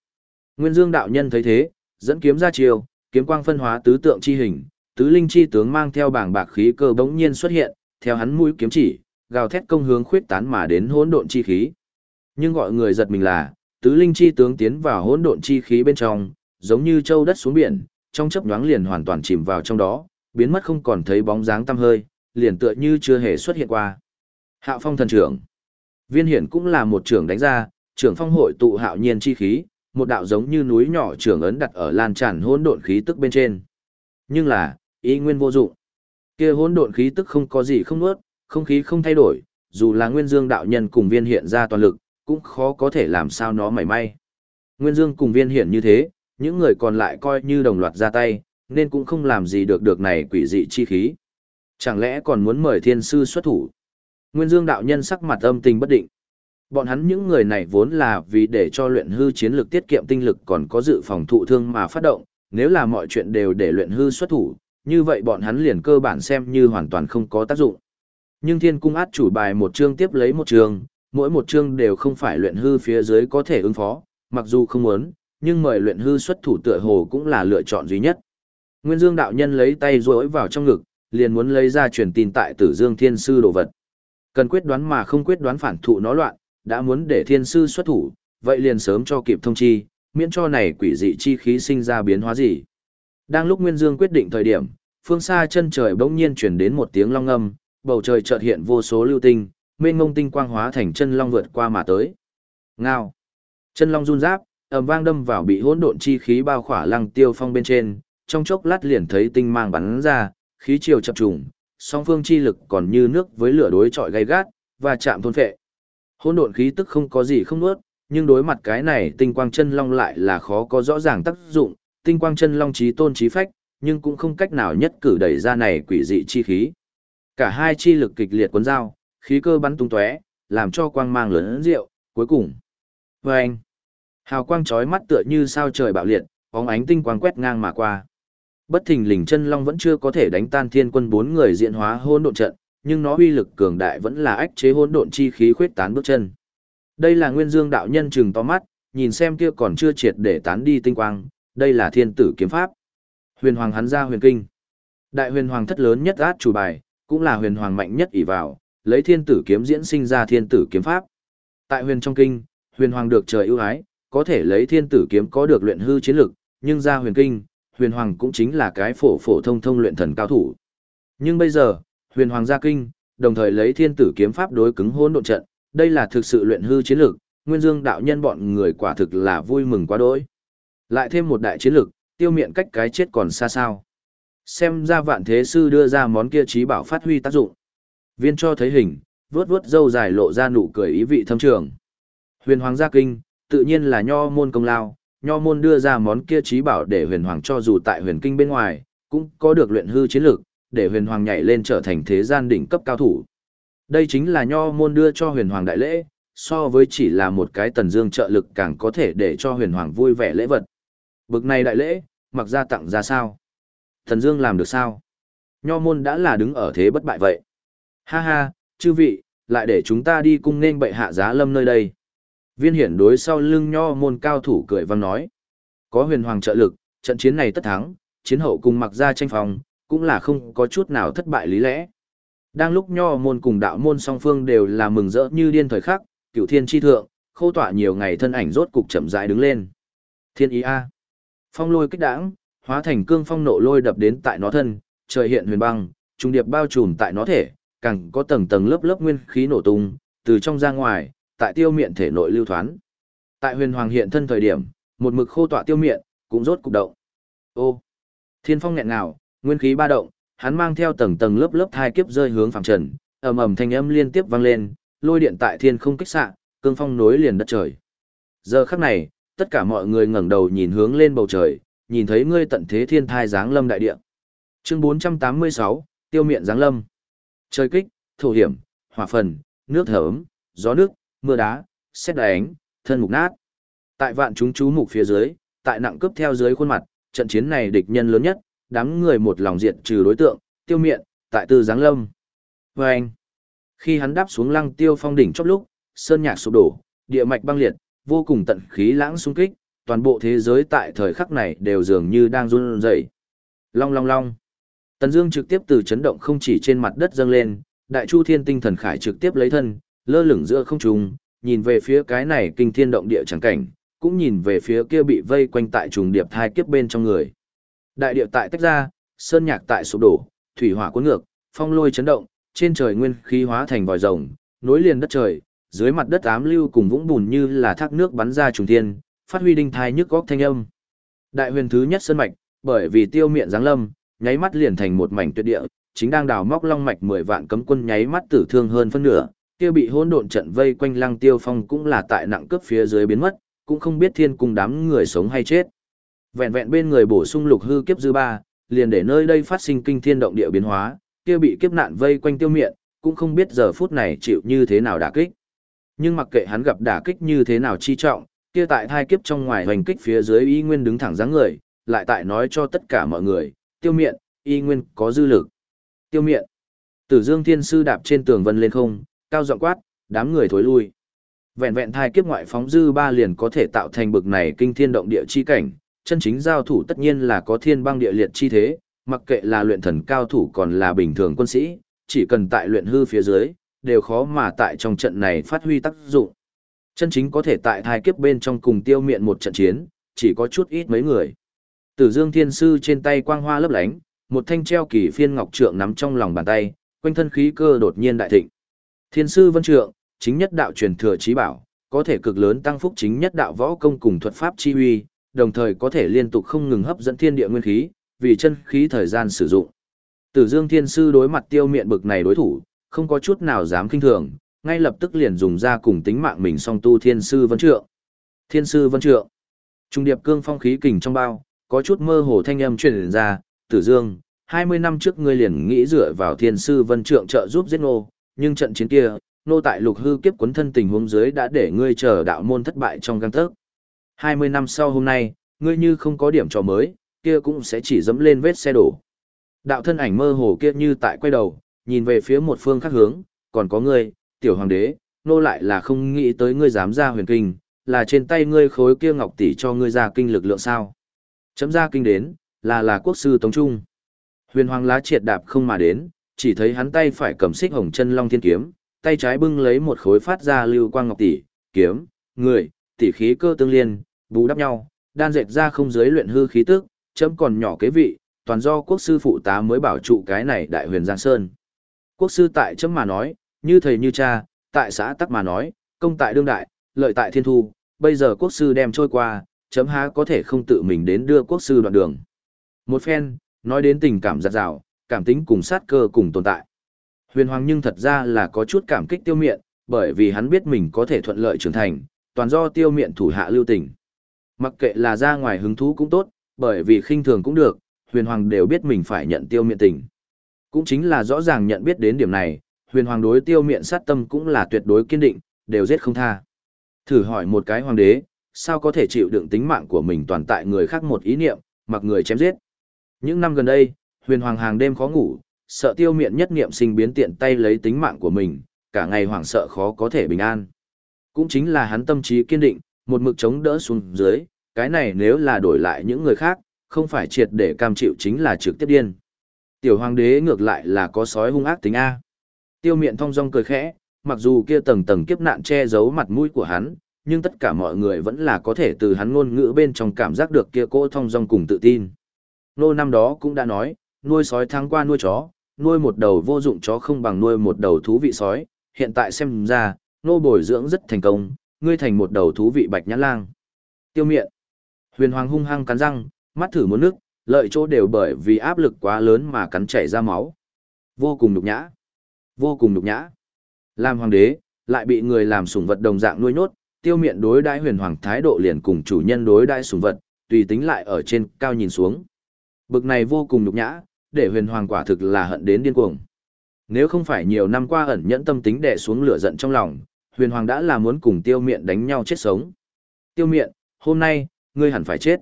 Nguyên Dương đạo nhân thấy thế, dẫn kiếm ra chiều, kiếm quang phân hóa tứ tượng chi hình, tứ linh chi tướng mang theo bảng bạc khí cơ bỗng nhiên xuất hiện, theo hắn mũi kiếm chỉ, gào thét công hướng khuyết tán mà đến hỗn độn chi khí. Nhưng gọi người giật mình là, tứ linh chi tướng tiến vào hỗn độn chi khí bên trong, giống như châu đất xuống biển, trong chớp nhoáng liền hoàn toàn chìm vào trong đó, biến mất không còn thấy bóng dáng tăm hơi, liền tựa như chưa hề xuất hiện qua. Hạo Phong thần trưởng. Viên Hiển cũng là một trưởng đánh ra, trưởng phong hội tụ hạo nhiên chi khí, một đạo giống như núi nhỏ trưởng ấn đặt ở lan tràn hỗn độn khí tức bên trên. Nhưng là, ý nguyên vô dụng. Kia hỗn độn khí tức không có gì không nuốt, không khí không thay đổi, dù là Nguyên Dương đạo nhân cùng Viên hiện ra toàn lực, cũng khó có thể làm sao nó mảy may. Nguyên Dương cùng Viên hiện như thế, Những người còn lại coi như đồng loạt ra tay, nên cũng không làm gì được được này quỷ dị chi khí. Chẳng lẽ còn muốn mời thiên sư xuất thủ? Nguyên Dương đạo nhân sắc mặt âm tình bất định. Bọn hắn những người này vốn là vì để cho luyện hư chiến lực tiết kiệm tinh lực còn có dự phòng thụ thương mà phát động, nếu là mọi chuyện đều để luyện hư xuất thủ, như vậy bọn hắn liền cơ bản xem như hoàn toàn không có tác dụng. Nhưng thiên cung át chủ bài một chương tiếp lấy một chương, mỗi một chương đều không phải luyện hư phía dưới có thể ứng phó, mặc dù không muốn, nhưng mời luyện hư xuất thủ tựa hồ cũng là lựa chọn duy nhất. Nguyên Dương đạo nhân lấy tay rối vào trong ngực, liền muốn lấy ra truyền tin tại Tử Dương Thiên Sư đồ vật. Cần quyết đoán mà không quyết đoán phản thụ nó loạn, đã muốn để Thiên Sư xuất thủ, vậy liền sớm cho kịp thông chi, miễn cho này quỷ dị chi khí sinh ra biến hóa gì. Đang lúc Nguyên Dương quyết định thời điểm, phương xa chân trời bỗng nhiên chuyển đến một tiếng long âm, bầu trời chợt hiện vô số lưu tinh, mênh ngông tinh quang hóa thành chân long vượt qua mà tới. Ngao. Chân long run giáp, ầm vang đâm vào bị hỗn độn chi khí bao khỏa lăng tiêu phong bên trên, trong chốc lát liền thấy tinh mang bắn ra, khí chiều chập trùng, song phương chi lực còn như nước với lửa đối chọi gay gắt, và chạm thôn phệ. Hỗn độn khí tức không có gì không nuốt, nhưng đối mặt cái này tinh quang chân long lại là khó có rõ ràng tác dụng, tinh quang chân long trí tôn trí phách, nhưng cũng không cách nào nhất cử đẩy ra này quỷ dị chi khí. Cả hai chi lực kịch liệt cuốn dao, khí cơ bắn tung tóe, làm cho quang mang lớn rượu, cuối cùng. Vâng! Hào quang chói mắt tựa như sao trời bạo liệt, bóng ánh tinh quang quét ngang mà qua. Bất thình lình chân long vẫn chưa có thể đánh tan thiên quân bốn người diện hóa hôn độn trận, nhưng nó uy lực cường đại vẫn là ách chế hỗn độn chi khí khuyết tán bước chân. Đây là nguyên dương đạo nhân trừng to mắt, nhìn xem kia còn chưa triệt để tán đi tinh quang, đây là thiên tử kiếm pháp. Huyền hoàng hắn ra huyền kinh. Đại huyền hoàng thất lớn nhất át chủ bài, cũng là huyền hoàng mạnh nhất ỷ vào, lấy thiên tử kiếm diễn sinh ra thiên tử kiếm pháp. Tại huyền trong kinh, huyền hoàng được trời ưu ái, có thể lấy thiên tử kiếm có được luyện hư chiến lực, nhưng ra huyền kinh, huyền hoàng cũng chính là cái phổ phổ thông thông luyện thần cao thủ. Nhưng bây giờ, huyền hoàng gia kinh, đồng thời lấy thiên tử kiếm pháp đối cứng hỗn độn trận, đây là thực sự luyện hư chiến lược. nguyên dương đạo nhân bọn người quả thực là vui mừng quá đỗi. Lại thêm một đại chiến lược, tiêu miệng cách cái chết còn xa sao. Xem ra vạn thế sư đưa ra món kia trí bảo phát huy tác dụng. Viên cho thấy hình, vướt vướt dâu dài lộ ra nụ cười ý vị thâm trường. Huyền hoàng gia kinh, tự nhiên là nho môn công lao, nho môn đưa ra món kia trí bảo để huyền hoàng cho dù tại huyền kinh bên ngoài, cũng có được luyện hư chiến lược để huyền hoàng nhảy lên trở thành thế gian đỉnh cấp cao thủ. Đây chính là nho môn đưa cho huyền hoàng đại lễ, so với chỉ là một cái tần dương trợ lực càng có thể để cho huyền hoàng vui vẻ lễ vật. Bực này đại lễ, mặc ra tặng ra sao? Tần dương làm được sao? Nho môn đã là đứng ở thế bất bại vậy. Ha ha, chư vị, lại để chúng ta đi cung nên bệ hạ giá lâm nơi đây. Viên hiển đối sau lưng nho môn cao thủ cười vang nói. Có huyền hoàng trợ lực, trận chiến này tất thắng, chiến hậu cùng mặc ra tranh phòng, cũng là không có chút nào thất bại lý lẽ. Đang lúc nho môn cùng đạo môn song phương đều là mừng rỡ như điên thời khắc, cửu thiên chi thượng, khâu tỏa nhiều ngày thân ảnh rốt cục chậm rãi đứng lên. Thiên ý A. Phong lôi kích đãng, hóa thành cương phong nộ lôi đập đến tại nó thân, trời hiện huyền băng, trung điệp bao trùm tại nó thể, càng có tầng tầng lớp lớp nguyên khí nổ tung, từ trong ra ngoài, tại tiêu miệng thể nội lưu thoán. Tại huyền hoàng hiện thân thời điểm, một mực khô tọa tiêu miệng, cũng rốt cục động. Ô! Thiên phong nghẹn nào, nguyên khí ba động, hắn mang theo tầng tầng lớp lớp thai kiếp rơi hướng phẳng trần, ầm ầm thanh âm liên tiếp vang lên, lôi điện tại thiên không kích xạ, cương phong nối liền đất trời. Giờ khắc này, tất cả mọi người ngẩng đầu nhìn hướng lên bầu trời, nhìn thấy ngươi tận thế thiên thai giáng lâm đại địa. Chương 486, tiêu miệng giáng lâm. Trời kích, thổ hiểm, hỏa phần, nước thở ấm, gió nước, mưa đá, xét đánh, thân mục nát. Tại vạn chúng chú mục phía dưới, tại nặng cướp theo dưới khuôn mặt, trận chiến này địch nhân lớn nhất, đám người một lòng diệt trừ đối tượng, tiêu miệng, tại tư giáng lâm. Và anh, khi hắn đáp xuống lăng tiêu phong đỉnh chốc lúc, sơn nhạc sụp đổ, địa mạch băng liệt, vô cùng tận khí lãng xung kích, toàn bộ thế giới tại thời khắc này đều dường như đang run rẩy. Long long long. Tần Dương trực tiếp từ chấn động không chỉ trên mặt đất dâng lên, Đại Chu Thiên Tinh Thần Khải trực tiếp lấy thân, lơ lửng giữa không trung, nhìn về phía cái này kinh thiên động địa chẳng cảnh, cũng nhìn về phía kia bị vây quanh tại trùng điệp thai kiếp bên trong người. Đại địa tại tách ra, sơn nhạc tại sụp đổ, thủy hỏa cuốn ngược, phong lôi chấn động, trên trời nguyên khí hóa thành vòi rồng, nối liền đất trời, dưới mặt đất ám lưu cùng vũng bùn như là thác nước bắn ra trùng thiên, phát huy đinh thai nhức góc thanh âm. Đại huyền thứ nhất sơn mạch, bởi vì tiêu miệng giáng lâm, nháy mắt liền thành một mảnh tuyệt địa, chính đang đào móc long mạch 10 vạn cấm quân nháy mắt tử thương hơn phân nửa, kia bị hỗn độn trận vây quanh Lăng Tiêu Phong cũng là tại nặng cướp phía dưới biến mất, cũng không biết thiên cung đám người sống hay chết. Vẹn vẹn bên người bổ sung lục hư kiếp dư ba, liền để nơi đây phát sinh kinh thiên động địa biến hóa, kia bị kiếp nạn vây quanh tiêu miện cũng không biết giờ phút này chịu như thế nào đả kích. Nhưng mặc kệ hắn gặp đả kích như thế nào chi trọng, kia tại thai kiếp trong ngoài hoành kích phía dưới y nguyên đứng thẳng dáng người, lại tại nói cho tất cả mọi người, tiêu miện y nguyên có dư lực. Tiêu miện Tử Dương Thiên Sư đạp trên tường vân lên không, cao giọng quát, đám người thối lui. Vẹn vẹn thai kiếp ngoại phóng dư ba liền có thể tạo thành bực này kinh thiên động địa chi cảnh, chân chính giao thủ tất nhiên là có thiên băng địa liệt chi thế, mặc kệ là luyện thần cao thủ còn là bình thường quân sĩ, chỉ cần tại luyện hư phía dưới, đều khó mà tại trong trận này phát huy tác dụng. Chân chính có thể tại thai kiếp bên trong cùng tiêu miện một trận chiến, chỉ có chút ít mấy người. Tử Dương Thiên Sư trên tay quang hoa lấp lánh, một thanh treo kỳ phiên ngọc trượng nắm trong lòng bàn tay, quanh thân khí cơ đột nhiên đại thịnh. Thiên Sư Vân Trượng, chính nhất đạo truyền thừa trí bảo, có thể cực lớn tăng phúc chính nhất đạo võ công cùng thuật pháp chi uy, đồng thời có thể liên tục không ngừng hấp dẫn thiên địa nguyên khí, vì chân khí thời gian sử dụng. Tử Dương Thiên Sư đối mặt tiêu miệng bực này đối thủ, không có chút nào dám kinh thường, ngay lập tức liền dùng ra cùng tính mạng mình song tu Thiên Sư Vân Trượng. Thiên Sư Vân Trượng. Trung điệp cương phong khí kình trong bao, có chút mơ hồ thanh âm truyền ra, Tử Dương, 20 năm trước ngươi liền nghĩ dựa vào Thiên Sư Vân Trượng trợ giúp giết nô, nhưng trận chiến kia, nô tại lục hư kiếp quấn thân tình huống dưới đã để ngươi chờ đạo môn thất bại trong gang tấc. 20 năm sau hôm nay, ngươi như không có điểm trò mới, kia cũng sẽ chỉ dẫm lên vết xe đổ. Đạo thân ảnh mơ hồ kia như tại quay đầu, nhìn về phía một phương khác hướng, còn có ngươi, tiểu hoàng đế, nô lại là không nghĩ tới ngươi dám ra huyền kinh, là trên tay ngươi khối kia ngọc tỷ cho ngươi ra kinh lực lượng sao. Chấm ra kinh đến, là là quốc sư Tống Trung. Huyền hoàng lá triệt đạp không mà đến, chỉ thấy hắn tay phải cầm xích hồng chân long thiên kiếm, tay trái bưng lấy một khối phát ra lưu quang ngọc tỷ, kiếm, người, tỷ khí cơ tương liên, bù đắp nhau, đan dệt ra không giới luyện hư khí tức, chấm còn nhỏ kế vị, toàn do quốc sư phụ tá mới bảo trụ cái này đại huyền Giang Sơn. Quốc sư tại chấm mà nói, như thầy như cha, tại xã tắc mà nói, công tại đương đại, lợi tại thiên thu, bây giờ quốc sư đem trôi qua, chấm há có thể không tự mình đến đưa quốc sư đoạn đường. Một phen, nói đến tình cảm giặt rào, cảm tính cùng sát cơ cùng tồn tại. Huyền Hoàng nhưng thật ra là có chút cảm kích tiêu miện, bởi vì hắn biết mình có thể thuận lợi trưởng thành, toàn do tiêu miện thủ hạ lưu tình. Mặc kệ là ra ngoài hứng thú cũng tốt, bởi vì khinh thường cũng được, huyền hoàng đều biết mình phải nhận tiêu miện tình. Cũng chính là rõ ràng nhận biết đến điểm này, huyền hoàng đối tiêu miện sát tâm cũng là tuyệt đối kiên định, đều giết không tha. Thử hỏi một cái hoàng đế, sao có thể chịu đựng tính mạng của mình toàn tại người khác một ý niệm, mặc người chém giết. Những năm gần đây, huyền hoàng hàng đêm khó ngủ, sợ tiêu miện nhất niệm sinh biến tiện tay lấy tính mạng của mình, cả ngày hoảng sợ khó có thể bình an. Cũng chính là hắn tâm trí kiên định, một mực chống đỡ xuống dưới, cái này nếu là đổi lại những người khác, không phải triệt để cam chịu chính là trực tiếp điên. Tiểu hoàng đế ngược lại là có sói hung ác tính A. Tiêu miện thong dong cười khẽ, mặc dù kia tầng tầng kiếp nạn che giấu mặt mũi của hắn, nhưng tất cả mọi người vẫn là có thể từ hắn ngôn ngữ bên trong cảm giác được kia cỗ thong dong cùng tự tin. Nô năm đó cũng đã nói, nuôi sói thắng qua nuôi chó, nuôi một đầu vô dụng chó không bằng nuôi một đầu thú vị sói, hiện tại xem ra, nô bồi dưỡng rất thành công, ngươi thành một đầu thú vị bạch nhãn lang. Tiêu miện Huyền Hoàng hung hăng cắn răng, mắt thử muốn nước, lợi chỗ đều bởi vì áp lực quá lớn mà cắn chảy ra máu. Vô cùng nhục nhã. Vô cùng nhục nhã. Làm hoàng đế, lại bị người làm sủng vật đồng dạng nuôi nhốt, tiêu miệng đối đãi huyền hoàng thái độ liền cùng chủ nhân đối đãi sủng vật, tùy tính lại ở trên cao nhìn xuống. Bực này vô cùng nhục nhã, để huyền hoàng quả thực là hận đến điên cuồng. Nếu không phải nhiều năm qua ẩn nhẫn tâm tính đè xuống lửa giận trong lòng, huyền hoàng đã là muốn cùng tiêu miện đánh nhau chết sống. Tiêu miện, hôm nay, ngươi hẳn phải chết.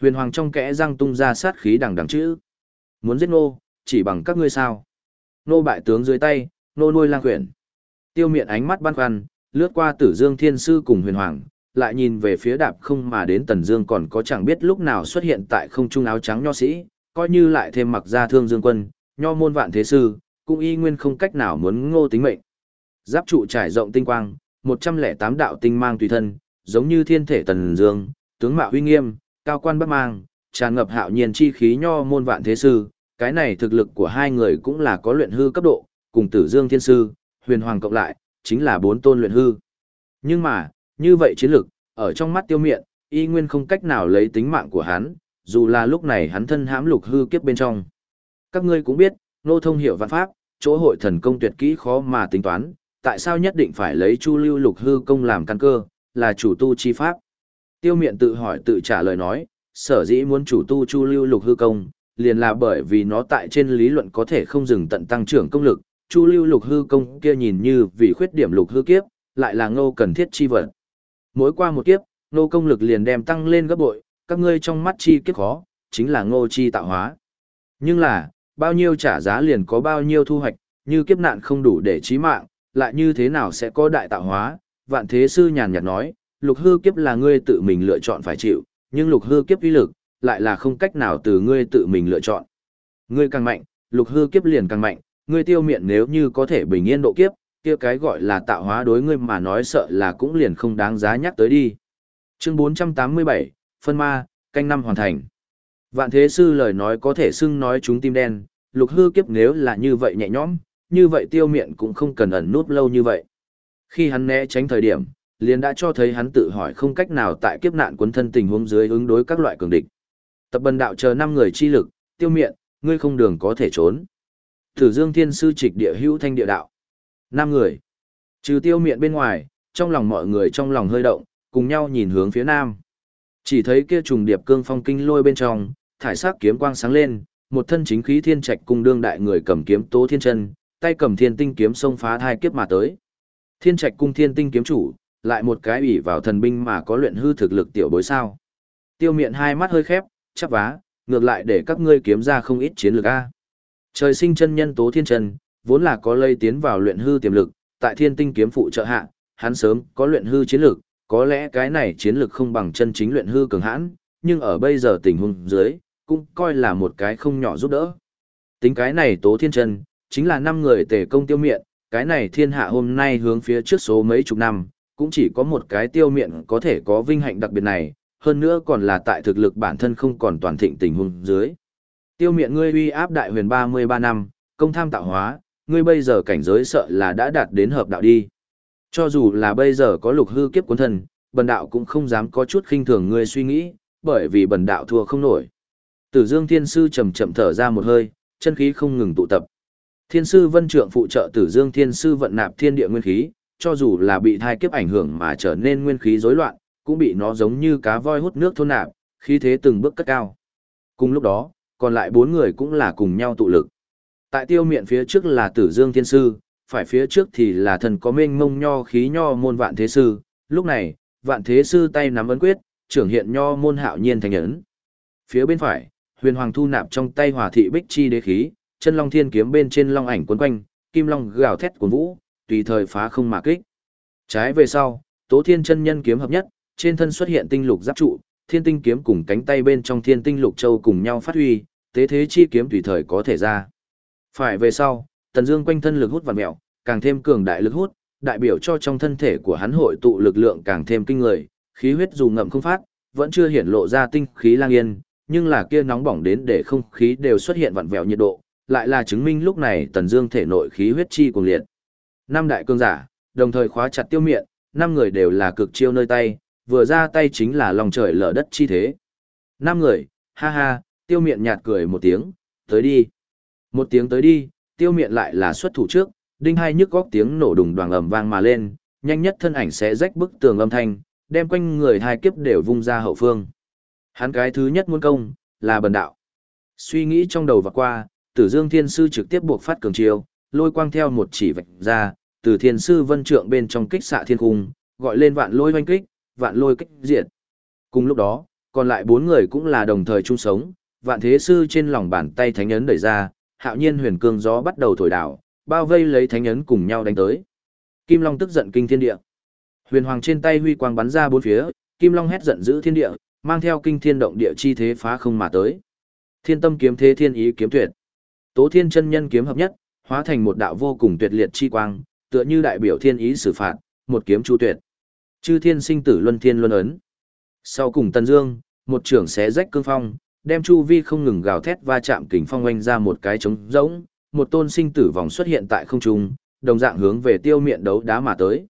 Huyền hoàng trong kẽ răng tung ra sát khí đằng đằng chữ. Muốn giết nô, chỉ bằng các ngươi sao. Nô bại tướng dưới tay, nô nuôi lang quyển. Tiêu miện ánh mắt băn khoăn, lướt qua tử dương thiên sư cùng huyền hoàng, lại nhìn về phía đạp không mà đến tần dương còn có chẳng biết lúc nào xuất hiện tại không trung áo trắng nho sĩ, coi như lại thêm mặc ra thương dương quân, nho môn vạn thế sư, cũng y nguyên không cách nào muốn ngô tính mệnh. Giáp trụ trải rộng tinh quang, 108 đạo tinh mang tùy thân, giống như thiên thể tần dương, tướng mạo huy nghiêm, cao quan bất mang, tràn ngập hạo nhiên chi khí nho môn vạn thế sư, cái này thực lực của hai người cũng là có luyện hư cấp độ, cùng tử dương thiên sư, huyền hoàng cộng lại, chính là bốn tôn luyện hư. Nhưng mà, như vậy chiến lực, ở trong mắt tiêu miện, y nguyên không cách nào lấy tính mạng của hắn, dù là lúc này hắn thân hãm lục hư kiếp bên trong. Các ngươi cũng biết, nô thông hiểu văn pháp, chỗ hội thần công tuyệt kỹ khó mà tính toán, tại sao nhất định phải lấy chu lưu lục hư công làm căn cơ, là chủ tu chi pháp. Tiêu miện tự hỏi tự trả lời nói, sở dĩ muốn chủ tu chu lưu lục hư công, liền là bởi vì nó tại trên lý luận có thể không dừng tận tăng trưởng công lực, chu lưu lục hư công kia nhìn như vì khuyết điểm lục hư kiếp, lại là ngô cần thiết chi vật. Mỗi qua một kiếp, ngô công lực liền đem tăng lên gấp bội, các ngươi trong mắt chi kiếp khó, chính là ngô chi tạo hóa. Nhưng là, bao nhiêu trả giá liền có bao nhiêu thu hoạch, như kiếp nạn không đủ để chí mạng, lại như thế nào sẽ có đại tạo hóa, vạn thế sư nhàn nhạt nói, lục hư kiếp là ngươi tự mình lựa chọn phải chịu, nhưng lục hư kiếp uy lực, lại là không cách nào từ ngươi tự mình lựa chọn. Ngươi càng mạnh, lục hư kiếp liền càng mạnh, ngươi tiêu miệng nếu như có thể bình yên độ kiếp, kia cái gọi là tạo hóa đối ngươi mà nói sợ là cũng liền không đáng giá nhắc tới đi. Chương 487, Phân Ma, canh năm hoàn thành. Vạn thế sư lời nói có thể xưng nói chúng tim đen, lục hư kiếp nếu là như vậy nhẹ nhõm, như vậy tiêu miệng cũng không cần ẩn nút lâu như vậy. Khi hắn né tránh thời điểm, liền đã cho thấy hắn tự hỏi không cách nào tại kiếp nạn cuốn thân tình huống dưới ứng đối các loại cường địch. Tập bần đạo chờ năm người chi lực, tiêu miệng, ngươi không đường có thể trốn. Tử Dương Thiên Sư trịch địa hữu thanh địa đạo. Năm người. Trừ tiêu miệng bên ngoài, trong lòng mọi người trong lòng hơi động, cùng nhau nhìn hướng phía nam. Chỉ thấy kia trùng điệp cương phong kinh lôi bên trong, thải sắc kiếm quang sáng lên, một thân chính khí thiên trạch cung đương đại người cầm kiếm tố thiên chân, tay cầm thiên tinh kiếm xông phá thai kiếp mà tới. Thiên trạch cung thiên tinh kiếm chủ, lại một cái ủy vào thần binh mà có luyện hư thực lực tiểu bối sao. Tiêu Miện hai mắt hơi khép, chắp vá, ngược lại để các ngươi kiếm ra không ít chiến lược A. Trời sinh chân nhân tố thiên Trần vốn là có lây tiến vào luyện hư tiềm lực, tại thiên tinh kiếm phụ trợ hạ, hắn sớm có luyện hư chiến lược, có lẽ cái này chiến lược không bằng chân chính luyện hư cường hãn, nhưng ở bây giờ tình huống dưới, cũng coi là một cái không nhỏ giúp đỡ. Tính cái này tố thiên Trần chính là năm người tề công tiêu Miện, cái này thiên hạ hôm nay hướng phía trước số mấy chục năm, cũng chỉ có một cái tiêu miệng có thể có vinh hạnh đặc biệt này, hơn nữa còn là tại thực lực bản thân không còn toàn thịnh tình huống dưới. Tiêu miệng ngươi uy áp đại huyền 33 năm, công tham tạo hóa, ngươi bây giờ cảnh giới sợ là đã đạt đến hợp đạo đi. Cho dù là bây giờ có lục hư kiếp cuốn thân, bần đạo cũng không dám có chút khinh thường ngươi suy nghĩ, bởi vì bần đạo thua không nổi. Tử Dương Thiên Sư chậm chậm thở ra một hơi, chân khí không ngừng tụ tập. Thiên Sư Vân Trượng phụ trợ Tử Dương Thiên Sư vận nạp thiên địa nguyên khí, cho dù là bị thai kiếp ảnh hưởng mà trở nên nguyên khí rối loạn, cũng bị nó giống như cá voi hút nước thôn nạp, khí thế từng bước cất cao. Cùng lúc đó, còn lại bốn người cũng là cùng nhau tụ lực. Tại tiêu miện phía trước là Tử Dương Thiên Sư, phải phía trước thì là thần có mênh mông nho khí nho môn vạn thế sư, lúc này, vạn thế sư tay nắm ấn quyết, trưởng hiện nho môn hạo nhiên thành ấn. Phía bên phải, huyền hoàng thu nạp trong tay hòa thị bích chi đế khí, chân long thiên kiếm bên trên long ảnh quấn quanh, kim long gào thét cuốn vũ, tùy thời phá không mà kích. Trái về sau, tố thiên chân nhân kiếm hợp nhất, trên thân xuất hiện tinh lục giáp trụ, thiên tinh kiếm cùng cánh tay bên trong thiên tinh lục châu cùng nhau phát huy, tế thế chi kiếm tùy thời có thể ra. Phải về sau, tần dương quanh thân lực hút vặn mèo càng thêm cường đại lực hút, đại biểu cho trong thân thể của hắn hội tụ lực lượng càng thêm kinh người, khí huyết dù ngậm không phát, vẫn chưa hiển lộ ra tinh khí lang yên, nhưng là kia nóng bỏng đến để không khí đều xuất hiện vặn vẹo nhiệt độ, lại là chứng minh lúc này tần dương thể nội khí huyết chi cuồng liệt. Năm đại cương giả, đồng thời khóa chặt tiêu miệng, năm người đều là cực chiêu nơi tay, vừa ra tay chính là lòng trời lở đất chi thế. Năm người, ha ha, tiêu miệng nhạt cười một tiếng, tới đi. Một tiếng tới đi, tiêu miệng lại là xuất thủ trước, đinh hai nhức góc tiếng nổ đùng đoàn ầm vang mà lên, nhanh nhất thân ảnh sẽ rách bức tường âm thanh, đem quanh người hai kiếp đều vung ra hậu phương. Hắn cái thứ nhất muốn công, là bần đạo. Suy nghĩ trong đầu và qua, tử dương thiên sư trực tiếp buộc phát cường chiêu, lôi quang theo một chỉ vạch ra, từ thiên sư vân trượng bên trong kích xạ thiên cung, gọi lên vạn lôi oanh kích, vạn lôi kích diệt. Cùng lúc đó, còn lại bốn người cũng là đồng thời chung sống, vạn thế sư trên lòng bàn tay thánh ấn đẩy ra, hạo nhiên huyền cương gió bắt đầu thổi đảo, bao vây lấy thánh ấn cùng nhau đánh tới. Kim Long tức giận kinh thiên địa. Huyền hoàng trên tay huy quang bắn ra bốn phía, Kim Long hét giận giữ thiên địa, mang theo kinh thiên động địa chi thế phá không mà tới. Thiên tâm kiếm thế thiên ý kiếm tuyệt. Tố Thiên chân nhân kiếm hợp nhất, hóa thành một đạo vô cùng tuyệt liệt chi quang, tựa như đại biểu thiên ý xử phạt, một kiếm chu tuyệt. Chư thiên sinh tử luân thiên luân ấn. Sau cùng Tân Dương, một trưởng xé rách cương phong, đem chu vi không ngừng gào thét va chạm kình phong oanh ra một cái trống rỗng, một tôn sinh tử vòng xuất hiện tại không trung, đồng dạng hướng về tiêu miện đấu đá mà tới.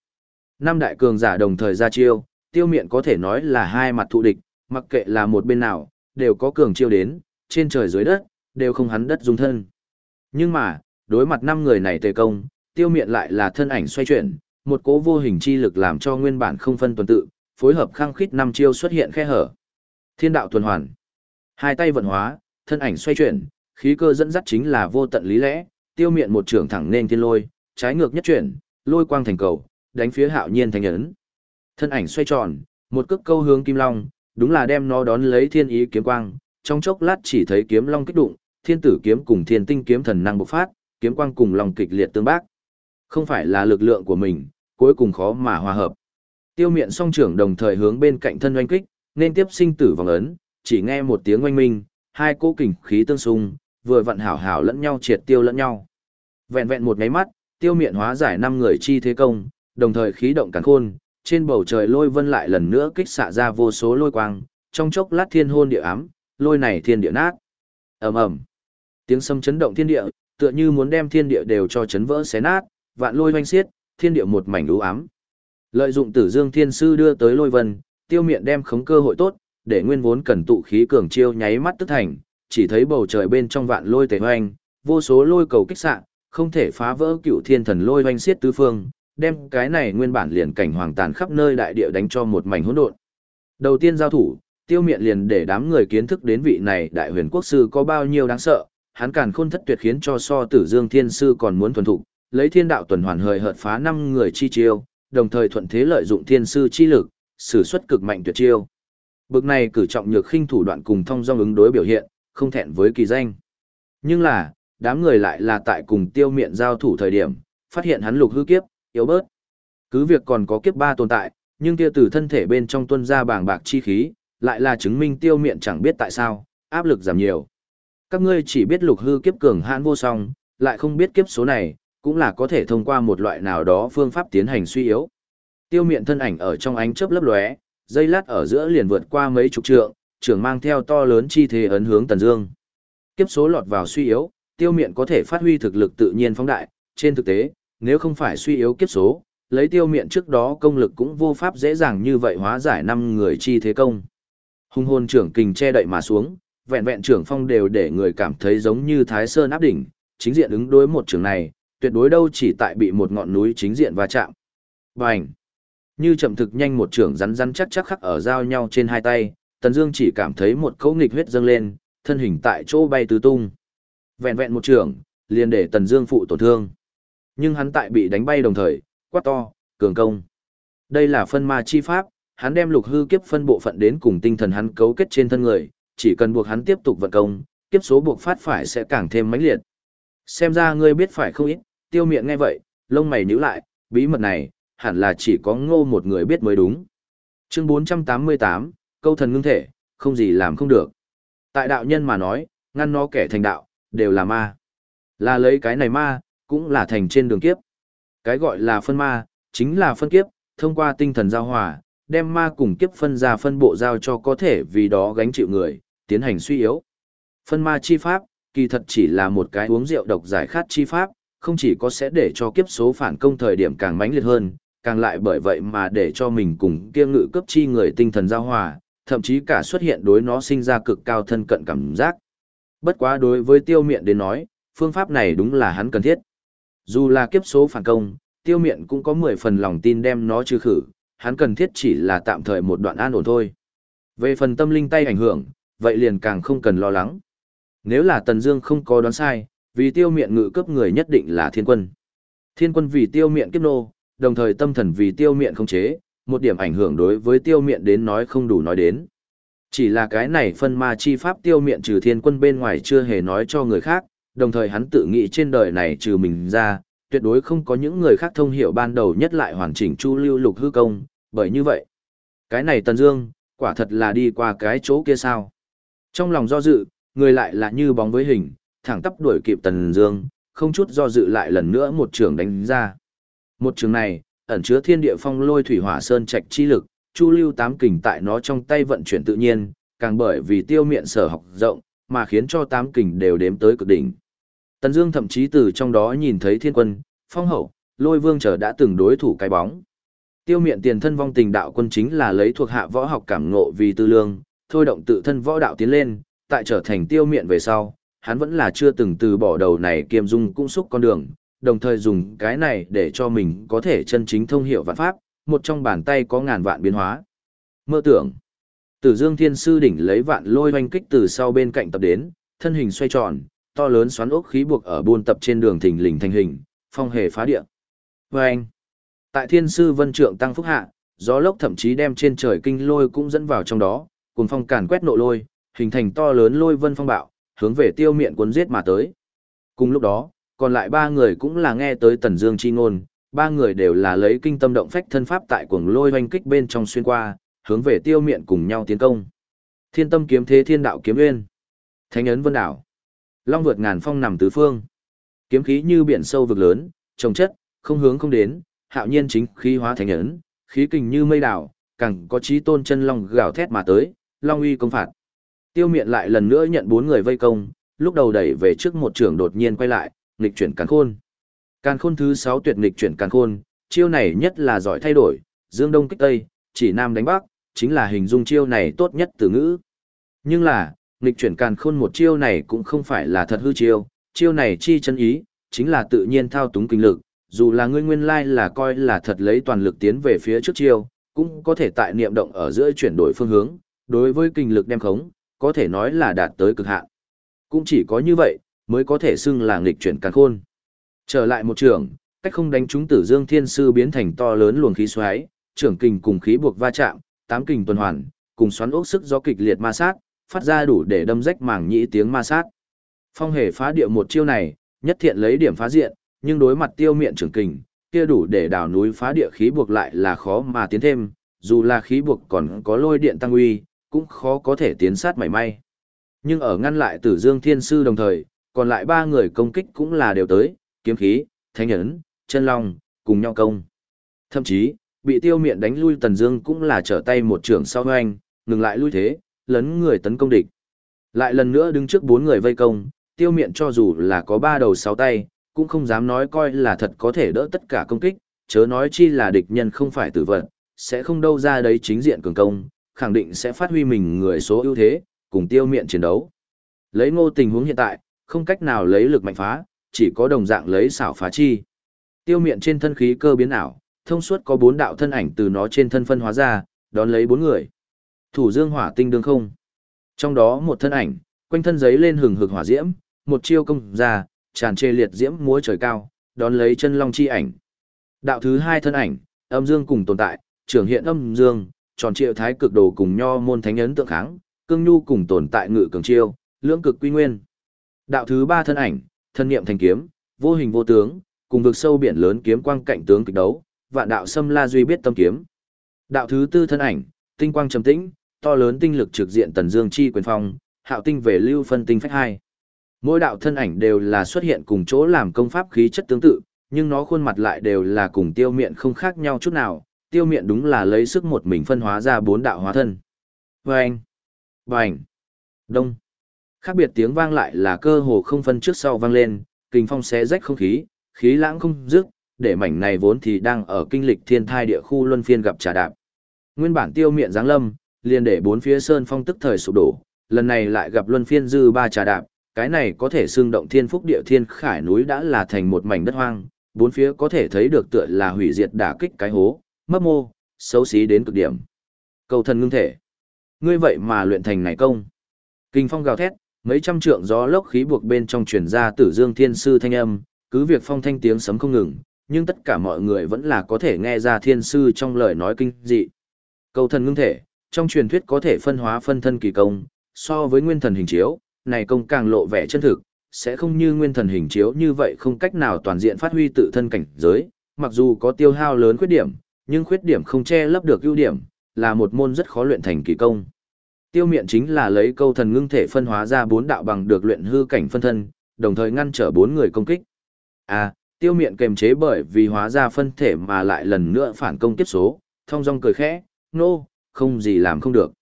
Năm đại cường giả đồng thời ra chiêu, tiêu miện có thể nói là hai mặt thụ địch, mặc kệ là một bên nào, đều có cường chiêu đến, trên trời dưới đất, đều không hắn đất dung thân. Nhưng mà, đối mặt năm người này tề công, tiêu miện lại là thân ảnh xoay chuyển, một cố vô hình chi lực làm cho nguyên bản không phân tuần tự, phối hợp khăng khít năm chiêu xuất hiện khe hở. Thiên đạo tuần hoàn, Hai tay vận hóa, thân ảnh xoay chuyển, khí cơ dẫn dắt chính là vô tận lý lẽ, tiêu miện một trường thẳng nên thiên lôi, trái ngược nhất chuyển, lôi quang thành cầu, đánh phía hạo nhiên thành ấn. Thân ảnh xoay tròn, một cước câu hướng kim long, đúng là đem nó đón lấy thiên ý kiếm quang, trong chốc lát chỉ thấy kiếm long kích đụng, thiên tử kiếm cùng thiên tinh kiếm thần năng bộc phát, kiếm quang cùng lòng kịch liệt tương bác. Không phải là lực lượng của mình, cuối cùng khó mà hòa hợp. Tiêu miện song trưởng đồng thời hướng bên cạnh thân oanh kích, nên tiếp sinh tử vòng ấn, chỉ nghe một tiếng oanh minh, hai cỗ kình khí tương xung, vừa vặn hảo hảo lẫn nhau triệt tiêu lẫn nhau. Vẹn vẹn một nháy mắt, tiêu miện hóa giải năm người chi thế công, đồng thời khí động càn khôn, trên bầu trời lôi vân lại lần nữa kích xạ ra vô số lôi quang, trong chốc lát thiên hôn địa ám, lôi này thiên địa nát. Ầm ầm. Tiếng sấm chấn động thiên địa, tựa như muốn đem thiên địa đều cho chấn vỡ xé nát, vạn lôi hoanh xiết, thiên địa một mảnh u ám. Lợi dụng Tử Dương Thiên Sư đưa tới lôi vân, tiêu miện đem khống cơ hội tốt, để nguyên vốn cần tụ khí cường chiêu nháy mắt tức thành, chỉ thấy bầu trời bên trong vạn lôi tề hoanh, vô số lôi cầu kích xạ, không thể phá vỡ cựu thiên thần lôi hoanh xiết tứ phương, đem cái này nguyên bản liền cảnh hoàng tàn khắp nơi đại địa đánh cho một mảnh hỗn độn. Đầu tiên giao thủ, tiêu miện liền để đám người kiến thức đến vị này đại huyền quốc sư có bao nhiêu đáng sợ, hắn càn khôn thất tuyệt khiến cho so tử dương thiên sư còn muốn thuần thục, lấy thiên đạo tuần hoàn hời hợt phá năm người chi chiêu, đồng thời thuận thế lợi dụng thiên sư chi lực, sử xuất cực mạnh tuyệt chiêu. Bực này cử trọng nhược khinh thủ đoạn cùng thông dong ứng đối biểu hiện, không thẹn với kỳ danh. Nhưng là, đám người lại là tại cùng tiêu miện giao thủ thời điểm, phát hiện hắn lục hư kiếp, yếu bớt. Cứ việc còn có kiếp ba tồn tại, nhưng kia từ thân thể bên trong tuân ra bàng bạc chi khí, lại là chứng minh tiêu miện chẳng biết tại sao, áp lực giảm nhiều. Các ngươi chỉ biết lục hư kiếp cường hãn vô song, lại không biết kiếp số này, cũng là có thể thông qua một loại nào đó phương pháp tiến hành suy yếu. Tiêu miện thân ảnh ở trong ánh chớp lấp lóe, dây lát ở giữa liền vượt qua mấy chục trượng, trưởng mang theo to lớn chi thế ấn hướng Tần Dương. Kiếp số lọt vào suy yếu, tiêu miện có thể phát huy thực lực tự nhiên phóng đại, trên thực tế, nếu không phải suy yếu kiếp số, lấy tiêu miện trước đó công lực cũng vô pháp dễ dàng như vậy hóa giải năm người chi thế công. Hung hồn trưởng kình che đậy mà xuống, vẹn vẹn trưởng phong đều để người cảm thấy giống như Thái Sơn áp đỉnh, chính diện ứng đối một trường này, tuyệt đối đâu chỉ tại bị một ngọn núi chính diện va chạm. Bành! Như chậm thực nhanh một trường rắn rắn chắc chắc khắc ở giao nhau trên hai tay, Tần Dương chỉ cảm thấy một cỗ nghịch huyết dâng lên, thân hình tại chỗ bay tứ tung. Vẹn vẹn một trường, liền để Tần Dương phụ tổn thương. Nhưng hắn tại bị đánh bay đồng thời, quát to, cường công. Đây là phân ma chi pháp, hắn đem lục hư kiếp phân bộ phận đến cùng tinh thần hắn cấu kết trên thân người, chỉ cần buộc hắn tiếp tục vận công, kiếp số buộc phát phải sẽ càng thêm mãnh liệt. Xem ra ngươi biết phải không ít, tiêu miệng nghe vậy, lông mày nhíu lại, bí mật này, hẳn là chỉ có ngô một người biết mới đúng. Chương 488, câu thần ngưng thể, không gì làm không được. Tại đạo nhân mà nói, ngăn nó kẻ thành đạo, đều là ma. Là lấy cái này ma, cũng là thành trên đường kiếp. Cái gọi là phân ma, chính là phân kiếp, thông qua tinh thần giao hòa, đem ma cùng kiếp phân ra phân bộ giao cho có thể vì đó gánh chịu người, tiến hành suy yếu. Phân ma chi pháp, kỳ thật chỉ là một cái uống rượu độc giải khát chi pháp, không chỉ có sẽ để cho kiếp số phản công thời điểm càng mãnh liệt hơn, càng lại bởi vậy mà để cho mình cùng kia ngự cấp chi người tinh thần giao hòa, thậm chí cả xuất hiện đối nó sinh ra cực cao thân cận cảm giác. Bất quá đối với tiêu miện đến nói, phương pháp này đúng là hắn cần thiết. Dù là kiếp số phản công, tiêu miện cũng có 10 phần lòng tin đem nó trừ khử, hắn cần thiết chỉ là tạm thời một đoạn an ổn thôi. Về phần tâm linh tay ảnh hưởng, vậy liền càng không cần lo lắng. Nếu là Tần Dương không có đoán sai, vì tiêu miện ngự cấp người nhất định là thiên quân. Thiên quân vì tiêu miện kiếp nô, đồng thời tâm thần vì tiêu miện không chế, một điểm ảnh hưởng đối với tiêu miện đến nói không đủ nói đến. Chỉ là cái này phân ma chi pháp tiêu miện trừ thiên quân bên ngoài chưa hề nói cho người khác, đồng thời hắn tự nghĩ trên đời này trừ mình ra, tuyệt đối không có những người khác thông hiểu ban đầu nhất lại hoàn chỉnh chu lưu lục hư công, bởi như vậy. Cái này Tần Dương, quả thật là đi qua cái chỗ kia sao. Trong lòng do dự, người lại là như bóng với hình, thẳng tắp đuổi kịp Tần Dương, không chút do dự lại lần nữa một trường đánh ra. Một trường này, ẩn chứa thiên địa phong lôi thủy hỏa sơn trạch chi lực, chu lưu tám kình tại nó trong tay vận chuyển tự nhiên, càng bởi vì tiêu Miện sở học rộng, mà khiến cho tám kình đều đếm tới cực đỉnh. Tần Dương thậm chí từ trong đó nhìn thấy thiên quân, phong hậu, lôi vương trở đã từng đối thủ cái bóng. Tiêu Miện tiền thân vong tình đạo quân chính là lấy thuộc hạ võ học cảm ngộ vì tư lương, thôi động tự thân võ đạo tiến lên, tại trở thành tiêu Miện về sau, hắn vẫn là chưa từng từ bỏ đầu này kiêm dung cũng xúc con đường, đồng thời dùng cái này để cho mình có thể chân chính thông hiểu vạn pháp, một trong bàn tay có ngàn vạn biến hóa. Mơ tưởng. Tử Dương Thiên Sư đỉnh lấy vạn lôi hoanh kích từ sau bên cạnh tập đến, thân hình xoay tròn, to lớn xoắn ốc khí buộc ở buôn tập trên đường thình lình thành hình, phong hề phá địa. Vâng! Tại Thiên Sư Vân Trượng tăng phúc hạ, gió lốc thậm chí đem trên trời kinh lôi cũng dẫn vào trong đó, cùng phong càn quét nộ lôi, hình thành to lớn lôi vân phong bạo, hướng về tiêu miện cuốn giết mà tới. Cùng lúc đó, còn lại ba người cũng là nghe tới Tần Dương chi ngôn, ba người đều là lấy kinh tâm động phách thân pháp tại cuồng lôi hoành kích bên trong xuyên qua, hướng về tiêu miện cùng nhau tiến công. Thiên tâm kiếm thế thiên đạo kiếm nguyên. Thánh ấn vân đảo. Long vượt ngàn phong nằm tứ phương. Kiếm khí như biển sâu vực lớn, trồng chất, không hướng không đến, hạo nhiên chính khí hóa thánh ấn, khí kình như mây đảo, càng có chí tôn chân long gào thét mà tới, long uy công phạt. Tiêu miện lại lần nữa nhận bốn người vây công, lúc đầu đẩy về trước một trưởng đột nhiên quay lại, nghịch chuyển càn khôn. Càn khôn thứ 6 tuyệt nghịch chuyển càn khôn, chiêu này nhất là giỏi thay đổi, dương đông kích tây, chỉ nam đánh bắc, chính là hình dung chiêu này tốt nhất từ ngữ. Nhưng là, nghịch chuyển càn khôn một chiêu này cũng không phải là thật hư chiêu, chiêu này chi chân ý, chính là tự nhiên thao túng kinh lực, dù là ngươi nguyên lai là coi là thật lấy toàn lực tiến về phía trước chiêu, cũng có thể tại niệm động ở giữa chuyển đổi phương hướng, đối với kinh lực đem khống, có thể nói là đạt tới cực hạn. Cũng chỉ có như vậy, mới có thể xưng là nghịch chuyển càn khôn. Trở lại một trường, cách không đánh trúng Tử Dương Thiên Sư biến thành to lớn luồng khí xoáy, trưởng kình cùng khí buộc va chạm, tám kình tuần hoàn, cùng xoắn ốc sức gió kịch liệt ma sát, phát ra đủ để đâm rách màng nhĩ tiếng ma sát. Phong hề phá địa một chiêu này, nhất thiện lấy điểm phá diện, nhưng đối mặt tiêu miệng trưởng kình, kia đủ để đảo núi phá địa khí buộc lại là khó mà tiến thêm, dù là khí buộc còn có lôi điện tăng uy, cũng khó có thể tiến sát mảy may. Nhưng ở ngăn lại Tử Dương Thiên Sư đồng thời, còn lại ba người công kích cũng là đều tới, kiếm khí, thanh ấn, chân long, cùng nhau công. Thậm chí, bị tiêu Miện đánh lui Tần Dương cũng là trở tay một trưởng sau hoanh, ngừng lại lui thế, lấn người tấn công địch. Lại lần nữa đứng trước bốn người vây công, tiêu Miện cho dù là có ba đầu sáu tay, cũng không dám nói coi là thật có thể đỡ tất cả công kích, chớ nói chi là địch nhân không phải tử vật, sẽ không đâu ra đấy chính diện cường công, khẳng định sẽ phát huy mình người số ưu thế, cùng tiêu miện chiến đấu. Lấy ngô tình huống hiện tại, không cách nào lấy lực mạnh phá, chỉ có đồng dạng lấy xảo phá chi. Tiêu miện trên thân khí cơ biến ảo, thông suốt có bốn đạo thân ảnh từ nó trên thân phân hóa ra, đón lấy bốn người. Thủ dương hỏa tinh đương không. Trong đó một thân ảnh, quanh thân giấy lên hừng hực hỏa diễm, một chiêu công ra, tràn trề liệt diễm múa trời cao, đón lấy chân long chi ảnh. Đạo thứ hai thân ảnh, âm dương cùng tồn tại, trưởng hiện âm dương, tròn triệu thái cực đồ cùng nho môn thánh ấn tượng kháng, cương nhu cùng tồn tại ngự cường chiêu, lưỡng cực quy nguyên. Đạo thứ ba thân ảnh, thân niệm thành kiếm, vô hình vô tướng, cùng vực sâu biển lớn kiếm quang cạnh tướng kịch đấu, vạn đạo xâm la duy biết tâm kiếm. Đạo thứ tư thân ảnh, tinh quang trầm tĩnh, to lớn tinh lực trực diện tần dương chi quyền phong, hạo tinh về lưu phân tinh phách hai. Mỗi đạo thân ảnh đều là xuất hiện cùng chỗ làm công pháp khí chất tương tự, nhưng nó khuôn mặt lại đều là cùng tiêu miện không khác nhau chút nào, tiêu miện đúng là lấy sức một mình phân hóa ra bốn đạo hóa thân. Vâng! Bành! Đông! Khác biệt tiếng vang lại là cơ hồ không phân trước sau vang lên, kinh phong xé rách không khí, khí lãng không dứt, để mảnh này vốn thì đang ở kinh lịch thiên thai địa khu luân phiên gặp trà đạp. Nguyên bản tiêu miện giáng lâm, liền để bốn phía sơn phong tức thời sụp đổ, lần này lại gặp luân phiên dư ba trà đạp, cái này có thể xương động thiên phúc địa thiên khải núi đã là thành một mảnh đất hoang, bốn phía có thể thấy được tựa là hủy diệt đả kích cái hố, mấp mô, xấu xí đến cực điểm. Cầu thần ngưng thể. Ngươi vậy mà luyện thành này công. Kinh phong gào thét, mấy trăm trượng gió lốc khí buộc bên trong truyền ra tử dương thiên sư thanh âm, cứ việc phong thanh tiếng sấm không ngừng, nhưng tất cả mọi người vẫn là có thể nghe ra thiên sư trong lời nói kinh dị. Cầu thần ngưng thể, trong truyền thuyết có thể phân hóa phân thân kỳ công, so với nguyên thần hình chiếu, này công càng lộ vẻ chân thực, sẽ không như nguyên thần hình chiếu như vậy không cách nào toàn diện phát huy tự thân cảnh giới, mặc dù có tiêu hao lớn khuyết điểm, nhưng khuyết điểm không che lấp được ưu điểm, là một môn rất khó luyện thành kỳ công. Tiêu miện chính là lấy câu thần ngưng thể phân hóa ra bốn đạo bằng được luyện hư cảnh phân thân, đồng thời ngăn trở bốn người công kích. À, tiêu miện kềm chế bởi vì hóa ra phân thể mà lại lần nữa phản công kiếp số, thông dong cười khẽ, nô, no, không gì làm không được.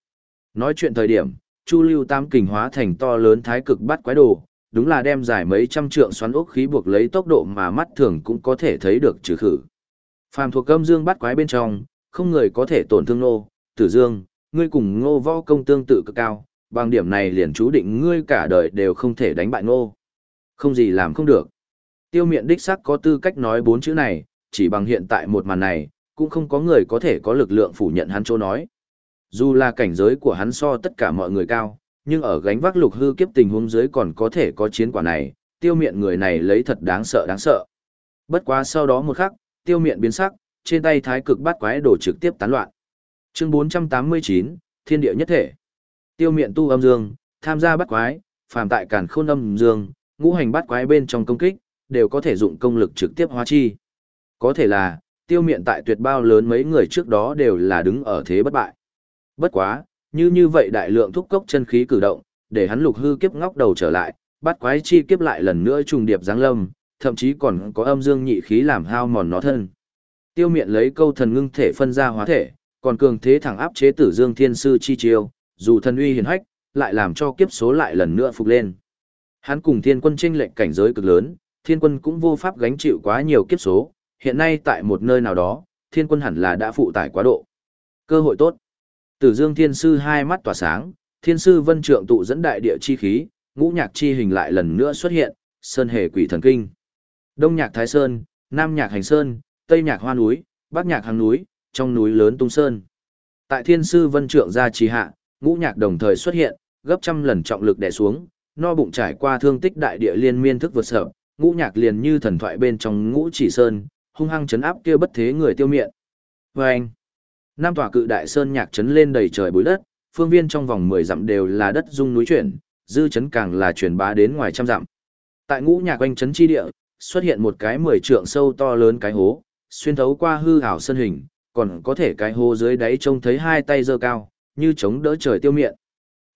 Nói chuyện thời điểm, Chu Lưu Tam kình hóa thành to lớn thái cực bắt quái đồ, đúng là đem giải mấy trăm trượng xoắn ốc khí buộc lấy tốc độ mà mắt thường cũng có thể thấy được trừ khử. Phàm thuộc âm dương bắt quái bên trong, không người có thể tổn thương nô, tử dương, ngươi cùng ngô võ công tương tự cực cao, bằng điểm này liền chú định ngươi cả đời đều không thể đánh bại ngô. Không gì làm không được. Tiêu miện đích sắc có tư cách nói bốn chữ này, chỉ bằng hiện tại một màn này, cũng không có người có thể có lực lượng phủ nhận hắn chỗ nói. Dù là cảnh giới của hắn so tất cả mọi người cao, nhưng ở gánh vác lục hư kiếp tình huống dưới còn có thể có chiến quả này, tiêu miện người này lấy thật đáng sợ đáng sợ. Bất quá sau đó một khắc, tiêu miện biến sắc, trên tay thái cực bát quái đổ trực tiếp tán loạn. Chương 489, Thiên địa nhất thể. Tiêu miện tu âm dương, tham gia bát quái, phàm tại càn khôn âm dương, ngũ hành bát quái bên trong công kích, đều có thể dụng công lực trực tiếp hóa chi. Có thể là, tiêu miện tại tuyệt bao lớn mấy người trước đó đều là đứng ở thế bất bại. Bất quá, như như vậy đại lượng thúc cốc chân khí cử động, để hắn lục hư kiếp ngóc đầu trở lại, bắt quái chi kiếp lại lần nữa trùng điệp giáng lâm, thậm chí còn có âm dương nhị khí làm hao mòn nó thân. Tiêu miện lấy câu thần ngưng thể phân ra hóa thể, còn cường thế thẳng áp chế tử dương thiên sư chi chiêu, dù thần uy hiển hách, lại làm cho kiếp số lại lần nữa phục lên. Hắn cùng thiên quân tranh lệnh cảnh giới cực lớn, thiên quân cũng vô pháp gánh chịu quá nhiều kiếp số, hiện nay tại một nơi nào đó, thiên quân hẳn là đã phụ tải quá độ. Cơ hội tốt. Tử Dương Thiên Sư hai mắt tỏa sáng, Thiên Sư Vân Trượng tụ dẫn đại địa chi khí, ngũ nhạc chi hình lại lần nữa xuất hiện, sơn hề quỷ thần kinh. Đông nhạc Thái Sơn, Nam nhạc Hành Sơn, Tây nhạc Hoa núi, Bắc nhạc Hàng núi, trong núi lớn Tung Sơn. Tại Thiên Sư Vân Trượng gia trì hạ, ngũ nhạc đồng thời xuất hiện, gấp trăm lần trọng lực đè xuống, no bụng trải qua thương tích đại địa liên miên thức vượt sợ, ngũ nhạc liền như thần thoại bên trong ngũ chỉ sơn, hung hăng chấn áp kia bất thế người tiêu miệng. Vâng! Và anh, Nam tòa cự đại sơn nhạc chấn lên đầy trời bụi đất, phương viên trong vòng 10 dặm đều là đất dung núi chuyển, dư chấn càng là truyền bá đến ngoài trăm dặm. Tại ngũ nhạc quanh chấn chi địa, xuất hiện một cái 10 trượng sâu to lớn cái hố, xuyên thấu qua hư ảo sơn hình, còn có thể cái hố dưới đáy trông thấy hai tay giơ cao, như chống đỡ trời tiêu miệng.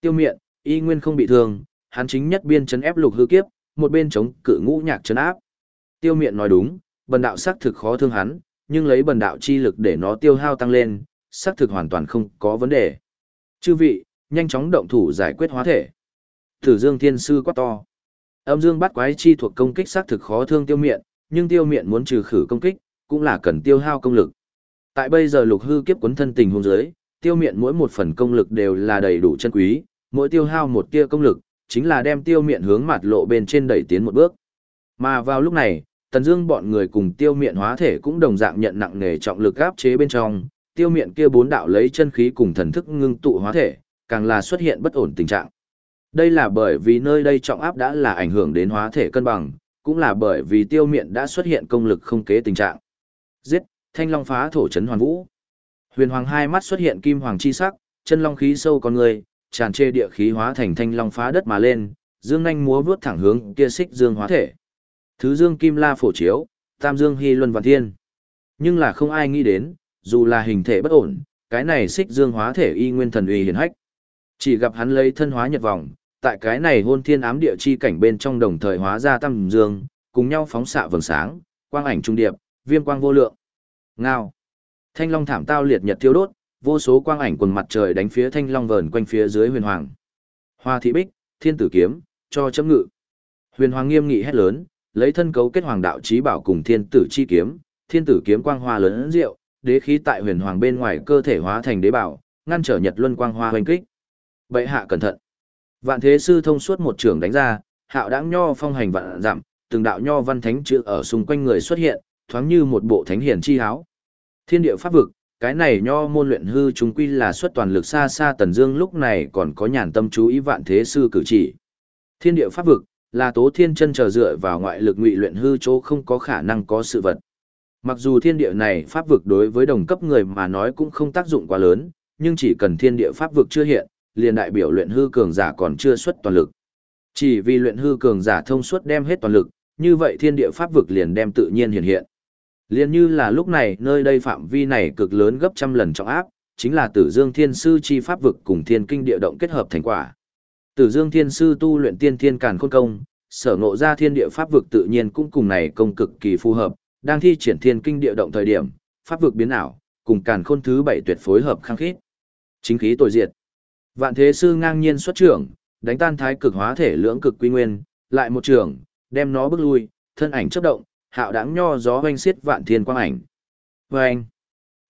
Tiêu miệng, y nguyên không bị thương, hắn chính nhất biên chấn ép lục hư kiếp, một bên chống cự ngũ nhạc chấn áp. Tiêu miệng nói đúng, bần đạo xác thực khó thương hắn, nhưng lấy bần đạo chi lực để nó tiêu hao tăng lên, xác thực hoàn toàn không có vấn đề. Chư vị, nhanh chóng động thủ giải quyết hóa thể. Thử Dương Thiên Sư quát to. Âm Dương bắt quái chi thuộc công kích xác thực khó thương tiêu miệng, nhưng tiêu miệng muốn trừ khử công kích, cũng là cần tiêu hao công lực. Tại bây giờ lục hư kiếp cuốn thân tình hôn giới, tiêu miệng mỗi một phần công lực đều là đầy đủ chân quý, mỗi tiêu hao một tia công lực, chính là đem tiêu miệng hướng mặt lộ bên trên đẩy tiến một bước. Mà vào lúc này, Tần Dương bọn người cùng tiêu miệng hóa thể cũng đồng dạng nhận nặng nề trọng lực áp chế bên trong, tiêu miệng kia bốn đạo lấy chân khí cùng thần thức ngưng tụ hóa thể, càng là xuất hiện bất ổn tình trạng. Đây là bởi vì nơi đây trọng áp đã là ảnh hưởng đến hóa thể cân bằng, cũng là bởi vì tiêu miện đã xuất hiện công lực không kế tình trạng. Giết, thanh long phá thổ chấn hoàn vũ. Huyền hoàng hai mắt xuất hiện kim hoàng chi sắc, chân long khí sâu con người, tràn trề địa khí hóa thành thanh long phá đất mà lên, dương nhanh múa vướt thẳng hướng kia xích dương hóa thể. Thứ dương kim la phổ chiếu, tam dương hy luân vạn thiên. Nhưng là không ai nghĩ đến, dù là hình thể bất ổn, cái này xích dương hóa thể y nguyên thần uy hiển hách. Chỉ gặp hắn lấy thân hóa nhật vòng, tại cái này hôn thiên ám địa chi cảnh bên trong đồng thời hóa ra tam dương, cùng nhau phóng xạ vầng sáng, quang ảnh trung điệp, viêm quang vô lượng. Ngao. Thanh long thảm tao liệt nhật thiêu đốt, vô số quang ảnh quần mặt trời đánh phía thanh long vờn quanh phía dưới huyền hoàng. Hoa thị bích, thiên tử kiếm, cho chấm ngự. Huyền hoàng nghiêm nghị hét lớn, lấy thân cấu kết hoàng đạo chí bảo cùng thiên tử chi kiếm, thiên tử kiếm quang hoa lớn rượu đế khí tại huyền hoàng bên ngoài cơ thể hóa thành đế bảo, ngăn trở nhật luân quang hoa hoành kích. Bệ hạ cẩn thận. Vạn thế sư thông suốt một trường đánh ra, hạo đáng nho phong hành vạn dặm, từng đạo nho văn thánh chữ ở xung quanh người xuất hiện, thoáng như một bộ thánh hiển chi háo. Thiên địa pháp vực, cái này nho môn luyện hư chúng quy là xuất toàn lực xa xa tần dương lúc này còn có nhàn tâm chú ý vạn thế sư cử chỉ. Thiên địa pháp vực, là tố thiên chân chờ dựa vào ngoại lực ngụy luyện hư chỗ không có khả năng có sự vật. Mặc dù thiên địa này pháp vực đối với đồng cấp người mà nói cũng không tác dụng quá lớn, nhưng chỉ cần thiên địa pháp vực chưa hiện, liền đại biểu luyện hư cường giả còn chưa xuất toàn lực. Chỉ vì luyện hư cường giả thông suốt đem hết toàn lực, như vậy thiên địa pháp vực liền đem tự nhiên hiện hiện. Liền như là lúc này nơi đây phạm vi này cực lớn gấp trăm lần trọng áp, chính là Tử Dương Thiên Sư chi pháp vực cùng Thiên Kinh địa động kết hợp thành quả. Tử Dương Thiên Sư tu luyện Tiên Thiên Càn Khôn Công, sở ngộ ra thiên địa pháp vực tự nhiên cũng cùng này công cực kỳ phù hợp, đang thi triển Thiên Kinh địa động thời điểm, pháp vực biến ảo, cùng Càn Khôn thứ bảy tuyệt phối hợp khăng khít. Chính khí tối diệt. Vạn Thế Sư ngang nhiên xuất trưởng, đánh tan thái cực hóa thể lưỡng cực quy nguyên, lại một trưởng, đem nó bước lui, thân ảnh chớp động, hạo đáng nho gió hoanh xiết vạn thiên quang ảnh. Vâng!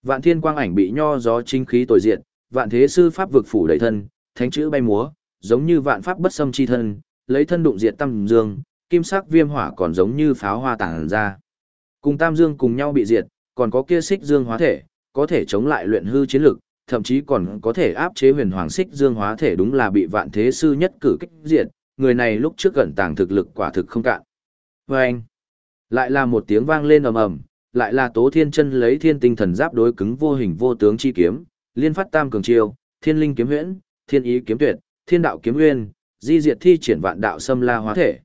Vạn thiên quang ảnh bị nho gió chính khí tồi diện, vạn thế sư pháp vực phủ đầy thân, thánh chữ bay múa, giống như vạn pháp bất xâm chi thân, lấy thân đụng diệt tam dương, kim sắc viêm hỏa còn giống như pháo hoa tàng ra. Cùng tam dương cùng nhau bị diệt, còn có kia xích dương hóa thể, có thể chống lại luyện hư chiến lực, thậm chí còn có thể áp chế huyền hoàng xích dương hóa thể đúng là bị vạn thế sư nhất cử kích diệt, người này lúc trước gần tàng thực lực quả thực không cạn. Và anh, lại là một tiếng vang lên ầm ầm, lại là Tố Thiên Chân lấy thiên tinh thần giáp đối cứng vô hình vô tướng chi kiếm, liên phát tam cường chiêu, thiên linh kiếm huyễn, thiên ý kiếm tuyệt, thiên đạo kiếm nguyên, di diệt thi triển vạn đạo xâm la hóa thể.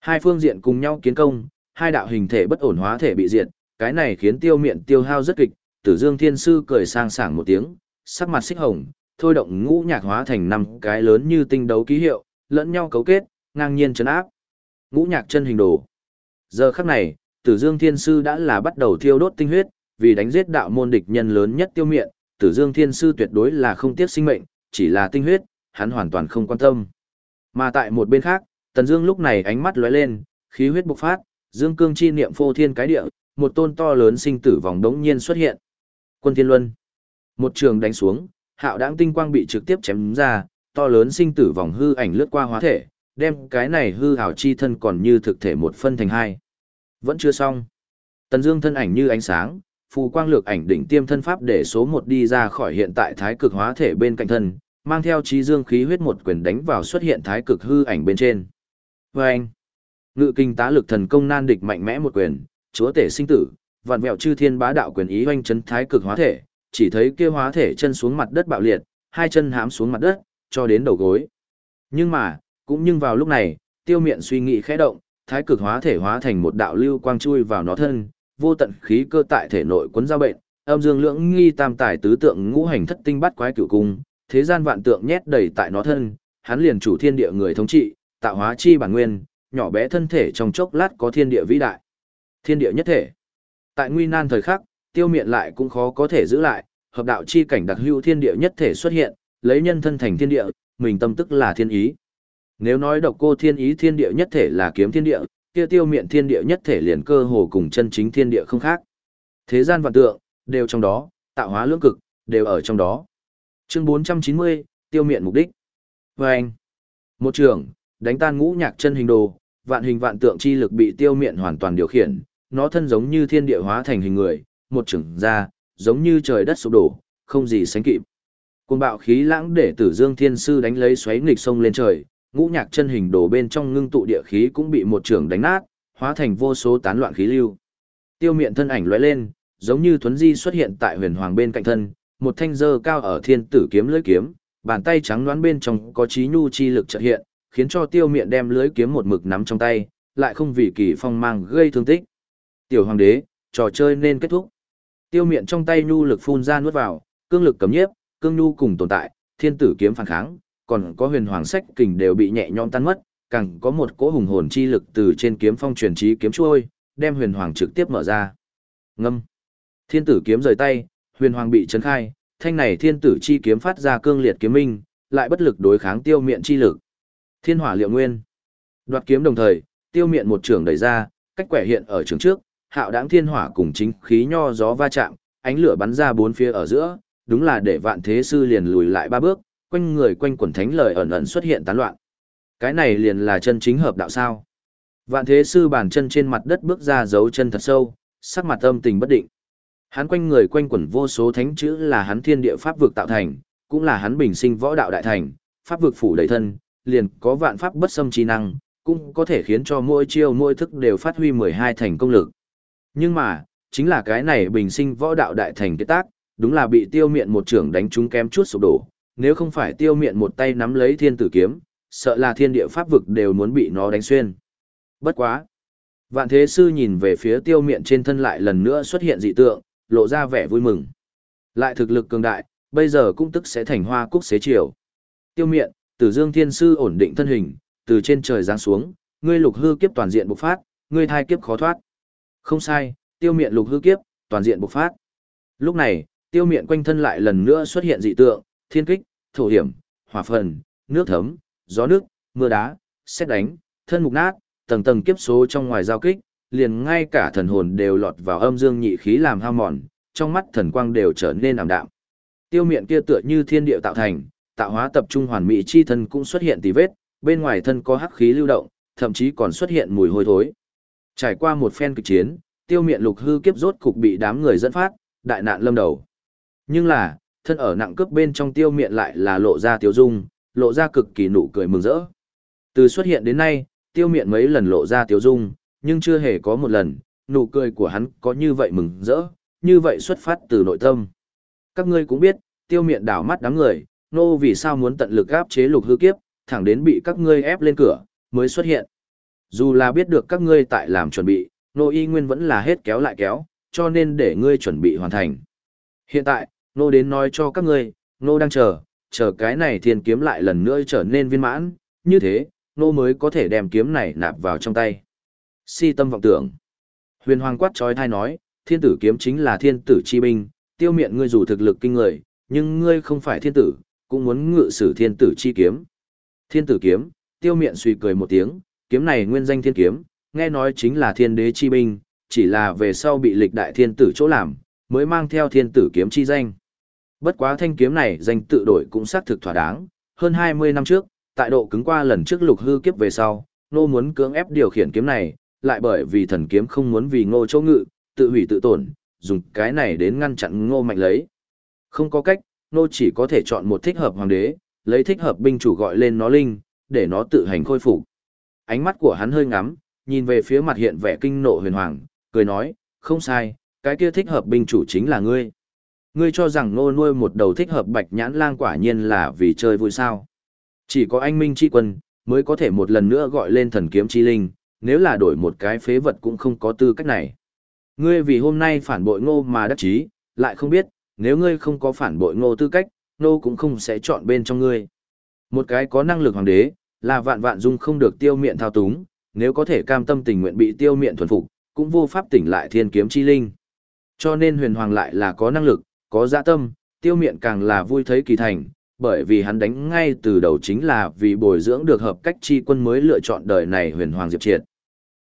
Hai phương diện cùng nhau kiến công, hai đạo hình thể bất ổn hóa thể bị diệt, cái này khiến tiêu miện tiêu hao rất kịch, tử dương thiên sư cười sang sảng một tiếng, sắc mặt xích hồng, thôi động ngũ nhạc hóa thành năm cái lớn như tinh đấu ký hiệu, lẫn nhau cấu kết, ngang nhiên chấn áp. Ngũ nhạc chân hình đồ. Giờ khắc này, Tử Dương Thiên Sư đã là bắt đầu thiêu đốt tinh huyết, vì đánh giết đạo môn địch nhân lớn nhất tiêu miện, Tử Dương Thiên Sư tuyệt đối là không tiếc sinh mệnh, chỉ là tinh huyết, hắn hoàn toàn không quan tâm. Mà tại một bên khác, Tần Dương lúc này ánh mắt lóe lên, khí huyết bộc phát, dương cương chi niệm phô thiên cái địa, một tôn to lớn sinh tử vòng đống nhiên xuất hiện. Quân Thiên Luân. Một trường đánh xuống, hạo đãng tinh quang bị trực tiếp chém ra, to lớn sinh tử vòng hư ảnh lướt qua hóa thể, đem cái này hư ảo chi thân còn như thực thể một phân thành hai. Vẫn chưa xong. Tần Dương thân ảnh như ánh sáng, phù quang lược ảnh đỉnh tiêm thân pháp để số một đi ra khỏi hiện tại thái cực hóa thể bên cạnh thân, mang theo trí dương khí huyết một quyền đánh vào xuất hiện thái cực hư ảnh bên trên. Và anh, ngự kinh tá lực thần công nan địch mạnh mẽ một quyền, chúa tể sinh tử, vạn vẹo chư thiên bá đạo quyền ý oanh chấn thái cực hóa thể, chỉ thấy kia hóa thể chân xuống mặt đất bạo liệt, hai chân hãm xuống mặt đất, cho đến đầu gối. Nhưng mà, cũng nhưng vào lúc này, tiêu miện suy nghĩ khẽ động, thái cực hóa thể hóa thành một đạo lưu quang chui vào nó thân, vô tận khí cơ tại thể nội quấn giao bệnh, âm dương lưỡng nghi tam tài tứ tượng ngũ hành thất tinh bắt quái cửu cung, thế gian vạn tượng nhét đầy tại nó thân, hắn liền chủ thiên địa người thống trị, tạo hóa chi bản nguyên, nhỏ bé thân thể trong chốc lát có thiên địa vĩ đại. Thiên địa nhất thể. Tại nguy nan thời khắc, tiêu miện lại cũng khó có thể giữ lại, hợp đạo chi cảnh đặc hữu thiên địa nhất thể xuất hiện, lấy nhân thân thành thiên địa, mình tâm tức là thiên ý. Nếu nói độc cô thiên ý thiên địa nhất thể là kiếm thiên địa, kia tiêu miện thiên địa nhất thể liền cơ hồ cùng chân chính thiên địa không khác. Thế gian vạn tượng, đều trong đó, tạo hóa lưỡng cực, đều ở trong đó. Chương 490, tiêu miện mục đích. Và anh, một trường, đánh tan ngũ nhạc chân hình đồ, vạn hình vạn tượng chi lực bị tiêu miện hoàn toàn điều khiển, nó thân giống như thiên địa hóa thành hình người, một trưởng ra, giống như trời đất sụp đổ, không gì sánh kịp. Cuồng bạo khí lãng để Tử Dương Thiên Sư đánh lấy xoáy nghịch sông lên trời, ngũ nhạc chân hình đồ bên trong ngưng tụ địa khí cũng bị một trưởng đánh nát, hóa thành vô số tán loạn khí lưu. Tiêu miện thân ảnh lóe lên, giống như thuấn di xuất hiện tại huyền hoàng bên cạnh thân, một thanh dơ cao ở thiên tử kiếm lưỡi kiếm, bàn tay trắng đoán bên trong có trí nhu chi lực chợt hiện, khiến cho tiêu miện đem lưỡi kiếm một mực nắm trong tay, lại không vì kỳ phong mang gây thương tích. Tiểu hoàng đế, trò chơi nên kết thúc. Tiêu miện trong tay nhu lực phun ra nuốt vào, cương lực cấm nhiếp, cương nhu cùng tồn tại, thiên tử kiếm phản kháng, còn có huyền hoàng sách kình đều bị nhẹ nhõm tan mất, càng có một cỗ hùng hồn chi lực từ trên kiếm phong truyền trí kiếm chuôi, đem huyền hoàng trực tiếp mở ra. Ngâm. Thiên tử kiếm rời tay, huyền hoàng bị chấn khai, thanh này thiên tử chi kiếm phát ra cương liệt kiếm minh, lại bất lực đối kháng tiêu miện chi lực. Thiên hỏa liệu nguyên. Đoạt kiếm đồng thời, tiêu miện một trường đẩy ra, cách quẻ hiện ở trường trước, hạo đáng thiên hỏa cùng chính khí nho gió va chạm, ánh lửa bắn ra bốn phía ở giữa, đúng là để vạn thế sư liền lùi lại ba bước, quanh người quanh quần thánh lời ẩn ẩn xuất hiện tán loạn. Cái này liền là chân chính hợp đạo sao. Vạn thế sư bàn chân trên mặt đất bước ra dấu chân thật sâu, sắc mặt âm tình bất định. Hắn quanh người quanh quẩn vô số thánh chữ là hắn thiên địa pháp vực tạo thành, cũng là hắn bình sinh võ đạo đại thành, pháp vực phủ đầy thân, liền có vạn pháp bất xâm chi năng, cũng có thể khiến cho mỗi chiêu mỗi thức đều phát huy 12 thành công lực. Nhưng mà, chính là cái này bình sinh võ đạo đại thành kết tác, đúng là bị tiêu miện một trưởng đánh trúng kém chút sụp đổ, nếu không phải tiêu miện một tay nắm lấy thiên tử kiếm, sợ là thiên địa pháp vực đều muốn bị nó đánh xuyên. Bất quá. Vạn thế sư nhìn về phía tiêu miện trên thân lại lần nữa xuất hiện dị tượng, lộ ra vẻ vui mừng. Lại thực lực cường đại, bây giờ cũng tức sẽ thành hoa cúc xế chiều. Tiêu miện, tử dương thiên sư ổn định thân hình, từ trên trời giáng xuống, ngươi lục hư kiếp toàn diện bộc phát, ngươi thai kiếp khó thoát. Không sai, tiêu miện lục hư kiếp, toàn diện bộc phát. Lúc này, tiêu miện quanh thân lại lần nữa xuất hiện dị tượng, thiên kích, thổ hiểm, hỏa phần, nước thấm, gió nước, mưa đá, xét đánh, thân mục nát, tầng tầng kiếp số trong ngoài giao kích, liền ngay cả thần hồn đều lọt vào âm dương nhị khí làm hao mòn, trong mắt thần quang đều trở nên ảm đạm. Tiêu miệng kia tựa như thiên địa tạo thành, tạo hóa tập trung hoàn mỹ chi thân cũng xuất hiện tì vết, bên ngoài thân có hắc khí lưu động, thậm chí còn xuất hiện mùi hôi thối. Trải qua một phen kịch chiến, tiêu Miện lục hư kiếp rốt cục bị đám người dẫn phát, đại nạn lâm đầu. Nhưng là, Thân ở nặng cướp bên trong tiêu Miện lại là lộ ra tiêu dung, lộ ra cực kỳ nụ cười mừng rỡ. Từ xuất hiện đến nay, tiêu Miện mấy lần lộ ra tiêu dung, nhưng chưa hề có một lần, nụ cười của hắn có như vậy mừng rỡ, như vậy xuất phát từ nội tâm. Các ngươi cũng biết, tiêu Miện đảo mắt đám người, nô vì sao muốn tận lực áp chế lục hư kiếp, thẳng đến bị các ngươi ép lên cửa, mới xuất hiện. Dù là biết được các ngươi tại làm chuẩn bị, nô y nguyên vẫn là hết kéo lại kéo, cho nên để ngươi chuẩn bị hoàn thành. Hiện tại, nô đến nói cho các ngươi, nô đang chờ, chờ cái này thiên kiếm lại lần nữa trở nên viên mãn, như thế, nô mới có thể đem kiếm này nạp vào trong tay. Si tâm vọng tưởng. Huyền hoàng quát trói thai nói, thiên tử kiếm chính là thiên tử chi binh, tiêu miệng ngươi dù thực lực kinh người, nhưng ngươi không phải thiên tử, cũng muốn ngự sử thiên tử chi kiếm. Thiên tử kiếm, tiêu miệng suy cười một tiếng, kiếm này nguyên danh thiên kiếm, nghe nói chính là thiên đế chi binh, chỉ là về sau bị lịch đại thiên tử chỗ làm, mới mang theo thiên tử kiếm chi danh. Bất quá thanh kiếm này danh tự đổi cũng xác thực thỏa đáng, hơn 20 năm trước, tại độ cứng qua lần trước lục hư kiếp về sau, nô muốn cưỡng ép điều khiển kiếm này, lại bởi vì thần kiếm không muốn vì ngô châu ngự, tự hủy tự tổn, dùng cái này đến ngăn chặn ngô mạnh lấy. Không có cách, nô chỉ có thể chọn một thích hợp hoàng đế, lấy thích hợp binh chủ gọi lên nó linh, để nó tự hành khôi phục. Ánh mắt của hắn hơi ngắm, nhìn về phía mặt hiện vẻ kinh nộ huyền hoàng, cười nói, không sai, cái kia thích hợp binh chủ chính là ngươi. Ngươi cho rằng nô nuôi một đầu thích hợp bạch nhãn lang quả nhiên là vì chơi vui sao. Chỉ có anh Minh Chi Quân, mới có thể một lần nữa gọi lên thần kiếm chi linh, nếu là đổi một cái phế vật cũng không có tư cách này. Ngươi vì hôm nay phản bội ngô mà đắc chí, lại không biết, nếu ngươi không có phản bội ngô tư cách, nô cũng không sẽ chọn bên trong ngươi. Một cái có năng lực hoàng đế, là vạn vạn dung không được tiêu miệng thao túng, nếu có thể cam tâm tình nguyện bị tiêu miệng thuần phục, cũng vô pháp tỉnh lại thiên kiếm chi linh. Cho nên huyền hoàng lại là có năng lực, có dạ tâm, tiêu miệng càng là vui thấy kỳ thành, bởi vì hắn đánh ngay từ đầu chính là vì bồi dưỡng được hợp cách chi quân mới lựa chọn đời này huyền hoàng diệp triệt.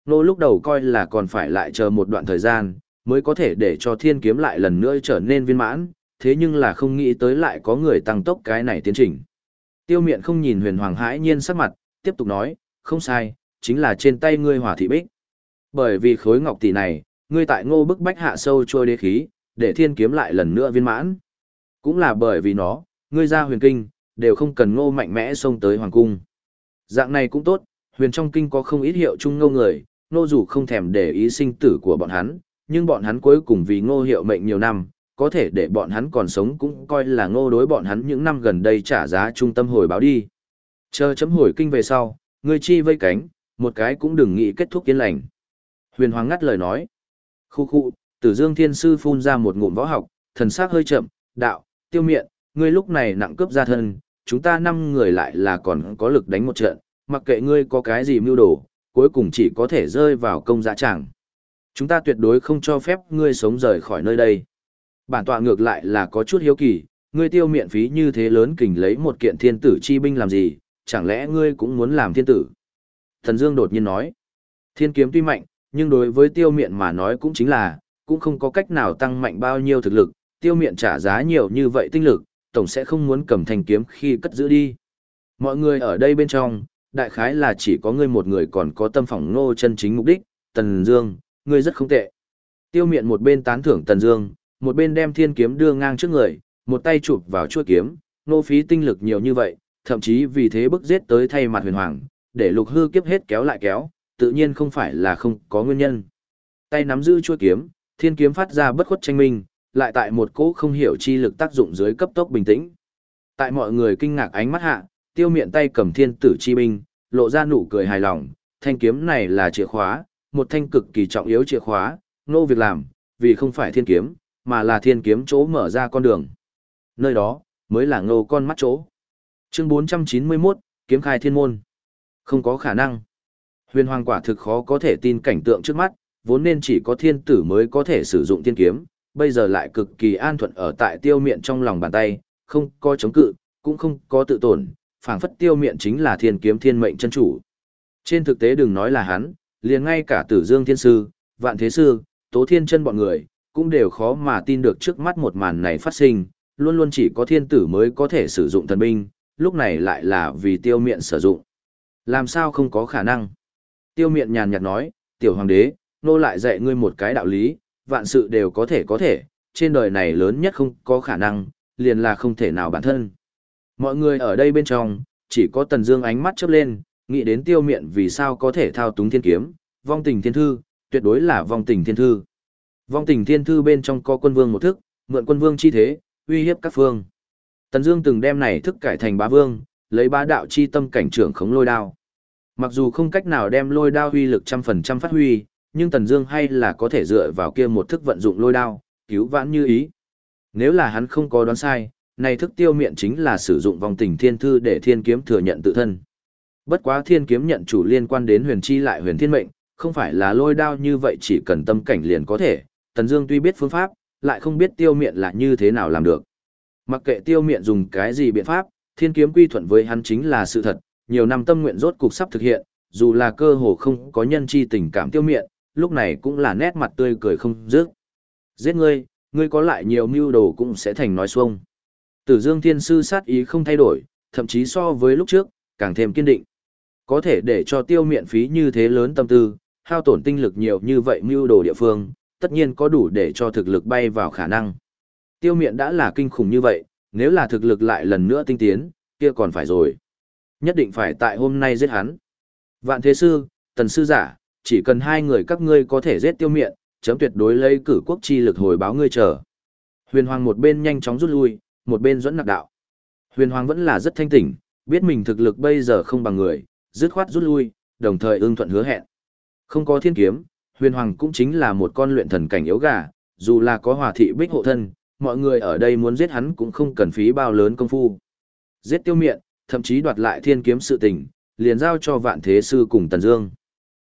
Nô lúc đầu coi là còn phải lại chờ một đoạn thời gian, mới có thể để cho thiên kiếm lại lần nữa trở nên viên mãn, thế nhưng là không nghĩ tới lại có người tăng tốc cái này tiến trình. Tiêu miện không nhìn huyền hoàng hãi nhiên sắc mặt, tiếp tục nói, không sai, chính là trên tay ngươi hỏa thị bích. Bởi vì khối ngọc tỷ này, ngươi tại ngô bức bách hạ sâu trôi đế khí, để thiên kiếm lại lần nữa viên mãn. Cũng là bởi vì nó, ngươi ra huyền kinh, đều không cần ngô mạnh mẽ xông tới hoàng cung. Dạng này cũng tốt, huyền trong kinh có không ít hiệu chung ngô người, ngô dù không thèm để ý sinh tử của bọn hắn, nhưng bọn hắn cuối cùng vì ngô hiệu mệnh nhiều năm, có thể để bọn hắn còn sống cũng coi là ngô đối bọn hắn những năm gần đây trả giá trung tâm hồi báo đi. Chờ chấm hồi kinh về sau, ngươi chi vây cánh, một cái cũng đừng nghĩ kết thúc yên lành. Huyền Hoàng ngắt lời nói. Khu khu, tử dương thiên sư phun ra một ngụm võ học, thần sắc hơi chậm, đạo, tiêu miện ngươi lúc này nặng cướp ra thân, chúng ta năm người lại là còn có lực đánh một trận, mặc kệ ngươi có cái gì mưu đồ, cuối cùng chỉ có thể rơi vào công dã tràng. Chúng ta tuyệt đối không cho phép ngươi sống rời khỏi nơi đây. Bản tọa ngược lại là có chút hiếu kỳ, ngươi tiêu miễn phí như thế lớn kình lấy một kiện thiên tử chi binh làm gì, chẳng lẽ ngươi cũng muốn làm thiên tử? Thần Dương đột nhiên nói, thiên kiếm tuy mạnh, nhưng đối với tiêu miễn mà nói cũng chính là, cũng không có cách nào tăng mạnh bao nhiêu thực lực, tiêu miễn trả giá nhiều như vậy tinh lực, tổng sẽ không muốn cầm thanh kiếm khi cất giữ đi. Mọi người ở đây bên trong, đại khái là chỉ có ngươi một người còn có tâm phỏng nô chân chính mục đích, Tần Dương, ngươi rất không tệ. Tiêu miện một bên tán thưởng Tần Dương, một bên đem thiên kiếm đưa ngang trước người, một tay chụp vào chuôi kiếm, nô phí tinh lực nhiều như vậy, thậm chí vì thế bức giết tới thay mặt huyền hoàng, để lục hư kiếp hết kéo lại kéo, tự nhiên không phải là không có nguyên nhân. Tay nắm giữ chuôi kiếm, thiên kiếm phát ra bất khuất tranh minh, lại tại một cỗ không hiểu chi lực tác dụng dưới cấp tốc bình tĩnh. Tại mọi người kinh ngạc ánh mắt hạ, tiêu miệng tay cầm thiên tử chi binh, lộ ra nụ cười hài lòng, thanh kiếm này là chìa khóa, một thanh cực kỳ trọng yếu chìa khóa, nô việc làm, vì không phải thiên kiếm, mà là thiên kiếm chỗ mở ra con đường. Nơi đó, mới là ngô con mắt chỗ. Chương 491, kiếm khai thiên môn. Không có khả năng. Huyền hoàng quả thực khó có thể tin cảnh tượng trước mắt, vốn nên chỉ có thiên tử mới có thể sử dụng thiên kiếm, bây giờ lại cực kỳ an thuận ở tại tiêu miện trong lòng bàn tay, không có chống cự, cũng không có tự tổn, phảng phất tiêu miện chính là thiên kiếm thiên mệnh chân chủ. Trên thực tế đừng nói là hắn, liền ngay cả tử dương thiên sư, vạn thế sư, tố thiên chân bọn người, cũng đều khó mà tin được trước mắt một màn này phát sinh, luôn luôn chỉ có thiên tử mới có thể sử dụng thần binh, lúc này lại là vì tiêu miện sử dụng. Làm sao không có khả năng? Tiêu miện nhàn nhạt nói, tiểu hoàng đế, nô lại dạy ngươi một cái đạo lý, vạn sự đều có thể có thể, trên đời này lớn nhất không có khả năng, liền là không thể nào bản thân. Mọi người ở đây bên trong, chỉ có Tần Dương ánh mắt chớp lên, nghĩ đến tiêu miện vì sao có thể thao túng thiên kiếm, vong tình thiên thư, tuyệt đối là vong tình thiên thư. Vong tình thiên thư bên trong có quân vương một thức, mượn quân vương chi thế, uy hiếp các phương. Tần Dương từng đem này thức cải thành bá vương, lấy bá đạo chi tâm cảnh trưởng khống lôi đao. Mặc dù không cách nào đem lôi đao uy lực trăm phần trăm phát huy, nhưng Tần Dương hay là có thể dựa vào kia một thức vận dụng lôi đao, cứu vãn như ý. Nếu là hắn không có đoán sai, này thức tiêu miện chính là sử dụng vòng tình thiên thư để thiên kiếm thừa nhận tự thân. Bất quá thiên kiếm nhận chủ liên quan đến huyền chi lại huyền thiên mệnh, không phải là lôi đao như vậy chỉ cần tâm cảnh liền có thể. Tần Dương tuy biết phương pháp, lại không biết tiêu miện là như thế nào làm được. Mặc kệ tiêu miện dùng cái gì biện pháp, thiên kiếm quy thuận với hắn chính là sự thật, nhiều năm tâm nguyện rốt cục sắp thực hiện, dù là cơ hồ không có nhân chi tình cảm tiêu miện, lúc này cũng là nét mặt tươi cười không dứt. Giết ngươi, ngươi có lại nhiều mưu đồ cũng sẽ thành nói xuông. Tử Dương Thiên Sư sát ý không thay đổi, thậm chí so với lúc trước, càng thêm kiên định. Có thể để cho tiêu miện phí như thế lớn tâm tư, hao tổn tinh lực nhiều như vậy mưu đồ địa phương, tất nhiên có đủ để cho thực lực bay vào khả năng. Tiêu miện đã là kinh khủng như vậy, nếu là thực lực lại lần nữa tinh tiến, kia còn phải rồi. Nhất định phải tại hôm nay giết hắn. Vạn Thế Sư, Tần Sư Giả, chỉ cần hai người các ngươi có thể giết tiêu miện, chấm tuyệt đối lấy cử quốc chi lực hồi báo ngươi chờ. Huyền Hoàng một bên nhanh chóng rút lui, một bên dẫn nặc đạo. Huyền Hoàng vẫn là rất thanh tỉnh, biết mình thực lực bây giờ không bằng người, dứt khoát rút lui, đồng thời ưng thuận hứa hẹn. Không có thiên kiếm, Huyền Hoàng cũng chính là một con luyện thần cảnh yếu gà, dù là có hòa thị bích hộ thân, mọi người ở đây muốn giết hắn cũng không cần phí bao lớn công phu. Giết tiêu miện, thậm chí đoạt lại thiên kiếm sự tình, liền giao cho vạn thế sư cùng Tần Dương.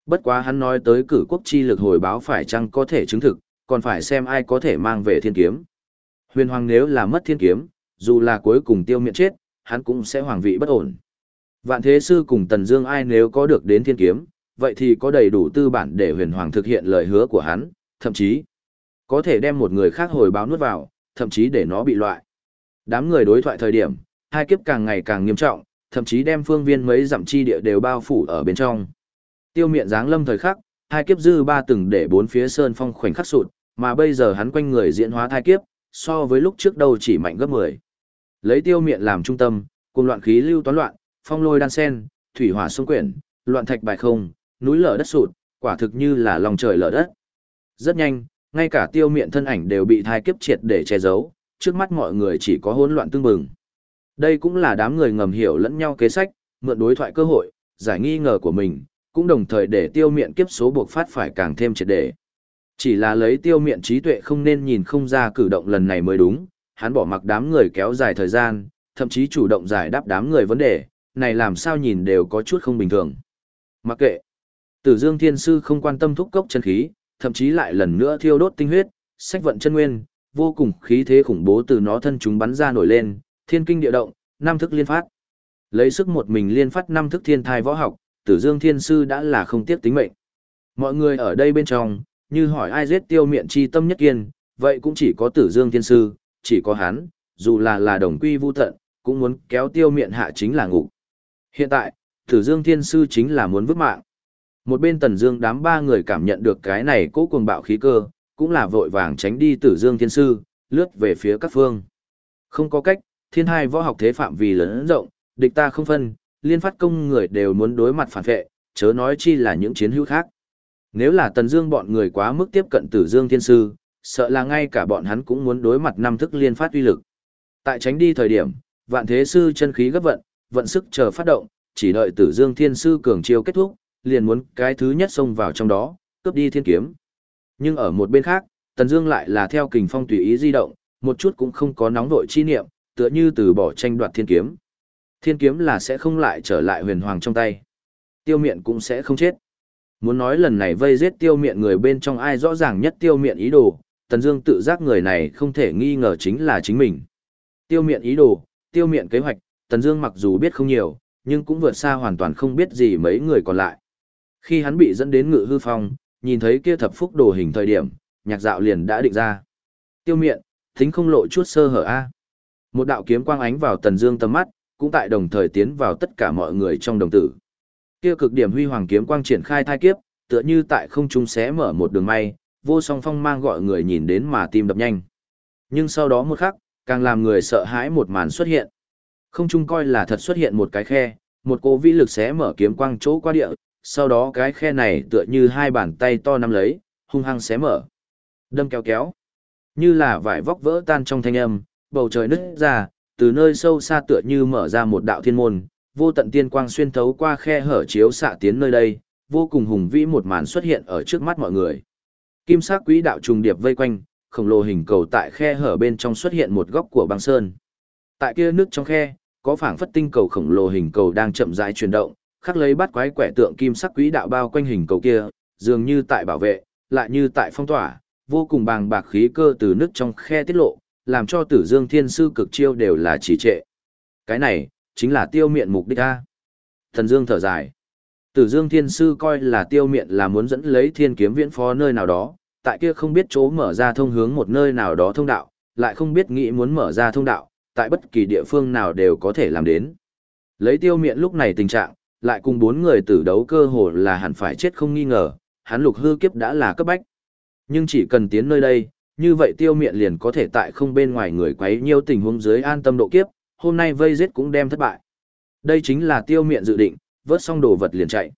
Bất quá hắn nói tới cử quốc chi lực hồi báo phải chăng có thể chứng thực, còn phải xem ai có thể mang về thiên kiếm. Huyền Hoàng nếu là mất thiên kiếm, dù là cuối cùng tiêu miện chết, hắn cũng sẽ hoàng vị bất ổn. Vạn Thế Sư cùng Tần Dương ai nếu có được đến thiên kiếm, vậy thì có đầy đủ tư bản để Huyền Hoàng thực hiện lời hứa của hắn, thậm chí có thể đem một người khác hồi báo nuốt vào, thậm chí để nó bị loại. Đám người đối thoại thời điểm, hai kiếp càng ngày càng nghiêm trọng, thậm chí đem phương viên mấy dặm chi địa đều bao phủ ở bên trong. Tiêu miện dáng lâm thời khắc, hai kiếp dư ba từng để bốn phía sơn phong khoảnh khắc sụt, mà bây giờ hắn quanh người diễn hóa thai kiếp, so với lúc trước đâu chỉ mạnh gấp 10. Lấy tiêu miện làm trung tâm, cùng loạn khí lưu toán loạn, phong lôi đan sen, thủy hỏa sông quyển, loạn thạch bài không, núi lở đất sụt, quả thực như là lòng trời lở đất. Rất nhanh, ngay cả tiêu miện thân ảnh đều bị thai kiếp triệt để che giấu, trước mắt mọi người chỉ có hỗn loạn tương bừng. Đây cũng là đám người ngầm hiểu lẫn nhau kế sách, mượn đối thoại cơ hội, giải nghi ngờ của mình, cũng đồng thời để tiêu miện kiếp số buộc phát phải càng thêm triệt để. Chỉ là lấy tiêu miện trí tuệ không nên nhìn không ra cử động lần này mới đúng, hắn bỏ mặc đám người kéo dài thời gian, thậm chí chủ động giải đáp đám người vấn đề, này làm sao nhìn đều có chút không bình thường. Mặc kệ, tử dương thiên sư không quan tâm thúc cốc chân khí, thậm chí lại lần nữa thiêu đốt tinh huyết, sách vận chân nguyên, vô cùng khí thế khủng bố từ nó thân chúng bắn ra nổi lên, thiên kinh địa động, năm thức liên phát. Lấy sức một mình liên phát năm thức thiên thai võ học, tử dương thiên sư đã là không tiếc tính mệnh. Mọi người ở đây bên trong, như hỏi ai giết tiêu Miện chi tâm nhất kiên, vậy cũng chỉ có tử dương thiên sư, chỉ có hắn, dù là là đồng quy vu tận, cũng muốn kéo tiêu Miện hạ chính là ngục. Hiện tại, tử dương thiên sư chính là muốn vứt mạng. Một bên tần dương đám ba người cảm nhận được cái này cố cuồng bạo khí cơ, cũng là vội vàng tránh đi tử dương thiên sư, lướt về phía các phương. Không có cách, thiên hai võ học thế phạm vì lớn rộng, địch ta không phân, liên phát công người đều muốn đối mặt phản vệ, chớ nói chi là những chiến hữu khác. Nếu là Tần Dương bọn người quá mức tiếp cận Tử Dương Thiên Sư, sợ là ngay cả bọn hắn cũng muốn đối mặt năm thức liên phát uy lực. Tại tránh đi thời điểm, Vạn Thế Sư chân khí gấp vận, vận sức chờ phát động, chỉ đợi Tử Dương Thiên Sư cường chiêu kết thúc, liền muốn cái thứ nhất xông vào trong đó, cướp đi thiên kiếm. Nhưng ở một bên khác, Tần Dương lại là theo kình phong tùy ý di động, một chút cũng không có nóng vội chi niệm, tựa như từ bỏ tranh đoạt thiên kiếm. Thiên kiếm là sẽ không lại trở lại huyền hoàng trong tay. Tiêu miện cũng sẽ không chết. Muốn nói lần này vây giết tiêu miện người bên trong ai rõ ràng nhất tiêu miện ý đồ, Tần Dương tự giác người này không thể nghi ngờ chính là chính mình. Tiêu miện ý đồ, tiêu miện kế hoạch, Tần Dương mặc dù biết không nhiều, nhưng cũng vượt xa hoàn toàn không biết gì mấy người còn lại. Khi hắn bị dẫn đến ngự hư phong, nhìn thấy kia thập phúc đồ hình thời điểm, nhạc dạo liền đã định ra. Tiêu miện, thính không lộ chút sơ hở a. Một đạo kiếm quang ánh vào Tần Dương tầm mắt, cũng tại đồng thời tiến vào tất cả mọi người trong đồng tử. Kia cực điểm huy hoàng kiếm quang triển khai thai kiếp, tựa như tại không trung xé mở một đường may, vô song phong mang gọi người nhìn đến mà tim đập nhanh. Nhưng sau đó một khắc, càng làm người sợ hãi một màn xuất hiện. Không trung coi là thật xuất hiện một cái khe, một cỗ vĩ lực xé mở kiếm quang chỗ qua địa, sau đó cái khe này tựa như hai bàn tay to nắm lấy, hung hăng xé mở. Đâm kéo kéo. Như là vải vóc vỡ tan trong thanh âm, bầu trời nứt ra, từ nơi sâu xa tựa như mở ra một đạo thiên môn, vô tận tiên quang xuyên thấu qua khe hở chiếu xạ tiến nơi đây, vô cùng hùng vĩ một màn xuất hiện ở trước mắt mọi người. Kim sắc quỹ đạo trùng điệp vây quanh, khổng lồ hình cầu tại khe hở bên trong xuất hiện một góc của băng sơn. Tại kia nước trong khe, có phảng phất tinh cầu khổng lồ hình cầu đang chậm rãi chuyển động, khắc lấy bắt quái quẻ tượng kim sắc quỹ đạo bao quanh hình cầu kia, dường như tại bảo vệ, lại như tại phong tỏa, vô cùng bàng bạc khí cơ từ nước trong khe tiết lộ, làm cho Tử Dương Thiên Sư cực chiêu đều là trì trệ. Cái này, chính là tiêu miện mục đích a. Thần Dương thở dài. Tử Dương Thiên Sư coi là tiêu miện là muốn dẫn lấy thiên kiếm viễn phó nơi nào đó, tại kia không biết chỗ mở ra thông hướng một nơi nào đó thông đạo, lại không biết nghĩ muốn mở ra thông đạo, tại bất kỳ địa phương nào đều có thể làm đến. Lấy tiêu miện lúc này tình trạng, lại cùng bốn người tử đấu cơ hồ là hẳn phải chết không nghi ngờ, hắn lục hư kiếp đã là cấp bách. Nhưng chỉ cần tiến nơi đây, như vậy tiêu miện liền có thể tại không bên ngoài người quấy nhiều tình huống dưới an tâm độ kiếp, hôm nay vây giết cũng đem thất bại. Đây chính là tiêu miện dự định, vớt xong đồ vật liền chạy.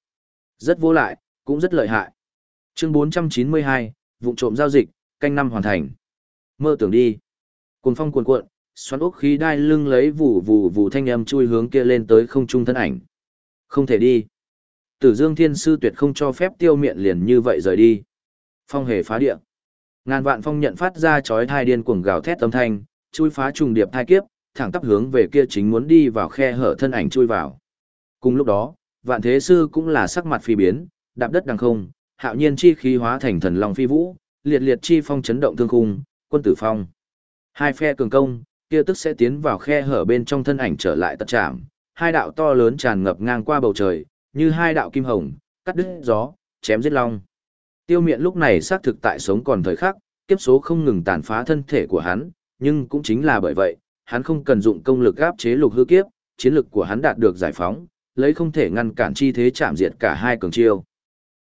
Rất vô lại, cũng rất lợi hại. Chương 492, vụ trộm giao dịch, canh năm hoàn thành. Mơ tưởng đi. Cuồng phong cuồn cuộn, xoắn ốc khí đai lưng lấy vụ vụ vụ thanh âm chui hướng kia lên tới không trung thân ảnh. Không thể đi. Tử Dương Thiên Sư tuyệt không cho phép tiêu miện liền như vậy rời đi. Phong hề phá địa. Ngàn vạn phong nhận phát ra chói thai điên cuồng gào thét âm thanh, chui phá trùng điệp thai kiếp, thẳng tắp hướng về kia chính muốn đi vào khe hở thân ảnh chui vào. Cùng lúc đó, vạn thế sư cũng là sắc mặt phi biến, đạp đất đằng không, hạo nhiên chi khí hóa thành thần long phi vũ, liệt liệt chi phong chấn động thương khung, quân tử phong. Hai phe cường công, kia tức sẽ tiến vào khe hở bên trong thân ảnh trở lại tật chạm, hai đạo to lớn tràn ngập ngang qua bầu trời, như hai đạo kim hồng, cắt đứt gió, chém giết long. Tiêu miện lúc này xác thực tại sống còn thời khắc, kiếp số không ngừng tàn phá thân thể của hắn, nhưng cũng chính là bởi vậy, hắn không cần dụng công lực áp chế lục hư kiếp, chiến lực của hắn đạt được giải phóng, lấy không thể ngăn cản chi thế chạm diệt cả hai cường chiêu.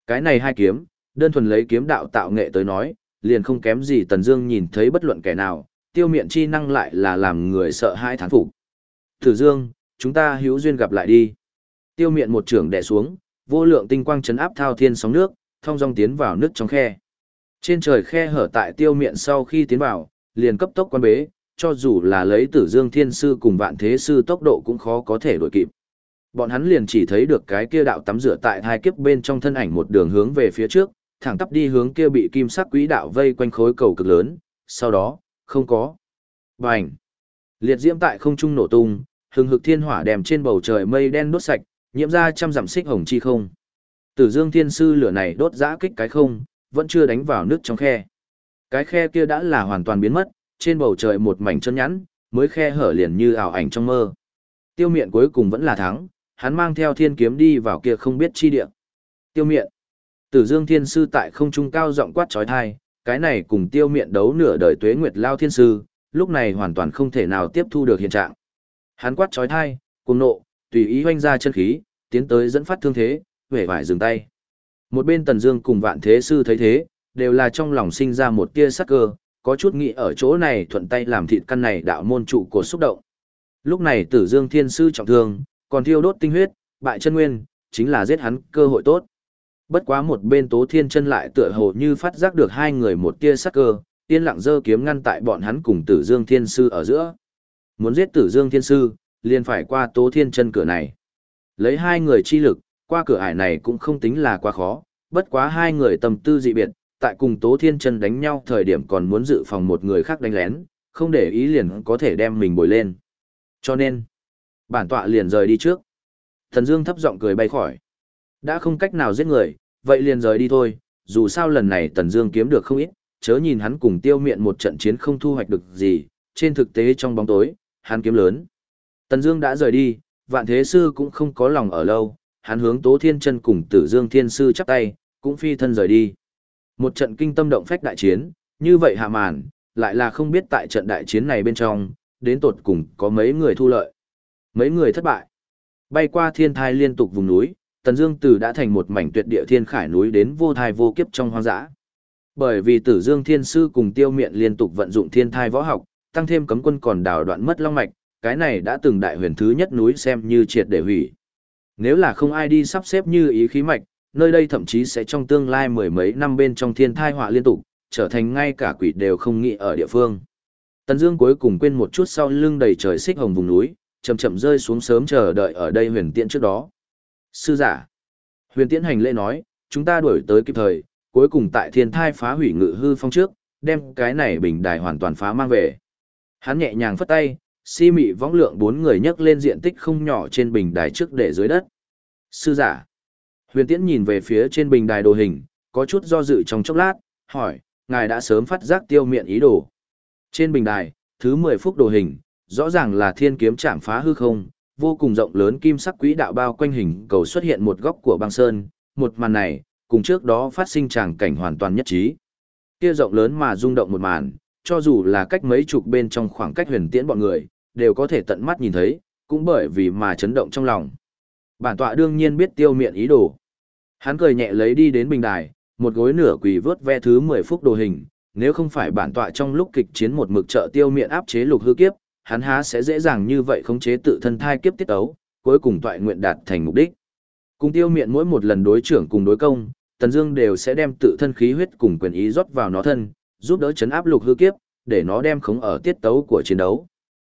Cái này hai kiếm, đơn thuần lấy kiếm đạo tạo nghệ tới nói, liền không kém gì Tần Dương nhìn thấy bất luận kẻ nào, tiêu miện chi năng lại là làm người sợ hãi thán phục. Tử Dương, chúng ta hữu duyên gặp lại đi. Tiêu miện một trưởng đè xuống, vô lượng tinh quang chấn áp thao thiên sóng nước, thông dong tiến vào nước trong khe. Trên trời khe hở tại tiêu miện sau khi tiến vào, liền cấp tốc quan bế, cho dù là lấy tử dương thiên sư cùng vạn thế sư tốc độ cũng khó có thể đuổi kịp. Bọn hắn liền chỉ thấy được cái kia đạo tắm rửa tại hai kiếp bên trong thân ảnh một đường hướng về phía trước, thẳng tắp đi hướng kia bị kim sắc quỹ đạo vây quanh khối cầu cực lớn, sau đó, không có. Bành! Liệt diễm tại không trung nổ tung, hừng hực thiên hỏa đèm trên bầu trời mây đen đốt sạch, nhiễm ra trăm dặm xích hồng chi không. Tử Dương Thiên Sư lửa này đốt giã kích cái không, vẫn chưa đánh vào nước trong khe. Cái khe kia đã là hoàn toàn biến mất, trên bầu trời một mảnh chân nhẵn, mới khe hở liền như ảo ảnh trong mơ. Tiêu miện cuối cùng vẫn là thắng, hắn mang theo thiên kiếm đi vào kia không biết chi địa. Tiêu miện. Tử Dương Thiên Sư tại không trung cao giọng quát trói thai, cái này cùng tiêu miện đấu nửa đời tuế nguyệt lao thiên sư, lúc này hoàn toàn không thể nào tiếp thu được hiện trạng. Hắn quát trói thai, cùng nộ, tùy ý hoanh ra chân khí, tiến tới dẫn phát thương thế, vẻ vải dừng tay. Một bên Tần Dương cùng Vạn Thế Sư thấy thế, đều là trong lòng sinh ra một tia sắc cơ, có chút nghĩ ở chỗ này thuận tay làm thịt căn này đạo môn trụ của xúc động. Lúc này Tử Dương Thiên Sư trọng thương, còn thiêu đốt tinh huyết, bại chân nguyên, chính là giết hắn cơ hội tốt. Bất quá một bên Tố Thiên Chân lại tựa hồ như phát giác được hai người một tia sắc cơ, yên lặng giơ kiếm ngăn tại bọn hắn cùng Tử Dương Thiên Sư ở giữa. Muốn giết Tử Dương Thiên Sư, liền phải qua Tố Thiên Chân cửa này. Lấy hai người chi lực, qua cửa ải này cũng không tính là quá khó, bất quá hai người tâm tư dị biệt, tại cùng Tố Thiên Chân đánh nhau thời điểm còn muốn dự phòng một người khác đánh lén, không để ý liền có thể đem mình bồi lên. Cho nên, bản tọa liền rời đi trước. Thần Dương thấp giọng cười bay khỏi. Đã không cách nào giết người, vậy liền rời đi thôi, dù sao lần này Tần Dương kiếm được không ít, chớ nhìn hắn cùng tiêu miện một trận chiến không thu hoạch được gì, trên thực tế trong bóng tối, hắn kiếm lớn. Tần Dương đã rời đi, vạn thế sư cũng không có lòng ở lâu, hắn hướng Tố Thiên Chân cùng Tử Dương Thiên Sư chắp tay, cũng phi thân rời đi. Một trận kinh tâm động phách đại chiến, như vậy hạ màn, lại là không biết tại trận đại chiến này bên trong, đến tột cùng có mấy người thu lợi. Mấy người thất bại. Bay qua thiên thai liên tục vùng núi, Tần Dương Tử đã thành một mảnh tuyệt địa thiên khải núi đến vô thai vô kiếp trong hoang dã. Bởi vì Tử Dương Thiên Sư cùng Tiêu Miện liên tục vận dụng thiên thai võ học, tăng thêm cấm quân còn đào đoạn mất long mạch, cái này đã từng đại huyền thứ nhất núi xem như triệt để hủy. Nếu là không ai đi sắp xếp như ý khí mạch, nơi đây thậm chí sẽ trong tương lai mười mấy năm bên trong thiên thai họa liên tục, trở thành ngay cả quỷ đều không nghĩ ở địa phương. Tần Dương cuối cùng quên một chút sau lưng đầy trời xích hồng vùng núi, chậm chậm rơi xuống sớm chờ đợi ở đây huyền tiễn trước đó. Sư giả. Huyền tiễn hành lễ nói, chúng ta đuổi tới kịp thời, cuối cùng tại thiên thai phá hủy ngự hư phong trước, đem cái này bình đài hoàn toàn phá mang về. Hắn nhẹ nhàng phất tay, si mị võng lượng bốn người nhấc lên diện tích không nhỏ trên bình đài trước để dưới đất. Sư giả. Huyền tiễn nhìn về phía trên bình đài đồ hình, có chút do dự trong chốc lát, hỏi, ngài đã sớm phát giác tiêu miệng ý đồ. Trên bình đài, thứ 10 phút đồ hình, rõ ràng là thiên kiếm chạm phá hư không, vô cùng rộng lớn kim sắc quỹ đạo bao quanh hình cầu xuất hiện một góc của băng sơn, một màn này, cùng trước đó phát sinh tràng cảnh hoàn toàn nhất trí. Kia rộng lớn mà rung động một màn, cho dù là cách mấy chục bên trong khoảng cách huyền tiễn bọn người, đều có thể tận mắt nhìn thấy, cũng bởi vì mà chấn động trong lòng. Bản tọa đương nhiên biết tiêu miện ý đồ. Hắn cười nhẹ lấy đi đến bình đài, một gối nửa quỳ vớt ve thứ 10 phút đồ hình, nếu không phải bản tọa trong lúc kịch chiến một mực trợ tiêu miện áp chế lục hư kiếp, hắn há sẽ dễ dàng như vậy khống chế tự thân thai kiếp tiết ấu, cuối cùng tọa nguyện đạt thành mục đích. Cùng tiêu miện mỗi một lần đối trưởng cùng đối công, Tần Dương đều sẽ đem tự thân khí huyết cùng quyền ý rót vào nó thân, giúp đỡ chấn áp lục hư kiếp, để nó đem khống ở tiết tấu của chiến đấu.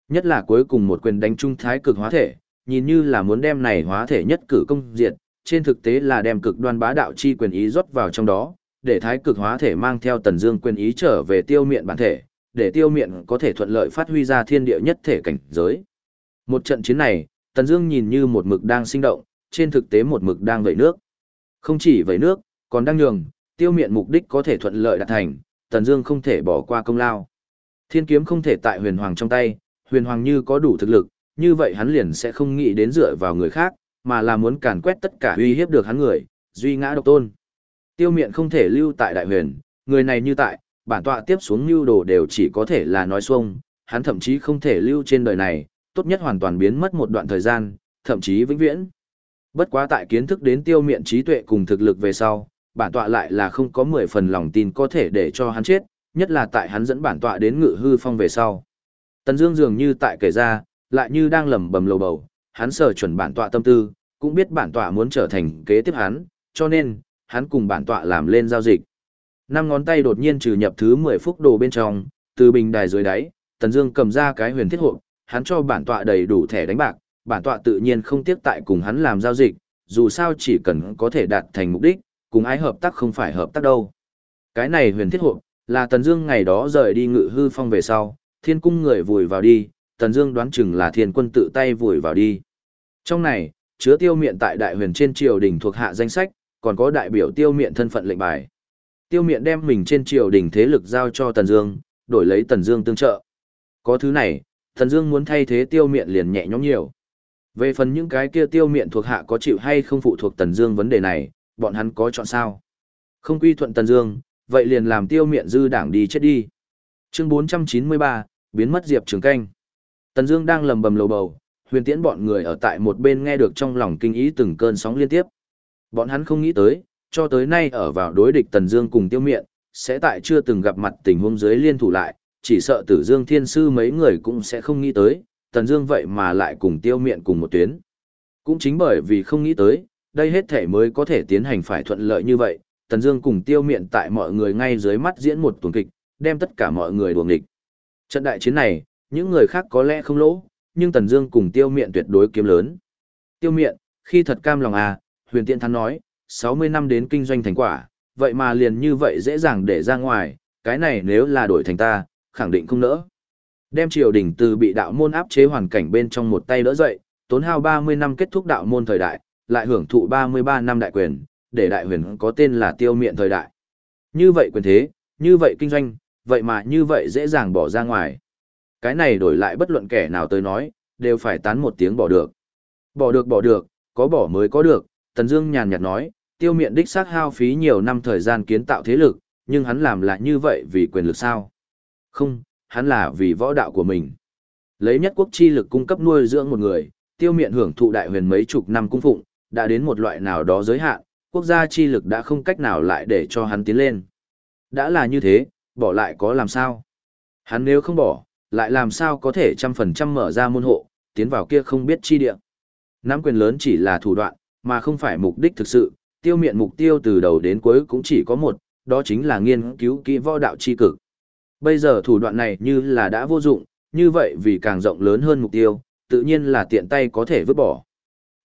Nhất là cuối cùng một quyền đánh trung thái cực hóa thể, nhìn như là muốn đem này hóa thể nhất cử công diệt, trên thực tế là đem cực đoan bá đạo chi quyền ý rót vào trong đó, để thái cực hóa thể mang theo tần dương quyền ý trở về tiêu miện bản thể, để tiêu miện có thể thuận lợi phát huy ra thiên địa nhất thể cảnh giới. Một trận chiến này, tần dương nhìn như một mực đang sinh động, trên thực tế một mực đang vẩy nước. Không chỉ vẩy nước, còn đang nhường, tiêu miện mục đích có thể thuận lợi đạt thành, tần dương không thể bỏ qua công lao. Thiên kiếm không thể tại huyền hoàng trong tay, huyền hoàng như có đủ thực lực, như vậy hắn liền sẽ không nghĩ đến dựa vào người khác, mà là muốn càn quét tất cả uy hiếp được hắn người, duy ngã độc tôn. Tiêu miện không thể lưu tại đại huyền, người này như tại, bản tọa tiếp xuống lưu đồ đều chỉ có thể là nói xuông, hắn thậm chí không thể lưu trên đời này, tốt nhất hoàn toàn biến mất một đoạn thời gian, thậm chí vĩnh viễn. Bất quá tại kiến thức đến tiêu miện trí tuệ cùng thực lực về sau, bản tọa lại là không có 10 phần lòng tin có thể để cho hắn chết, nhất là tại hắn dẫn bản tọa đến ngự hư phong về sau. Tần Dương dường như tại kể ra, lại như đang lẩm bẩm lầu bầu, hắn sở chuẩn bản tọa tâm tư, cũng biết bản tọa muốn trở thành kế tiếp hắn, cho nên, hắn cùng bản tọa làm lên giao dịch. Năm ngón tay đột nhiên trừ nhập thứ 10 phúc đồ bên trong, từ bình đài dưới đáy, Tần Dương cầm ra cái huyền thiết hộp, hắn cho bản tọa đầy đủ thẻ đánh bạc, bản tọa tự nhiên không tiếc tại cùng hắn làm giao dịch, dù sao chỉ cần có thể đạt thành mục đích, cùng ai hợp tác không phải hợp tác đâu. Cái này huyền thiết hộ, là Tần Dương ngày đó rời đi ngự hư phong về sau, thiên cung người vùi vào đi, Tần Dương đoán chừng là thiên quân tự tay vùi vào đi. Trong này, chứa tiêu miện tại đại huyền trên triều đình thuộc hạ danh sách, còn có đại biểu tiêu miện thân phận lệnh bài. Tiêu miện đem mình trên triều đình thế lực giao cho Tần Dương, đổi lấy Tần Dương tương trợ. Có thứ này, Tần Dương muốn thay thế tiêu miện liền nhẹ nhõm nhiều. Về phần những cái kia tiêu miện thuộc hạ có chịu hay không phụ thuộc Tần Dương vấn đề này, bọn hắn có chọn sao? Không quy thuận Tần Dương, vậy liền làm tiêu miện dư đảng đi chết đi. Chương 493, biến mất Diệp Trường Canh. Tần Dương đang lầm bầm lầu bầu, huyền tiễn bọn người ở tại một bên nghe được trong lòng kinh ý từng cơn sóng liên tiếp. Bọn hắn không nghĩ tới, cho tới nay ở vào đối địch Tần Dương cùng Tiêu Miện, sẽ tại chưa từng gặp mặt tình huống dưới liên thủ lại, chỉ sợ Tử Dương Thiên Sư mấy người cũng sẽ không nghĩ tới, Tần Dương vậy mà lại cùng Tiêu Miện cùng một tuyến. Cũng chính bởi vì không nghĩ tới, đây hết thể mới có thể tiến hành phải thuận lợi như vậy, Tần Dương cùng Tiêu Miện tại mọi người ngay dưới mắt diễn một tuần kịch, đem tất cả mọi người đuổi nghịch. Trận đại chiến này, những người khác có lẽ không lỗ, nhưng Tần Dương cùng Tiêu Miện tuyệt đối kiếm lớn. Tiêu Miện, khi thật cam lòng à, Huyền Tiễn Thắng nói, 60 năm đến kinh doanh thành quả, vậy mà liền như vậy dễ dàng để ra ngoài, cái này nếu là đổi thành ta, khẳng định không nỡ. Đem triều đình từ bị đạo môn áp chế hoàn cảnh bên trong một tay đỡ dậy, tốn hao 30 năm kết thúc đạo môn thời đại, lại hưởng thụ 33 năm đại quyền, để đại huyền có tên là tiêu miện thời đại. Như vậy quyền thế, như vậy kinh doanh, vậy mà như vậy dễ dàng bỏ ra ngoài. Cái này đổi lại bất luận kẻ nào tới nói, đều phải tán một tiếng bỏ được. Bỏ được bỏ được, có bỏ mới có được, Tần Dương nhàn nhạt nói, tiêu miện đích xác hao phí nhiều năm thời gian kiến tạo thế lực, nhưng hắn làm lại như vậy vì quyền lực sao? Không, hắn là vì võ đạo của mình. Lấy nhất quốc chi lực cung cấp nuôi dưỡng một người, tiêu miện hưởng thụ đại huyền mấy chục năm cung phụng, đã đến một loại nào đó giới hạn, quốc gia chi lực đã không cách nào lại để cho hắn tiến lên. Đã là như thế, bỏ lại có làm sao? Hắn nếu không bỏ, lại làm sao có thể trăm phần trăm mở ra môn hộ, tiến vào kia không biết chi địa. Nắm quyền lớn chỉ là thủ đoạn, mà không phải mục đích thực sự, tiêu miện mục tiêu từ đầu đến cuối cũng chỉ có một, đó chính là nghiên cứu kỹ võ đạo chi cực. Bây giờ thủ đoạn này như là đã vô dụng, như vậy vì càng rộng lớn hơn mục tiêu, tự nhiên là tiện tay có thể vứt bỏ.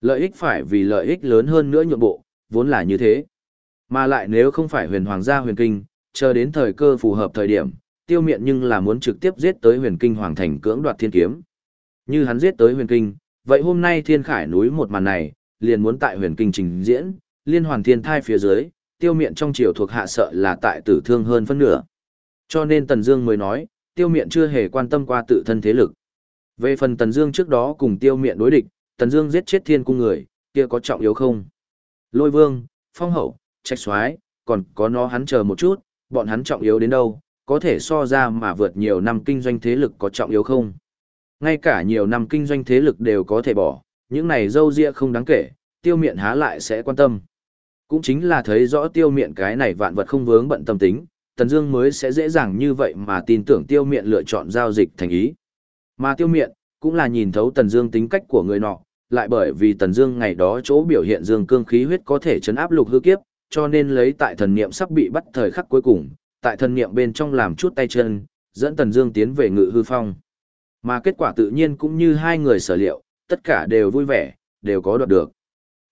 Lợi ích phải vì lợi ích lớn hơn nữa nhượng bộ, vốn là như thế. Mà lại nếu không phải huyền hoàng gia huyền kinh, chờ đến thời cơ phù hợp thời điểm, tiêu miện nhưng là muốn trực tiếp giết tới huyền kinh hoàng thành cưỡng đoạt thiên kiếm. Như hắn giết tới huyền kinh, vậy hôm nay thiên khải núi một màn này, liền muốn tại huyền kinh trình diễn, liên hoàn thiên thai phía dưới, tiêu miện trong triều thuộc hạ sợ là tại tử thương hơn phân nửa. Cho nên Tần Dương mới nói, tiêu miện chưa hề quan tâm qua tự thân thế lực. Về phần Tần Dương trước đó cùng tiêu miện đối địch, Tần Dương giết chết thiên cung người, kia có trọng yếu không? Lôi Vương, Phong Hậu, Trạch Soái, còn có nó hắn chờ một chút, bọn hắn trọng yếu đến đâu, có thể so ra mà vượt nhiều năm kinh doanh thế lực có trọng yếu không? Ngay cả nhiều năm kinh doanh thế lực đều có thể bỏ, những này dâu ria không đáng kể, tiêu miện há lại sẽ quan tâm. Cũng chính là thấy rõ tiêu miện cái này vạn vật không vướng bận tâm tính, Tần Dương mới sẽ dễ dàng như vậy mà tin tưởng tiêu miện lựa chọn giao dịch thành ý. Mà tiêu miện, cũng là nhìn thấu Tần Dương tính cách của người nọ, lại bởi vì Tần Dương ngày đó chỗ biểu hiện dương cương khí huyết có thể chấn áp lục hư kiếp, cho nên lấy tại thần niệm sắp bị bắt thời khắc cuối cùng, tại thần niệm bên trong làm chút tay chân, dẫn Tần Dương tiến về ngự hư phong. Mà kết quả tự nhiên cũng như hai người sở liệu, tất cả đều vui vẻ, đều có đoạt được.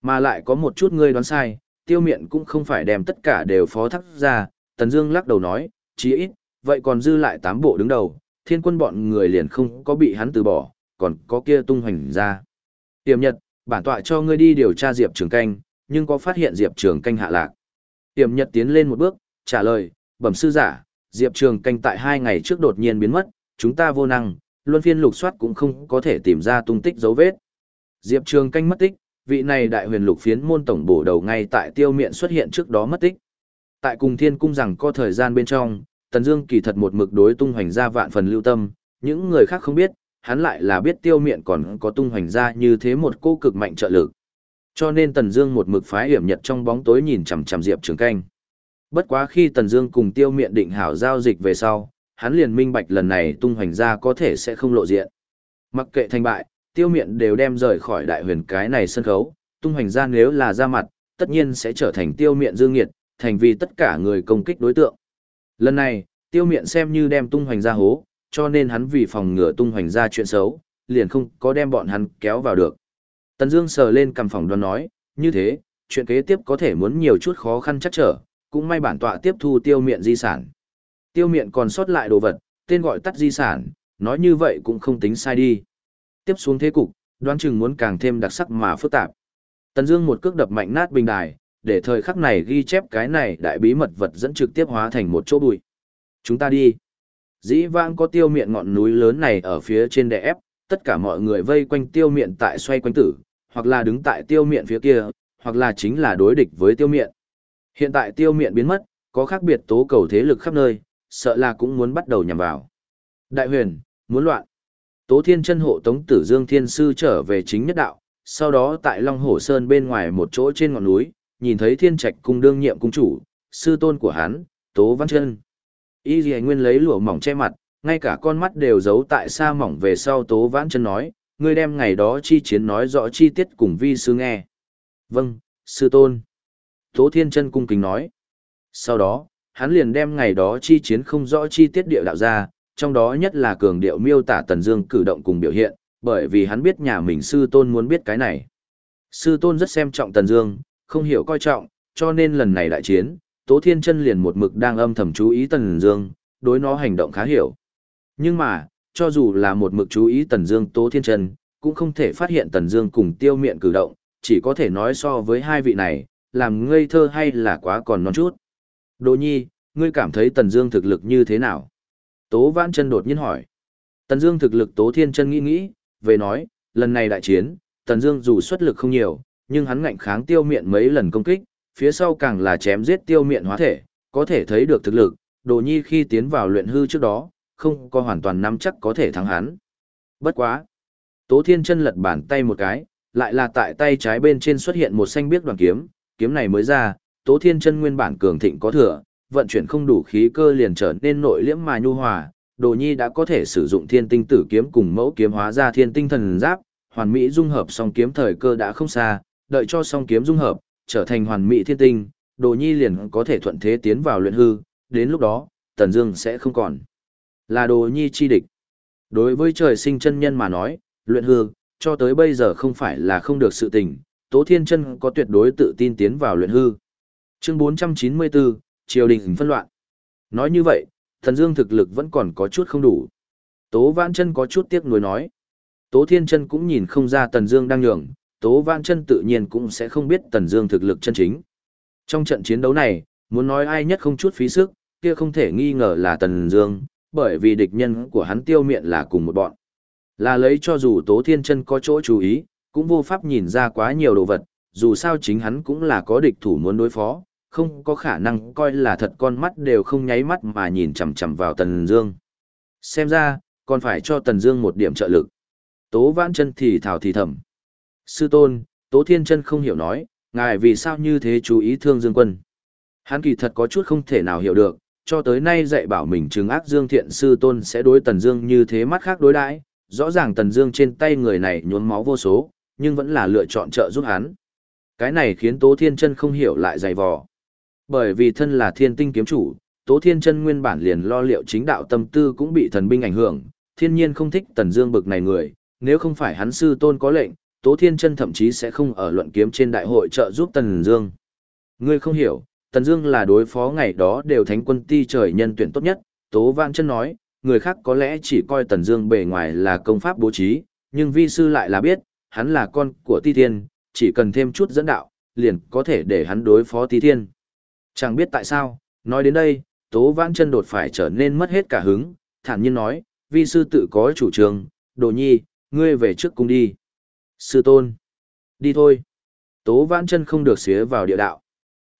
Mà lại có một chút ngươi đoán sai, tiêu miện cũng không phải đem tất cả đều phó thác ra, Tần Dương lắc đầu nói, chí ít, vậy còn dư lại tám bộ đứng đầu, thiên quân bọn người liền không có bị hắn từ bỏ, còn có kia tung hoành ra. Tiềm Nhật, bản tọa cho ngươi đi điều tra Diệp Trường Canh, nhưng có phát hiện Diệp Trường Canh hạ lạc. Tiềm Nhật tiến lên một bước, trả lời, bẩm sư giả, Diệp Trường Canh tại hai ngày trước đột nhiên biến mất, chúng ta vô năng, luân phiên lục soát cũng không có thể tìm ra tung tích dấu vết. Diệp Trường Canh mất tích, vị này đại huyền lục phiến môn tổng bổ đầu ngay tại tiêu miện xuất hiện trước đó mất tích. Tại cùng thiên cung rằng có thời gian bên trong, Tần Dương kỳ thật một mực đối tung hoành ra vạn phần lưu tâm, những người khác không biết, hắn lại là biết tiêu miện còn có tung hoành ra như thế một cô cực mạnh trợ lực. Cho nên Tần Dương một mực phái hiểm nhật trong bóng tối nhìn chằm chằm Diệp Trường Canh. Bất quá khi Tần Dương cùng tiêu miện định hảo giao dịch về sau, hắn liền minh bạch lần này tung hoành ra có thể sẽ không lộ diện. Mặc kệ thành bại, tiêu miện đều đem rời khỏi đại huyền cái này sân khấu, tung hoành ra nếu là ra mặt, tất nhiên sẽ trở thành tiêu miện dương nghiệt, thành vì tất cả người công kích đối tượng. Lần này, tiêu miện xem như đem tung hoành ra hố, cho nên hắn vì phòng ngừa tung hoành ra chuyện xấu, liền không có đem bọn hắn kéo vào được. Tần Dương sờ lên cầm phòng đoán nói, như thế, chuyện kế tiếp có thể muốn nhiều chút khó khăn chắc trở, cũng may bản tọa tiếp thu tiêu miện di sản. Tiêu miện còn sót lại đồ vật, tên gọi tắt di sản, nói như vậy cũng không tính sai đi. Tiếp xuống thế cục, đoán chừng muốn càng thêm đặc sắc mà phức tạp. Tần Dương một cước đập mạnh nát bình đài, để thời khắc này ghi chép cái này đại bí mật vật dẫn trực tiếp hóa thành một chỗ bụi. Chúng ta đi. Dĩ vãng có tiêu miện ngọn núi lớn này ở phía trên đè ép, tất cả mọi người vây quanh tiêu miện tại xoay quanh tử, hoặc là đứng tại tiêu miện phía kia, hoặc là chính là đối địch với tiêu miện. Hiện tại tiêu miện biến mất, có khác biệt tố cầu thế lực khắp nơi, sợ là cũng muốn bắt đầu nhằm vào. Đại huyền, muốn loạn. Tố Thiên chân hộ Tống Tử Dương Thiên Sư trở về chính nhất đạo, sau đó tại Long Hổ Sơn bên ngoài một chỗ trên ngọn núi, nhìn thấy Thiên Trạch cung đương nhiệm cung chủ, sư tôn của hắn, Tố Văn Chân. Y dì Nguyên lấy lụa mỏng che mặt, ngay cả con mắt đều giấu tại xa mỏng về sau Tố Vãn Chân nói, ngươi đem ngày đó chi chiến nói rõ chi tiết cùng vi sư nghe. Vâng, sư tôn. Tố Thiên Chân cung kính nói. Sau đó, hắn liền đem ngày đó chi chiến không rõ chi tiết địa đạo ra, trong đó nhất là cường điệu miêu tả Tần Dương cử động cùng biểu hiện, bởi vì hắn biết nhà mình sư tôn muốn biết cái này. Sư tôn rất xem trọng Tần Dương, không hiểu coi trọng, cho nên lần này đại chiến, Tố Thiên Chân liền một mực đang âm thầm chú ý Tần Dương, đối nó hành động khá hiểu. Nhưng mà, cho dù là một mực chú ý Tần Dương Tố Thiên Chân, cũng không thể phát hiện Tần Dương cùng Tiêu Miện cử động, chỉ có thể nói so với hai vị này, làm ngây thơ hay là quá còn non chút. Đỗ Nhi, ngươi cảm thấy Tần Dương thực lực như thế nào? Tố Vãn Chân đột nhiên hỏi. Tần Dương thực lực Tố Thiên Chân nghĩ nghĩ, về nói, lần này đại chiến, Tần Dương dù xuất lực không nhiều, nhưng hắn ngạnh kháng tiêu miện mấy lần công kích, phía sau càng là chém giết tiêu miện hóa thể, có thể thấy được thực lực, Đồ Nhi khi tiến vào luyện hư trước đó, không có hoàn toàn nắm chắc có thể thắng hắn. Bất quá, Tố Thiên Chân lật bàn tay một cái, lại là tại tay trái bên trên xuất hiện một xanh biếc đoàn kiếm, kiếm này mới ra, Tố Thiên Chân nguyên bản cường thịnh có thừa, vận chuyển không đủ khí cơ liền trở nên nội liễm mà nhu hòa, Đồ Nhi đã có thể sử dụng thiên tinh tử kiếm cùng mẫu kiếm hóa ra thiên tinh thần giáp, hoàn mỹ dung hợp song kiếm thời cơ đã không xa, đợi cho song kiếm dung hợp, trở thành hoàn mỹ thiên tinh, Đồ Nhi liền có thể thuận thế tiến vào luyện hư, đến lúc đó, Tần Dương sẽ không còn là Đồ Nhi chi địch. Đối với trời sinh chân nhân mà nói, luyện hư, cho tới bây giờ không phải là không được sự tình, Tố Thiên Chân có tuyệt đối tự tin tiến vào luyện hư. Chương 494, triều đình phân loạn. Nói như vậy, Thần Dương thực lực vẫn còn có chút không đủ. Tố Vãn Chân có chút tiếc nuối nói. Tố Thiên Chân cũng nhìn không ra Tần Dương đang nhường, Tố Văn Chân tự nhiên cũng sẽ không biết Tần Dương thực lực chân chính. Trong trận chiến đấu này, muốn nói ai nhất không chút phí sức, kia không thể nghi ngờ là Tần Dương, bởi vì địch nhân của hắn tiêu miện là cùng một bọn. Là lấy cho dù Tố Thiên Chân có chỗ chú ý, cũng vô pháp nhìn ra quá nhiều đồ vật, dù sao chính hắn cũng là có địch thủ muốn đối phó, không có khả năng coi là thật con mắt đều không nháy mắt mà nhìn chằm chằm vào Tần Dương. Xem ra, còn phải cho Tần Dương một điểm trợ lực. Tố Vãn Chân thì thào thì thầm. Sư tôn, Tố Thiên Chân không hiểu nói, ngài vì sao như thế chú ý Thương Dương Quân? Hắn kỳ thật có chút không thể nào hiểu được, cho tới nay dạy bảo mình trừng ác Dương Thiện sư tôn sẽ đối Tần Dương như thế mắt khác đối đãi, rõ ràng Tần Dương trên tay người này nhuốm máu vô số, nhưng vẫn là lựa chọn trợ giúp hắn. Cái này khiến Tố Thiên Chân không hiểu lại dày vò. Bởi vì thân là thiên tinh kiếm chủ, Tố Thiên Chân nguyên bản liền lo liệu chính đạo tâm tư cũng bị thần binh ảnh hưởng, thiên nhiên không thích Tần Dương bực này người, nếu không phải hắn sư tôn có lệnh, Tố Thiên Chân thậm chí sẽ không ở luận kiếm trên đại hội trợ giúp Tần Dương. Ngươi không hiểu, Tần Dương là đối phó ngày đó đều thánh quân ti trời nhân tuyển tốt nhất, Tố Vãn Chân nói, người khác có lẽ chỉ coi Tần Dương bề ngoài là công pháp bố trí, nhưng vi sư lại là biết, hắn là con của Ti Thiên, chỉ cần thêm chút dẫn đạo, liền có thể để hắn đối phó Ti Thiên. Chẳng biết tại sao, nói đến đây, Tố Vãn Chân đột phải trở nên mất hết cả hứng, thản nhiên nói, vi sư tự có chủ trương, Đồ Nhi, ngươi về trước cung đi. Sư tôn, đi thôi. Tố Vãn Chân không được xía vào địa đạo.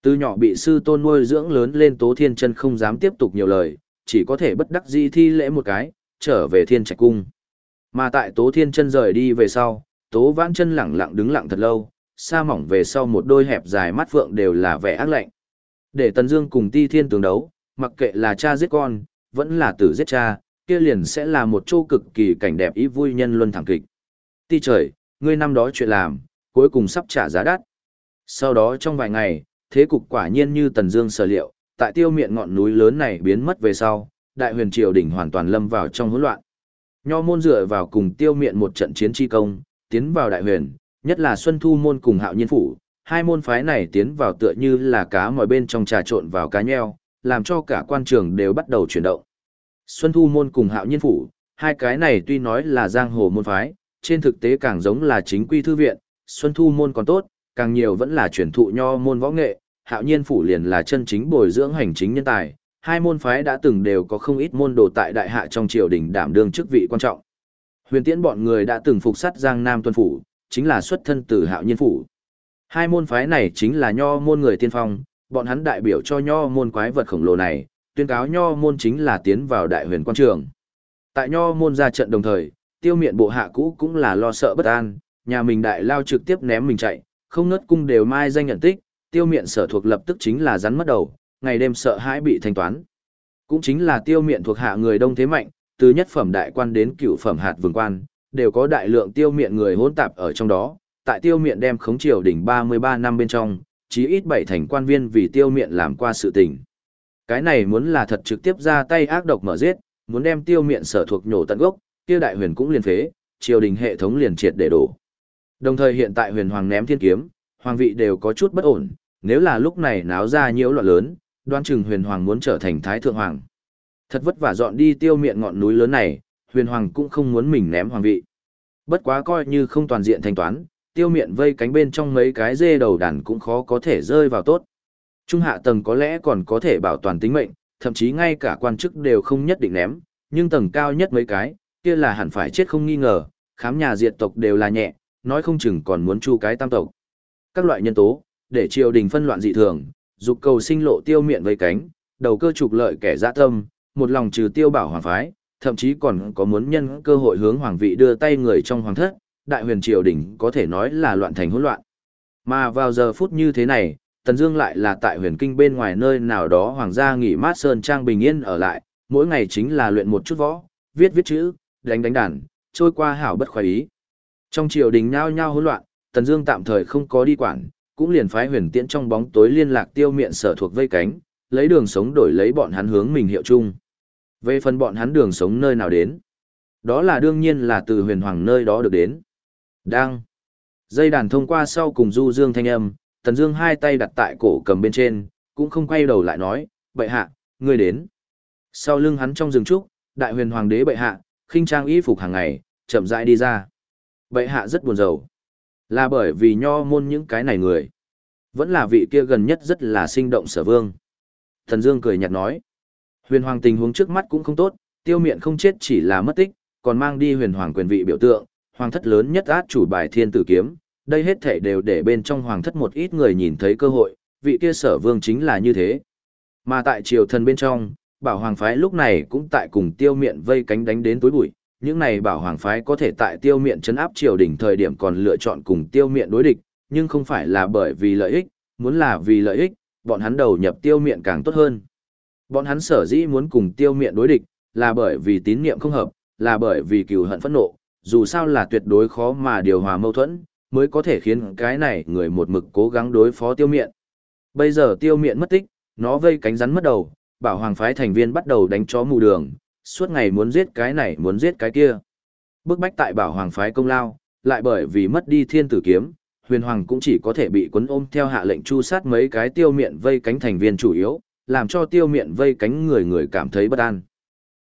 Từ nhỏ bị sư tôn nuôi dưỡng lớn lên Tố Thiên Chân không dám tiếp tục nhiều lời, chỉ có thể bất đắc dĩ thi lễ một cái, trở về Thiên Trạch cung. Mà tại Tố Thiên Chân rời đi về sau, Tố Vãn Chân lẳng lặng đứng lặng thật lâu, xa mỏng về sau một đôi hẹp dài mắt phượng đều là vẻ ác lạnh. Để Tần Dương cùng Ti Thiên tướng đấu, mặc kệ là cha giết con, vẫn là tử giết cha, kia liền sẽ là một chỗ cực kỳ cảnh đẹp ý vui nhân luân thẳng kịch. Ti trời, ngươi năm đó chuyện làm, cuối cùng sắp trả giá đắt. Sau đó trong vài ngày, thế cục quả nhiên như Tần Dương sở liệu, tại tiêu miệng ngọn núi lớn này biến mất về sau, đại huyền triều đỉnh hoàn toàn lâm vào trong hỗn loạn. Nho môn dựa vào cùng tiêu miệng một trận chiến chi công, tiến vào đại huyền, nhất là Xuân Thu môn cùng Hạo Nhiên phủ, hai môn phái này tiến vào tựa như là cá mọi bên trong trà trộn vào cá nheo, làm cho cả quan trường đều bắt đầu chuyển động. Xuân Thu môn cùng Hạo Nhiên phủ, hai cái này tuy nói là giang hồ môn phái, trên thực tế càng giống là chính quy thư viện, Xuân Thu môn còn tốt, càng nhiều vẫn là truyền thụ nho môn võ nghệ, Hạo Nhiên phủ liền là chân chính bồi dưỡng hành chính nhân tài. Hai môn phái đã từng đều có không ít môn đồ tại đại hạ trong triều đình đảm đương chức vị quan trọng. Huyền Tiễn bọn người đã từng phục sát Giang Nam tuân phủ, chính là xuất thân từ Hạo Nhiên phủ. Hai môn phái này chính là nho môn người tiên phong, bọn hắn đại biểu cho nho môn quái vật khổng lồ này, tuyên cáo nho môn chính là tiến vào đại huyền quan trường. Tại nho môn ra trận đồng thời, tiêu miện bộ hạ cũ cũng là lo sợ bất an, nhà mình đại lao trực tiếp ném mình chạy, không ngớt cung đều mai danh nhận tích, tiêu miện sở thuộc lập tức chính là rắn mất đầu, ngày đêm sợ hãi bị thanh toán. Cũng chính là tiêu miện thuộc hạ người đông thế mạnh, từ nhất phẩm đại quan đến cựu phẩm hạt vương quan, đều có đại lượng tiêu miện người hỗn tạp ở trong đó, tại tiêu miện đem khống triều đỉnh 33 năm bên trong, chí ít bảy thành quan viên vì tiêu miện làm qua sự tình. Cái này muốn là thật trực tiếp ra tay ác độc mở giết, muốn đem tiêu miện sở thuộc nhổ tận gốc, kia đại huyền cũng liền phế, triều đình hệ thống liền triệt để đổ. Đồng thời hiện tại huyền hoàng ném thiên kiếm, hoàng vị đều có chút bất ổn, nếu là lúc này náo ra nhiễu loạn lớn, đoan chừng huyền hoàng muốn trở thành thái thượng hoàng. Thật vất vả dọn đi tiêu miệng ngọn núi lớn này, huyền hoàng cũng không muốn mình ném hoàng vị. Bất quá coi như không toàn diện thanh toán, tiêu miệng vây cánh bên trong mấy cái dê đầu đàn cũng khó có thể rơi vào tốt. Trung hạ tầng có lẽ còn có thể bảo toàn tính mệnh, thậm chí ngay cả quan chức đều không nhất định ném, nhưng tầng cao nhất mấy cái, kia là hẳn phải chết không nghi ngờ, khám nhà diệt tộc đều là nhẹ, nói không chừng còn muốn chu cái tam tộc. Các loại nhân tố, để triều đình phân loạn dị thường, dục cầu sinh lộ tiêu miệng vây cánh, đầu cơ trục lợi kẻ dã tâm, một lòng trừ tiêu bảo hoàng phái, thậm chí còn có muốn nhân cơ hội hướng hoàng vị đưa tay người trong hoàng thất, đại huyền triều đình có thể nói là loạn thành hỗn loạn. Mà vào giờ phút như thế này, Tần Dương lại là tại huyền kinh bên ngoài nơi nào đó hoàng gia nghỉ mát sơn trang bình yên ở lại, mỗi ngày chính là luyện một chút võ, viết viết chữ, đánh đánh đàn, trôi qua hảo bất khoái ý. Trong triều đình nhao nhao hỗn loạn, Tần Dương tạm thời không có đi quản, cũng liền phái Huyền Tiễn trong bóng tối liên lạc tiêu miện sở thuộc vây cánh, lấy đường sống đổi lấy bọn hắn hướng mình hiệu chung. Về phần bọn hắn đường sống nơi nào đến? Đó là đương nhiên là từ huyền hoàng nơi đó được đến. Đang. Dây đàn thông qua sau cùng du dương thanh âm, Tần Dương hai tay đặt tại cổ cầm bên trên, cũng không quay đầu lại nói, bệ hạ, ngươi đến. Sau lưng hắn trong rừng trúc, đại huyền hoàng đế bệ hạ, khinh trang y phục hàng ngày, chậm rãi đi ra. Bệ hạ rất buồn rầu. Là bởi vì nho môn những cái này người. Vẫn là vị kia gần nhất rất là sinh động sở vương. Thần Dương cười nhạt nói. Huyền hoàng tình huống trước mắt cũng không tốt, tiêu miện không chết chỉ là mất tích, còn mang đi huyền hoàng quyền vị biểu tượng, hoàng thất lớn nhất át chủ bài thiên tử kiếm, đây hết thể đều để bên trong hoàng thất một ít người nhìn thấy cơ hội, vị kia sở vương chính là như thế. Mà tại triều thần bên trong, bảo hoàng phái lúc này cũng tại cùng tiêu miện vây cánh đánh đến tối bụi, những này bảo hoàng phái có thể tại tiêu miện chấn áp triều đỉnh thời điểm còn lựa chọn cùng tiêu miện đối địch, nhưng không phải là bởi vì lợi ích, muốn là vì lợi ích, bọn hắn đầu nhập tiêu miện càng tốt hơn. Bọn hắn sở dĩ muốn cùng tiêu miện đối địch, là bởi vì tín niệm không hợp, là bởi vì cừu hận phẫn nộ, dù sao là tuyệt đối khó mà điều hòa mâu thuẫn, mới có thể khiến cái này người một mực cố gắng đối phó tiêu miện. Bây giờ tiêu miện mất tích, nó vây cánh rắn mất đầu, bảo hoàng phái thành viên bắt đầu đánh chó mù đường, suốt ngày muốn giết cái này muốn giết cái kia. Bức bách tại bảo hoàng phái công lao, lại bởi vì mất đi thiên tử kiếm, huyền hoàng cũng chỉ có thể bị quấn ôm theo hạ lệnh chu sát mấy cái tiêu miện vây cánh thành viên chủ yếu, làm cho tiêu miện vây cánh người người cảm thấy bất an.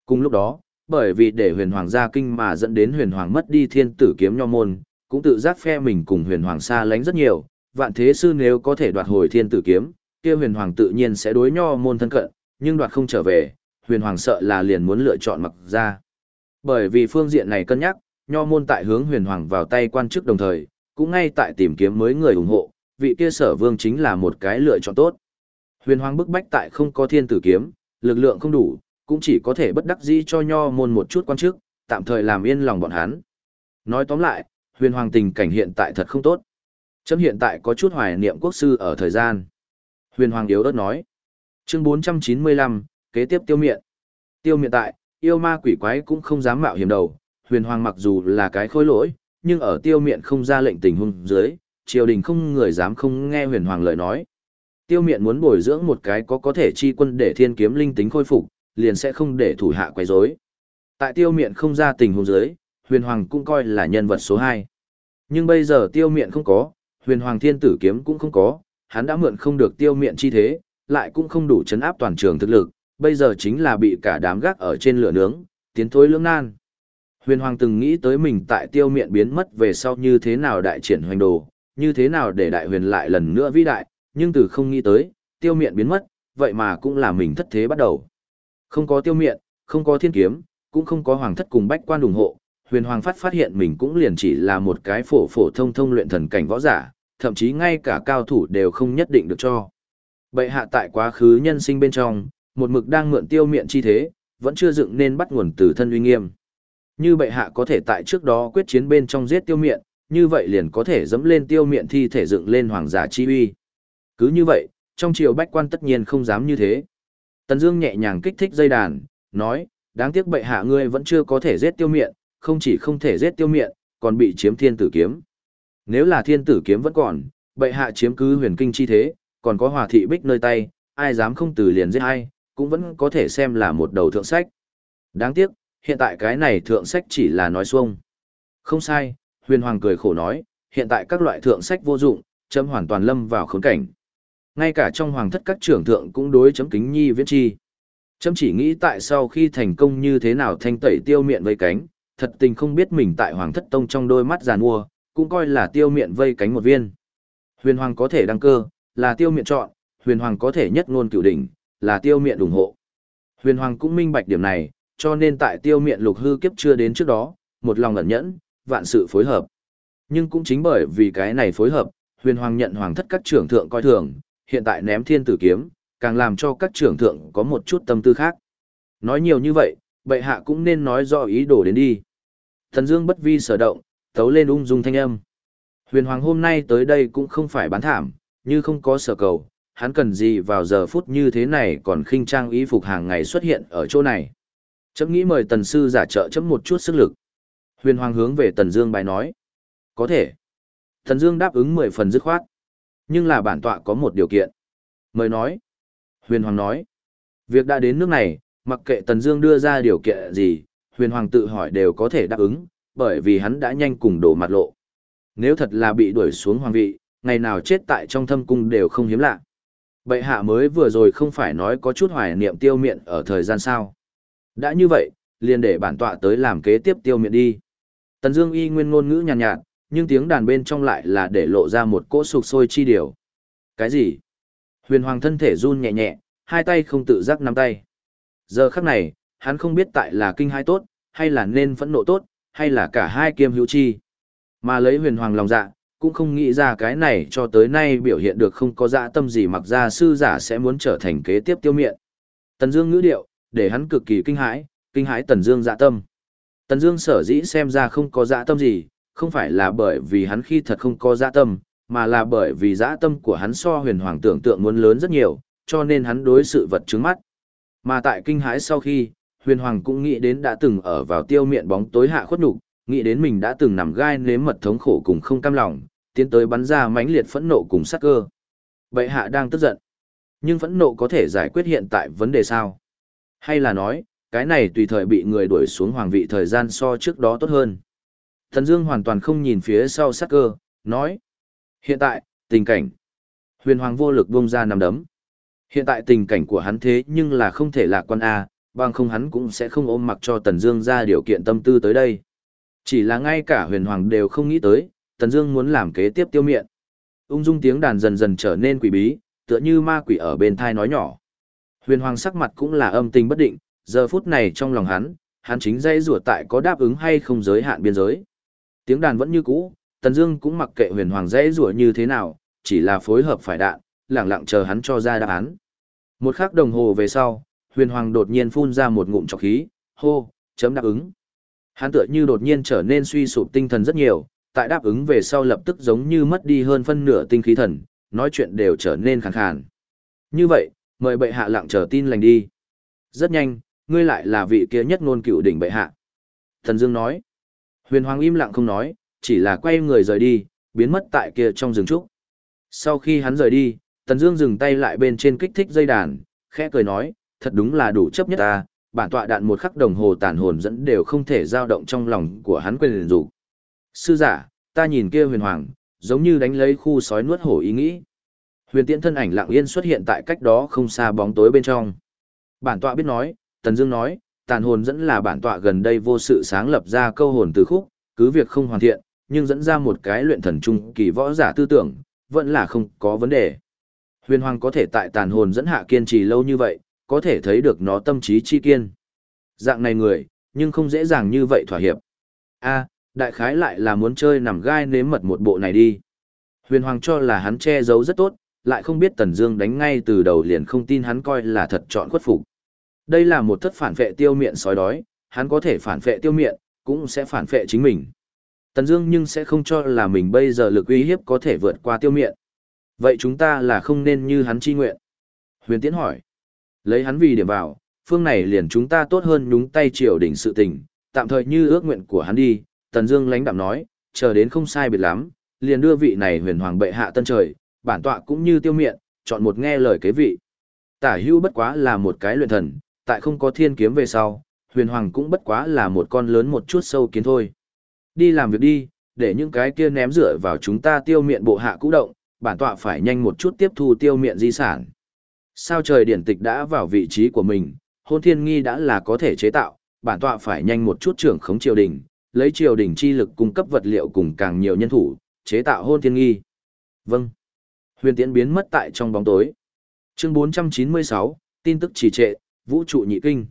Cùng lúc đó, bởi vì để huyền hoàng gia kinh mà dẫn đến huyền hoàng mất đi thiên tử kiếm nho môn, cũng tự giác phe mình cùng huyền hoàng xa lánh rất nhiều, vạn thế sư nếu có thể đoạt hồi thiên tử kiếm, kia huyền hoàng tự nhiên sẽ đối nho môn thân cận, nhưng đoạt không trở về, huyền hoàng sợ là liền muốn lựa chọn mặc ra. Bởi vì phương diện này cân nhắc, nho môn tại hướng huyền hoàng vào tay quan chức đồng thời, cũng ngay tại tìm kiếm mới người ủng hộ, vị kia sở vương chính là một cái lựa chọn tốt. Huyền hoàng bức bách tại không có thiên tử kiếm, lực lượng không đủ, cũng chỉ có thể bất đắc dĩ cho nho môn một chút quan chức, tạm thời làm yên lòng bọn hắn. Nói tóm lại, huyền hoàng tình cảnh hiện tại thật không tốt. Chấm hiện tại có chút hoài niệm quốc sư ở thời gian. Huyền hoàng yếu đất nói. Chương 495, kế tiếp tiêu miện. Tiêu miện tại, yêu ma quỷ quái cũng không dám mạo hiểm đầu. Huyền hoàng mặc dù là cái khối lỗi, nhưng ở tiêu miện không ra lệnh tình huống dưới, triều đình không người dám không nghe huyền hoàng lời nói. Tiêu miện muốn bồi dưỡng một cái có có thể chi quân để thiên kiếm linh tính khôi phục, liền sẽ không để thủ hạ quấy rối. Tại tiêu miện không ra tình huống dưới, huyền hoàng cũng coi là nhân vật số 2. Nhưng bây giờ tiêu miện không có, huyền hoàng thiên tử kiếm cũng không có, hắn đã mượn không được tiêu miện chi thế, lại cũng không đủ chấn áp toàn trường thực lực, bây giờ chính là bị cả đám gác ở trên lửa nướng, tiến thối lưỡng nan. Huyền hoàng từng nghĩ tới mình tại tiêu miện biến mất về sau như thế nào đại triển hoành đồ, như thế nào để đại huyền lại lần nữa vĩ đại, nhưng từ không nghĩ tới, tiêu miện biến mất, vậy mà cũng là mình thất thế bắt đầu. Không có tiêu miện, không có thiên kiếm, cũng không có hoàng thất cùng bách quan ủng hộ, huyền hoàng phát phát hiện mình cũng liền chỉ là một cái phổ phổ thông thông luyện thần cảnh võ giả, thậm chí ngay cả cao thủ đều không nhất định được cho. Bệ hạ tại quá khứ nhân sinh bên trong, một mực đang mượn tiêu miện chi thế, vẫn chưa dựng nên bắt nguồn từ thân uy nghiêm. Như bệ hạ có thể tại trước đó quyết chiến bên trong giết tiêu miện, như vậy liền có thể dẫm lên tiêu miện thi thể dựng lên hoàng giả chi uy. Cứ như vậy, trong triều bách quan tất nhiên không dám như thế. Tần Dương nhẹ nhàng kích thích dây đàn, nói, đáng tiếc bệ hạ ngươi vẫn chưa có thể giết tiêu miện, không chỉ không thể giết tiêu miện, còn bị chiếm thiên tử kiếm. Nếu là thiên tử kiếm vẫn còn, bệ hạ chiếm cứ huyền kinh chi thế, còn có hòa thị bích nơi tay, ai dám không từ liền giết ai, cũng vẫn có thể xem là một đầu thượng sách. Đáng tiếc, hiện tại cái này thượng sách chỉ là nói xuông. Không sai, huyền hoàng cười khổ nói, hiện tại các loại thượng sách vô dụng, chấm hoàn toàn lâm vào khốn cảnh. Ngay cả trong hoàng thất các trưởng thượng cũng đối chấm kính nhi viễn chi. Chấm chỉ nghĩ tại sau khi thành công như thế nào thanh tẩy tiêu miệng vây cánh, thật tình không biết mình tại hoàng thất tông trong đôi mắt giàn mua, cũng coi là tiêu miệng vây cánh một viên. Huyền hoàng có thể đăng cơ, là tiêu miệng chọn, huyền hoàng có thể nhất ngôn cửu đỉnh, là tiêu miệng ủng hộ. Huyền hoàng cũng minh bạch điểm này, cho nên tại tiêu miệng lục hư kiếp chưa đến trước đó, một lòng ẩn nhẫn, vạn sự phối hợp. Nhưng cũng chính bởi vì cái này phối hợp, huyền hoàng nhận hoàng thất các trưởng thượng coi thường, hiện tại ném thiên tử kiếm, càng làm cho các trưởng thượng có một chút tâm tư khác. Nói nhiều như vậy, bệ hạ cũng nên nói rõ ý đồ đến đi. Thần Dương bất vi sở động, tấu lên ung dung thanh âm. Huyền Hoàng hôm nay tới đây cũng không phải bán thảm, như không có sở cầu, hắn cần gì vào giờ phút như thế này còn khinh trang y phục hàng ngày xuất hiện ở chỗ này. Chấm nghĩ mời tần sư giả trợ chấm một chút sức lực. Huyền Hoàng hướng về Tần Dương bài nói. Có thể. Tần Dương đáp ứng mười phần dứt khoát. Nhưng là bản tọa có một điều kiện. Mời nói. Huyền Hoàng nói. Việc đã đến nước này, mặc kệ Tần Dương đưa ra điều kiện gì, Huyền Hoàng tự hỏi đều có thể đáp ứng, bởi vì hắn đã nhanh cùng đổ mặt lộ. Nếu thật là bị đuổi xuống hoàng vị, ngày nào chết tại trong thâm cung đều không hiếm lạ. Bệ hạ mới vừa rồi không phải nói có chút hoài niệm tiêu miện ở thời gian sao. Đã như vậy, liền để bản tọa tới làm kế tiếp tiêu miện đi. Tần Dương y nguyên ngôn ngữ nhàn nhạt, nhạt, nhưng tiếng đàn bên trong lại là để lộ ra một cỗ sục sôi chi điều. Cái gì? Huyền Hoàng thân thể run nhẹ nhẹ, hai tay không tự giác nắm tay. Giờ khắc này, hắn không biết tại là kinh hai tốt, hay là nên phẫn nộ tốt, hay là cả hai kiêm hữu chi. Mà lấy huyền hoàng lòng dạ, cũng không nghĩ ra cái này cho tới nay biểu hiện được không có dạ tâm gì mặc ra sư giả sẽ muốn trở thành kế tiếp tiêu miệng. Tần Dương ngữ điệu, để hắn cực kỳ kinh hãi, kinh hãi Tần Dương dạ tâm. Tần Dương sở dĩ xem ra không có dạ tâm gì, không phải là bởi vì hắn khi thật không có dạ tâm, mà là bởi vì dạ tâm của hắn so huyền hoàng tưởng tượng muốn lớn rất nhiều, cho nên hắn đối sự vật trước mắt. Mà tại kinh hãi sau khi, huyền hoàng cũng nghĩ đến đã từng ở vào tiêu miệng bóng tối hạ khuất nhục, nghĩ đến mình đã từng nằm gai nếm mật thống khổ cùng không cam lòng, tiến tới bắn ra mãnh liệt phẫn nộ cùng sát cơ. Bệ hạ đang tức giận. Nhưng phẫn nộ có thể giải quyết hiện tại vấn đề sao? Hay là nói, cái này tùy thời bị người đuổi xuống hoàng vị thời gian so trước đó tốt hơn. Thần Dương hoàn toàn không nhìn phía sau sát cơ, nói. Hiện tại, tình cảnh. Huyền hoàng vô lực buông ra nằm đấm. Hiện tại tình cảnh của hắn thế nhưng là không thể lạc quan A, bằng không hắn cũng sẽ không ôm mặc cho Tần Dương ra điều kiện tâm tư tới đây. Chỉ là ngay cả huyền hoàng đều không nghĩ tới, Tần Dương muốn làm kế tiếp tiêu miện. Ung dung tiếng đàn dần dần trở nên quỷ bí, tựa như ma quỷ ở bên thai nói nhỏ. Huyền hoàng sắc mặt cũng là âm tình bất định, giờ phút này trong lòng hắn, hắn chính dây rủa tại có đáp ứng hay không giới hạn biên giới. Tiếng đàn vẫn như cũ, Tần Dương cũng mặc kệ huyền hoàng dây rủa như thế nào, chỉ là phối hợp phải đạn, lặng lặng chờ hắn cho ra đáp án. Một khắc đồng hồ về sau, huyền hoàng đột nhiên phun ra một ngụm trọc khí, hô, chấm đáp ứng. Hắn tựa như đột nhiên trở nên suy sụp tinh thần rất nhiều, tại đáp ứng về sau lập tức giống như mất đi hơn phân nửa tinh khí thần, nói chuyện đều trở nên khàn khàn. Như vậy, mời bệ hạ lặng chờ tin lành đi. Rất nhanh, ngươi lại là vị kia nhất ngôn cựu đỉnh bệ hạ. Thần Dương nói. Huyền Hoàng im lặng không nói, chỉ là quay người rời đi, biến mất tại kia trong rừng trúc. Sau khi hắn rời đi, Tần Dương dừng tay lại bên trên kích thích dây đàn, khẽ cười nói, thật đúng là đủ chấp nhất ta, bản tọa đạn một khắc đồng hồ tàn hồn dẫn đều không thể dao động trong lòng của hắn quyền dục. Sư giả, ta nhìn kia huyền hoàng, giống như đánh lấy khu sói nuốt hổ ý nghĩ. Huyền tiễn thân ảnh lặng yên xuất hiện tại cách đó không xa bóng tối bên trong. Bản tọa biết nói, Tần Dương nói, tàn hồn dẫn là bản tọa gần đây vô sự sáng lập ra câu hồn từ khúc, cứ việc không hoàn thiện, nhưng dẫn ra một cái luyện thần trung kỳ võ giả tư tưởng, vẫn là không có vấn đề. Huyền Hoàng có thể tại tàn hồn dẫn hạ kiên trì lâu như vậy, có thể thấy được nó tâm trí chi kiên. Dạng này người, nhưng không dễ dàng như vậy thỏa hiệp. A, đại khái lại là muốn chơi nằm gai nếm mật một bộ này đi. Huyền Hoàng cho là hắn che giấu rất tốt, lại không biết Tần Dương đánh ngay từ đầu liền không tin hắn coi là thật chọn khuất phục. Đây là một thất phản vệ tiêu miệng sói đói, hắn có thể phản vệ tiêu miệng, cũng sẽ phản vệ chính mình. Tần Dương nhưng sẽ không cho là mình bây giờ lực uy hiếp có thể vượt qua tiêu miệng. Vậy chúng ta là không nên như hắn chi nguyện. Huyền Tiễn hỏi. Lấy hắn vì điểm vào, phương này liền chúng ta tốt hơn nhúng tay triều đỉnh sự tình, tạm thời như ước nguyện của hắn đi. Tần Dương lãnh đạm nói, chờ đến không sai biệt lắm, liền đưa vị này huyền hoàng bệ hạ tân trời, bản tọa cũng như tiêu miệng, chọn một nghe lời kế vị. Tả Hưu bất quá là một cái luyện thần, tại không có thiên kiếm về sau, huyền hoàng cũng bất quá là một con lớn một chút sâu kiến thôi. Đi làm việc đi, để những cái kia ném rửa vào chúng ta tiêu miệng bộ hạ cũ động, bản tọa phải nhanh một chút tiếp thu tiêu miệng di sản. Sao trời điển tịch đã vào vị trí của mình, hôn thiên nghi đã là có thể chế tạo, bản tọa phải nhanh một chút trưởng khống triều đình, lấy triều đình chi lực cung cấp vật liệu cùng càng nhiều nhân thủ, chế tạo hôn thiên nghi. Vâng. Huyền tiễn biến mất tại trong bóng tối. Chương 496, tin tức trì trệ, vũ trụ nhị kinh.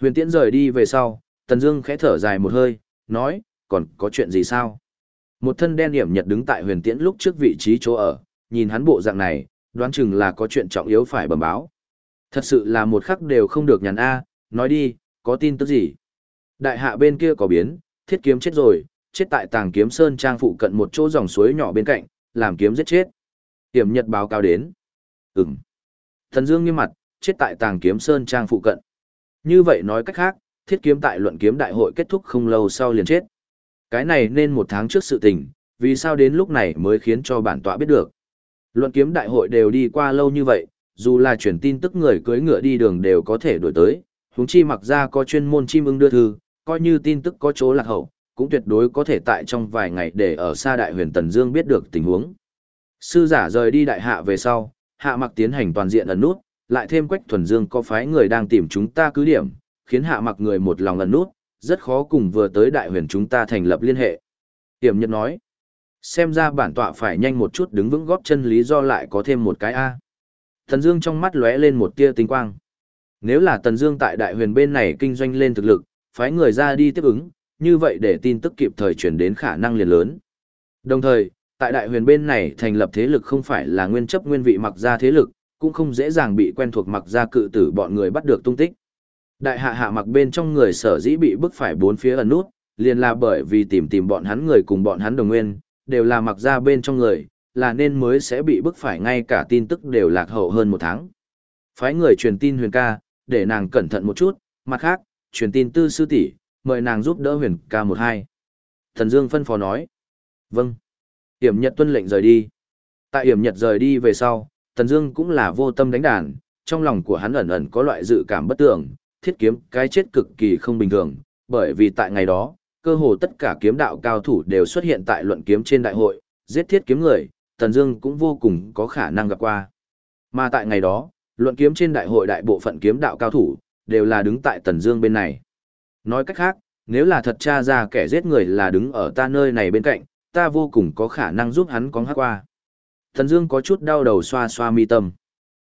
Huyền tiễn rời đi về sau, Tần Dương khẽ thở dài một hơi, nói, còn có chuyện gì sao? Một thân đen điểm nhật đứng tại huyền tiễn lúc trước vị trí chỗ ở, nhìn hắn bộ dạng này, đoán chừng là có chuyện trọng yếu phải bẩm báo. Thật sự là một khắc đều không được nhàn A, à, nói đi, có tin tức gì? Đại hạ bên kia có biến, thiết kiếm chết rồi, chết tại tàng kiếm sơn trang phụ cận một chỗ dòng suối nhỏ bên cạnh, làm kiếm giết chết. Tiểm nhật báo cáo đến. Ừm. Thần Dương nghiêm mặt, chết tại tàng kiếm sơn trang phụ cận. Như vậy nói cách khác, thiết kiếm tại luận kiếm đại hội kết thúc không lâu sau liền chết. Cái này nên một tháng trước sự tình, vì sao đến lúc này mới khiến cho bản tọa biết được. Luận kiếm đại hội đều đi qua lâu như vậy, dù là truyền tin tức người cưới ngựa đi đường đều có thể đổi tới, huống chi mặc ra có chuyên môn chim ưng đưa thư, coi như tin tức có chỗ lạc hậu, cũng tuyệt đối có thể tại trong vài ngày để ở xa đại huyền Tần Dương biết được tình huống. Sư giả rời đi đại hạ về sau, hạ mặc tiến hành toàn diện ẩn nút, lại thêm Quách Thuần Dương có phái người đang tìm chúng ta cứ điểm, khiến hạ mặc người một lòng ẩn nút, rất khó cùng vừa tới đại huyền chúng ta thành lập liên hệ. Tiểm Nhật nói, xem ra bản tọa phải nhanh một chút đứng vững góp chân lý do lại có thêm một cái A. Tần Dương trong mắt lóe lên một tia tinh quang. Nếu là Tần Dương tại đại huyền bên này kinh doanh lên thực lực, phái người ra đi tiếp ứng, như vậy để tin tức kịp thời truyền đến khả năng liền lớn. Đồng thời, tại đại huyền bên này thành lập thế lực không phải là nguyên chấp nguyên vị mặc gia thế lực, cũng không dễ dàng bị quen thuộc mặc gia cự tử bọn người bắt được tung tích. Đại hạ hạ mặc bên trong người sở dĩ bị bức phải bốn phía ẩn nút, liền là bởi vì tìm tìm bọn hắn người cùng bọn hắn đồng nguyên, đều là mặc ra bên trong người, là nên mới sẽ bị bức phải ngay cả tin tức đều lạc hậu hơn một tháng. Phái người truyền tin huyền ca, để nàng cẩn thận một chút, mặt khác, truyền tin tư sư tỷ mời nàng giúp đỡ huyền ca một hai. Thần Dương phân phó nói. Vâng. Hiểm Nhật tuân lệnh rời đi. Tại Hiểm Nhật rời đi về sau, Thần Dương cũng là vô tâm đánh đàn, trong lòng của hắn ẩn ẩn có loại dự cảm bất tưởng, thiết kiếm cái chết cực kỳ không bình thường, bởi vì tại ngày đó, cơ hồ tất cả kiếm đạo cao thủ đều xuất hiện tại luận kiếm trên đại hội, giết thiết kiếm người, Thần Dương cũng vô cùng có khả năng gặp qua. Mà tại ngày đó, luận kiếm trên đại hội đại bộ phận kiếm đạo cao thủ đều là đứng tại Tần Dương bên này. Nói cách khác, nếu là thật tra ra kẻ giết người là đứng ở ta nơi này bên cạnh, ta vô cùng có khả năng giúp hắn có hắc qua. Thần Dương có chút đau đầu xoa xoa mi tâm.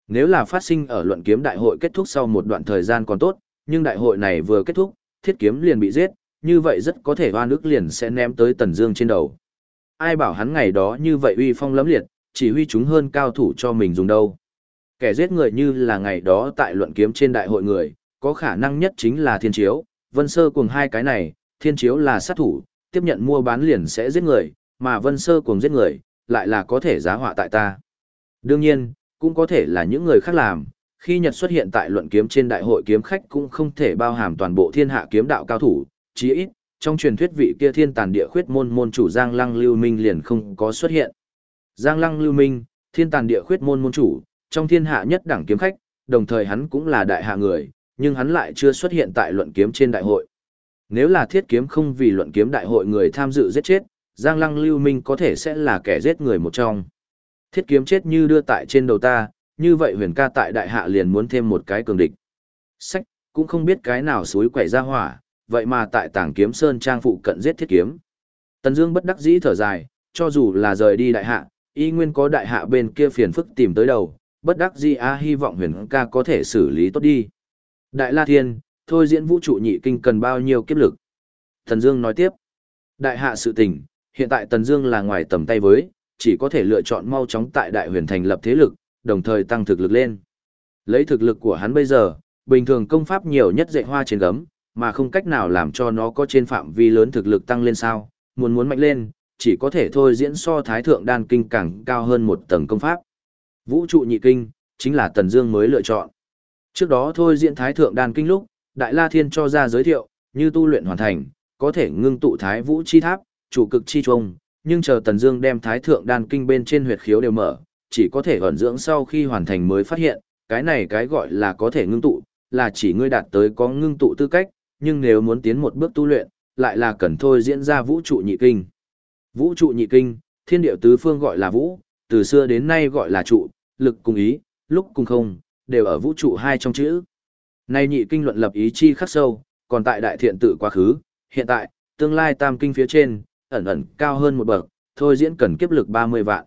Nếu là phát sinh ở luận kiếm đại hội kết thúc sau một đoạn thời gian còn tốt, nhưng đại hội này vừa kết thúc, thiết kiếm liền bị giết, như vậy rất có thể hoa nước liền sẽ ném tới Tần Dương trên đầu. Ai bảo hắn ngày đó như vậy uy phong lẫm liệt, chỉ huy chúng hơn cao thủ cho mình dùng đâu. Kẻ giết người như là ngày đó tại luận kiếm trên đại hội người, có khả năng nhất chính là Thiên Chiếu, Vân Sơ cùng hai cái này, Thiên Chiếu là sát thủ, tiếp nhận mua bán liền sẽ giết người, mà Vân Sơ cùng giết người, lại là có thể giá họa tại ta. Đương nhiên, cũng có thể là những người khác làm, khi Nhật xuất hiện tại luận kiếm trên đại hội kiếm khách cũng không thể bao hàm toàn bộ thiên hạ kiếm đạo cao thủ, chí ít, trong truyền thuyết vị kia thiên tàn địa khuyết môn môn chủ Giang Lăng Lưu Minh liền không có xuất hiện. Giang Lăng Lưu Minh, thiên tàn địa khuyết môn môn chủ, trong thiên hạ nhất đẳng kiếm khách, đồng thời hắn cũng là đại hạ người, nhưng hắn lại chưa xuất hiện tại luận kiếm trên đại hội. Nếu là thiết kiếm không vì luận kiếm đại hội người tham dự giết chết, Giang Lăng Lưu Minh có thể sẽ là kẻ giết người một trong. Thiết kiếm chết như đưa tại trên đầu ta, như vậy huyền ca tại đại hạ liền muốn thêm một cái cường địch. Sách, cũng không biết cái nào suối quẻ ra hỏa, vậy mà tại tảng kiếm sơn trang phụ cận giết thiết kiếm. Tần Dương bất đắc dĩ thở dài, cho dù là rời đi đại hạ, y nguyên có đại hạ bên kia phiền phức tìm tới đầu, bất đắc dĩ a hy vọng huyền ca có thể xử lý tốt đi. Đại La Thiên, thôi diễn vũ trụ nhị kinh cần bao nhiêu kiếp lực? Tần Dương nói tiếp. Đại hạ sự tình, hiện tại Tần Dương là ngoài tầm tay với, chỉ có thể lựa chọn mau chóng tại Đại Huyền thành lập thế lực, đồng thời tăng thực lực lên. Lấy thực lực của hắn bây giờ, bình thường công pháp nhiều nhất dạy hoa trên gấm, mà không cách nào làm cho nó có trên phạm vi lớn thực lực tăng lên sao, muốn muốn mạnh lên, chỉ có thể thôi diễn so thái thượng đan kinh càng cao hơn một tầng công pháp. Vũ trụ nhị kinh, chính là Tần Dương mới lựa chọn. Trước đó thôi diễn thái thượng đan kinh lúc, Đại La Thiên cho ra giới thiệu, như tu luyện hoàn thành, có thể ngưng tụ thái vũ chi tháp, chủ cực chi trung, nhưng chờ Tần Dương đem thái thượng đan kinh bên trên huyệt khiếu đều mở, chỉ có thể ẩn dưỡng sau khi hoàn thành mới phát hiện, cái này cái gọi là có thể ngưng tụ, là chỉ ngươi đạt tới có ngưng tụ tư cách, nhưng nếu muốn tiến một bước tu luyện, lại là cần thôi diễn ra vũ trụ nhị kinh. Vũ trụ nhị kinh, thiên địa tứ phương gọi là vũ, từ xưa đến nay gọi là trụ, lực cùng ý, lúc cùng không, đều ở vũ trụ hai trong chữ. Nay nhị kinh luận lập ý chi khắc sâu, còn tại đại thiện tự quá khứ, hiện tại, tương lai tam kinh phía trên, ẩn ẩn cao hơn một bậc, thôi diễn cần kiếp lực 30 vạn.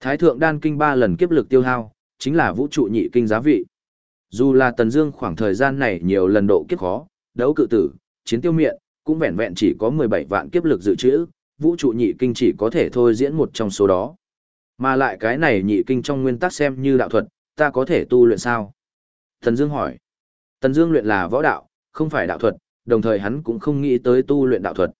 Thái thượng đan kinh 3 lần kiếp lực tiêu hao, chính là vũ trụ nhị kinh giá vị. Dù là Tần Dương khoảng thời gian này nhiều lần độ kiếp khó, đấu cự tử, chiến tiêu miện, cũng vẹn vẹn chỉ có 17 vạn kiếp lực dự trữ, vũ trụ nhị kinh chỉ có thể thôi diễn một trong số đó. Mà lại cái này nhị kinh trong nguyên tắc xem như đạo thuật, ta có thể tu luyện sao? Thần Dương hỏi. Tần Dương luyện là võ đạo, không phải đạo thuật, đồng thời hắn cũng không nghĩ tới tu luyện đạo thuật.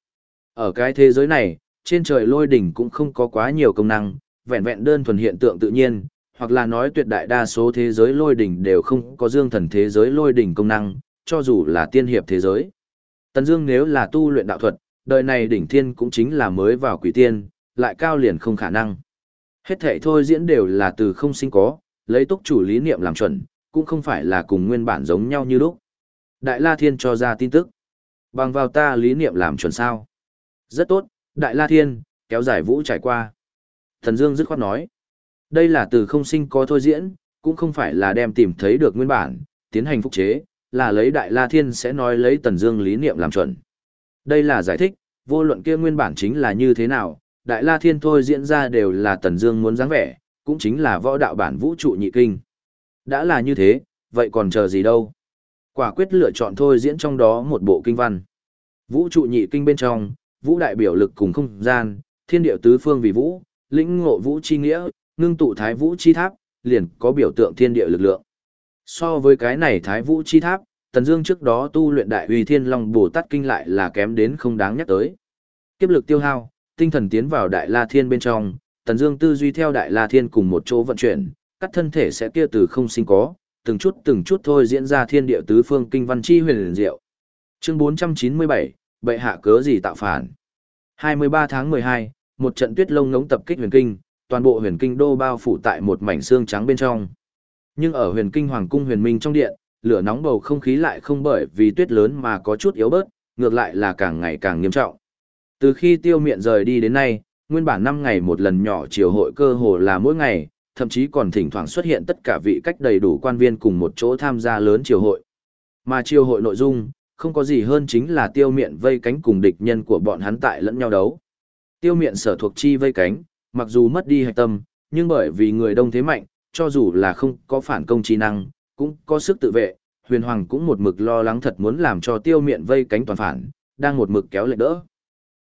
Ở cái thế giới này, trên trời lôi đỉnh cũng không có quá nhiều công năng, vẹn vẹn đơn thuần hiện tượng tự nhiên, hoặc là nói tuyệt đại đa số thế giới lôi đỉnh đều không có dương thần thế giới lôi đỉnh công năng, cho dù là tiên hiệp thế giới. Tần Dương nếu là tu luyện đạo thuật, đời này đỉnh thiên cũng chính là mới vào quỷ tiên, lại cao liền không khả năng. Hết thảy thôi diễn đều là từ không sinh có, lấy túc chủ lý niệm làm chuẩn, cũng không phải là cùng nguyên bản giống nhau như lúc. Đại La Thiên cho ra tin tức. Bằng vào ta lý niệm làm chuẩn sao? Rất tốt, Đại La Thiên, kéo dài vũ trải qua. Thần Dương dứt khoát nói. Đây là từ không sinh có thôi diễn, cũng không phải là đem tìm thấy được nguyên bản, tiến hành phục chế, là lấy Đại La Thiên sẽ nói lấy Tần Dương lý niệm làm chuẩn. Đây là giải thích, vô luận kia nguyên bản chính là như thế nào, Đại La Thiên thôi diễn ra đều là Tần Dương muốn dáng vẻ, cũng chính là võ đạo bản vũ trụ nhị kinh. Đã là như thế, vậy còn chờ gì đâu? Quả quyết lựa chọn thôi diễn trong đó một bộ kinh văn. Vũ trụ nhị kinh bên trong, vũ đại biểu lực cùng không gian, thiên địa tứ phương vì vũ, lĩnh ngộ vũ chi nghĩa, ngưng tụ thái vũ chi tháp, liền có biểu tượng thiên địa lực lượng. So với cái này thái vũ chi tháp, Tần Dương trước đó tu luyện đại uy thiên long bồ tát kinh lại là kém đến không đáng nhắc tới. Kiếp lực tiêu hao, tinh thần tiến vào đại la thiên bên trong, Tần Dương tư duy theo đại la thiên cùng một chỗ vận chuyển, cắt thân thể sẽ kia từ không sinh có, từng chút từng chút thôi diễn ra thiên địa tứ phương kinh văn chi huyền diệu. Chương 497, bệ hạ cớ gì tạo phản. 23 tháng 12, một trận tuyết lông ngống tập kích huyền kinh, toàn bộ huyền kinh đô bao phủ tại một mảnh xương trắng bên trong. Nhưng ở huyền kinh hoàng cung huyền minh trong điện, lửa nóng bầu không khí lại không bởi vì tuyết lớn mà có chút yếu bớt, ngược lại là càng ngày càng nghiêm trọng. Từ khi tiêu miện rời đi đến nay, nguyên bản năm ngày một lần nhỏ chiều hội cơ hồ là mỗi ngày, thậm chí còn thỉnh thoảng xuất hiện tất cả vị cách đầy đủ quan viên cùng một chỗ tham gia lớn chiều hội. Mà chiều hội nội dung, không có gì hơn chính là tiêu miện vây cánh cùng địch nhân của bọn hắn tại lẫn nhau đấu. Tiêu miện sở thuộc chi vây cánh, mặc dù mất đi hạch tâm, nhưng bởi vì người đông thế mạnh, cho dù là không có phản công trí năng, cũng có sức tự vệ, huyền hoàng cũng một mực lo lắng thật muốn làm cho tiêu miện vây cánh toàn phản, đang một mực kéo lệnh đỡ.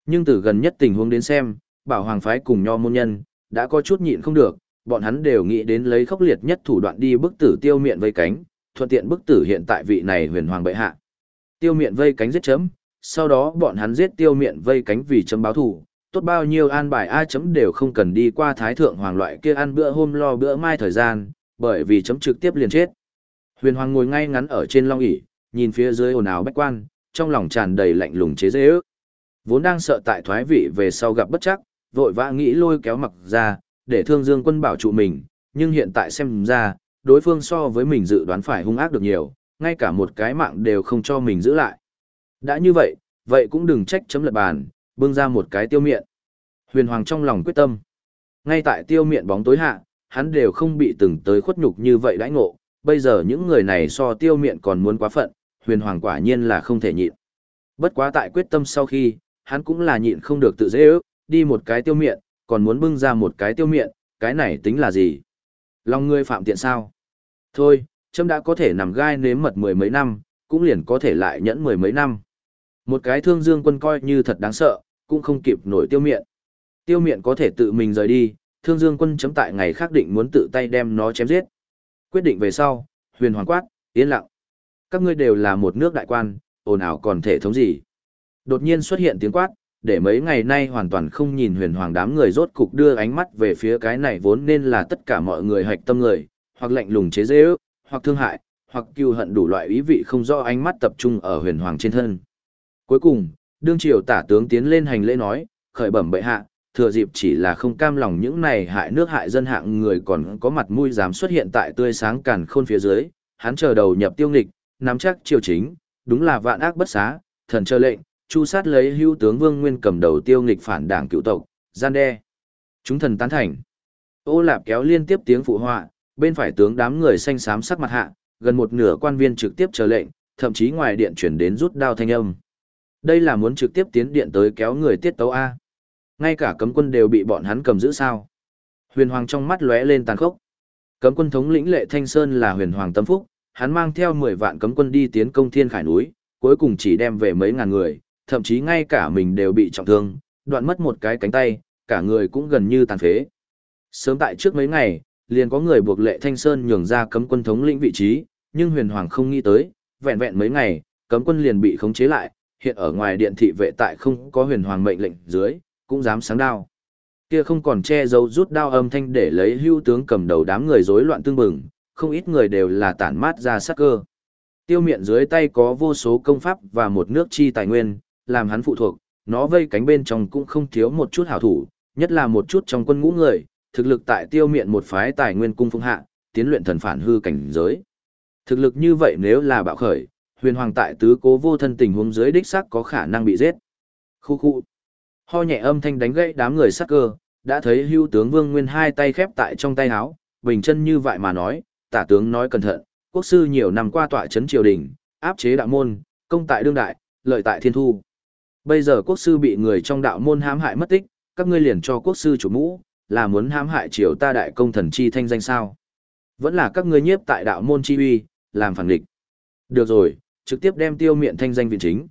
Nhưng từ gần nhất tình huống đến xem, bảo hoàng phái cùng nho môn nhân, đã có chút nhịn không được, bọn hắn đều nghĩ đến lấy khốc liệt nhất thủ đoạn đi bức tử tiêu miện vây cánh, thuận tiện bức tử hiện tại vị này huyền hoàng bệ hạ. Tiêu miện vây cánh giết chấm, sau đó bọn hắn giết tiêu miện vây cánh vì chấm báo thủ, tốt bao nhiêu an bài A chấm đều không cần đi qua thái thượng hoàng loại kia ăn bữa hôm lo bữa mai thời gian, bởi vì chấm trực tiếp liền chết. Huyền hoàng ngồi ngay ngắn ở trên long ỷ nhìn phía dưới ồn ào bách quan, trong lòng tràn đầy lạnh lùng chế dễ ước. Vốn đang sợ tại thoái vị về sau gặp bất chắc, vội vã nghĩ lôi kéo mặc ra, để thương dương quân bảo trụ mình, nhưng hiện tại xem ra, đối phương so với mình dự đoán phải hung ác được nhiều, ngay cả một cái mạng đều không cho mình giữ lại. Đã như vậy, vậy cũng đừng trách chấm lật bàn, bưng ra một cái tiêu miệng. Huyền Hoàng trong lòng quyết tâm. Ngay tại tiêu miệng bóng tối hạ, hắn đều không bị từng tới khuất nhục như vậy đãi ngộ, bây giờ những người này so tiêu miệng còn muốn quá phận, huyền hoàng quả nhiên là không thể nhịn. Bất quá tại quyết tâm sau khi, hắn cũng là nhịn không được tự dễ ước, đi một cái tiêu miệng, còn muốn bưng ra một cái tiêu miệng, cái này tính là gì? Lòng ngươi phạm tiện sao? Thôi, châm đã có thể nằm gai nếm mật mười mấy năm, cũng liền có thể lại nhẫn mười mấy năm. Một cái thương dương quân coi như thật đáng sợ, cũng không kịp nổi tiêu miệng. Tiêu miệng có thể tự mình rời đi, thương dương quân chấm tại ngày khác định muốn tự tay đem nó chém giết. Quyết định về sau, huyền hoàng quát, yên lặng. Các ngươi đều là một nước đại quan, ồn ào còn thể thống gì. Đột nhiên xuất hiện tiếng quát, để mấy ngày nay hoàn toàn không nhìn huyền hoàng đám người rốt cục đưa ánh mắt về phía cái này vốn nên là tất cả mọi người hạch tâm người, hoặc lạnh lùng chế dễ ước, hoặc thương hại, hoặc cừu hận đủ loại ý vị không rõ ánh mắt tập trung ở huyền hoàng trên thân. Cuối cùng, đương triều tả tướng tiến lên hành lễ nói, khởi bẩm bệ hạ, thừa dịp chỉ là không cam lòng những này hại nước hại dân hạng người còn có mặt mũi dám xuất hiện tại tươi sáng càn khôn phía dưới, hắn chờ đầu nhập tiêu nghịch, nắm chắc triều chính, đúng là vạn ác bất xá, thần chờ lệnh, chu sát lấy hưu tướng Vương Nguyên cầm đầu tiêu nghịch phản đảng cựu tộc, gian đe. Chúng thần tán thành. Ô Lạp kéo liên tiếp tiếng phụ họa, bên phải tướng đám người xanh xám sắc mặt hạ, gần một nửa quan viên trực tiếp chờ lệnh, thậm chí ngoài điện chuyển đến rút đao thanh âm. Đây là muốn trực tiếp tiến điện tới kéo người tiết tấu A. Ngay cả cấm quân đều bị bọn hắn cầm giữ sao. Huyền Hoàng trong mắt lóe lên tàn khốc. Cấm quân thống lĩnh lệ Thanh Sơn là huyền Hoàng tâm phúc, hắn mang theo 10 vạn cấm quân đi tiến công thiên khải núi, cuối cùng chỉ đem về mấy ngàn người, thậm chí ngay cả mình đều bị trọng thương, đoạn mất một cái cánh tay, cả người cũng gần như tàn phế. Sớm tại trước mấy ngày, liền có người buộc lệ Thanh Sơn nhường ra cấm quân thống lĩnh vị trí, nhưng huyền hoàng không nghĩ tới, vẹn vẹn mấy ngày, cấm quân liền bị khống chế lại, hiện ở ngoài điện thị vệ tại không có huyền hoàng mệnh lệnh dưới, cũng dám sáng đao. Kia không còn che giấu rút đao âm thanh để lấy hưu tướng cầm đầu đám người rối loạn tương bừng, không ít người đều là tản mát ra sắc cơ. Tiêu miện dưới tay có vô số công pháp và một nước chi tài nguyên, làm hắn phụ thuộc, nó vây cánh bên trong cũng không thiếu một chút hảo thủ, nhất là một chút trong quân ngũ người, thực lực tại tiêu miện một phái tài nguyên cung phương hạ, tiến luyện thần phản hư cảnh giới. Thực lực như vậy nếu là bạo khởi, huyền hoàng tại tứ cố vô thân tình huống dưới đích xác có khả năng bị giết. Khu khu. Ho nhẹ âm thanh đánh gãy đám người sắc cơ, đã thấy hưu tướng vương nguyên hai tay khép tại trong tay áo, bình chân như vậy mà nói, tả tướng nói cẩn thận, quốc sư nhiều năm qua tọa chấn triều đình, áp chế đạo môn, công tại đương đại, lợi tại thiên thu. Bây giờ quốc sư bị người trong đạo môn hãm hại mất tích, các ngươi liền cho quốc sư chủ mũ, là muốn hãm hại triều ta đại công thần chi thanh danh sao? Vẫn là các ngươi nhiếp tại đạo môn chi uy, làm phản địch. Được rồi, trực tiếp đem tiêu miện thanh danh viện chính.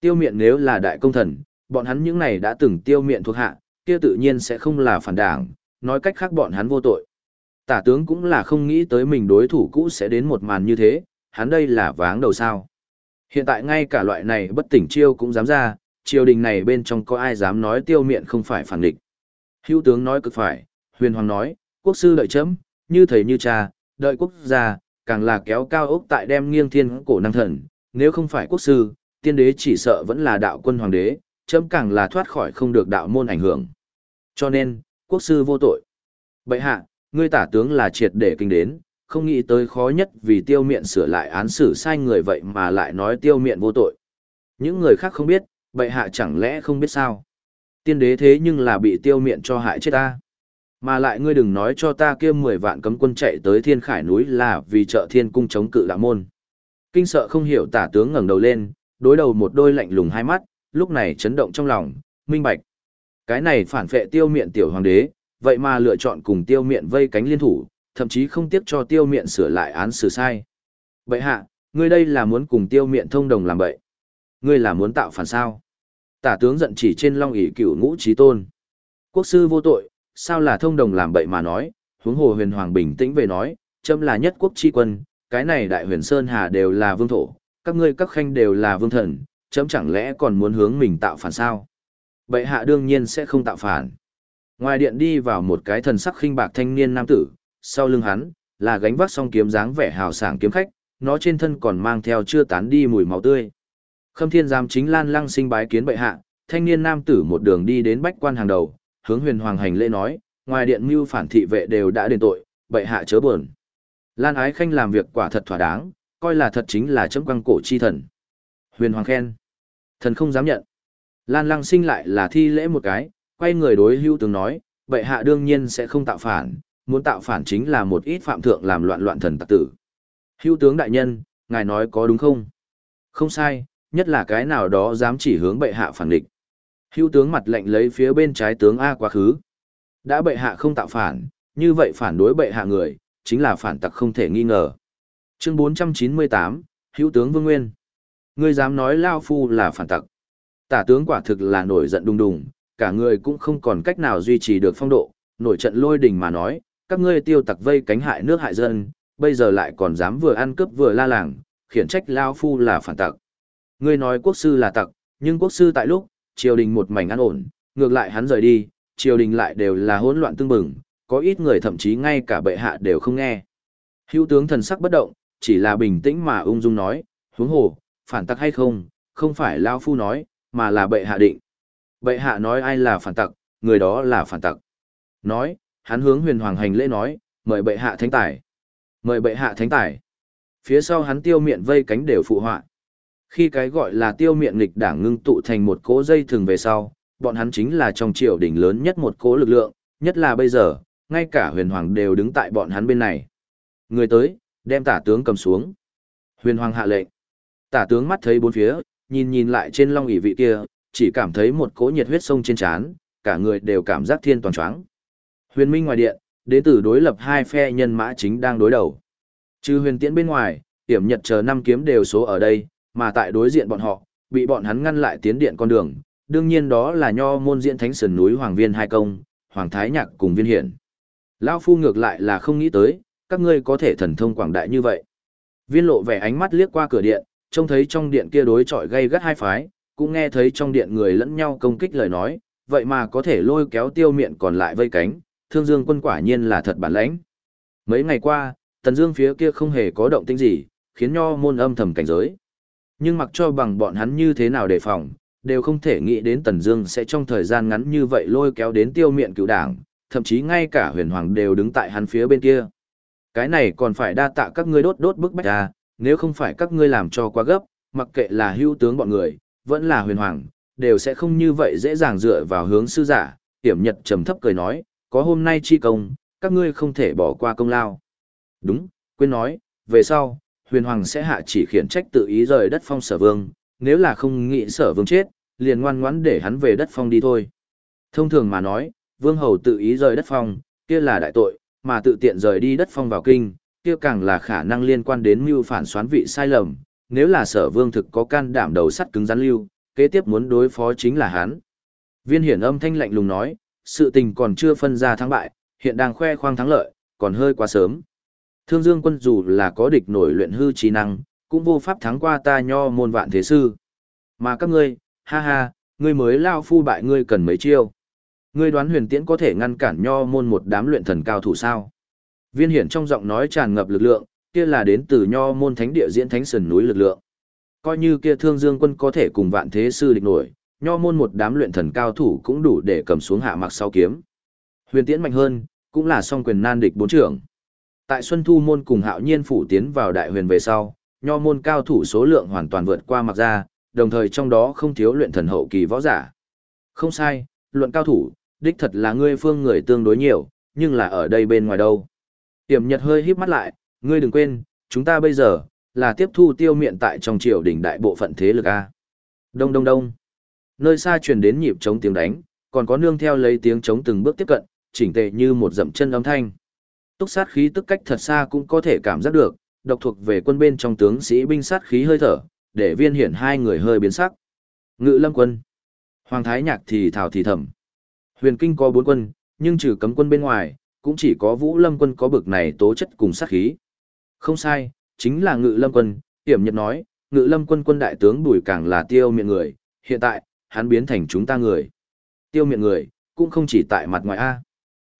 Tiêu miện nếu là đại công thần, bọn hắn những này đã từng tiêu miện thuộc hạ, kia tự nhiên sẽ không là phản đảng, nói cách khác bọn hắn vô tội. Tả tướng cũng là không nghĩ tới mình đối thủ cũ sẽ đến một màn như thế, hắn đây là váng đầu sao. Hiện tại ngay cả loại này bất tỉnh chiêu cũng dám ra, triều đình này bên trong có ai dám nói tiêu miện không phải phản địch. Hữu tướng nói cực phải, huyền hoàng nói, quốc sư đợi chấm, như thầy như cha, đợi quốc gia, càng là kéo cao ốc tại đem nghiêng thiên cổ năng thần, nếu không phải quốc sư, tiên đế chỉ sợ vẫn là đạo quân hoàng đế, chấm càng là thoát khỏi không được đạo môn ảnh hưởng. Cho nên, quốc sư vô tội. Bậy hạ, ngươi tả tướng là triệt để kinh đến, không nghĩ tới khó nhất vì tiêu miện sửa lại án xử sai người vậy mà lại nói tiêu miện vô tội. Những người khác không biết, bậy hạ chẳng lẽ không biết sao? Tiên đế thế nhưng là bị tiêu miện cho hại chết ta. Mà lại ngươi đừng nói cho ta kia 10 vạn cấm quân chạy tới thiên khải núi là vì trợ thiên cung chống cự đạo môn. Kinh sợ không hiểu tả tướng ngẩng đầu lên, đối đầu một đôi lạnh lùng hai mắt, lúc này chấn động trong lòng, minh bạch. Cái này phản phệ tiêu miện tiểu hoàng đế, vậy mà lựa chọn cùng tiêu miện vây cánh liên thủ, thậm chí không tiếc cho tiêu miện sửa lại án xử sai. Vậy hạ, ngươi đây là muốn cùng tiêu miện thông đồng làm bậy. Ngươi là muốn tạo phản sao? Tả tướng giận chỉ trên long ỷ cửu ngũ trí tôn. Quốc sư vô tội, sao là thông đồng làm bậy mà nói, huống hồ huyền hoàng bình tĩnh về nói, châm là nhất quốc chi quân, cái này đại huyền sơn hà đều là vương thổ, các ngươi các khanh đều là vương thần, chấm chẳng lẽ còn muốn hướng mình tạo phản sao? Bệ hạ đương nhiên sẽ không tạo phản. Ngoài điện đi vào một cái thần sắc khinh bạc thanh niên nam tử, sau lưng hắn, là gánh vác song kiếm dáng vẻ hào sảng kiếm khách, nó trên thân còn mang theo chưa tán đi mùi máu tươi. Khâm thiên giám chính lan lăng sinh bái kiến bệ hạ, thanh niên nam tử một đường đi đến bách quan hàng đầu, hướng huyền hoàng hành lễ nói, ngoài điện mưu phản thị vệ đều đã đền tội, bệ hạ chớ buồn. Lan ái khanh làm việc quả thật thỏa đáng, coi là thật chính là chấm quăng cổ chi thần. Huyền hoàng khen. Thần không dám nhận. Lan lăng sinh lại là thi lễ một cái, quay người đối hưu tướng nói, bệ hạ đương nhiên sẽ không tạo phản, muốn tạo phản chính là một ít phạm thượng làm loạn loạn thần tặc tử. Hưu tướng đại nhân, ngài nói có đúng không? Không sai, nhất là cái nào đó dám chỉ hướng bệ hạ phản địch. Hữu tướng mặt lệnh lấy phía bên trái tướng A quá khứ. Đã bệ hạ không tạo phản, như vậy phản đối bệ hạ người, chính là phản tặc không thể nghi ngờ. Chương 498, Hữu tướng Vương Nguyên. Ngươi dám nói Lao Phu là phản tặc. Tả tướng quả thực là nổi giận đùng đùng, cả người cũng không còn cách nào duy trì được phong độ, nổi trận lôi đình mà nói, các ngươi tiêu tặc vây cánh hại nước hại dân, bây giờ lại còn dám vừa ăn cướp vừa la làng, khiển trách Lao Phu là phản tặc. Ngươi nói quốc sư là tặc, nhưng quốc sư tại lúc, triều đình một mảnh an ổn, ngược lại hắn rời đi, triều đình lại đều là hỗn loạn tương bừng, có ít người thậm chí ngay cả bệ hạ đều không nghe. Hữu tướng thần sắc bất động, chỉ là bình tĩnh mà ung dung nói, huống hồ, phản tặc hay không, không phải Lao Phu nói, mà là bệ hạ định. Bệ hạ nói ai là phản tặc, người đó là phản tặc. Nói, hắn hướng huyền hoàng hành lễ nói, mời bệ hạ thánh tài. Mời bệ hạ thánh tài. Phía sau hắn tiêu miệng vây cánh đều phụ họa. Khi cái gọi là tiêu miệng nghịch đảng ngưng tụ thành một cỗ dây thường về sau, bọn hắn chính là trong triều đỉnh lớn nhất một cỗ lực lượng, nhất là bây giờ, ngay cả huyền hoàng đều đứng tại bọn hắn bên này. Người tới, đem tả tướng cầm xuống. Huyền hoàng hạ lệnh. Tả tướng mắt thấy bốn phía, nhìn nhìn lại trên long ỷ vị kia, chỉ cảm thấy một cỗ nhiệt huyết sông trên trán, cả người đều cảm giác thiên toàn choáng. Huyền Minh ngoài điện, đến từ đối lập hai phe nhân mã chính đang đối đầu. Trừ huyền tiễn bên ngoài, tiểm nhật chờ năm kiếm đều số ở đây, mà tại đối diện bọn họ, bị bọn hắn ngăn lại tiến điện con đường, đương nhiên đó là nho môn diễn thánh sườn núi Hoàng Viên Hai Công, Hoàng Thái Nhạc cùng Viên Hiển. Lão Phu ngược lại là không nghĩ tới, các ngươi có thể thần thông quảng đại như vậy. Viên lộ vẻ ánh mắt liếc qua cửa điện, trông thấy trong điện kia đối chọi gây gắt hai phái, cũng nghe thấy trong điện người lẫn nhau công kích lời nói, vậy mà có thể lôi kéo tiêu miệng còn lại vây cánh, thương dương quân quả nhiên là thật bản lãnh. Mấy ngày qua, tần dương phía kia không hề có động tĩnh gì, khiến nho môn âm thầm cảnh giới. Nhưng mặc cho bằng bọn hắn như thế nào đề phòng, đều không thể nghĩ đến Tần Dương sẽ trong thời gian ngắn như vậy lôi kéo đến tiêu miện cựu đảng, thậm chí ngay cả huyền hoàng đều đứng tại hắn phía bên kia. Cái này còn phải đa tạ các ngươi đốt đốt bức bách ra, nếu không phải các ngươi làm cho quá gấp, mặc kệ là hưu tướng bọn người, vẫn là huyền hoàng, đều sẽ không như vậy dễ dàng dựa vào hướng sư giả. Hiểm Nhật trầm thấp cười nói, có hôm nay chi công, các ngươi không thể bỏ qua công lao. Đúng, quên nói, về sau, huyền hoàng sẽ hạ chỉ khiển trách tự ý rời đất phong sở vương, nếu là không nghĩ sở vương chết, liền ngoan ngoãn để hắn về đất phong đi thôi. Thông thường mà nói, vương hầu tự ý rời đất phong, kia là đại tội, mà tự tiện rời đi đất phong vào kinh, kia càng là khả năng liên quan đến mưu phản xoán vị sai lầm, nếu là sở vương thực có can đảm đầu sắt cứng rắn lưu, kế tiếp muốn đối phó chính là hắn. Viên hiển âm thanh lạnh lùng nói, sự tình còn chưa phân ra thắng bại, hiện đang khoe khoang thắng lợi, còn hơi quá sớm. Thương Dương quân dù là có địch nổi luyện hư trí năng, cũng vô pháp thắng qua ta nho môn vạn thế sư. Mà các ngươi, ha ha, ngươi mới lao phu bại ngươi cần mấy chiêu. Ngươi đoán huyền tiễn có thể ngăn cản nho môn một đám luyện thần cao thủ sao? Viên hiển trong giọng nói tràn ngập lực lượng, kia là đến từ nho môn thánh địa diễn thánh sườn núi lực lượng. Coi như kia thương dương quân có thể cùng vạn thế sư địch nổi, nho môn một đám luyện thần cao thủ cũng đủ để cầm xuống hạ mặc sau kiếm. Huyền tiễn mạnh hơn, cũng là song quyền nan địch bốn trưởng. Tại Xuân Thu môn cùng hạo nhiên phủ tiến vào đại huyền về sau, nho môn cao thủ số lượng hoàn toàn vượt qua mặc ra, đồng thời trong đó không thiếu luyện thần hậu kỳ võ giả. Không sai, luận cao thủ, đích thật là ngươi phương người tương đối nhiều, nhưng là ở đây bên ngoài đâu. Tiểm Nhật hơi híp mắt lại, ngươi đừng quên, chúng ta bây giờ, là tiếp thu tiêu miện tại trong triều đỉnh đại bộ phận thế lực A. Đông đông đông. Nơi xa truyền đến nhịp trống tiếng đánh, còn có nương theo lấy tiếng trống từng bước tiếp cận, chỉnh tề như một dậm chân âm thanh. Túc sát khí tức cách thật xa cũng có thể cảm giác được, độc thuộc về quân bên trong tướng sĩ binh sát khí hơi thở, để viên hiển hai người hơi biến sắc. Ngự lâm quân. Hoàng thái nhạc thì thảo thì thầm. Huyền kinh có bốn quân, nhưng trừ cấm quân bên ngoài, cũng chỉ có vũ lâm quân có bực này tố chất cùng sát khí. Không sai, chính là ngự lâm quân, hiểm nhật nói, ngự lâm quân quân đại tướng bùi càng là tiêu miệng người, hiện tại, hắn biến thành chúng ta người. Tiêu miệng người, cũng không chỉ tại mặt ngoài A.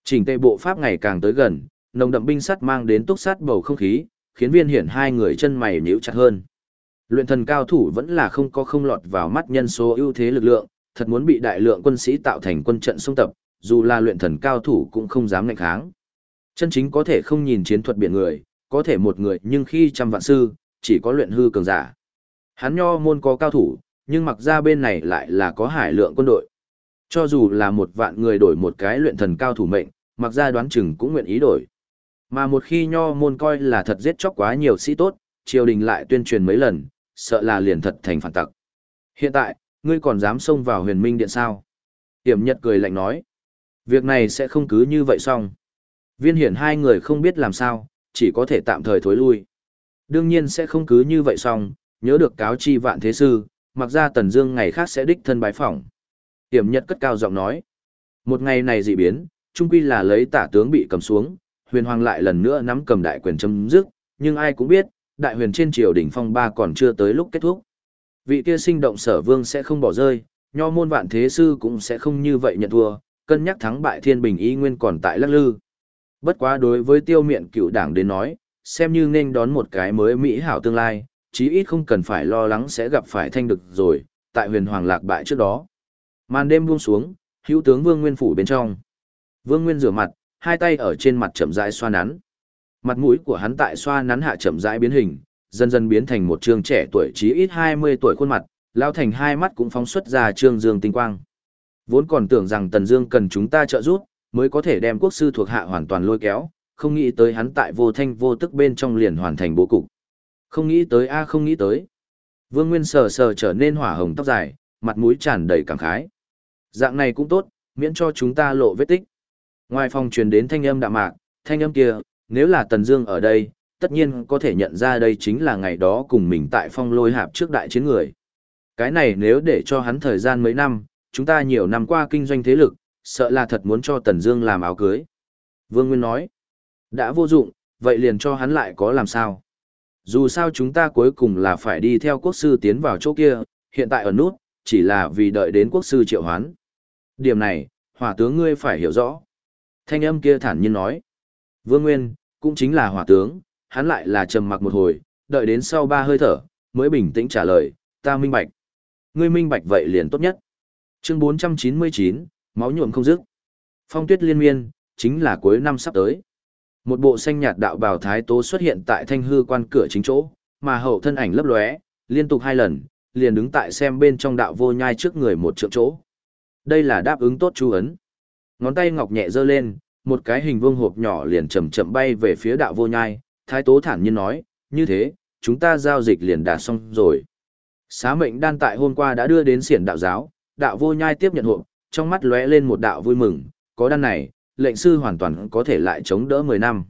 Chỉnh tệ bộ pháp ngày càng tới gần, nồng đậm binh sắt mang đến túc sát bầu không khí, khiến viên hiển hai người chân mày nhíu chặt hơn. Luyện thần cao thủ vẫn là không có không lọt vào mắt nhân số ưu thế lực lượng, thật muốn bị đại lượng quân sĩ tạo thành quân trận xung tập, dù là luyện thần cao thủ cũng không dám ngạnh kháng. Chân chính có thể không nhìn chiến thuật biển người, có thể một người nhưng khi trăm vạn sư, chỉ có luyện hư cường giả. Hắn nho môn có cao thủ, nhưng mặc ra bên này lại là có hải lượng quân đội. Cho dù là một vạn người đổi một cái luyện thần cao thủ mệnh, mặc ra đoán chừng cũng nguyện ý đổi. Mà một khi nho môn coi là thật giết chóc quá nhiều sĩ tốt, triều đình lại tuyên truyền mấy lần, sợ là liền thật thành phản tặc. Hiện tại, ngươi còn dám xông vào huyền minh điện sao? Tiểm nhật cười lạnh nói. Việc này sẽ không cứ như vậy xong. Viên hiển hai người không biết làm sao, chỉ có thể tạm thời thối lui. Đương nhiên sẽ không cứ như vậy xong, nhớ được cáo chi vạn thế sư, mặc ra Tần Dương ngày khác sẽ đích thân bái phỏng. Tiểm Nhật cất cao giọng nói, một ngày này dị biến, trung quy là lấy tả tướng bị cầm xuống, huyền hoàng lại lần nữa nắm cầm đại quyền chấm dứt, nhưng ai cũng biết, đại huyền trên triều đỉnh phong ba còn chưa tới lúc kết thúc. Vị kia sinh động sở vương sẽ không bỏ rơi, nho môn vạn thế sư cũng sẽ không như vậy nhận thua, cân nhắc thắng bại thiên bình y nguyên còn tại lắc lư. Bất quá đối với tiêu miện cựu đảng đến nói, xem như nên đón một cái mới mỹ hảo tương lai, chí ít không cần phải lo lắng sẽ gặp phải thanh đực rồi, tại huyền hoàng lạc bại trước đó. Màn đêm buông xuống, hữu tướng Vương Nguyên phủ bên trong. Vương Nguyên rửa mặt, hai tay ở trên mặt chậm rãi xoa nắn. Mặt mũi của hắn tại xoa nắn hạ chậm rãi biến hình, dần dần biến thành một trương trẻ tuổi chí ít 20 tuổi khuôn mặt, lao thành hai mắt cũng phóng xuất ra trương dương tinh quang. Vốn còn tưởng rằng Tần Dương cần chúng ta trợ giúp, mới có thể đem quốc sư thuộc hạ hoàn toàn lôi kéo, không nghĩ tới hắn tại vô thanh vô tức bên trong liền hoàn thành bố cục. Không nghĩ tới a không nghĩ tới. Vương Nguyên sờ sờ trở nên hỏa hồng tóc dài, mặt mũi tràn đầy cảm khái. Dạng này cũng tốt, miễn cho chúng ta lộ vết tích. Ngoài phòng truyền đến thanh âm đạm mạc, thanh âm kia, nếu là Tần Dương ở đây, tất nhiên có thể nhận ra đây chính là ngày đó cùng mình tại phong lôi hạp trước đại chiến người. Cái này nếu để cho hắn thời gian mấy năm, chúng ta nhiều năm qua kinh doanh thế lực, sợ là thật muốn cho Tần Dương làm áo cưới. Vương Nguyên nói, đã vô dụng, vậy liền cho hắn lại có làm sao. Dù sao chúng ta cuối cùng là phải đi theo quốc sư tiến vào chỗ kia, hiện tại ở nút, chỉ là vì đợi đến quốc sư triệu hoán. Điểm này, hỏa tướng ngươi phải hiểu rõ. Thanh âm kia thản nhiên nói. Vương Nguyên, cũng chính là hỏa tướng, hắn lại là trầm mặc một hồi, đợi đến sau ba hơi thở, mới bình tĩnh trả lời, ta minh bạch. Ngươi minh bạch vậy liền tốt nhất. Chương 499, máu nhuộm không dứt. Phong tuyết liên miên, chính là cuối năm sắp tới. Một bộ xanh nhạt đạo bào thái tố xuất hiện tại thanh hư quan cửa chính chỗ, mà hậu thân ảnh lấp lóe, liên tục hai lần, liền đứng tại xem bên trong đạo vô nhai trước người một trượng chỗ. Đây là đáp ứng tốt chú ấn. Ngón tay ngọc nhẹ giơ lên, một cái hình vuông hộp nhỏ liền chậm chậm bay về phía đạo vô nhai, thái tố thản nhiên nói, như thế, chúng ta giao dịch liền đạt xong rồi. Xá mệnh đan tại hôm qua đã đưa đến xiển đạo giáo, đạo vô nhai tiếp nhận hộp, trong mắt lóe lên một đạo vui mừng, có đan này, lệnh sư hoàn toàn có thể lại chống đỡ 10 năm.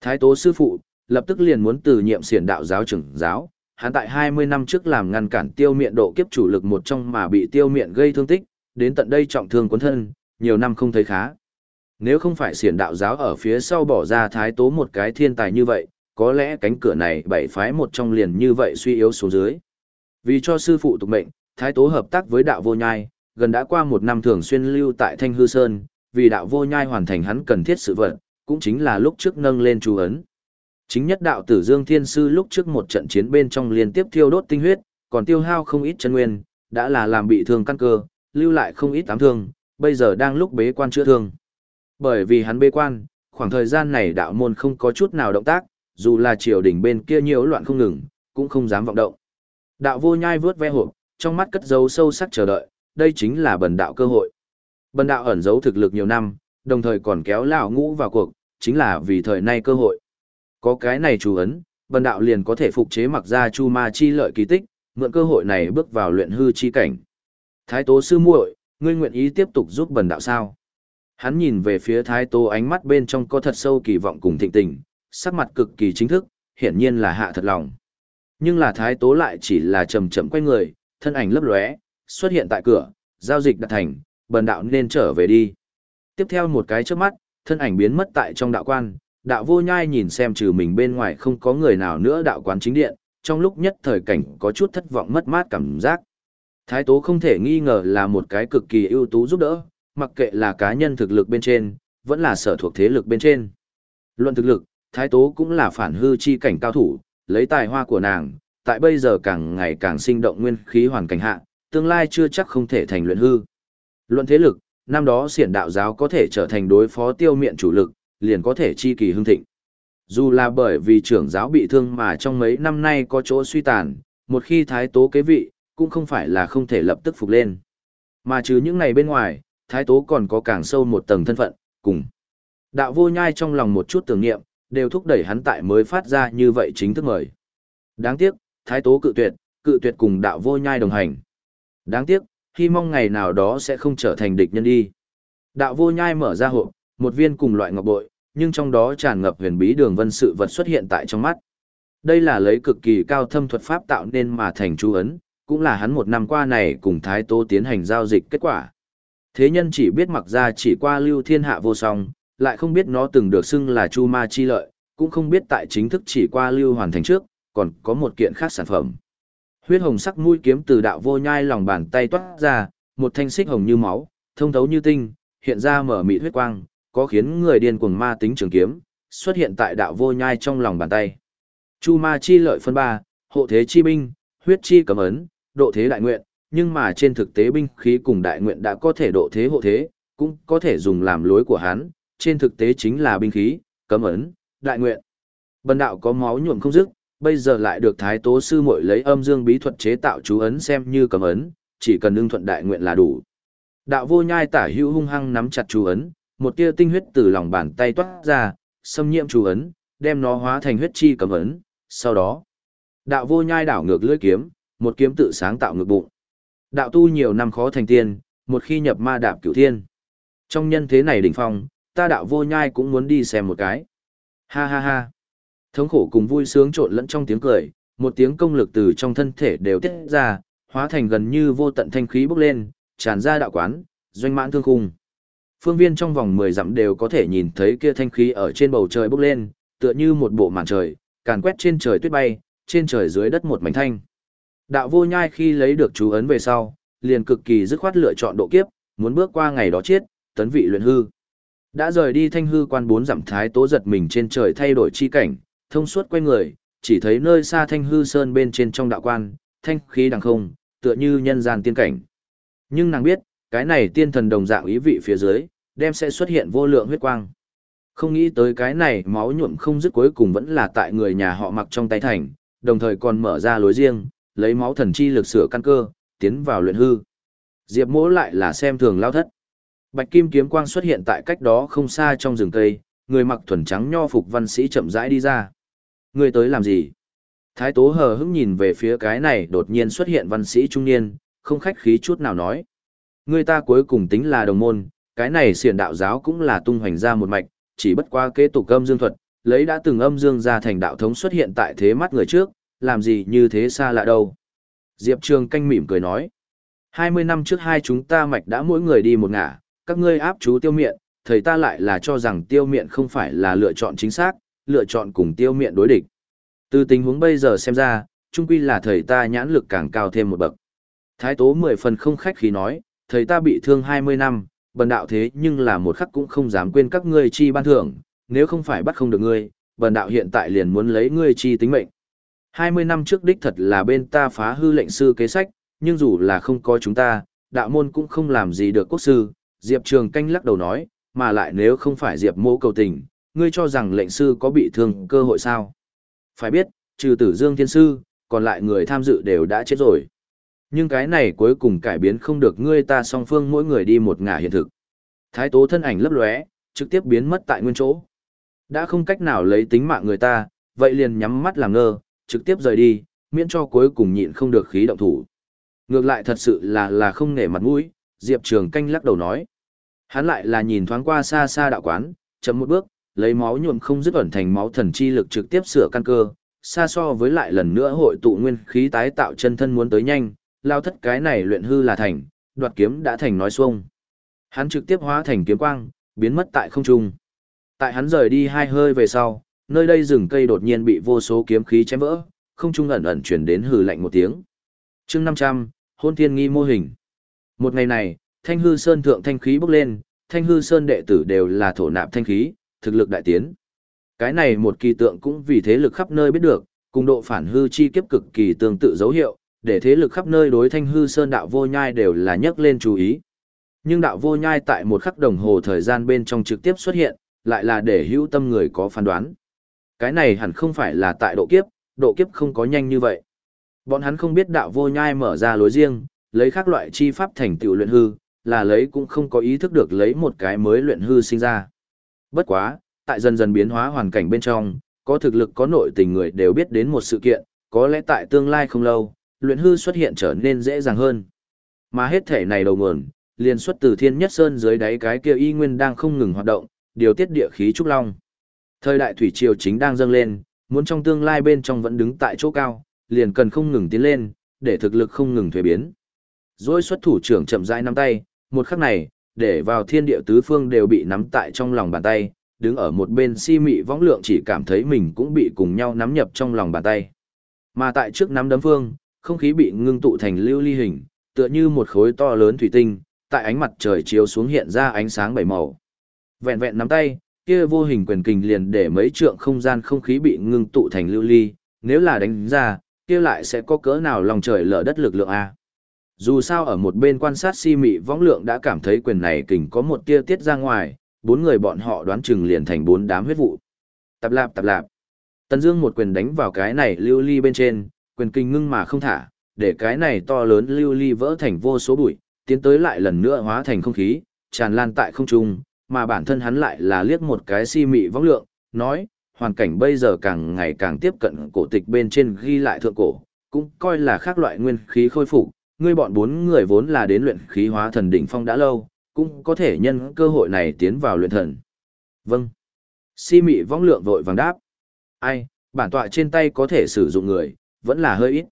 Thái tố sư phụ, lập tức liền muốn từ nhiệm xiển đạo giáo trưởng giáo, hắn tại 20 năm trước làm ngăn cản tiêu miện độ kiếp chủ lực một trong mà bị tiêu miện gây thương tích, đến tận đây trọng thương cuốn thân, nhiều năm không thấy khá. Nếu không phải siển đạo giáo ở phía sau bỏ ra thái tố một cái thiên tài như vậy, có lẽ cánh cửa này bảy phái một trong liền như vậy suy yếu xuống dưới. Vì cho sư phụ tục mệnh, thái tố hợp tác với đạo vô nhai, gần đã qua một năm thường xuyên lưu tại Thanh Hư Sơn, vì đạo vô nhai hoàn thành hắn cần thiết sự vật, cũng chính là lúc trước nâng lên chú ấn. Chính nhất đạo tử Dương Thiên Sư lúc trước một trận chiến bên trong liên tiếp thiêu đốt tinh huyết, còn tiêu hao không ít chân nguyên, đã là làm bị thương căn cơ, lưu lại không ít tám thương, bây giờ đang lúc bế quan chữa thương. Bởi vì hắn bế quan, khoảng thời gian này đạo môn không có chút nào động tác, dù là triều đình bên kia nhiều loạn không ngừng, cũng không dám vọng động. Đạo vô nhai vướt ve hộp, trong mắt cất dấu sâu sắc chờ đợi, đây chính là bần đạo cơ hội. Bần đạo ẩn giấu thực lực nhiều năm, đồng thời còn kéo lão ngũ vào cuộc, chính là vì thời nay cơ hội. Có cái này chủ ấn, bần đạo liền có thể phục chế mặc ra chu ma chi lợi kỳ tích, mượn cơ hội này bước vào luyện hư chi cảnh. Thái tố sư muội, ngươi nguyện ý tiếp tục giúp bần đạo sao? Hắn nhìn về phía thái tố ánh mắt bên trong có thật sâu kỳ vọng cùng thịnh tình, sắc mặt cực kỳ chính thức, hiển nhiên là hạ thật lòng. Nhưng là thái tố lại chỉ là chậm chậm quay người, thân ảnh lấp lóe, xuất hiện tại cửa, giao dịch đạt thành, bần đạo nên trở về đi. Tiếp theo một cái trước mắt, thân ảnh biến mất tại trong đạo quan, đạo vô nhai nhìn xem trừ mình bên ngoài không có người nào nữa đạo quán chính điện, trong lúc nhất thời cảnh có chút thất vọng mất mát cảm giác. Thái tố không thể nghi ngờ là một cái cực kỳ ưu tú giúp đỡ, mặc kệ là cá nhân thực lực bên trên, vẫn là sở thuộc thế lực bên trên. Luận thực lực, thái tố cũng là phản hư chi cảnh cao thủ, lấy tài hoa của nàng, tại bây giờ càng ngày càng sinh động nguyên khí hoàn cảnh hạ, tương lai chưa chắc không thể thành luyện hư. Luận thế lực, năm đó xiển đạo giáo có thể trở thành đối phó tiêu miện chủ lực, liền có thể chi kỳ hưng thịnh. Dù là bởi vì trưởng giáo bị thương mà trong mấy năm nay có chỗ suy tàn, một khi thái tố kế vị, cũng không phải là không thể lập tức phục lên. Mà trừ những này bên ngoài, thái tố còn có càng sâu một tầng thân phận, cùng. Đạo vô nhai trong lòng một chút tưởng niệm, đều thúc đẩy hắn tại mới phát ra như vậy chính thức mời. Đáng tiếc, thái tố cự tuyệt, cự tuyệt cùng đạo vô nhai đồng hành. Đáng tiếc, hy mong ngày nào đó sẽ không trở thành địch nhân đi. Đạo vô nhai mở ra hộp, một viên cùng loại ngọc bội, nhưng trong đó tràn ngập huyền bí đường vân sự vật xuất hiện tại trong mắt. Đây là lấy cực kỳ cao thâm thuật pháp tạo nên mà thành chú ấn, cũng là hắn một năm qua này cùng Thái Tố tiến hành giao dịch kết quả. Thế nhân chỉ biết mặc ra chỉ qua lưu thiên hạ vô song, lại không biết nó từng được xưng là chu ma chi lợi, cũng không biết tại chính thức chỉ qua lưu hoàn thành trước, còn có một kiện khác sản phẩm. Huyết hồng sắc mũi kiếm từ đạo vô nhai lòng bàn tay toát ra, một thanh xích hồng như máu, thông thấu như tinh, hiện ra mở mịt huyết quang, có khiến người điên cuồng ma tính trường kiếm, xuất hiện tại đạo vô nhai trong lòng bàn tay. Chu ma chi lợi phân ba, hộ thế chi binh, huyết chi cấm ấn, độ thế đại nguyện, nhưng mà trên thực tế binh khí cùng đại nguyện đã có thể độ thế hộ thế, cũng có thể dùng làm lối của hắn, trên thực tế chính là binh khí, cấm ấn, đại nguyện. Bần đạo có máu nhuộm không dứt, bây giờ lại được thái tố sư muội lấy âm dương bí thuật chế tạo chú ấn xem như cấm ấn, chỉ cần ưng thuận đại nguyện là đủ. Đạo vô nhai tả hữu hung hăng nắm chặt chú ấn, một tia tinh huyết từ lòng bàn tay toát ra, xâm nhiễm chú ấn, đem nó hóa thành huyết chi cấm ấn, sau đó, đạo vô nhai đảo ngược lưỡi kiếm, một kiếm tự sáng tạo ngược bụng. Đạo tu nhiều năm khó thành tiên, một khi nhập ma đạp cửu thiên. Trong nhân thế này đỉnh phong, ta đạo vô nhai cũng muốn đi xem một cái. Ha ha ha. Thống khổ cùng vui sướng trộn lẫn trong tiếng cười, một tiếng công lực từ trong thân thể đều tiết ra, hóa thành gần như vô tận thanh khí bốc lên, tràn ra đạo quán, doanh mãn thương khung. Phương viên trong vòng 10 dặm đều có thể nhìn thấy kia thanh khí ở trên bầu trời bốc lên, tựa như một bộ màn trời, càn quét trên trời tuyết bay, trên trời dưới đất một mảnh thanh. Đạo vô nhai khi lấy được chú ấn về sau, liền cực kỳ dứt khoát lựa chọn độ kiếp, muốn bước qua ngày đó chết, tấn vị luyện hư. Đã rời đi thanh hư quan bốn dặm thái tố giật mình trên trời thay đổi chi cảnh, thông suốt quay người, chỉ thấy nơi xa thanh hư sơn bên trên trong đạo quan, thanh khí đằng không, tựa như nhân gian tiên cảnh. Nhưng nàng biết, cái này tiên thần đồng dạng ý vị phía dưới, đem sẽ xuất hiện vô lượng huyết quang. Không nghĩ tới cái này máu nhuộm không dứt cuối cùng vẫn là tại người nhà họ mặc trong tay thành, đồng thời còn mở ra lối riêng, lấy máu thần chi lực sửa căn cơ, tiến vào luyện hư. Diệp mỗ lại là xem thường lao thất. Bạch kim kiếm quang xuất hiện tại cách đó không xa trong rừng cây, người mặc thuần trắng nho phục văn sĩ chậm rãi đi ra. Người tới làm gì? Thái tố hờ hững nhìn về phía cái này đột nhiên xuất hiện văn sĩ trung niên, không khách khí chút nào nói. Người ta cuối cùng tính là đồng môn, cái này xiển đạo giáo cũng là tung hoành ra một mạch, chỉ bất qua kế tục âm dương thuật, lấy đã từng âm dương ra thành đạo thống xuất hiện tại thế mắt người trước, làm gì như thế xa lạ đâu. Diệp Trường canh mỉm cười nói. 20 năm trước hai chúng ta mạch đã mỗi người đi một ngả, các ngươi áp chú tiêu miện, thầy ta lại là cho rằng tiêu miện không phải là lựa chọn chính xác, lựa chọn cùng tiêu miện đối địch. Từ tình huống bây giờ xem ra, chung quy là thầy ta nhãn lực càng cao thêm một bậc. Thái tố 10 phần không khách khí nói, thầy ta bị thương 20 năm, bần đạo thế nhưng là một khắc cũng không dám quên các ngươi chi ban thưởng, nếu không phải bắt không được ngươi, bần đạo hiện tại liền muốn lấy ngươi chi tính mệnh. 20 năm trước đích thật là bên ta phá hư lệnh sư kế sách, nhưng dù là không có chúng ta, đạo môn cũng không làm gì được quốc sư, Diệp Trường canh lắc đầu nói, mà lại nếu không phải Diệp mô cầu tình, ngươi cho rằng lệnh sư có bị thương cơ hội sao? Phải biết, trừ tử dương thiên sư, còn lại người tham dự đều đã chết rồi. Nhưng cái này cuối cùng cải biến không được ngươi ta song phương mỗi người đi một ngả hiện thực. Thái tố thân ảnh lấp lóe, trực tiếp biến mất tại nguyên chỗ. Đã không cách nào lấy tính mạng người ta, vậy liền nhắm mắt làm ngơ, trực tiếp rời đi, miễn cho cuối cùng nhịn không được khí động thủ. Ngược lại thật sự là là không nể mặt mũi, Diệp Trường canh lắc đầu nói. Hắn lại là nhìn thoáng qua xa xa đạo quán, chậm một bước, lấy máu nhuộm không dứt ẩn thành máu thần chi lực trực tiếp sửa căn cơ, xa so với lại lần nữa hội tụ nguyên khí tái tạo chân thân muốn tới nhanh, lao thất cái này luyện hư là thành, đoạt kiếm đã thành nói xuông. Hắn trực tiếp hóa thành kiếm quang, biến mất tại không trung. Tại hắn rời đi hai hơi về sau, nơi đây rừng cây đột nhiên bị vô số kiếm khí chém vỡ, không trung ẩn ẩn chuyển đến hừ lạnh một tiếng. chương 500, hôn thiên nghi mô hình. Một ngày này, thanh hư sơn thượng thanh khí bốc lên, thanh hư sơn đệ tử đều là thổ nạp thanh khí, thực lực đại tiến. Cái này một kỳ tượng cũng vì thế lực khắp nơi biết được, cùng độ phản hư chi kiếp cực kỳ tương tự dấu hiệu, để thế lực khắp nơi đối thanh hư sơn đạo vô nhai đều là nhấc lên chú ý. Nhưng đạo vô nhai tại một khắc đồng hồ thời gian bên trong trực tiếp xuất hiện, lại là để hữu tâm người có phán đoán. Cái này hẳn không phải là tại độ kiếp, độ kiếp không có nhanh như vậy. Bọn hắn không biết đạo vô nhai mở ra lối riêng, lấy các loại chi pháp thành tựu luyện hư, là lấy cũng không có ý thức được lấy một cái mới luyện hư sinh ra. Bất quá, tại dần dần biến hóa hoàn cảnh bên trong, có thực lực có nội tình người đều biết đến một sự kiện, có lẽ tại tương lai không lâu, luyện hư xuất hiện trở nên dễ dàng hơn. Mà hết thể này đầu nguồn, liền xuất từ thiên nhất sơn dưới đáy cái kia y nguyên đang không ngừng hoạt động, điều tiết địa khí trúc long. Thời đại thủy triều chính đang dâng lên, muốn trong tương lai bên trong vẫn đứng tại chỗ cao, liền cần không ngừng tiến lên, để thực lực không ngừng thuế biến. Rồi xuất thủ trưởng chậm rãi nắm tay, một khắc này, để vào thiên địa tứ phương đều bị nắm tại trong lòng bàn tay, đứng ở một bên si mị võng lượng chỉ cảm thấy mình cũng bị cùng nhau nắm nhập trong lòng bàn tay. Mà tại trước nắm đấm phương, không khí bị ngưng tụ thành lưu ly hình, tựa như một khối to lớn thủy tinh, tại ánh mặt trời chiếu xuống hiện ra ánh sáng bảy màu. Vẹn vẹn nắm tay, kia vô hình quyền kình liền để mấy trượng không gian không khí bị ngưng tụ thành lưu ly, nếu là đánh ra, kia lại sẽ có cỡ nào lòng trời lở đất lực lượng a. Dù sao ở một bên quan sát si mị võng lượng đã cảm thấy quyền này kình có một tia tiết ra ngoài, bốn người bọn họ đoán chừng liền thành bốn đám huyết vụ. Tạp lạp tạp lạp. Tần Dương một quyền đánh vào cái này lưu ly bên trên, quyền kình ngưng mà không thả, để cái này to lớn lưu ly vỡ thành vô số bụi, tiến tới lại lần nữa hóa thành không khí, tràn lan tại không trung, mà bản thân hắn lại là liếc một cái si mị võng lượng, nói, hoàn cảnh bây giờ càng ngày càng tiếp cận cổ tịch bên trên ghi lại thượng cổ, cũng coi là khác loại nguyên khí khôi phục, ngươi bọn bốn người vốn là đến luyện khí hóa thần đỉnh phong đã lâu, cũng có thể nhân cơ hội này tiến vào luyện thần. Vâng. Si mị võng lượng vội vàng đáp. Ai, bản tọa trên tay có thể sử dụng người, vẫn là hơi ít.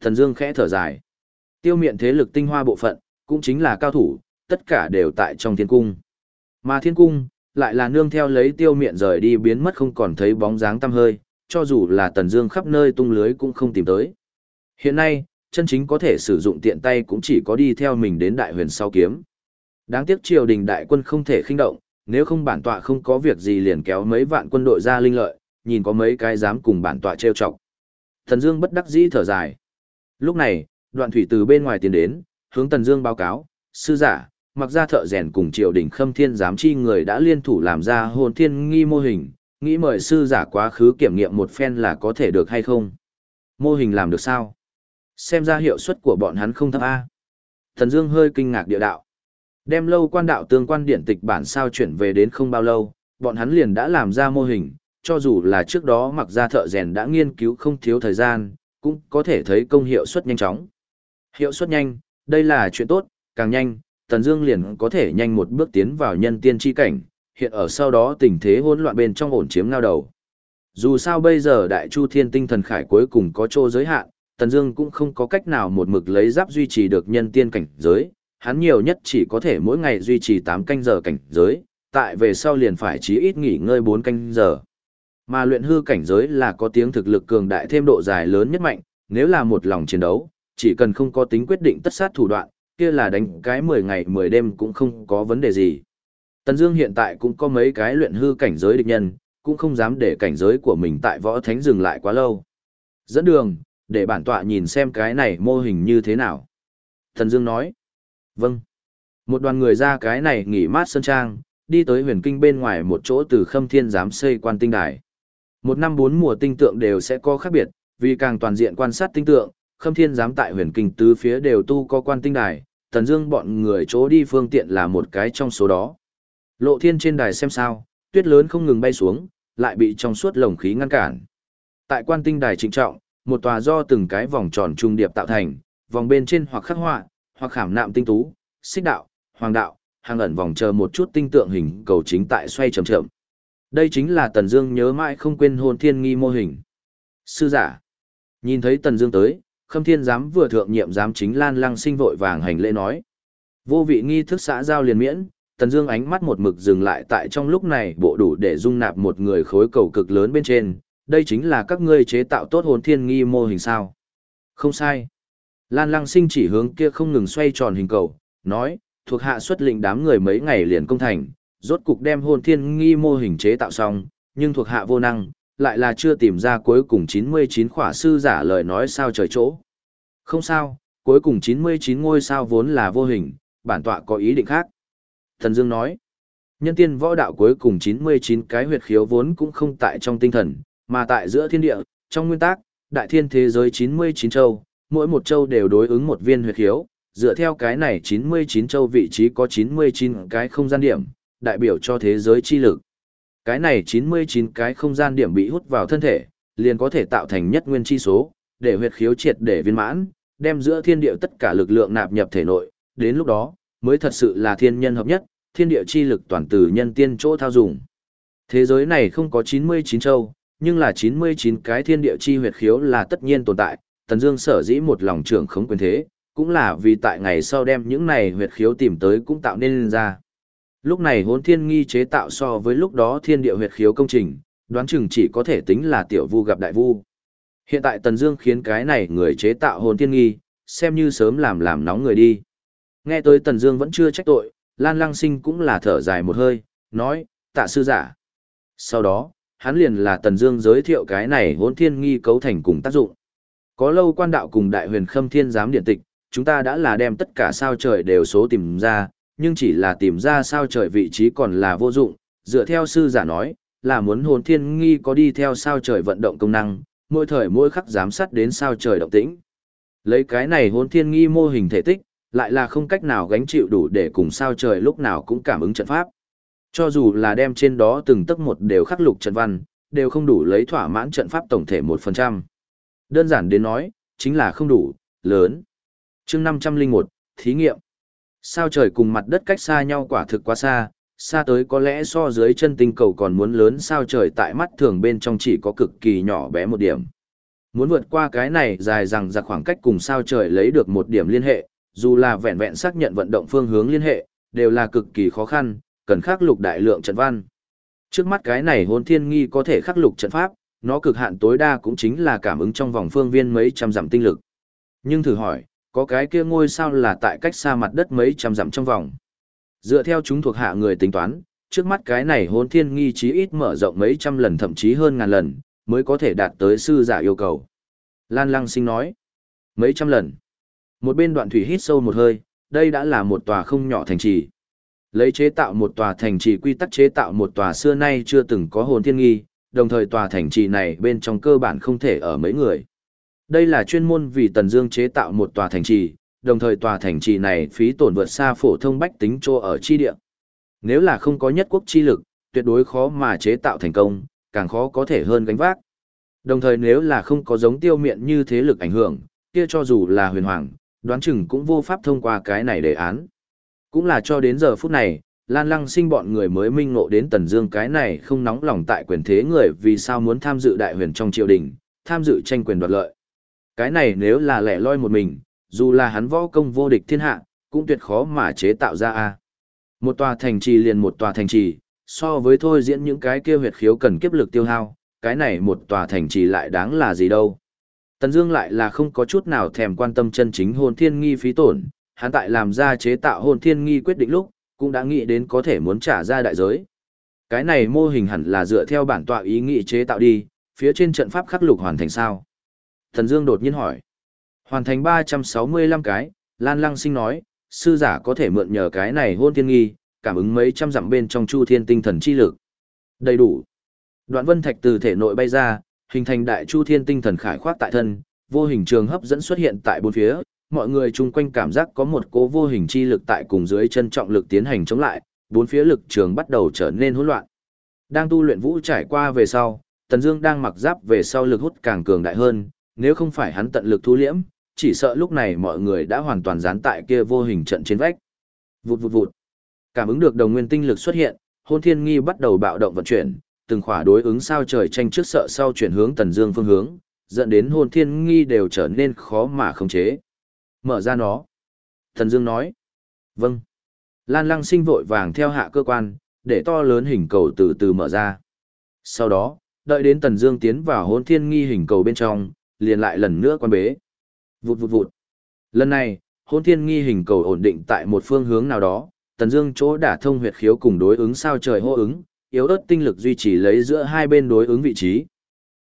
Thần Dương khẽ thở dài. Tiêu miện thế lực tinh hoa bộ phận, cũng chính là cao thủ, tất cả đều tại trong thiên cung. Mà thiên cung, lại là nương theo lấy tiêu miện rời đi biến mất không còn thấy bóng dáng tăm hơi, cho dù là Tần Dương khắp nơi tung lưới cũng không tìm tới. Hiện nay, chân chính có thể sử dụng tiện tay cũng chỉ có đi theo mình đến đại huyền sau kiếm. Đáng tiếc triều đình đại quân không thể khinh động, nếu không bản tọa không có việc gì liền kéo mấy vạn quân đội ra linh lợi, nhìn có mấy cái dám cùng bản tọa trêu chọc. Tần Dương bất đắc dĩ thở dài. Lúc này, Đoạn Thủy từ bên ngoài tiến đến, hướng Tần Dương báo cáo, sư giả, mặc ra thợ rèn cùng triều đình Khâm Thiên giám chi người đã liên thủ làm ra hồn thiên nghi mô hình, nghĩ mời sư giả quá khứ kiểm nghiệm một phen là có thể được hay không. Mô hình làm được sao? Xem ra hiệu suất của bọn hắn không thấp a. Thần Dương hơi kinh ngạc địa đạo. Đem lâu quan đạo tương quan điện tịch bản sao chuyển về đến không bao lâu, bọn hắn liền đã làm ra mô hình, cho dù là trước đó mặc ra thợ rèn đã nghiên cứu không thiếu thời gian, cũng có thể thấy công hiệu suất nhanh chóng. Hiệu suất nhanh, đây là chuyện tốt, càng nhanh, Tần Dương liền có thể nhanh một bước tiến vào nhân tiên chi cảnh, hiện ở sau đó tình thế hỗn loạn bên trong ổn chiếm ngao đầu. Dù sao bây giờ Đại Chu Thiên Tinh Thần Khải cuối cùng có chỗ giới hạn, Tần Dương cũng không có cách nào một mực lấy giáp duy trì được nhân tiên cảnh giới, hắn nhiều nhất chỉ có thể mỗi ngày duy trì 8 canh giờ cảnh giới, tại về sau liền phải chí ít nghỉ ngơi 4 canh giờ. Mà luyện hư cảnh giới là có tiếng thực lực cường đại thêm độ dài lớn nhất mạnh, nếu là một lòng chiến đấu, chỉ cần không có tính quyết định tất sát thủ đoạn, kia là đánh cái 10 ngày 10 đêm cũng không có vấn đề gì. Tần Dương hiện tại cũng có mấy cái luyện hư cảnh giới địch nhân, cũng không dám để cảnh giới của mình tại võ thánh dừng lại quá lâu. Dẫn đường, để bản tọa nhìn xem cái này mô hình như thế nào. Tần Dương nói. Vâng. Một đoàn người ra cái này nghỉ mát sơn trang, đi tới huyền kinh bên ngoài một chỗ từ khâm thiên giám xây quan tinh đài. Một năm bốn mùa tinh tượng đều sẽ có khác biệt, vì càng toàn diện quan sát tinh tượng, khâm thiên giám tại huyền kinh tứ phía đều tu có quan tinh đài, tần dương bọn người chỗ đi phương tiện là một cái trong số đó. Lộ thiên trên đài xem sao, tuyết lớn không ngừng bay xuống, lại bị trong suốt lồng khí ngăn cản. Tại quan tinh đài trịnh trọng, một tòa do từng cái vòng tròn trung điệp tạo thành, vòng bên trên hoặc khắc họa, hoặc khảm nạm tinh tú, xích đạo, hoàng đạo, hàng ẩn vòng chờ một chút tinh tượng hình cầu chính tại xoay chậm chậm. Đây chính là Tần Dương nhớ mãi không quên hồn thiên nghi mô hình. Sư giả. Nhìn thấy Tần Dương tới, Khâm Thiên giám vừa thượng nhiệm giám chính Lan Lăng Sinh vội vàng hành lễ nói: "Vô vị nghi thức xã giao liền miễn." Tần Dương ánh mắt một mực dừng lại tại trong lúc này bộ đủ để dung nạp một người khối cầu cực lớn bên trên, đây chính là các ngươi chế tạo tốt hồn thiên nghi mô hình sao? Không sai. Lan Lăng Sinh chỉ hướng kia không ngừng xoay tròn hình cầu, nói, thuộc hạ xuất lệnh đám người mấy ngày liền công thành, rốt cục đem hồn thiên nghi mô hình chế tạo xong, nhưng thuộc hạ vô năng, lại là chưa tìm ra cuối cùng 99 khỏa sư giả lời nói sao trời chỗ. Không sao, cuối cùng 99 ngôi sao vốn là vô hình, bản tọa có ý định khác. Thần Dương nói, nhân tiên võ đạo cuối cùng 99 cái huyệt khiếu vốn cũng không tại trong tinh thần, mà tại giữa thiên địa, trong nguyên tắc, đại thiên thế giới 99 châu, mỗi một châu đều đối ứng một viên huyệt khiếu, dựa theo cái này 99 châu vị trí có 99 cái không gian điểm, đại biểu cho thế giới chi lực. Cái này 99 cái không gian điểm bị hút vào thân thể, liền có thể tạo thành nhất nguyên chi số, để huyệt khiếu triệt để viên mãn, đem giữa thiên địa tất cả lực lượng nạp nhập thể nội, đến lúc đó, mới thật sự là thiên nhân hợp nhất, thiên địa chi lực toàn từ nhân tiên chỗ thao dùng. Thế giới này không có 99 châu, nhưng là 99 cái thiên địa chi huyệt khiếu là tất nhiên tồn tại, Tần Dương sở dĩ một lòng trưởng khống quyền thế, cũng là vì tại ngày sau đem những này huyệt khiếu tìm tới cũng tạo nên ra. Lúc này hốn thiên nghi chế tạo so với lúc đó thiên địa huyệt khiếu công trình, đoán chừng chỉ có thể tính là tiểu vu gặp đại vu. Hiện tại Tần Dương khiến cái này người chế tạo hồn thiên nghi, xem như sớm làm làm nóng người đi. Nghe tới Tần Dương vẫn chưa trách tội, Lan Lăng Sinh cũng là thở dài một hơi, nói, tạ sư giả. Sau đó, hắn liền là Tần Dương giới thiệu cái này hồn thiên nghi cấu thành cùng tác dụng. Có lâu quan đạo cùng đại huyền khâm thiên giám điện tịch, chúng ta đã là đem tất cả sao trời đều số tìm ra, nhưng chỉ là tìm ra sao trời vị trí còn là vô dụng, dựa theo sư giả nói, là muốn hồn thiên nghi có đi theo sao trời vận động công năng, mỗi thời mỗi khắc giám sát đến sao trời động tĩnh. Lấy cái này hồn thiên nghi mô hình thể tích, lại là không cách nào gánh chịu đủ để cùng sao trời lúc nào cũng cảm ứng trận pháp. Cho dù là đem trên đó từng tấc một đều khắc lục trận văn, đều không đủ lấy thỏa mãn trận pháp tổng thể 1%. Đơn giản đến nói, chính là không đủ, lớn. chương 501, thí nghiệm. Sao trời cùng mặt đất cách xa nhau quả thực quá xa, xa tới có lẽ so dưới chân tinh cầu còn muốn lớn sao trời tại mắt thường bên trong chỉ có cực kỳ nhỏ bé một điểm. Muốn vượt qua cái này dài rằng ra khoảng cách cùng sao trời lấy được một điểm liên hệ, dù là vẹn vẹn xác nhận vận động phương hướng liên hệ, đều là cực kỳ khó khăn, cần khắc lục đại lượng trận văn. Trước mắt cái này hồn thiên nghi có thể khắc lục trận pháp, nó cực hạn tối đa cũng chính là cảm ứng trong vòng phương viên mấy trăm dặm tinh lực. Nhưng thử hỏi, có cái kia ngôi sao là tại cách xa mặt đất mấy trăm dặm trong vòng. Dựa theo chúng thuộc hạ người tính toán, trước mắt cái này hôn thiên nghi chí ít mở rộng mấy trăm lần thậm chí hơn ngàn lần, mới có thể đạt tới sư giả yêu cầu. Lan Lăng Sinh nói, mấy trăm lần. Một bên đoạn thủy hít sâu một hơi, đây đã là một tòa không nhỏ thành trì. Lấy chế tạo một tòa thành trì quy tắc chế tạo một tòa xưa nay chưa từng có hồn thiên nghi, đồng thời tòa thành trì này bên trong cơ bản không thể ở mấy người. Đây là chuyên môn vì Tần Dương chế tạo một tòa thành trì, đồng thời tòa thành trì này phí tổn vượt xa phổ thông bách tính cho ở chi địa. Nếu là không có nhất quốc chi lực, tuyệt đối khó mà chế tạo thành công, càng khó có thể hơn gánh vác. Đồng thời nếu là không có giống tiêu miện như thế lực ảnh hưởng, kia cho dù là huyền hoàng, đoán chừng cũng vô pháp thông qua cái này đề án. Cũng là cho đến giờ phút này, Lan Lăng sinh bọn người mới minh ngộ đến Tần Dương cái này không nóng lòng tại quyền thế người vì sao muốn tham dự đại huyền trong triều đình, tham dự tranh quyền đoạt lợi. Cái này nếu là lẻ loi một mình, dù là hắn võ công vô địch thiên hạ, cũng tuyệt khó mà chế tạo ra a. Một tòa thành trì liền một tòa thành trì, so với thôi diễn những cái kia huyệt khiếu cần kiếp lực tiêu hao, cái này một tòa thành trì lại đáng là gì đâu. Tần Dương lại là không có chút nào thèm quan tâm chân chính hồn thiên nghi phí tổn, hắn tại làm ra chế tạo hồn thiên nghi quyết định lúc, cũng đã nghĩ đến có thể muốn trả ra đại giới. Cái này mô hình hẳn là dựa theo bản tọa ý nghĩ chế tạo đi, phía trên trận pháp khắc lục hoàn thành sao? Thần Dương đột nhiên hỏi. Hoàn thành 365 cái, Lan Lăng Sinh nói, sư giả có thể mượn nhờ cái này hôn thiên nghi, cảm ứng mấy trăm dặm bên trong chu thiên tinh thần chi lực. Đầy đủ. Đoạn vân thạch từ thể nội bay ra, hình thành đại chu thiên tinh thần khải khoác tại thân, vô hình trường hấp dẫn xuất hiện tại bốn phía, mọi người chung quanh cảm giác có một cố vô hình chi lực tại cùng dưới chân trọng lực tiến hành chống lại, bốn phía lực trường bắt đầu trở nên hỗn loạn. Đang tu luyện vũ trải qua về sau, Tần Dương đang mặc giáp về sau lực hút càng cường đại hơn, nếu không phải hắn tận lực thu liễm, chỉ sợ lúc này mọi người đã hoàn toàn dán tại kia vô hình trận trên vách. Vụt vụt vụt. Cảm ứng được đồng nguyên tinh lực xuất hiện, Hôn Thiên Nghi bắt đầu bạo động vận chuyển, từng khỏa đối ứng sao trời tranh trước sợ sau chuyển hướng Tần Dương phương hướng, dẫn đến Hôn Thiên Nghi đều trở nên khó mà khống chế. Mở ra nó. Tần Dương nói. Vâng. Lan Lăng Sinh vội vàng theo hạ cơ quan, để to lớn hình cầu từ từ mở ra. Sau đó, đợi đến Tần Dương tiến vào Hôn Thiên Nghi hình cầu bên trong, liền lại lần nữa quan bế. Vụt vụt vụt. Lần này, hôn thiên nghi hình cầu ổn định tại một phương hướng nào đó, tần dương chỗ đả thông huyệt khiếu cùng đối ứng sao trời hô ứng, yếu ớt tinh lực duy trì lấy giữa hai bên đối ứng vị trí.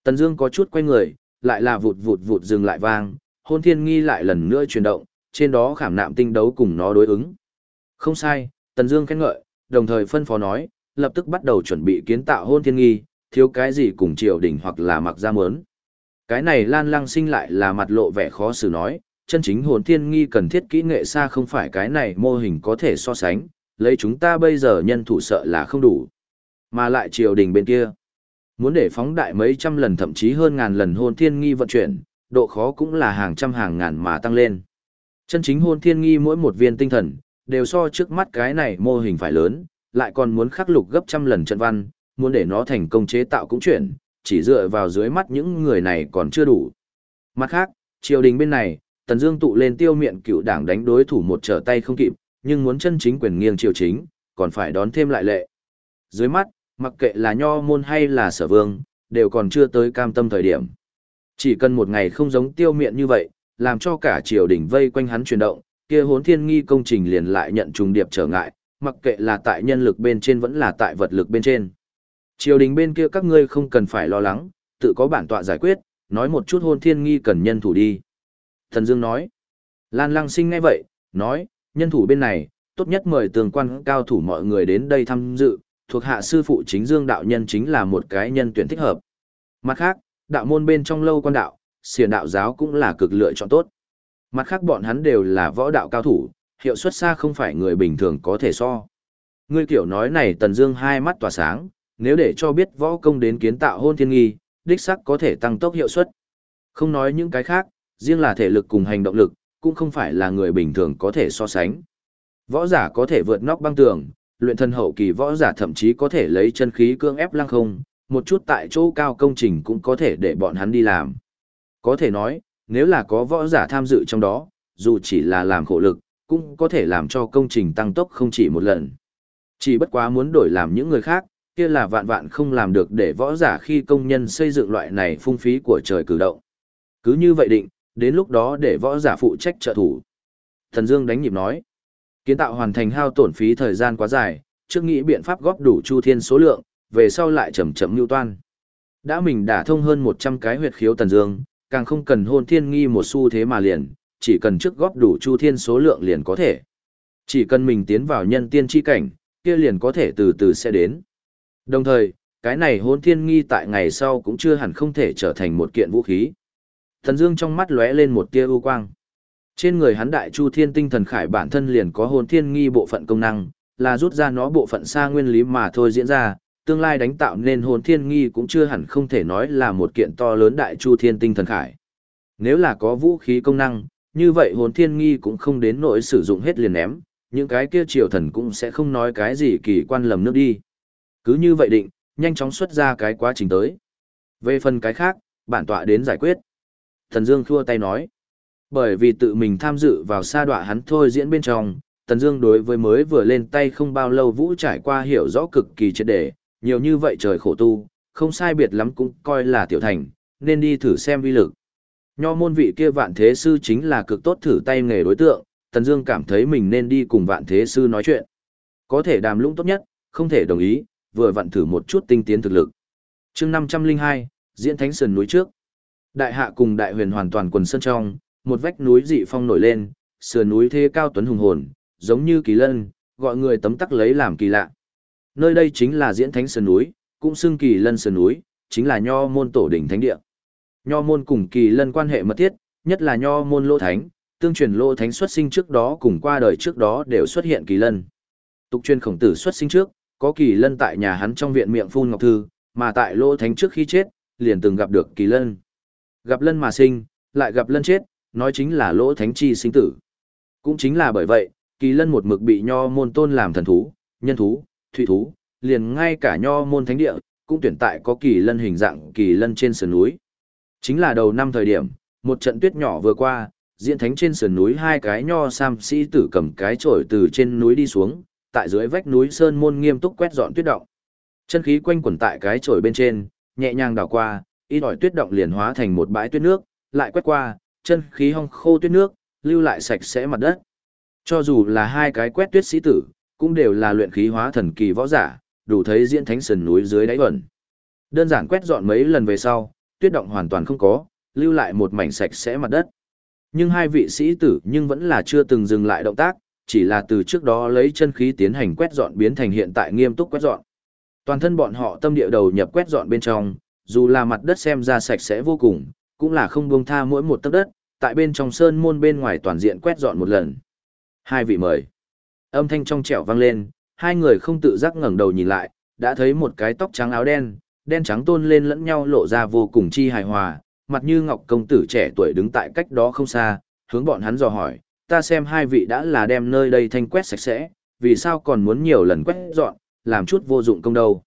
Tần dương có chút quay người, lại là vụt vụt vụt dừng lại vang, hôn thiên nghi lại lần nữa chuyển động, trên đó khảm nạm tinh đấu cùng nó đối ứng. Không sai, tần dương khen ngợi, đồng thời phân phó nói, lập tức bắt đầu chuẩn bị kiến tạo hôn thiên nghi, thiếu cái gì cùng triều đình hoặc là mặc ra mớn. Cái này Lan Lăng sinh lại là mặt lộ vẻ khó xử nói, chân chính hồn thiên nghi cần thiết kỹ nghệ xa không phải cái này mô hình có thể so sánh, lấy chúng ta bây giờ nhân thủ sợ là không đủ. Mà lại triều đình bên kia, muốn để phóng đại mấy trăm lần thậm chí hơn ngàn lần hồn thiên nghi vận chuyển, độ khó cũng là hàng trăm hàng ngàn mà tăng lên. Chân chính hồn thiên nghi mỗi một viên tinh thần, đều so trước mắt cái này mô hình phải lớn, lại còn muốn khắc lục gấp trăm lần trận văn, muốn để nó thành công chế tạo cũng chuyển, chỉ dựa vào dưới mắt những người này còn chưa đủ. Mặt khác, triều đình bên này, Tần Dương tụ lên tiêu miện cựu đảng đánh đối thủ một trở tay không kịp, nhưng muốn chân chính quyền nghiêng triều chính, còn phải đón thêm lại lệ. Dưới mắt, mặc kệ là nho môn hay là sở vương, đều còn chưa tới cam tâm thời điểm. Chỉ cần một ngày không giống tiêu miện như vậy, làm cho cả triều đình vây quanh hắn chuyển động, kia hốn thiên nghi công trình liền lại nhận trùng điệp trở ngại, mặc kệ là tại nhân lực bên trên vẫn là tại vật lực bên trên. Triều đình bên kia các ngươi không cần phải lo lắng, tự có bản tọa giải quyết, nói một chút hôn thiên nghi cần nhân thủ đi. Thần Dương nói. Lan Lăng Sinh ngay vậy, nói, nhân thủ bên này, tốt nhất mời tường quan cao thủ mọi người đến đây tham dự, thuộc hạ sư phụ chính Dương đạo nhân chính là một cái nhân tuyển thích hợp. Mặt khác, đạo môn bên trong lâu quan đạo, xiển đạo giáo cũng là cực lựa chọn tốt. Mặt khác bọn hắn đều là võ đạo cao thủ, hiệu suất xa không phải người bình thường có thể so. Ngươi kiểu nói này Tần Dương hai mắt tỏa sáng, nếu để cho biết võ công đến kiến tạo hôn thiên nghi, đích sắc có thể tăng tốc hiệu suất. Không nói những cái khác, riêng là thể lực cùng hành động lực, cũng không phải là người bình thường có thể so sánh. Võ giả có thể vượt nóc băng tường, luyện thân hậu kỳ võ giả thậm chí có thể lấy chân khí cương ép lăng không, một chút tại chỗ cao công trình cũng có thể để bọn hắn đi làm. Có thể nói, nếu là có võ giả tham dự trong đó, dù chỉ là làm khổ lực, cũng có thể làm cho công trình tăng tốc không chỉ một lần. Chỉ bất quá muốn đổi làm những người khác, kia là vạn vạn không làm được để võ giả khi công nhân xây dựng loại này phung phí của trời cử động. Cứ như vậy định, đến lúc đó để võ giả phụ trách trợ thủ. Thần Dương đánh nhịp nói, kiến tạo hoàn thành hao tổn phí thời gian quá dài, trước nghĩ biện pháp góp đủ chu thiên số lượng, về sau lại chậm chậm lưu toan. Đã mình đả thông hơn 100 cái huyệt khiếu tần dương, càng không cần hôn thiên nghi một xu thế mà liền, chỉ cần trước góp đủ chu thiên số lượng liền có thể. Chỉ cần mình tiến vào nhân tiên chi cảnh, kia liền có thể từ từ sẽ đến. Đồng thời, cái này hôn thiên nghi tại ngày sau cũng chưa hẳn không thể trở thành một kiện vũ khí. Thần Dương trong mắt lóe lên một tia ưu quang. Trên người hắn đại chu thiên tinh thần khải bản thân liền có hồn thiên nghi bộ phận công năng, là rút ra nó bộ phận xa nguyên lý mà thôi diễn ra, tương lai đánh tạo nên hồn thiên nghi cũng chưa hẳn không thể nói là một kiện to lớn đại chu thiên tinh thần khải. Nếu là có vũ khí công năng, như vậy hồn thiên nghi cũng không đến nỗi sử dụng hết liền ném, những cái kia triều thần cũng sẽ không nói cái gì kỳ quan lầm nước đi. Cứ như vậy định, nhanh chóng xuất ra cái quá trình tới. Về phần cái khác, bản tọa đến giải quyết. Thần Dương khua tay nói. Bởi vì tự mình tham dự vào sa đọa hắn thôi diễn bên trong, Tần Dương đối với mới vừa lên tay không bao lâu vũ trải qua hiểu rõ cực kỳ triệt để, nhiều như vậy trời khổ tu, không sai biệt lắm cũng coi là tiểu thành, nên đi thử xem vi lực. Nho môn vị kia vạn thế sư chính là cực tốt thử tay nghề đối tượng, Tần Dương cảm thấy mình nên đi cùng vạn thế sư nói chuyện. Có thể đàm lũng tốt nhất, không thể đồng ý, vừa vặn thử một chút tinh tiến thực lực. Chương 502, Diễn Thánh Sơn núi trước. Đại hạ cùng đại huyền hoàn toàn quần sơn trong, một vách núi dị phong nổi lên, sườn núi thế cao tuấn hùng hồn, giống như kỳ lân, gọi người tấm tắc lấy làm kỳ lạ. Nơi đây chính là diễn thánh sơn núi, cũng xưng kỳ lân sơn núi, chính là nho môn tổ đỉnh thánh địa. Nho môn cùng kỳ lân quan hệ mật thiết, nhất là nho môn lô thánh, tương truyền lô thánh xuất sinh trước đó cùng qua đời trước đó đều xuất hiện kỳ lân. Tục truyền khổng tử xuất sinh trước, có kỳ lân tại nhà hắn trong viện miệng phun ngọc thư, mà tại Lỗ thánh trước khi chết, liền từng gặp được kỳ lân. Gặp lân mà sinh, lại gặp lân chết, nói chính là lỗ thánh chi sinh tử. Cũng chính là bởi vậy, kỳ lân một mực bị nho môn tôn làm thần thú, nhân thú, thủy thú, liền ngay cả nho môn thánh địa, cũng tuyển tại có kỳ lân hình dạng kỳ lân trên sườn núi. Chính là đầu năm thời điểm, một trận tuyết nhỏ vừa qua, diễn thánh trên sườn núi hai cái nho sam sĩ tử cầm cái chổi từ trên núi đi xuống, tại dưới vách núi sơn môn nghiêm túc quét dọn tuyết động. Chân khí quanh quẩn tại cái chổi bên trên, nhẹ nhàng đảo qua, ít đòi tuyết động liền hóa thành một bãi tuyết nước, lại quét qua, chân khí hong khô tuyết nước, lưu lại sạch sẽ mặt đất. Cho dù là hai cái quét tuyết sĩ tử, cũng đều là luyện khí hóa thần kỳ võ giả, đủ thấy diễn thánh sườn núi dưới đáy ẩn. Đơn giản quét dọn mấy lần về sau, tuyết động hoàn toàn không có, lưu lại một mảnh sạch sẽ mặt đất. Nhưng hai vị sĩ tử nhưng vẫn là chưa từng dừng lại động tác, chỉ là từ trước đó lấy chân khí tiến hành quét dọn biến thành hiện tại nghiêm túc quét dọn. Toàn thân bọn họ tâm địa đầu nhập quét dọn bên trong, dù là mặt đất xem ra sạch sẽ vô cùng, cũng là không buông tha mỗi một tấc đất, tại bên trong sơn môn bên ngoài toàn diện quét dọn một lần. Hai vị mời. Âm thanh trong trẻo vang lên, hai người không tự giác ngẩng đầu nhìn lại, đã thấy một cái tóc trắng áo đen, đen trắng tôn lên lẫn nhau lộ ra vô cùng chi hài hòa, mặt như ngọc công tử trẻ tuổi đứng tại cách đó không xa, hướng bọn hắn dò hỏi, ta xem hai vị đã là đem nơi đây thanh quét sạch sẽ, vì sao còn muốn nhiều lần quét dọn, làm chút vô dụng công đâu.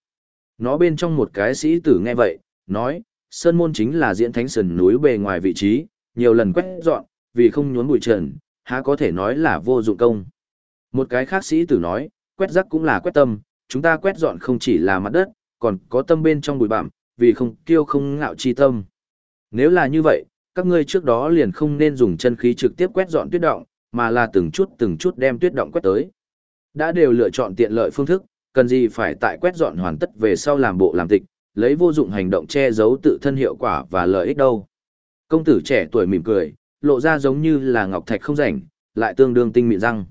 Nó bên trong một cái sĩ tử nghe vậy, nói, Sơn Môn chính là diễn thánh sườn núi bề ngoài vị trí, nhiều lần quét dọn, vì không nhốn bụi trần, há có thể nói là vô dụng công. Một cái khác sĩ tử nói, quét rác cũng là quét tâm, chúng ta quét dọn không chỉ là mặt đất, còn có tâm bên trong bụi bặm, vì không kiêu không ngạo chi tâm. Nếu là như vậy, các ngươi trước đó liền không nên dùng chân khí trực tiếp quét dọn tuyết động, mà là từng chút từng chút đem tuyết động quét tới. Đã đều lựa chọn tiện lợi phương thức, cần gì phải tại quét dọn hoàn tất về sau làm bộ làm tịch, lấy vô dụng hành động che giấu tự thân hiệu quả và lợi ích đâu. Công tử trẻ tuổi mỉm cười, lộ ra giống như là ngọc thạch không rảnh, lại tương đương tinh mịn răng.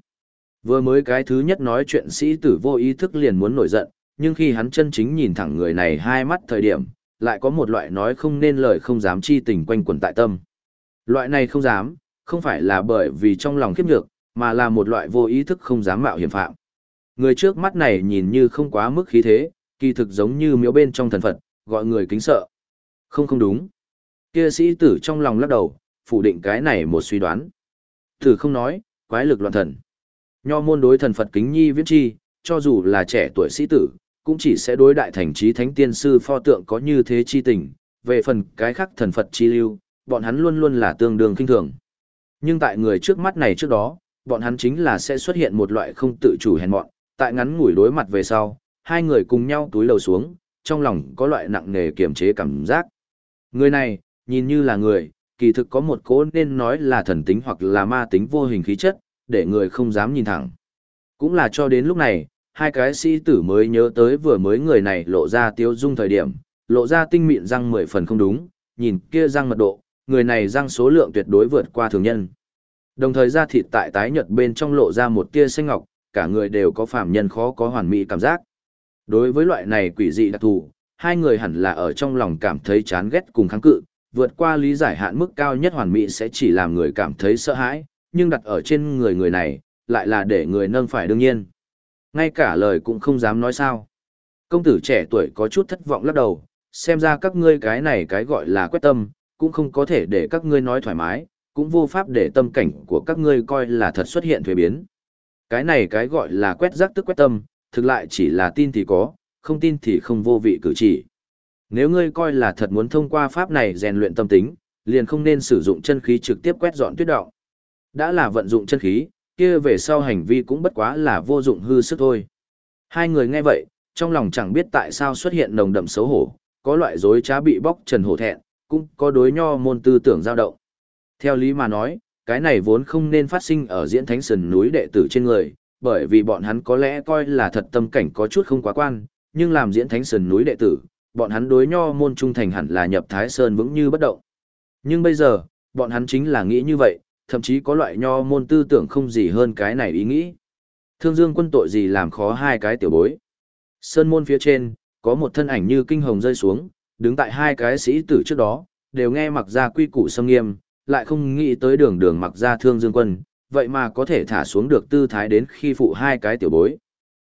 Vừa mới cái thứ nhất nói chuyện sĩ tử vô ý thức liền muốn nổi giận, nhưng khi hắn chân chính nhìn thẳng người này hai mắt thời điểm, lại có một loại nói không nên lời không dám chi tình quanh quẩn tại tâm. Loại này không dám, không phải là bởi vì trong lòng khiếp nhược, mà là một loại vô ý thức không dám mạo hiểm phạm. Người trước mắt này nhìn như không quá mức khí thế, kỳ thực giống như miếu bên trong thần Phật, gọi người kính sợ. Không không đúng. Kia sĩ tử trong lòng lắc đầu, phủ định cái này một suy đoán. Tử không nói, quái lực loạn thần. Nho môn đối thần Phật kính nhi viễn chi, cho dù là trẻ tuổi sĩ tử, cũng chỉ sẽ đối đại thành trí thánh tiên sư pho tượng có như thế chi tình, về phần cái khác thần Phật chi lưu, bọn hắn luôn luôn là tương đương kinh thường. Nhưng tại người trước mắt này trước đó, bọn hắn chính là sẽ xuất hiện một loại không tự chủ hèn mọn, tại ngắn ngủi đối mặt về sau, hai người cùng nhau túi lầu xuống, trong lòng có loại nặng nề kiềm chế cảm giác. Người này, nhìn như là người, kỳ thực có một cố nên nói là thần tính hoặc là ma tính vô hình khí chất, để người không dám nhìn thẳng. Cũng là cho đến lúc này, hai cái sĩ tử mới nhớ tới vừa mới người này lộ ra tiêu dung thời điểm, lộ ra tinh mịn răng mười phần không đúng, nhìn kia răng mật độ, người này răng số lượng tuyệt đối vượt qua thường nhân. Đồng thời da thịt tại tái nhợt bên trong lộ ra một tia xanh ngọc, cả người đều có phàm nhân khó có hoàn mỹ cảm giác. Đối với loại này quỷ dị đặc thù, hai người hẳn là ở trong lòng cảm thấy chán ghét cùng kháng cự, vượt qua lý giải hạn mức cao nhất hoàn mỹ sẽ chỉ làm người cảm thấy sợ hãi, nhưng đặt ở trên người người này, lại là để người nâng phải đương nhiên. Ngay cả lời cũng không dám nói sao. Công tử trẻ tuổi có chút thất vọng lắc đầu, xem ra các ngươi cái này cái gọi là quyết tâm, cũng không có thể để các ngươi nói thoải mái, cũng vô pháp để tâm cảnh của các ngươi coi là thật xuất hiện thuế biến. Cái này cái gọi là quét rác tức quét tâm, thực lại chỉ là tin thì có, không tin thì không vô vị cử chỉ. Nếu ngươi coi là thật muốn thông qua pháp này rèn luyện tâm tính, liền không nên sử dụng chân khí trực tiếp quét dọn tuyết động. Đã là vận dụng chân khí, kia về sau hành vi cũng bất quá là vô dụng hư sức thôi. Hai người nghe vậy, trong lòng chẳng biết tại sao xuất hiện nồng đậm xấu hổ, có loại dối trá bị bóc trần hổ thẹn, cũng có đối nho môn tư tưởng dao động. Theo lý mà nói, cái này vốn không nên phát sinh ở diễn thánh sườn núi đệ tử trên người, bởi vì bọn hắn có lẽ coi là thật tâm cảnh có chút không quá quan, nhưng làm diễn thánh sườn núi đệ tử, bọn hắn đối nho môn trung thành hẳn là nhập thái sơn vững như bất động. Nhưng bây giờ, bọn hắn chính là nghĩ như vậy, thậm chí có loại nho môn tư tưởng không gì hơn cái này ý nghĩ. Thương dương quân tội gì làm khó hai cái tiểu bối. Sơn môn phía trên, có một thân ảnh như kinh hồng rơi xuống, đứng tại hai cái sĩ tử trước đó, đều nghe mặc ra quy củ sâm nghiêm, lại không nghĩ tới đường đường mặc ra thương dương quân, vậy mà có thể thả xuống được tư thái đến khi phụ hai cái tiểu bối.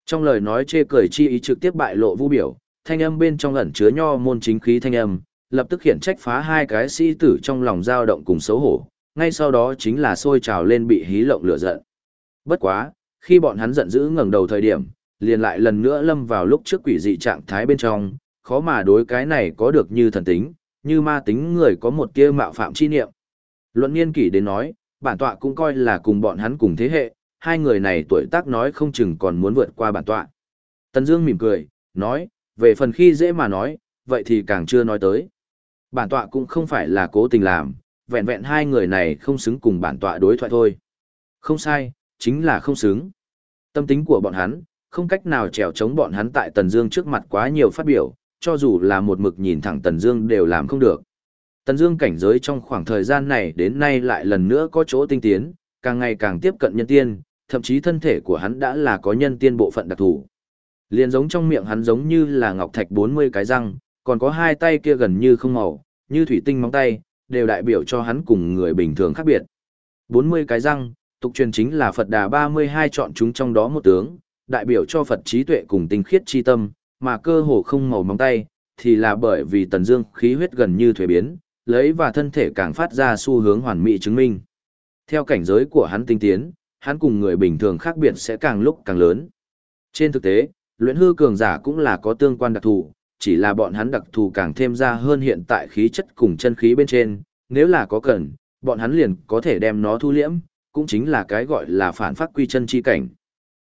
Trong lời nói chê cười chi ý trực tiếp bại lộ vũ biểu, thanh âm bên trong ẩn chứa nho môn chính khí thanh âm, lập tức khiển trách phá hai cái sĩ tử trong lòng dao động cùng xấu hổ, ngay sau đó chính là sôi trào lên bị hí lộng lửa giận. Bất quá, khi bọn hắn giận dữ ngẩng đầu thời điểm, liền lại lần nữa lâm vào lúc trước quỷ dị trạng thái bên trong, khó mà đối cái này có được như thần tính, như ma tính người có một tia mạo phạm chi niệm. Luận niên kỷ đến nói, bản tọa cũng coi là cùng bọn hắn cùng thế hệ, hai người này tuổi tác nói không chừng còn muốn vượt qua bản tọa. Tần Dương mỉm cười, nói, về phần khi dễ mà nói, vậy thì càng chưa nói tới. Bản tọa cũng không phải là cố tình làm, vẹn vẹn hai người này không xứng cùng bản tọa đối thoại thôi. Không sai, chính là không xứng. Tâm tính của bọn hắn, không cách nào trèo chống bọn hắn tại Tần Dương trước mặt quá nhiều phát biểu, cho dù là một mực nhìn thẳng Tần Dương đều làm không được. Tần Dương cảnh giới trong khoảng thời gian này đến nay lại lần nữa có chỗ tinh tiến, càng ngày càng tiếp cận nhân tiên, thậm chí thân thể của hắn đã là có nhân tiên bộ phận đặc thù. Liên giống trong miệng hắn giống như là ngọc thạch 40 cái răng, còn có hai tay kia gần như không màu, như thủy tinh móng tay, đều đại biểu cho hắn cùng người bình thường khác biệt. 40 cái răng, tục truyền chính là Phật Đà 32 chọn chúng trong đó một tướng, đại biểu cho Phật trí tuệ cùng tinh khiết chi tâm, mà cơ hồ không màu móng tay, thì là bởi vì tần dương khí huyết gần như thuế biến, lấy và thân thể càng phát ra xu hướng hoàn mỹ chứng minh. Theo cảnh giới của hắn tinh tiến, hắn cùng người bình thường khác biệt sẽ càng lúc càng lớn. Trên thực tế, luyện hư cường giả cũng là có tương quan đặc thù, chỉ là bọn hắn đặc thù càng thêm ra hơn hiện tại khí chất cùng chân khí bên trên, nếu là có cần, bọn hắn liền có thể đem nó thu liễm, cũng chính là cái gọi là phản phát quy chân chi cảnh.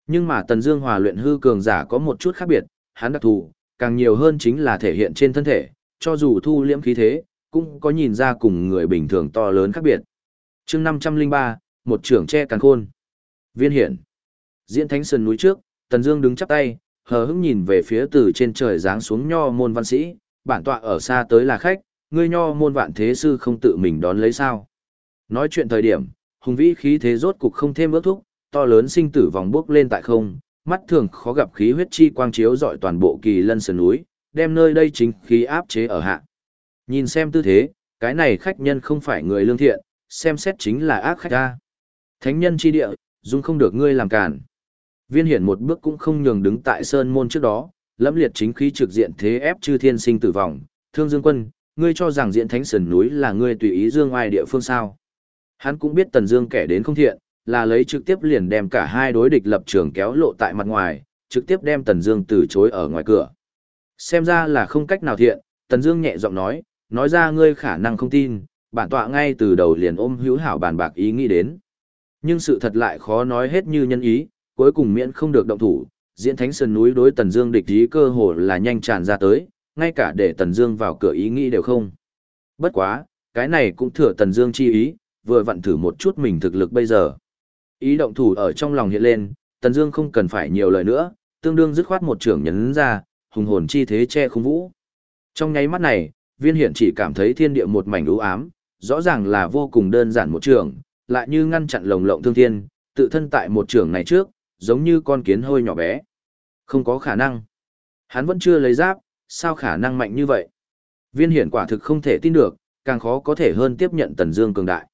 Nhưng mà Tần Dương Hòa luyện hư cường giả có một chút khác biệt, hắn đặc thù, càng nhiều hơn chính là thể hiện trên thân thể, cho dù thu liễm khí thế, cũng có nhìn ra cùng người bình thường to lớn khác biệt. Chương 503, một trưởng che càn khôn. Viên hiển. Diễn Thánh Sơn núi trước, Tần Dương đứng chắp tay, hờ hững nhìn về phía từ trên trời giáng xuống nho môn văn sĩ, bản tọa ở xa tới là khách, ngươi nho môn vạn thế sư không tự mình đón lấy sao. Nói chuyện thời điểm, hùng vĩ khí thế rốt cục không thêm ước thúc, to lớn sinh tử vòng bước lên tại không, mắt thường khó gặp khí huyết chi quang chiếu dọi toàn bộ kỳ lân sơn núi, đem nơi đây chính khí áp chế ở hạ. Nhìn xem tư thế, cái này khách nhân không phải người lương thiện, xem xét chính là ác khách ta. Thánh nhân chi địa, dung không được ngươi làm cản. Viên hiển một bước cũng không nhường đứng tại sơn môn trước đó, lẫm liệt chính khí trực diện thế ép chư thiên sinh tử vong, thương dương quân, ngươi cho rằng diện thánh sơn núi là ngươi tùy ý dương ai địa phương sao. Hắn cũng biết tần dương kẻ đến không thiện, là lấy trực tiếp liền đem cả hai đối địch lập trường kéo lộ tại mặt ngoài, trực tiếp đem tần dương từ chối ở ngoài cửa. Xem ra là không cách nào thiện, tần dương nhẹ giọng nói, nói ra ngươi khả năng không tin, bản tọa ngay từ đầu liền ôm hữu hảo bàn bạc ý nghĩ đến. Nhưng sự thật lại khó nói hết như nhân ý, cuối cùng miễn không được động thủ, diễn thánh sơn núi đối Tần Dương địch ý cơ hồ là nhanh tràn ra tới, ngay cả để Tần Dương vào cửa ý nghĩ đều không. Bất quá, cái này cũng thừa Tần Dương chi ý, vừa vặn thử một chút mình thực lực bây giờ. Ý động thủ ở trong lòng hiện lên, Tần Dương không cần phải nhiều lời nữa, tương đương dứt khoát một trưởng nhấn ra, hùng hồn chi thế che không vũ. Trong nháy mắt này, viên hiển chỉ cảm thấy thiên địa một mảnh u ám, rõ ràng là vô cùng đơn giản một trường, lại như ngăn chặn lồng lộng thương thiên, tự thân tại một trường này trước, giống như con kiến hơi nhỏ bé. Không có khả năng. Hắn vẫn chưa lấy giáp, sao khả năng mạnh như vậy? Viên hiển quả thực không thể tin được, càng khó có thể hơn tiếp nhận Tần Dương cường đại.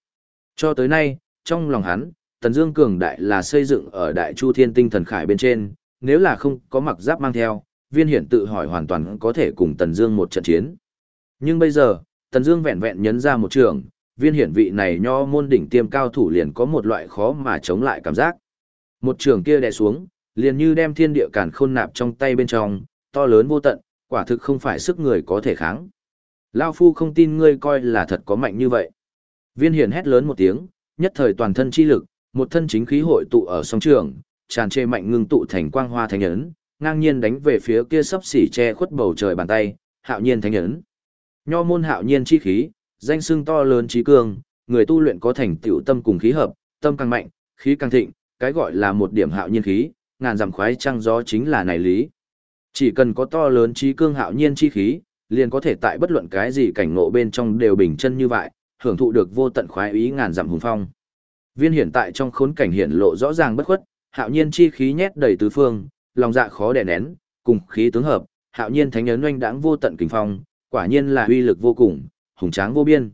Cho tới nay, trong lòng hắn, Tần Dương cường đại là xây dựng ở Đại Chu Thiên Tinh Thần Khải bên trên, nếu là không có mặc giáp mang theo, Viên Hiển tự hỏi hoàn toàn có thể cùng Tần Dương một trận chiến. Nhưng bây giờ, Tần Dương vẹn vẹn nhấn ra một trường, Viên Hiển vị này nho môn đỉnh tiêm cao thủ liền có một loại khó mà chống lại cảm giác. Một trường kia đè xuống, liền như đem thiên địa càn khôn nạp trong tay bên trong, to lớn vô tận, quả thực không phải sức người có thể kháng. Lao phu không tin ngươi coi là thật có mạnh như vậy. Viên hiển hét lớn một tiếng, nhất thời toàn thân chi lực, một thân chính khí hội tụ ở song trường, tràn trề mạnh ngưng tụ thành quang hoa thánh ấn, ngang nhiên đánh về phía kia sắp xỉ che khuất bầu trời bàn tay, hạo nhiên thánh ấn. Nho môn hạo nhiên chi khí, danh xưng to lớn trí cường, người tu luyện có thành tựu tâm cùng khí hợp, tâm càng mạnh, khí càng thịnh, cái gọi là một điểm hạo nhiên khí, ngàn dặm khoái trăng gió chính là này lý. Chỉ cần có to lớn trí cương hạo nhiên chi khí, liền có thể tại bất luận cái gì cảnh ngộ bên trong đều bình chân như vậy, hưởng thụ được vô tận khoái ý ngàn dặm hùng phong. Viên hiện tại trong khốn cảnh hiện lộ rõ ràng bất khuất, hạo nhiên chi khí nhét đầy tứ phương, lòng dạ khó đè nén, cùng khí tướng hợp, hạo nhiên thánh ấn oanh đãng vô tận kình phong, quả nhiên là uy lực vô cùng, hùng tráng vô biên.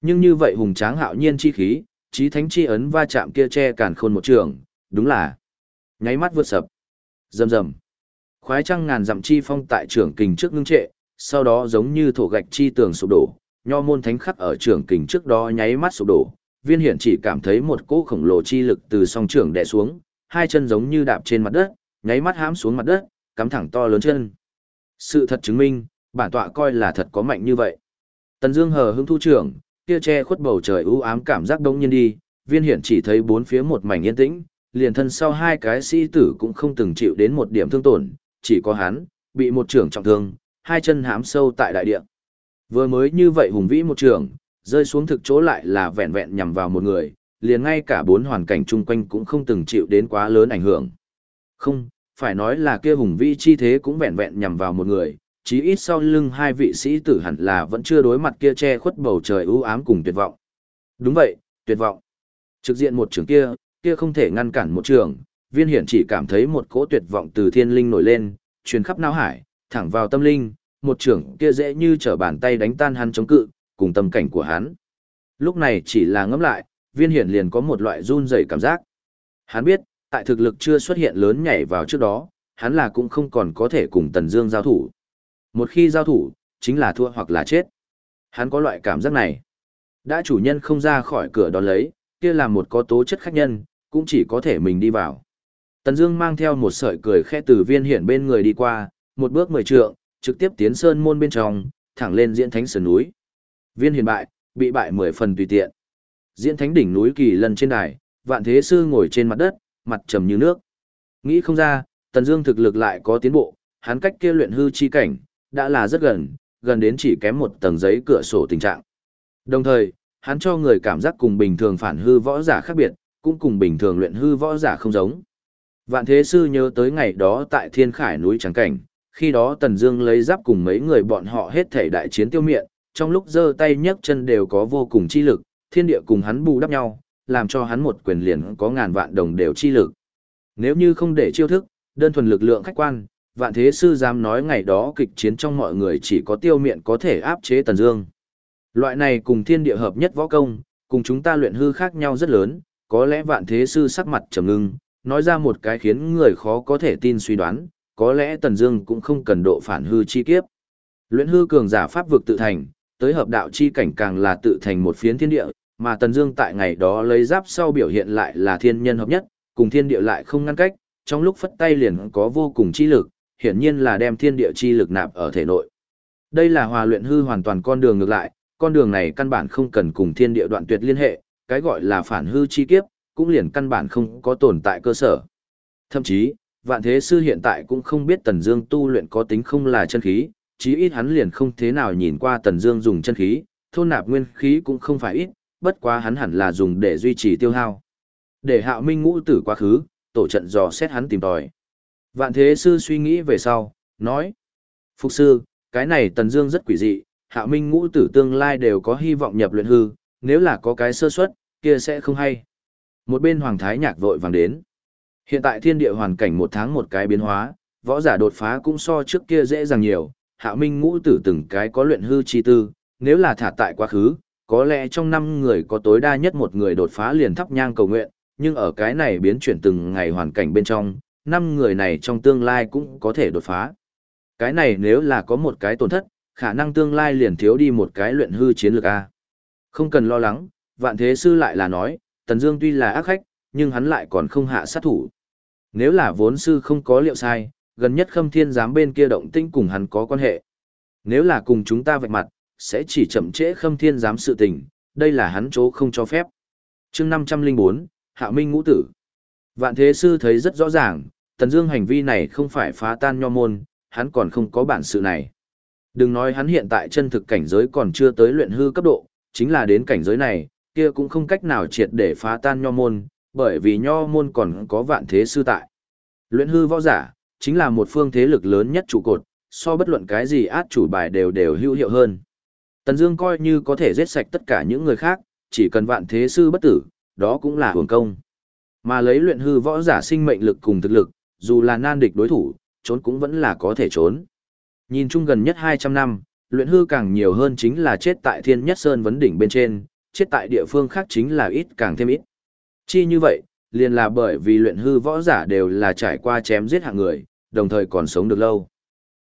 Nhưng như vậy hùng tráng hạo nhiên chi khí, chí thánh chi ấn va chạm kia che cản khôn một trường, đúng là nháy mắt vượt sập. Rầm rầm. Khoái trăng ngàn dặm chi phong tại trường kình trước ngưng trệ, sau đó giống như thổ gạch chi tường sụp đổ, nho môn thánh khắc ở trường kình trước đó nháy mắt sụp đổ. Viên hiển chỉ cảm thấy một cỗ khổng lồ chi lực từ song trưởng đè xuống, hai chân giống như đạp trên mặt đất, nháy mắt hãm xuống mặt đất, cắm thẳng to lớn chân. Sự thật chứng minh, bản tọa coi là thật có mạnh như vậy. Tần Dương hờ hững thu trưởng, kia che khuất bầu trời u ám cảm giác đông nhiên đi, viên hiển chỉ thấy bốn phía một mảnh yên tĩnh, liền thân sau hai cái sĩ tử cũng không từng chịu đến một điểm thương tổn, chỉ có hắn, bị một trưởng trọng thương, hai chân hãm sâu tại đại địa. Vừa mới như vậy hùng vĩ một trường, rơi xuống thực chỗ lại là vẹn vẹn nhằm vào một người, liền ngay cả bốn hoàn cảnh chung quanh cũng không từng chịu đến quá lớn ảnh hưởng. Không, phải nói là kia hùng vĩ chi thế cũng vẹn vẹn nhằm vào một người, chí ít sau lưng hai vị sĩ tử hẳn là vẫn chưa đối mặt kia che khuất bầu trời u ám cùng tuyệt vọng. Đúng vậy, tuyệt vọng. Trực diện một trường kia, kia không thể ngăn cản một trường, viên hiển chỉ cảm thấy một cỗ tuyệt vọng từ thiên linh nổi lên, truyền khắp não hải, thẳng vào tâm linh, một trường kia dễ như trở bàn tay đánh tan hắn chống cự, cùng tâm cảnh của hắn. Lúc này chỉ là ngẫm lại, viên hiển liền có một loại run rẩy cảm giác. Hắn biết, tại thực lực chưa xuất hiện lớn nhảy vào trước đó, hắn là cũng không còn có thể cùng Tần Dương giao thủ. Một khi giao thủ, chính là thua hoặc là chết. Hắn có loại cảm giác này. Đã chủ nhân không ra khỏi cửa đón lấy, kia là một có tố chất khách nhân, cũng chỉ có thể mình đi vào. Tần Dương mang theo một sợi cười khẽ từ viên hiển bên người đi qua, một bước mười trượng, trực tiếp tiến sơn môn bên trong, thẳng lên diễn thánh sườn núi. Viên hiền bại, bị bại mười phần tùy tiện. Diễn thánh đỉnh núi kỳ lần trên đài, vạn thế sư ngồi trên mặt đất, mặt trầm như nước. Nghĩ không ra, Tần Dương thực lực lại có tiến bộ, hắn cách kia luyện hư chi cảnh, đã là rất gần, gần đến chỉ kém một tầng giấy cửa sổ tình trạng. Đồng thời, hắn cho người cảm giác cùng bình thường phản hư võ giả khác biệt, cũng cùng bình thường luyện hư võ giả không giống. Vạn Thế Sư nhớ tới ngày đó tại Thiên Khải núi trắng cảnh, khi đó Tần Dương lấy giáp cùng mấy người bọn họ hết thể đại chiến tiêu miện, trong lúc giơ tay nhấc chân đều có vô cùng chi lực, thiên địa cùng hắn bù đắp nhau, làm cho hắn một quyền liền có ngàn vạn đồng đều chi lực. Nếu như không để chiêu thức, đơn thuần lực lượng khách quan, vạn thế sư dám nói ngày đó kịch chiến trong mọi người chỉ có tiêu miện có thể áp chế Tần Dương. Loại này cùng thiên địa hợp nhất võ công, cùng chúng ta luyện hư khác nhau rất lớn, có lẽ vạn thế sư sắc mặt trầm ngưng, nói ra một cái khiến người khó có thể tin suy đoán, có lẽ Tần Dương cũng không cần độ phản hư chi kiếp. Luyện hư cường giả pháp vực tự thành, tới hợp đạo chi cảnh càng là tự thành một phiến thiên địa, mà Tần Dương tại ngày đó lấy giáp sau biểu hiện lại là thiên nhân hợp nhất, cùng thiên địa lại không ngăn cách, trong lúc phất tay liền có vô cùng chi lực, hiển nhiên là đem thiên địa chi lực nạp ở thể nội. Đây là hòa luyện hư hoàn toàn con đường ngược lại, con đường này căn bản không cần cùng thiên địa đoạn tuyệt liên hệ, cái gọi là phản hư chi kiếp, cũng liền căn bản không có tồn tại cơ sở. Thậm chí, vạn thế sư hiện tại cũng không biết Tần Dương tu luyện có tính không là chân khí, chí ít hắn liền không thế nào nhìn qua Tần Dương dùng chân khí, thôn nạp nguyên khí cũng không phải ít, bất quá hắn hẳn là dùng để duy trì tiêu hao. Để Hạo Minh ngũ tử quá khứ, tổ trận dò xét hắn tìm tòi. Vạn thế sư suy nghĩ về sau, nói. Phục sư, cái này Tần Dương rất quỷ dị, hạ minh ngũ tử tương lai đều có hy vọng nhập luyện hư, nếu là có cái sơ suất, kia sẽ không hay. Một bên Hoàng Thái Nhạc vội vàng đến. Hiện tại thiên địa hoàn cảnh một tháng một cái biến hóa, võ giả đột phá cũng so trước kia dễ dàng nhiều, hạ minh ngũ tử từng cái có luyện hư chi tư, nếu là thả tại quá khứ, có lẽ trong năm người có tối đa nhất một người đột phá liền thắp nhang cầu nguyện, nhưng ở cái này biến chuyển từng ngày hoàn cảnh bên trong, năm người này trong tương lai cũng có thể đột phá. Cái này nếu là có một cái tổn thất, khả năng tương lai liền thiếu đi một cái luyện hư chiến lược A. Không cần lo lắng, vạn thế sư lại là nói, Tần Dương tuy là ác khách, nhưng hắn lại còn không hạ sát thủ. Nếu là vốn sư không có liệu sai, gần nhất khâm thiên giám bên kia động tĩnh cùng hắn có quan hệ. Nếu là cùng chúng ta vạch mặt, sẽ chỉ chậm trễ khâm thiên giám sự tình, đây là hắn chỗ không cho phép. chương 504, Hạ Minh Ngũ Tử. Vạn Thế Sư thấy rất rõ ràng, Tần Dương hành vi này không phải phá tan nho môn, hắn còn không có bản sự này. Đừng nói hắn hiện tại chân thực cảnh giới còn chưa tới luyện hư cấp độ, chính là đến cảnh giới này, kia cũng không cách nào triệt để phá tan nho môn, bởi vì nho môn còn có vạn thế sư tại. Luyện hư võ giả, chính là một phương thế lực lớn nhất trụ cột, so bất luận cái gì át chủ bài đều đều hữu hiệu hơn. Tần Dương coi như có thể giết sạch tất cả những người khác, chỉ cần vạn thế sư bất tử, đó cũng là hưởng công. Mà lấy luyện hư võ giả sinh mệnh lực cùng thực lực, dù là nan địch đối thủ, trốn cũng vẫn là có thể trốn. Nhìn chung gần nhất 200 năm, luyện hư càng nhiều hơn chính là chết tại thiên nhất sơn vấn đỉnh bên trên, chết tại địa phương khác chính là ít càng thêm ít. Chi như vậy, liền là bởi vì luyện hư võ giả đều là trải qua chém giết hạng người, đồng thời còn sống được lâu.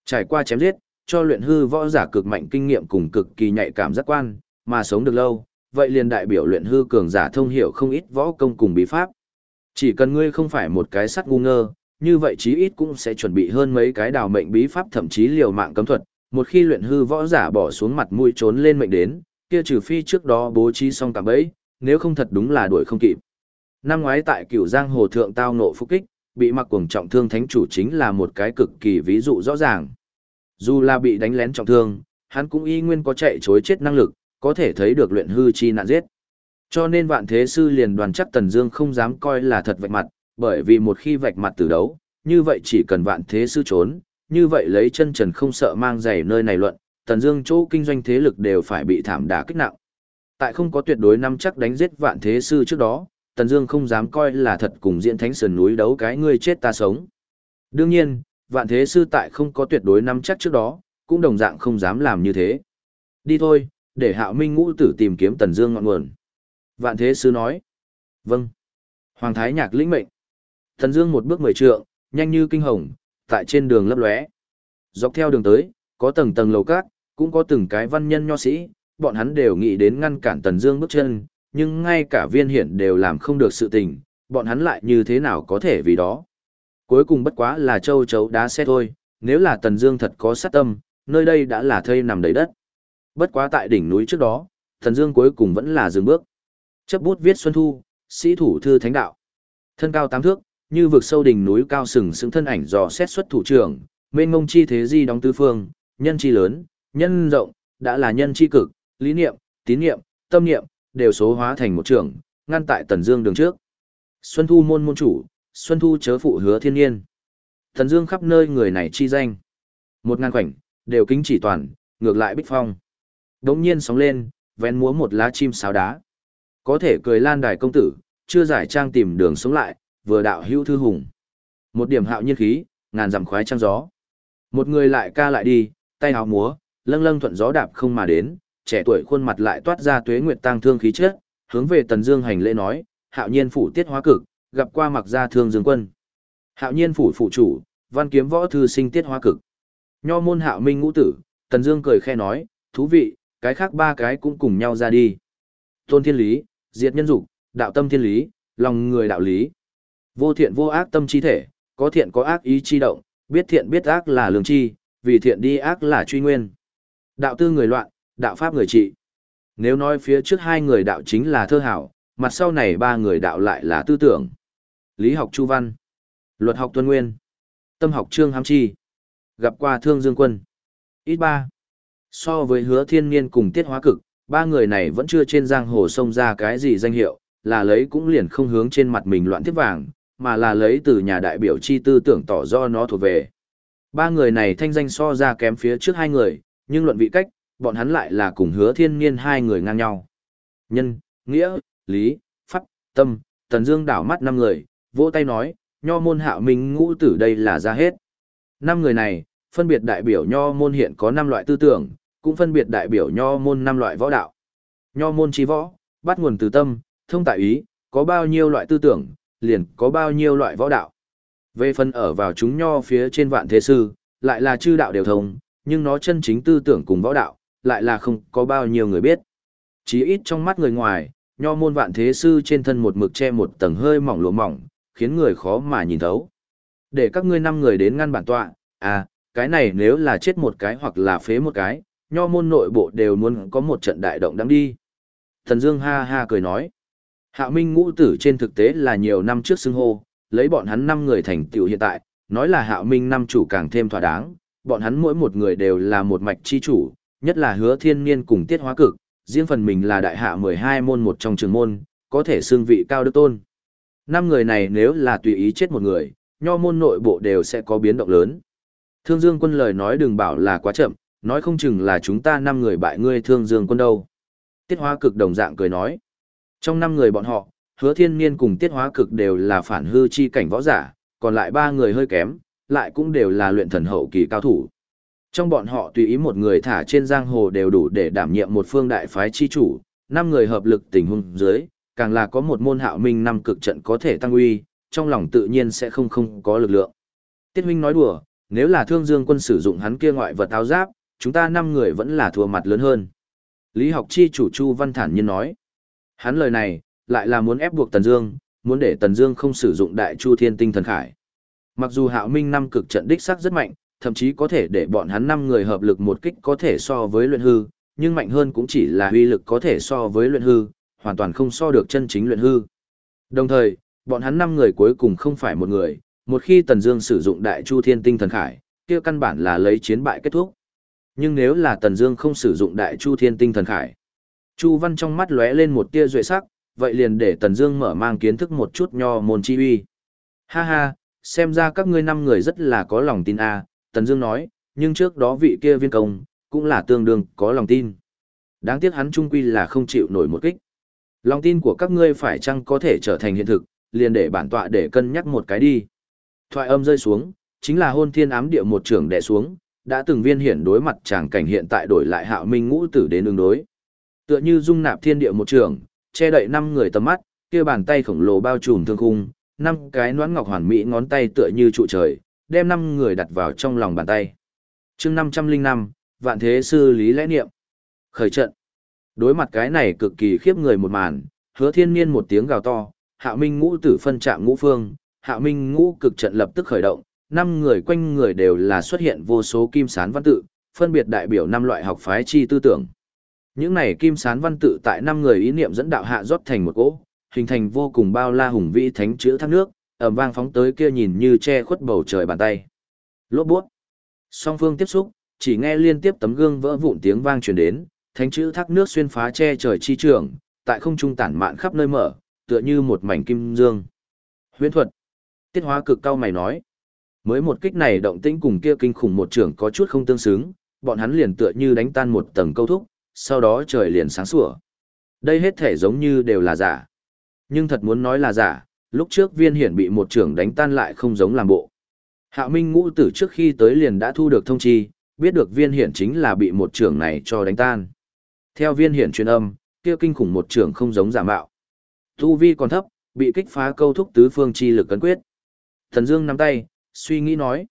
Trải qua chém giết, cho luyện hư võ giả cực mạnh kinh nghiệm cùng cực kỳ nhạy cảm giác quan, mà sống được lâu, vậy liền đại biểu luyện hư cường giả thông hiểu không ít võ công cùng bí pháp. Chỉ cần ngươi không phải một cái sắt ngu ngơ, như vậy chí ít cũng sẽ chuẩn bị hơn mấy cái đào mệnh bí pháp thậm chí liều mạng cấm thuật, một khi luyện hư võ giả bỏ xuống mặt mũi trốn lên mệnh đến, kia trừ phi trước đó bố trí xong cả bẫy, nếu không thật đúng là đuổi không kịp. Năm ngoái tại Cửu Giang Hồ thượng tao nộ phúc kích, bị mặc cuồng trọng thương thánh chủ chính là một cái cực kỳ ví dụ rõ ràng. Dù là bị đánh lén trọng thương, hắn cũng y nguyên có chạy chối chết năng lực, có thể thấy được luyện hư chi nạn giết. Cho nên vạn thế sư liền đoàn chắc Tần Dương không dám coi là thật vạch mặt, bởi vì một khi vạch mặt từ đấu, như vậy chỉ cần vạn thế sư trốn, như vậy lấy chân trần không sợ mang giày nơi này luận, Tần Dương chỗ kinh doanh thế lực đều phải bị thảm đả kích nặng. Tại không có tuyệt đối nắm chắc đánh giết vạn thế sư trước đó, Tần Dương không dám coi là thật cùng diễn thánh sườn núi đấu cái ngươi chết ta sống. Đương nhiên, vạn thế sư tại không có tuyệt đối nắm chắc trước đó, cũng đồng dạng không dám làm như thế. Đi thôi, để Hạo Minh Ngũ Tử tìm kiếm Tần Dương ngọn nguồn. Vạn thế sư nói. Vâng. Hoàng thái nhạc lĩnh mệnh. Tần Dương một bước mười trượng, nhanh như kinh hồng, tại trên đường lấp lóe. Dọc theo đường tới, có tầng tầng lầu cát, cũng có từng cái văn nhân nho sĩ, bọn hắn đều nghĩ đến ngăn cản Tần Dương bước chân, nhưng ngay cả viên hiển đều làm không được sự tình, bọn hắn lại như thế nào có thể vì đó. Cuối cùng bất quá là châu chấu đá xe thôi, nếu là Tần Dương thật có sát tâm, nơi đây đã là thây nằm đầy đất. Bất quá tại đỉnh núi trước đó, Tần Dương cuối cùng vẫn là dừng bước. Chấp bút viết Xuân Thu, sĩ thủ thư thánh đạo. Thân cao tám thước, như vực sâu đỉnh núi cao sừng sững thân ảnh dò xét xuất thủ trưởng, mênh mông chi thế di đóng tứ phương, nhân chi lớn, nhân rộng, đã là nhân chi cực, lý niệm, tín niệm, tâm niệm, đều số hóa thành một trường, ngăn tại Tần Dương đường trước. Xuân Thu môn môn chủ, Xuân Thu chớ phụ hứa thiên nhiên. Tần Dương khắp nơi người này chi danh. Một ngàn khoảnh, đều kính chỉ toàn, ngược lại bích phong. Đống nhiên sóng lên, vén múa một lá chim sáo đá. Có thể cười lan đài công tử, chưa giải trang tìm đường sống lại, vừa đạo hữu thư hùng. Một điểm hạo nhiên khí, ngàn dặm khoái trăng gió. Một người lại ca lại đi, tay áo múa, lâng lâng thuận gió đạp không mà đến, trẻ tuổi khuôn mặt lại toát ra tuế nguyệt tăng thương khí chất, hướng về Tần Dương hành lễ nói, "Hạo Nhiên phủ tiết hóa cực, gặp qua mặc gia thương dương quân." Hạo Nhiên phủ phụ chủ, Văn Kiếm võ thư sinh tiết hóa cực. Nho môn Hạo Minh ngũ tử, Tần Dương cười khẽ nói, "Thú vị, cái khác ba cái cũng cùng nhau ra đi." Tôn Thiên Lý, Diệt Nhân Dục, Đạo Tâm Thiên Lý, Lòng người đạo lý. Vô thiện vô ác tâm chi thể, có thiện có ác ý chi động, biết thiện biết ác là lương chi, vì thiện đi ác là truy nguyên. Đạo tư người loạn, đạo pháp người trị. Nếu nói phía trước hai người đạo chính là thơ hảo, mặt sau này ba người đạo lại là tư tưởng. Lý học Chu Văn, luật học Tuân Nguyên, tâm học Trương Hám Chi, gặp qua Thương Dương Quân. Ít ba. So với hứa thiên niên cùng tiết hóa cực, ba người này vẫn chưa trên giang hồ sông ra cái gì danh hiệu, là lấy cũng liền không hướng trên mặt mình loạn tiếp vàng, mà là lấy từ nhà đại biểu chi tư tưởng tỏ do nó thuộc về. Ba người này thanh danh so ra kém phía trước hai người, nhưng luận vị cách, bọn hắn lại là cùng hứa thiên niên hai người ngang nhau. Nhân, nghĩa, lý, pháp, tâm, tần dương đảo mắt năm người, vỗ tay nói, nho môn hạo minh ngũ tử đây là ra hết. Năm người này, phân biệt đại biểu nho môn hiện có năm loại tư tưởng, cũng phân biệt đại biểu nho môn năm loại võ đạo. Nho môn trí võ, bắt nguồn từ tâm, thông tại ý, có bao nhiêu loại tư tưởng, liền có bao nhiêu loại võ đạo. Về phân ở vào chúng nho phía trên vạn thế sư, lại là chư đạo đều thông, nhưng nó chân chính tư tưởng cùng võ đạo, lại là không có bao nhiêu người biết. Chí ít trong mắt người ngoài, nho môn vạn thế sư trên thân một mực che một tầng hơi mỏng lụa mỏng, khiến người khó mà nhìn thấu. Để các ngươi năm người đến ngăn bản tọa, à, cái này nếu là chết một cái hoặc là phế một cái, nho môn nội bộ đều muốn có một trận đại động đang đi. Thần Dương ha ha cười nói, hạ Minh ngũ tử trên thực tế là nhiều năm trước xưng hô, lấy bọn hắn năm người thành tựu hiện tại, nói là hạ Minh năm chủ càng thêm thỏa đáng, bọn hắn mỗi một người đều là một mạch chi chủ, nhất là Hứa Thiên Niên cùng Tiết Hóa Cực, riêng phần mình là đại hạ 12 môn một trong trường môn, có thể xương vị cao đức tôn. Năm người này nếu là tùy ý chết một người, nho môn nội bộ đều sẽ có biến động lớn. Thương Dương quân lời nói đừng bảo là quá chậm, nói không chừng là chúng ta năm người bại ngươi Thương Dương quân đâu. Tiết Hóa Cực đồng dạng cười nói. Trong năm người bọn họ, Hứa Thiên Niên cùng Tiết Hóa Cực đều là phản hư chi cảnh võ giả, còn lại ba người hơi kém, lại cũng đều là luyện thần hậu kỳ cao thủ. Trong bọn họ tùy ý một người thả trên giang hồ đều đủ để đảm nhiệm một phương đại phái chi chủ, năm người hợp lực tình huống dưới, càng là có một môn hạo minh năm cực trận có thể tăng uy, trong lòng tự nhiên sẽ không không có lực lượng. Tiết huynh nói đùa, nếu là thương dương quân sử dụng hắn kia ngoại vật áo giáp, chúng ta năm người vẫn là thua mặt lớn hơn. Lý học chi chủ Chu Văn thản nhiên nói. Hắn lời này, lại là muốn ép buộc Tần Dương, muốn để Tần Dương không sử dụng Đại Chu Thiên Tinh Thần Khải. Mặc dù Hạo Minh năm cực trận đích xác rất mạnh, thậm chí có thể để bọn hắn năm người hợp lực một kích có thể so với luyện hư, nhưng mạnh hơn cũng chỉ là uy lực có thể so với luyện hư, hoàn toàn không so được chân chính luyện hư. Đồng thời, bọn hắn năm người cuối cùng không phải một người, một khi Tần Dương sử dụng Đại Chu Thiên Tinh Thần Khải, kia căn bản là lấy chiến bại kết thúc. Nhưng nếu là Tần Dương không sử dụng Đại Chu Thiên Tinh Thần Khải, Chu Văn trong mắt lóe lên một tia duệ sắc, vậy liền để Tần Dương mở mang kiến thức một chút nho môn chi uy. Ha ha, xem ra các ngươi năm người rất là có lòng tin a, Tần Dương nói, nhưng trước đó vị kia viên công, cũng là tương đương có lòng tin. Đáng tiếc hắn trung quy là không chịu nổi một kích. Lòng tin của các ngươi phải chăng có thể trở thành hiện thực, liền để bản tọa để cân nhắc một cái đi. Thoại âm rơi xuống, chính là hôn thiên ám địa một trưởng đè xuống, đã từng viên hiển đối mặt tràng cảnh hiện tại đổi lại Hạo Minh ngũ tử đến ứng đối. Tựa như dung nạp thiên địa một trưởng, che đậy năm người tầm mắt, kia bàn tay khổng lồ bao trùm thương khung, năm cái noãn ngọc hoàn mỹ ngón tay tựa như trụ trời, đem năm người đặt vào trong lòng bàn tay. chương 505, vạn thế sư lý lẽ niệm. Khởi trận. Đối mặt cái này cực kỳ khiếp người một màn, hứa thiên niên một tiếng gào to, hạ minh ngũ tử phân trạng ngũ phương, hạ minh ngũ cực trận lập tức khởi động, năm người quanh người đều là xuất hiện vô số kim sán văn tự, phân biệt đại biểu năm loại học phái chi tư tưởng. Những này kim sán văn tự tại năm người ý niệm dẫn đạo hạ rót thành một cỗ, hình thành vô cùng bao la hùng vĩ thánh chữ thác nước, ầm vang phóng tới kia nhìn như che khuất bầu trời bàn tay. Lốp bút. Song phương tiếp xúc, chỉ nghe liên tiếp tấm gương vỡ vụn tiếng vang truyền đến, thánh chữ thác nước xuyên phá che trời chi trường, tại không trung tản mạn khắp nơi mở, tựa như một mảnh kim dương. Huyễn thuật. Tiết hóa cực cao mày nói. Mới một kích này động tĩnh cùng kia kinh khủng một trường có chút không tương xứng, bọn hắn liền tựa như đánh tan một tầng câu thúc, sau đó trời liền sáng sủa. Đây hết thể giống như đều là giả. Nhưng thật muốn nói là giả, lúc trước viên hiển bị một trưởng đánh tan lại không giống làm bộ. Hạo Minh ngũ tử trước khi tới liền đã thu được thông chi, biết được viên hiển chính là bị một trưởng này cho đánh tan. Theo viên hiển truyền âm, kia kinh khủng một trưởng không giống giả mạo. Tu vi còn thấp, bị kích phá câu thúc tứ phương chi lực cấn quyết. Thần Dương nắm tay, suy nghĩ nói.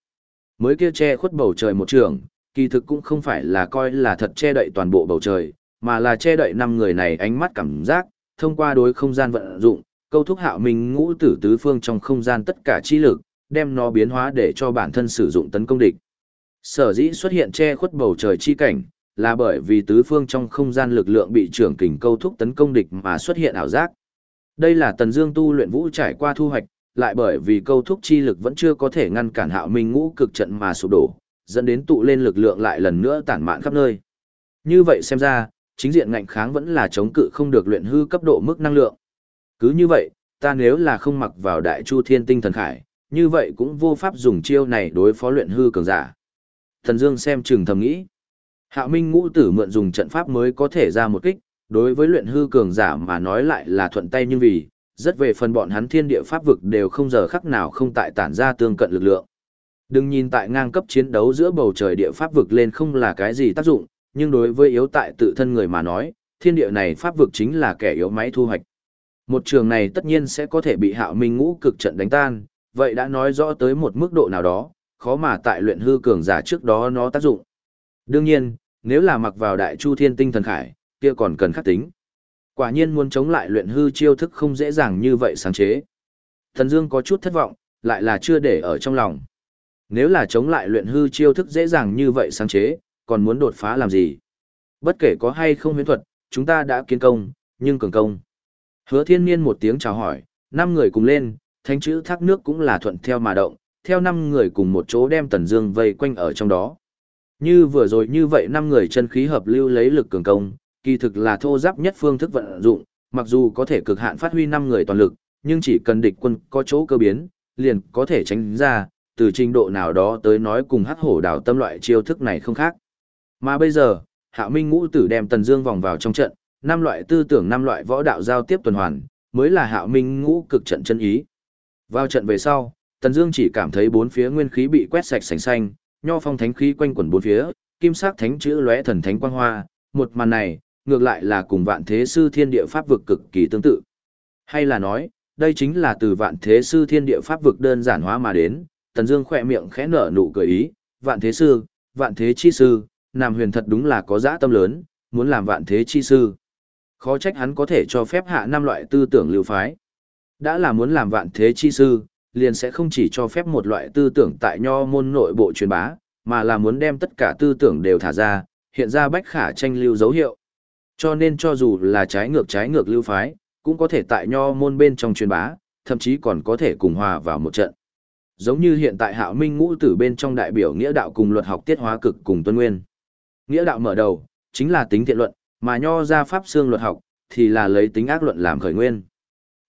Mới kia che khuất bầu trời một trưởng, kỳ thực cũng không phải là coi là thật che đậy toàn bộ bầu trời, mà là che đậy năm người này ánh mắt cảm giác, thông qua đối không gian vận dụng, câu thúc hạo minh ngũ tử tứ phương trong không gian tất cả chi lực, đem nó biến hóa để cho bản thân sử dụng tấn công địch. Sở dĩ xuất hiện che khuất bầu trời chi cảnh, là bởi vì tứ phương trong không gian lực lượng bị trưởng kình câu thúc tấn công địch mà xuất hiện ảo giác. Đây là Tần Dương tu luyện vũ trải qua thu hoạch, lại bởi vì câu thúc chi lực vẫn chưa có thể ngăn cản Hạo Minh Ngũ cực trận mà sụp đổ, dẫn đến tụ lên lực lượng lại lần nữa tản mạn khắp nơi. Như vậy xem ra, chính diện ngạnh kháng vẫn là chống cự không được luyện hư cấp độ mức năng lượng. Cứ như vậy, ta nếu là không mặc vào đại chu thiên tinh thần khải, như vậy cũng vô pháp dùng chiêu này đối phó luyện hư cường giả. Thần Dương xem chừng thầm nghĩ. Hạo Minh ngũ tử mượn dùng trận pháp mới có thể ra một kích, đối với luyện hư cường giả mà nói lại là thuận tay nhưng vì, rất về phần bọn hắn thiên địa pháp vực đều không giờ khắc nào không tại tản ra tương cận lực lượng. Đừng nhìn tại ngang cấp chiến đấu giữa bầu trời địa pháp vực lên không là cái gì tác dụng, nhưng đối với yếu tại tự thân người mà nói, thiên địa này pháp vực chính là kẻ yếu máy thu hoạch. Một trường này tất nhiên sẽ có thể bị hạo minh ngũ cực trận đánh tan, vậy đã nói rõ tới một mức độ nào đó, khó mà tại luyện hư cường giả trước đó nó tác dụng. Đương nhiên, nếu là mặc vào đại chu thiên tinh thần khải, kia còn cần khắc tính. Quả nhiên muốn chống lại luyện hư chiêu thức không dễ dàng như vậy sáng chế. Thần Dương có chút thất vọng, lại là chưa để ở trong lòng. Nếu là chống lại luyện hư chiêu thức dễ dàng như vậy sáng chế, còn muốn đột phá làm gì? Bất kể có hay không huyễn thuật, chúng ta đã kiến công, nhưng cường công. Hứa thiên niên một tiếng chào hỏi, năm người cùng lên, thánh chữ thác nước cũng là thuận theo mà động, theo năm người cùng một chỗ đem Tần Dương vây quanh ở trong đó. Như vừa rồi như vậy năm người chân khí hợp lưu lấy lực cường công, kỳ thực là thô giáp nhất phương thức vận dụng, mặc dù có thể cực hạn phát huy năm người toàn lực, nhưng chỉ cần địch quân có chỗ cơ biến, liền có thể tránh ra, từ trình độ nào đó tới nói cùng hắc hổ đảo tâm loại chiêu thức này không khác. Mà bây giờ, Hạ Minh Ngũ Tử đem Tần Dương vòng vào trong trận, năm loại tư tưởng năm loại võ đạo giao tiếp tuần hoàn, mới là hạo Minh Ngũ cực trận chân ý. Vào trận về sau, Tần Dương chỉ cảm thấy bốn phía nguyên khí bị quét sạch sành xanh, nho phong thánh khí quanh quẩn bốn phía, kim sắc thánh chữ lóe thần thánh quang hoa, một màn này, ngược lại là cùng Vạn Thế Sư Thiên Địa Pháp vực cực kỳ tương tự. Hay là nói, đây chính là từ Vạn Thế Sư Thiên Địa Pháp vực đơn giản hóa mà đến, Tần Dương khẽ miệng khẽ nở nụ cười ý, Vạn Thế Sư, Vạn Thế chi sư, Nam Huyền thật đúng là có dã tâm lớn, muốn làm Vạn Thế chi sư. Khó trách hắn có thể cho phép hạ năm loại tư tưởng lưu phái. Đã là muốn làm Vạn Thế chi sư, liền sẽ không chỉ cho phép một loại tư tưởng tại nho môn nội bộ truyền bá, mà là muốn đem tất cả tư tưởng đều thả ra, hiện ra bách khả tranh lưu dấu hiệu. Cho nên cho dù là trái ngược trái ngược lưu phái, cũng có thể tại nho môn bên trong truyền bá, thậm chí còn có thể cùng hòa vào một trận. Giống như hiện tại Hạo Minh ngũ tử bên trong đại biểu nghĩa đạo cùng luật học tiết hóa cực cùng tuân nguyên. Nghĩa đạo mở đầu, chính là tính thiện luận, mà nho ra pháp xương luật học, thì là lấy tính ác luận làm khởi nguyên.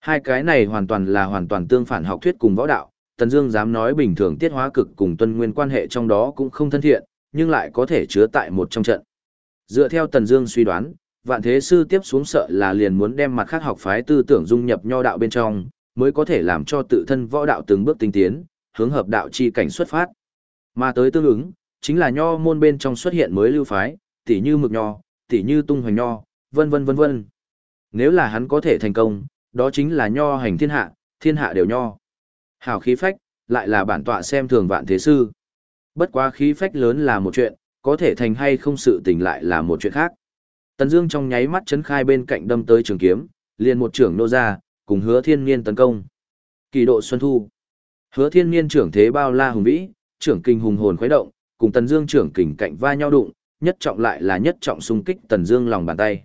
Hai cái này hoàn toàn là hoàn toàn tương phản học thuyết cùng võ đạo, Tần Dương dám nói bình thường tiết hóa cực cùng tuân nguyên quan hệ trong đó cũng không thân thiện, nhưng lại có thể chứa tại một trong trận. Dựa theo Tần Dương suy đoán, Vạn Thế sư tiếp xuống sợ là liền muốn đem mặt khác học phái tư tưởng dung nhập nho đạo bên trong, mới có thể làm cho tự thân võ đạo từng bước tinh tiến, hướng hợp đạo chi cảnh xuất phát. Mà tới tương ứng, chính là nho môn bên trong xuất hiện mới lưu phái, tỉ như mực nho, tỉ như tung hoành nho, vân vân vân vân. Nếu là hắn có thể thành công, đó chính là nho hành thiên hạ, thiên hạ đều nho. Hào khí phách, lại là bản tọa xem thường vạn thế sư. Bất quá khí phách lớn là một chuyện, có thể thành hay không sự tình lại là một chuyện khác. Tần Dương trong nháy mắt chấn khai bên cạnh đâm tới trường kiếm, liền một trưởng nô ra, cùng Hứa Thiên nhiên tấn công. Kỳ độ xuân thu. Hứa Thiên nhiên trưởng thế bao la hùng vĩ, trưởng kinh hùng hồn khuấy động, cùng Tần Dương trưởng kình cạnh va nhau đụng, nhất trọng lại là nhất trọng xung kích Tần Dương lòng bàn tay.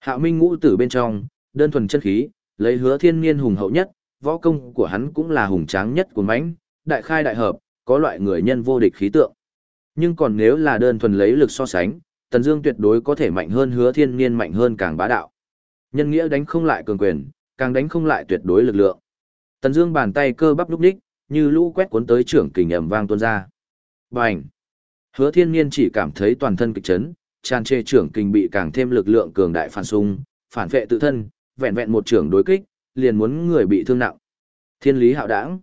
Hạo Minh ngũ tử bên trong, đơn thuần chân khí, lấy Hứa Thiên Niên hùng hậu nhất, võ công của hắn cũng là hùng tráng nhất của mãnh, đại khai đại hợp, có loại người nhân vô địch khí tượng. Nhưng còn nếu là đơn thuần lấy lực so sánh, Tần Dương tuyệt đối có thể mạnh hơn Hứa Thiên Niên mạnh hơn càng bá đạo. Nhân nghĩa đánh không lại cường quyền, càng đánh không lại tuyệt đối lực lượng. Tần Dương bàn tay cơ bắp lúc nhích, như lũ quét cuốn tới trưởng kình ầm vang tuôn ra. Bành! Hứa Thiên Nhiên chỉ cảm thấy toàn thân kịch chấn, tràn trề trưởng kình bị càng thêm lực lượng cường đại phản xung, phản vệ tự thân, vẹn vẹn một trưởng đối kích, liền muốn người bị thương nặng. Thiên lý hạo đảng.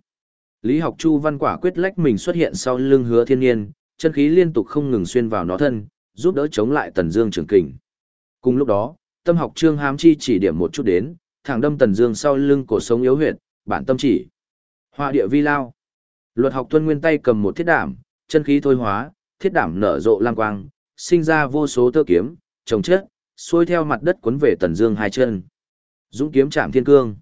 Lý học Chu Văn quả quyết lách mình xuất hiện sau lưng Hứa Thiên Nhiên, chân khí liên tục không ngừng xuyên vào nó thân, giúp đỡ chống lại Tần Dương trưởng kình. Cùng lúc đó, tâm học Trương Hám Chi chỉ điểm một chút đến, thẳng đâm Tần Dương sau lưng cổ sống yếu huyệt, bản tâm chỉ. Họa địa vi lao. Luật học tuân nguyên tay cầm một thiết đảm, chân khí thôi hóa, thiết đảm nở rộ lang quang, sinh ra vô số tơ kiếm, trồng chết, xuôi theo mặt đất cuốn về Tần Dương hai chân. Dũng kiếm chạm thiên cương.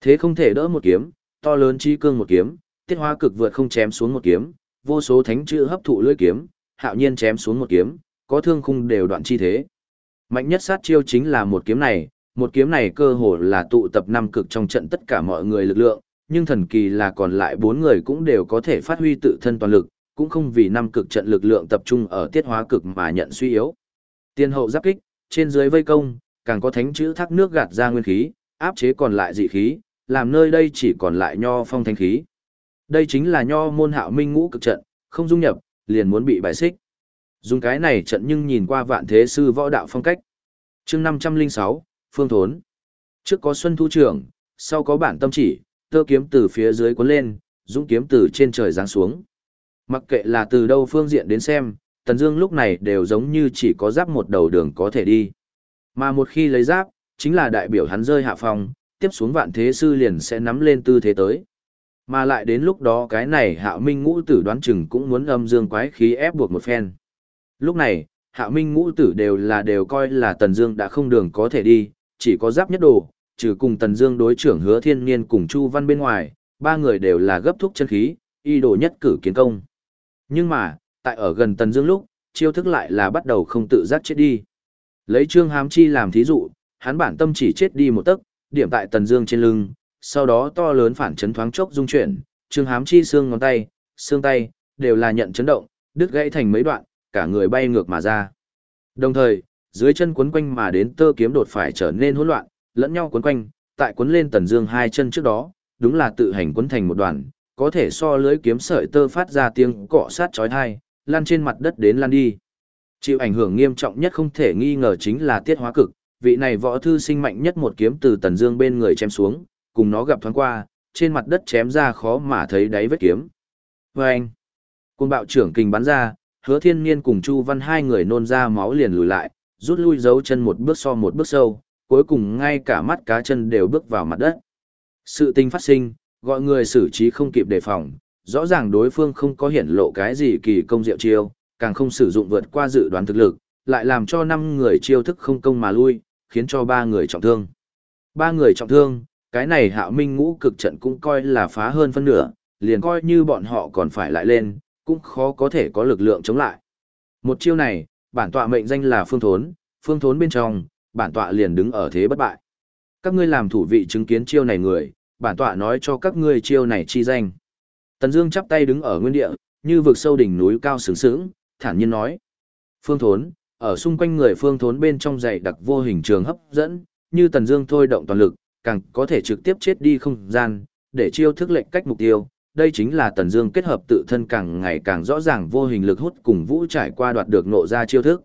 Thế không thể đỡ một kiếm, to lớn chi cương một kiếm, tiết hóa cực vượt không chém xuống một kiếm, vô số thánh chữ hấp thụ lưỡi kiếm, hạo nhiên chém xuống một kiếm, có thương khung đều đoạn chi thế. Mạnh nhất sát chiêu chính là một kiếm này, một kiếm này cơ hồ là tụ tập năm cực trong trận tất cả mọi người lực lượng, nhưng thần kỳ là còn lại bốn người cũng đều có thể phát huy tự thân toàn lực, cũng không vì năm cực trận lực lượng tập trung ở tiết hóa cực mà nhận suy yếu. Tiên hậu giáp kích, trên dưới vây công, càng có thánh chữ thác nước gạt ra nguyên khí, áp chế còn lại dị khí, làm nơi đây chỉ còn lại nho phong thanh khí. Đây chính là nho môn hạo minh ngũ cực trận, không dung nhập, liền muốn bị bài xích. Dùng cái này trận nhưng nhìn qua vạn thế sư võ đạo phong cách. chương 506, Phương Thốn. Trước có Xuân Thu Trưởng, sau có bản tâm chỉ, tơ kiếm từ phía dưới cuốn lên, dũng kiếm từ trên trời giáng xuống. Mặc kệ là từ đâu phương diện đến xem, Tần Dương lúc này đều giống như chỉ có giáp một đầu đường có thể đi. Mà một khi lấy giáp, chính là đại biểu hắn rơi hạ phong, tiếp xuống vạn thế sư liền sẽ nắm lên tư thế tới. Mà lại đến lúc đó cái này Hạo Minh Ngũ Tử đoán chừng cũng muốn âm dương quái khí ép buộc một phen. Lúc này, Hạo Minh Ngũ Tử đều là đều coi là Tần Dương đã không đường có thể đi, chỉ có giáp nhất đồ, trừ cùng Tần Dương đối trưởng Hứa Thiên Niên cùng Chu Văn bên ngoài, ba người đều là gấp thúc chân khí, y đồ nhất cử kiến công. Nhưng mà, tại ở gần Tần Dương lúc, chiêu thức lại là bắt đầu không tự giác chết đi. Lấy Trương Hám Chi làm thí dụ, hắn bản tâm chỉ chết đi một tấc, điểm tại Tần Dương trên lưng, sau đó to lớn phản chấn thoáng chốc dung chuyển, Trương Hám Chi xương ngón tay, xương tay đều là nhận chấn động, đứt gãy thành mấy đoạn, cả người bay ngược mà ra. Đồng thời, dưới chân quấn quanh mà đến tơ kiếm đột phải trở nên hỗn loạn, lẫn nhau quấn quanh, tại quấn lên Tần Dương hai chân trước đó, đúng là tự hành quấn thành một đoàn, có thể so lưới kiếm sợi tơ phát ra tiếng cọ sát chói tai, lan trên mặt đất đến lan đi. Chịu ảnh hưởng nghiêm trọng nhất không thể nghi ngờ chính là tiết hóa cực, vị này võ thư sinh mạnh nhất một kiếm từ Tần Dương bên người chém xuống, cùng nó gặp thoáng qua, trên mặt đất chém ra khó mà thấy đáy vết kiếm. Vâng! Oeng! Côn bạo trưởng kình bắn ra, Hứa Thiên Niên cùng Chu Văn hai người nôn ra máu liền lùi lại, rút lui dấu chân một bước so một bước sâu, cuối cùng ngay cả mắt cá chân đều bước vào mặt đất. Sự tình phát sinh, gọi người xử trí không kịp đề phòng, rõ ràng đối phương không có hiển lộ cái gì kỳ công diệu chiêu, càng không sử dụng vượt qua dự đoán thực lực, lại làm cho năm người chiêu thức không công mà lui, khiến cho ba người trọng thương. Ba người trọng thương, cái này hạo minh ngũ cực trận cũng coi là phá hơn phân nửa, liền coi như bọn họ còn phải lại lên, cũng khó có thể có lực lượng chống lại. Một chiêu này, bản tọa mệnh danh là phương thốn, phương thốn bên trong, bản tọa liền đứng ở thế bất bại. Các ngươi làm thủ vị chứng kiến chiêu này người, bản tọa nói cho các ngươi chiêu này chi danh. Tần Dương chắp tay đứng ở nguyên địa, như vực sâu đỉnh núi cao sướng sướng, thản nhiên nói: "Phương Thốn, ở xung quanh người Phương Thốn bên trong dày đặc vô hình trường hấp dẫn, như Tần Dương thôi động toàn lực, càng có thể trực tiếp chết đi không gian, để chiêu thức lệnh cách mục tiêu." Đây chính là Tần Dương kết hợp tự thân càng ngày càng rõ ràng vô hình lực hút cùng vũ trải qua đoạt được nộ ra chiêu thức.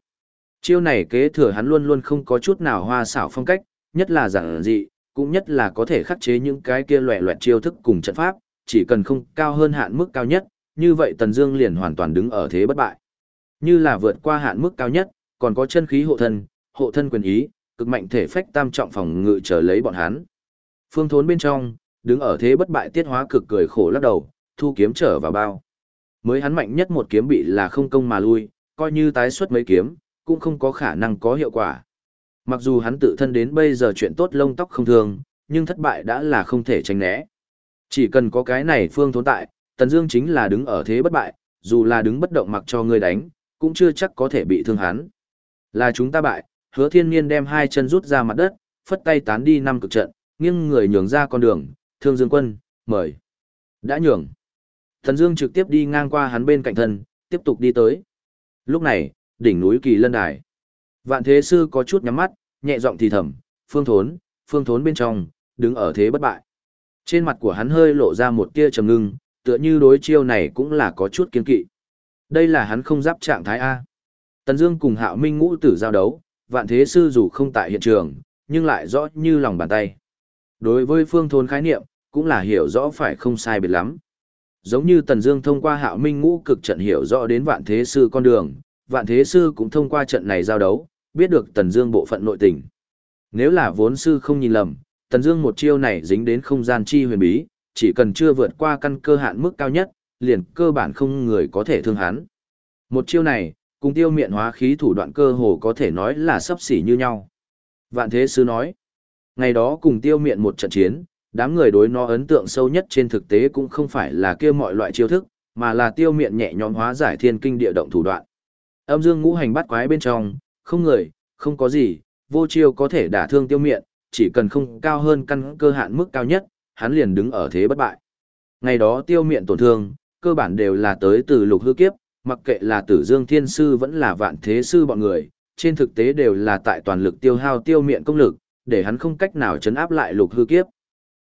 Chiêu này kế thừa hắn luôn luôn không có chút nào hoa xảo phong cách, nhất là giản dị, cũng nhất là có thể khắc chế những cái kia loẻ loẹt chiêu thức cùng trận pháp, chỉ cần không cao hơn hạn mức cao nhất, như vậy Tần Dương liền hoàn toàn đứng ở thế bất bại. Như là vượt qua hạn mức cao nhất, còn có chân khí hộ thân, hộ thân quyền ý, cực mạnh thể phách tam trọng phòng ngự trở lấy bọn hắn. Phương Thốn bên trong, đứng ở thế bất bại tiết hóa cực cười khổ lắc đầu, thu kiếm trở vào bao. Mới hắn mạnh nhất một kiếm bị là không công mà lui, coi như tái xuất mấy kiếm, cũng không có khả năng có hiệu quả. Mặc dù hắn tự thân đến bây giờ chuyện tốt lông tóc không thường, nhưng thất bại đã là không thể tránh né. Chỉ cần có cái này phương tồn tại, Tần Dương chính là đứng ở thế bất bại, dù là đứng bất động mặc cho người đánh, cũng chưa chắc có thể bị thương hắn. Là chúng ta bại, Hứa Thiên Nhiên đem hai chân rút ra mặt đất, phất tay tán đi năm cực trận, nghiêng người nhường ra con đường, Thương Dương Quân, mời. Đã nhường. Tần Dương trực tiếp đi ngang qua hắn bên cạnh thân, tiếp tục đi tới. Lúc này, đỉnh núi Kỳ Lân Đài. Vạn Thế Sư có chút nhắm mắt, nhẹ giọng thì thầm, phương thốn, phương thốn bên trong, đứng ở thế bất bại. Trên mặt của hắn hơi lộ ra một tia trầm ngưng, tựa như đối chiêu này cũng là có chút kiên kỵ. Đây là hắn không giáp trạng thái A. Tần Dương cùng Hạo Minh ngũ tử giao đấu, vạn thế sư dù không tại hiện trường, nhưng lại rõ như lòng bàn tay. Đối với phương thốn khái niệm, cũng là hiểu rõ phải không sai biệt lắm. Giống như Tần Dương thông qua Hạo Minh ngũ cực trận hiểu rõ đến vạn thế sư con đường, vạn thế sư cũng thông qua trận này giao đấu, biết được Tần Dương bộ phận nội tình. Nếu là vốn sư không nhìn lầm, Tần Dương một chiêu này dính đến không gian chi huyền bí, chỉ cần chưa vượt qua căn cơ hạn mức cao nhất, liền cơ bản không người có thể thương hắn. Một chiêu này, cùng tiêu miện hóa khí thủ đoạn cơ hồ có thể nói là sấp xỉ như nhau. Vạn Thế Sư nói, ngày đó cùng tiêu miện một trận chiến, đám người đối nó ấn tượng sâu nhất trên thực tế cũng không phải là kia mọi loại chiêu thức, mà là tiêu miện nhẹ nhõm hóa giải thiên kinh địa động thủ đoạn. Âm dương ngũ hành bắt quái bên trong, không người, không có gì, vô chiêu có thể đả thương tiêu miện, chỉ cần không cao hơn căn cơ hạn mức cao nhất, hắn liền đứng ở thế bất bại. Ngày đó tiêu miện tổn thương, cơ bản đều là tới từ lục hư kiếp, mặc kệ là tử dương thiên sư vẫn là vạn thế sư bọn người, trên thực tế đều là tại toàn lực tiêu hao tiêu miện công lực, để hắn không cách nào chấn áp lại lục hư kiếp.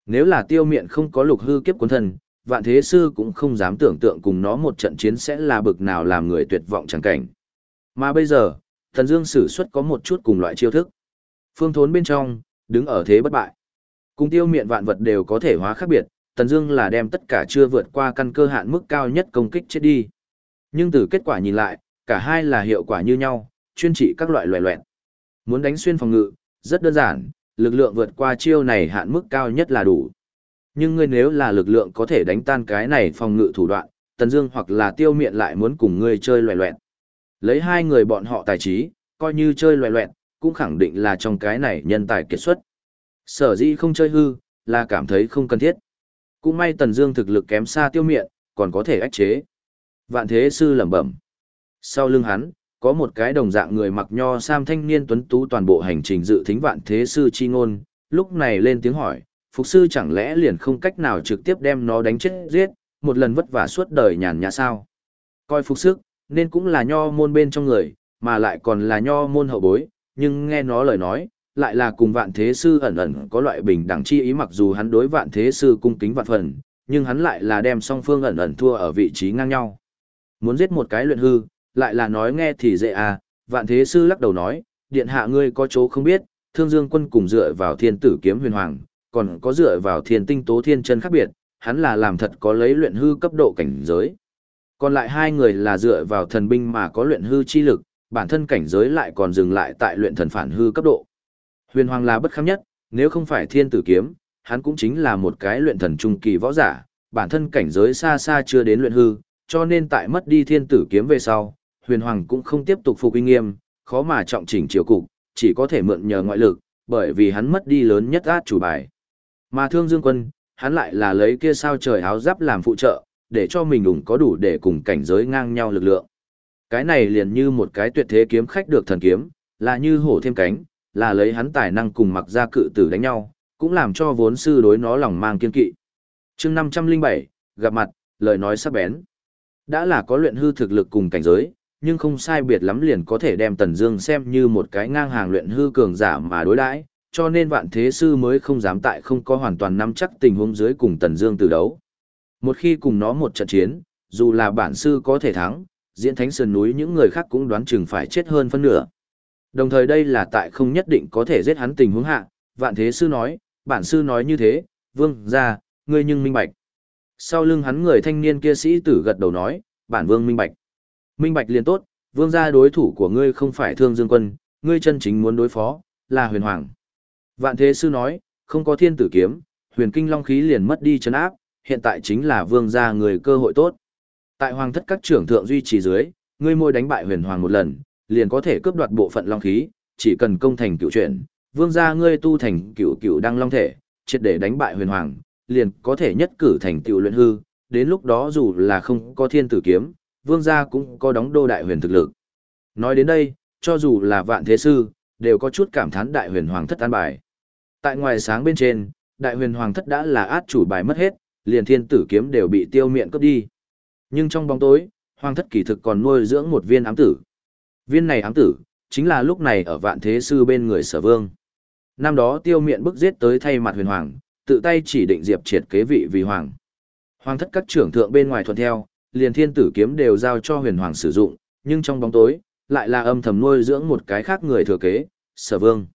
Nếu là tiêu miện không có lục hư kiếp cuốn thần, vạn thế sư cũng không dám tưởng tượng cùng nó một trận chiến sẽ là bực nào làm người tuyệt vọng chẳng cảnh. Mà bây giờ, Thần Dương sử xuất có một chút cùng loại chiêu thức. Phương thốn bên trong, đứng ở thế bất bại. Cùng tiêu miện vạn vật đều có thể hóa khác biệt, Tần Dương là đem tất cả chưa vượt qua căn cơ hạn mức cao nhất công kích chết đi. Nhưng từ kết quả nhìn lại, cả hai là hiệu quả như nhau, chuyên trị các loại loè loẹt. Muốn đánh xuyên phòng ngự, rất đơn giản, lực lượng vượt qua chiêu này hạn mức cao nhất là đủ. Nhưng ngươi nếu là lực lượng có thể đánh tan cái này phòng ngự thủ đoạn, Tần Dương hoặc là Tiêu Miện lại muốn cùng ngươi chơi loè loẹt. Lấy hai người bọn họ tài trí, coi như chơi loè loẹt, cũng khẳng định là trong cái này nhân tài kiệt xuất. Sở dĩ không chơi hư, là cảm thấy không cần thiết. Cũng may Tần Dương thực lực kém xa Tiêu Miện, còn có thể ách chế. Vạn Thế sư lẩm bẩm. Sau lưng hắn, có một cái đồng dạng người mặc nho sam thanh niên tuấn tú toàn bộ hành trình dự thính Vạn Thế sư chi ngôn, lúc này lên tiếng hỏi, phục sư chẳng lẽ liền không cách nào trực tiếp đem nó đánh chết giết, một lần vất vả suốt đời nhàn nhã sao? Coi phục sức, nên cũng là nho môn bên trong người, mà lại còn là nho môn hậu bối, nhưng nghe nó lời nói, lại là cùng vạn thế sư ẩn ẩn có loại bình đẳng chi ý mặc dù hắn đối vạn thế sư cung kính vạn phần, nhưng hắn lại là đem song phương ẩn ẩn thua ở vị trí ngang nhau. Muốn giết một cái luyện hư, lại là nói nghe thì dễ à, vạn thế sư lắc đầu nói, điện hạ ngươi có chỗ không biết, thương dương quân cùng dựa vào thiên tử kiếm huyền hoàng, còn có dựa vào thiên tinh tố thiên chân khác biệt, hắn là làm thật có lấy luyện hư cấp độ cảnh giới. Còn lại hai người là dựa vào thần binh mà có luyện hư chi lực, bản thân cảnh giới lại còn dừng lại tại luyện thần phản hư cấp độ. Huyền Hoàng là bất kham nhất, nếu không phải thiên tử kiếm, hắn cũng chính là một cái luyện thần trung kỳ võ giả, bản thân cảnh giới xa xa chưa đến luyện hư, cho nên tại mất đi thiên tử kiếm về sau, Huyền Hoàng cũng không tiếp tục phục uy nghiêm, khó mà trọng chỉnh triều cục, chỉ có thể mượn nhờ ngoại lực, bởi vì hắn mất đi lớn nhất át chủ bài. Mà Thương Dương Quân, hắn lại là lấy kia sao trời áo giáp làm phụ trợ, để cho mình đủng có đủ để cùng cảnh giới ngang nhau lực lượng. Cái này liền như một cái tuyệt thế kiếm khách được thần kiếm, là như hổ thêm cánh, là lấy hắn tài năng cùng mặc ra cự tử đánh nhau, cũng làm cho vốn sư đối nó lòng mang kiên kỵ. chương 507, gặp mặt, lời nói sắc bén. Đã là có luyện hư thực lực cùng cảnh giới, nhưng không sai biệt lắm liền có thể đem Tần Dương xem như một cái ngang hàng luyện hư cường giả mà đối đãi, cho nên vạn thế sư mới không dám tại không có hoàn toàn nắm chắc tình huống dưới cùng Tần Dương từ đấu. Một khi cùng nó một trận chiến, dù là bản sư có thể thắng, diễn thánh sơn núi những người khác cũng đoán chừng phải chết hơn phân nửa. Đồng thời đây là tại không nhất định có thể giết hắn tình huống hạ, vạn thế sư nói, bản sư nói như thế, vương ra, ngươi nhưng minh bạch. Sau lưng hắn người thanh niên kia sĩ tử gật đầu nói, bản vương minh bạch. Minh bạch liền tốt, vương gia đối thủ của ngươi không phải thương dương quân, ngươi chân chính muốn đối phó, là huyền hoàng. Vạn thế sư nói, không có thiên tử kiếm, huyền kinh long khí liền mất đi chấn áp, hiện tại chính là vương gia người cơ hội tốt. Tại hoàng thất các trưởng thượng duy trì dưới, ngươi môi đánh bại huyền hoàng một lần, liền có thể cướp đoạt bộ phận long khí, chỉ cần công thành cựu chuyển, vương gia ngươi tu thành cựu cựu đăng long thể, triệt để đánh bại huyền hoàng, liền có thể nhất cử thành tiểu luyện hư, đến lúc đó dù là không có thiên tử kiếm, vương gia cũng có đóng đô đại huyền thực lực. Nói đến đây, cho dù là vạn thế sư, đều có chút cảm thán đại huyền hoàng thất an bài. Tại ngoài sáng bên trên, đại huyền hoàng thất đã là át chủ bài mất hết, liền thiên tử kiếm đều bị tiêu miệng cướp đi. Nhưng trong bóng tối, hoàng thất kỳ thực còn nuôi dưỡng một viên ám tử. Viên này ám tử, chính là lúc này ở vạn thế sư bên người sở vương. Năm đó tiêu miệng bức giết tới thay mặt huyền hoàng, tự tay chỉ định diệp triệt kế vị vì hoàng. Hoàng thất các trưởng thượng bên ngoài thuận theo, liền thiên tử kiếm đều giao cho huyền hoàng sử dụng, nhưng trong bóng tối, lại là âm thầm nuôi dưỡng một cái khác người thừa kế, sở vương.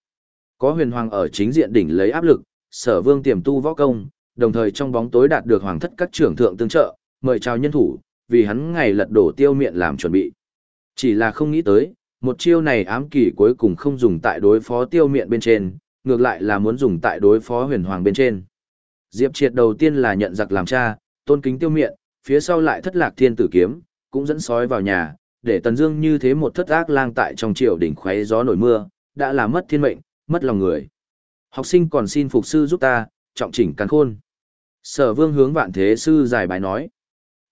Có huyền hoàng ở chính diện đỉnh lấy áp lực, sở vương tiềm tu võ công, đồng thời trong bóng tối đạt được hoàng thất các trưởng thượng tương trợ, mời chào nhân thủ, vì hắn ngày lật đổ tiêu miện làm chuẩn bị. Chỉ là không nghĩ tới, một chiêu này ám kỳ cuối cùng không dùng tại đối phó tiêu miện bên trên, ngược lại là muốn dùng tại đối phó huyền hoàng bên trên. Diệp triệt đầu tiên là nhận giặc làm cha, tôn kính tiêu miện, phía sau lại thất lạc thiên tử kiếm, cũng dẫn sói vào nhà, để tần dương như thế một thất ác lang tại trong triều đỉnh khoé gió nổi mưa, đã là mất thiên mệnh, mất lòng người. Học sinh còn xin phục sư giúp ta, trọng chỉnh càn khôn. Sở vương hướng vạn thế sư giải bài nói.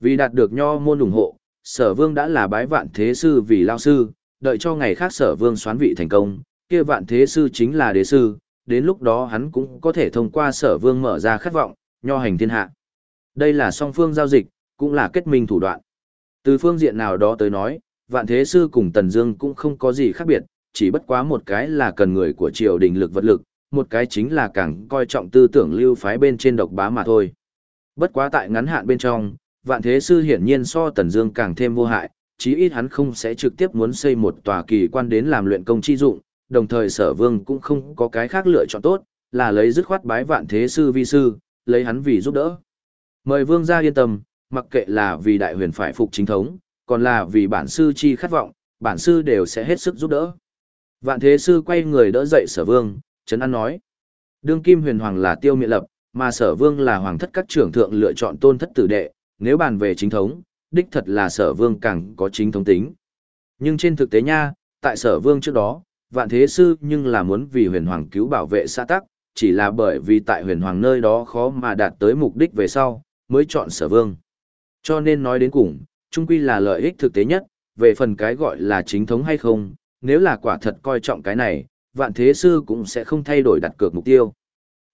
Vì đạt được nho môn ủng hộ, sở vương đã là bái vạn thế sư vì lao sư, đợi cho ngày khác sở vương xoán vị thành công, kia vạn thế sư chính là đế sư, đến lúc đó hắn cũng có thể thông qua sở vương mở ra khát vọng, nho hành thiên hạ. Đây là song phương giao dịch, cũng là kết minh thủ đoạn. Từ phương diện nào đó tới nói, vạn thế sư cùng Tần Dương cũng không có gì khác biệt, chỉ bất quá một cái là cần người của triều đình lực vật lực, một cái chính là càng coi trọng tư tưởng lưu phái bên trên độc bá mà thôi. Bất quá tại ngắn hạn bên trong, vạn thế sư hiển nhiên so Tần Dương càng thêm vô hại, chí ít hắn không sẽ trực tiếp muốn xây một tòa kỳ quan đến làm luyện công chi dụng, đồng thời sở vương cũng không có cái khác lựa chọn tốt, là lấy dứt khoát bái vạn thế sư vi sư, lấy hắn vì giúp đỡ. Mời vương gia yên tâm, mặc kệ là vì đại huyền phải phục chính thống, còn là vì bản sư chi khát vọng, bản sư đều sẽ hết sức giúp đỡ. Vạn thế sư quay người đỡ dậy sở vương, Trấn An nói. Đương kim huyền hoàng là tiêu miện lập, mà sở vương là hoàng thất các trưởng thượng lựa chọn tôn thất tử đệ, nếu bàn về chính thống, đích thật là sở vương càng có chính thống tính. Nhưng trên thực tế nha, tại sở vương trước đó, vạn thế sư nhưng là muốn vì huyền hoàng cứu bảo vệ xã tắc, chỉ là bởi vì tại huyền hoàng nơi đó khó mà đạt tới mục đích về sau, mới chọn sở vương. Cho nên nói đến cùng, chung quy là lợi ích thực tế nhất, về phần cái gọi là chính thống hay không, nếu là quả thật coi trọng cái này, vạn thế sư cũng sẽ không thay đổi đặt cược mục tiêu.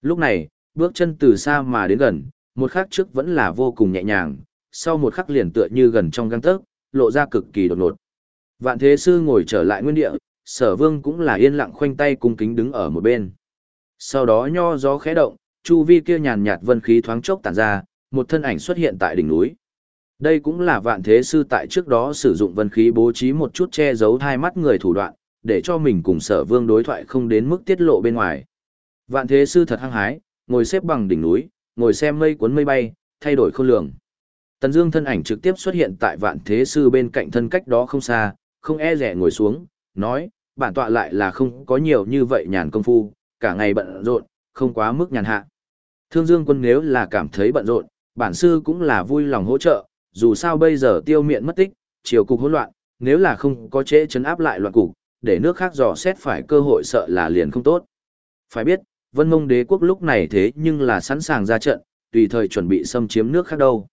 Lúc này, bước chân từ xa mà đến gần, một khắc trước vẫn là vô cùng nhẹ nhàng, sau một khắc liền tựa như gần trong găng tấc, lộ ra cực kỳ đột ngột. Vạn thế sư ngồi trở lại nguyên địa, sở vương cũng là yên lặng khoanh tay cung kính đứng ở một bên. Sau đó nho gió khẽ động, chu vi kia nhàn nhạt vân khí thoáng chốc tản ra, một thân ảnh xuất hiện tại đỉnh núi. Đây cũng là vạn thế sư tại trước đó sử dụng vân khí bố trí một chút che giấu hai mắt người thủ đoạn, để cho mình cùng sở vương đối thoại không đến mức tiết lộ bên ngoài. Vạn thế sư thật hăng hái, ngồi xếp bằng đỉnh núi, ngồi xem mây cuốn mây bay, thay đổi khôn lường. Tần Dương thân ảnh trực tiếp xuất hiện tại vạn thế sư bên cạnh thân cách đó không xa, không e dè ngồi xuống, nói, bản tọa lại là không có nhiều như vậy nhàn công phu, cả ngày bận rộn, không quá mức nhàn hạ. Thương Dương quân nếu là cảm thấy bận rộn, bản sư cũng là vui lòng hỗ trợ, dù sao bây giờ tiêu miện mất tích, triều cục hỗn loạn, nếu là không có chế chấn áp lại loạn cục, để nước khác dò xét phải cơ hội sợ là liền không tốt. Phải biết, Vân Mông đế quốc lúc này thế nhưng là sẵn sàng ra trận, tùy thời chuẩn bị xâm chiếm nước khác đâu.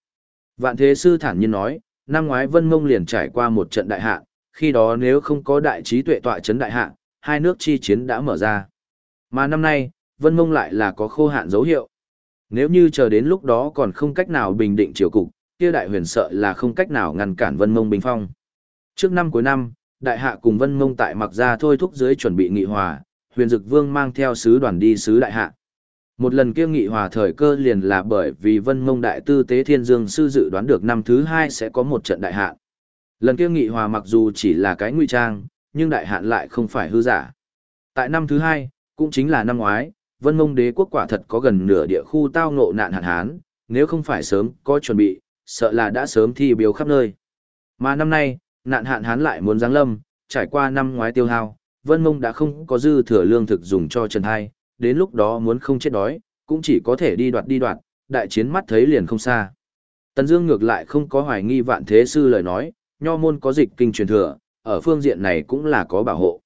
Vạn Thế Sư thản nhiên nói, năm ngoái Vân Mông liền trải qua một trận đại hạ, khi đó nếu không có đại trí tuệ tọa chấn đại hạ, hai nước chi chiến đã mở ra. Mà năm nay, Vân Mông lại là có khô hạn dấu hiệu. Nếu như chờ đến lúc đó còn không cách nào bình định triều cục, kia đại huyền sợ là không cách nào ngăn cản Vân Mông bình phong. Trước năm cuối năm, đại hạ cùng Vân Mông tại mặc ra thôi thúc dưới chuẩn bị nghị hòa, huyền dực vương mang theo sứ đoàn đi sứ đại hạ. Một lần kia nghị hòa thời cơ liền là bởi vì Vân Mông đại tư tế Thiên Dương sư dự đoán được năm thứ hai sẽ có một trận đại hạ. Lần kia nghị hòa mặc dù chỉ là cái nguy trang, nhưng đại hạn lại không phải hư giả. Tại năm thứ hai, cũng chính là năm ngoái, Vân Mông đế quốc quả thật có gần nửa địa khu tao ngộ nạn hạn hán, nếu không phải sớm có chuẩn bị, sợ là đã sớm thi biếu khắp nơi. Mà năm nay, nạn hạn hán lại muốn giáng lâm, trải qua năm ngoái tiêu hao, Vân Mông đã không có dư thừa lương thực dùng cho Trần Hai, đến lúc đó muốn không chết đói, cũng chỉ có thể đi đoạt đi đoạt, đại chiến mắt thấy liền không xa. Tần Dương ngược lại không có hoài nghi vạn thế sư lời nói, nho môn có dịch kinh truyền thừa, ở phương diện này cũng là có bảo hộ.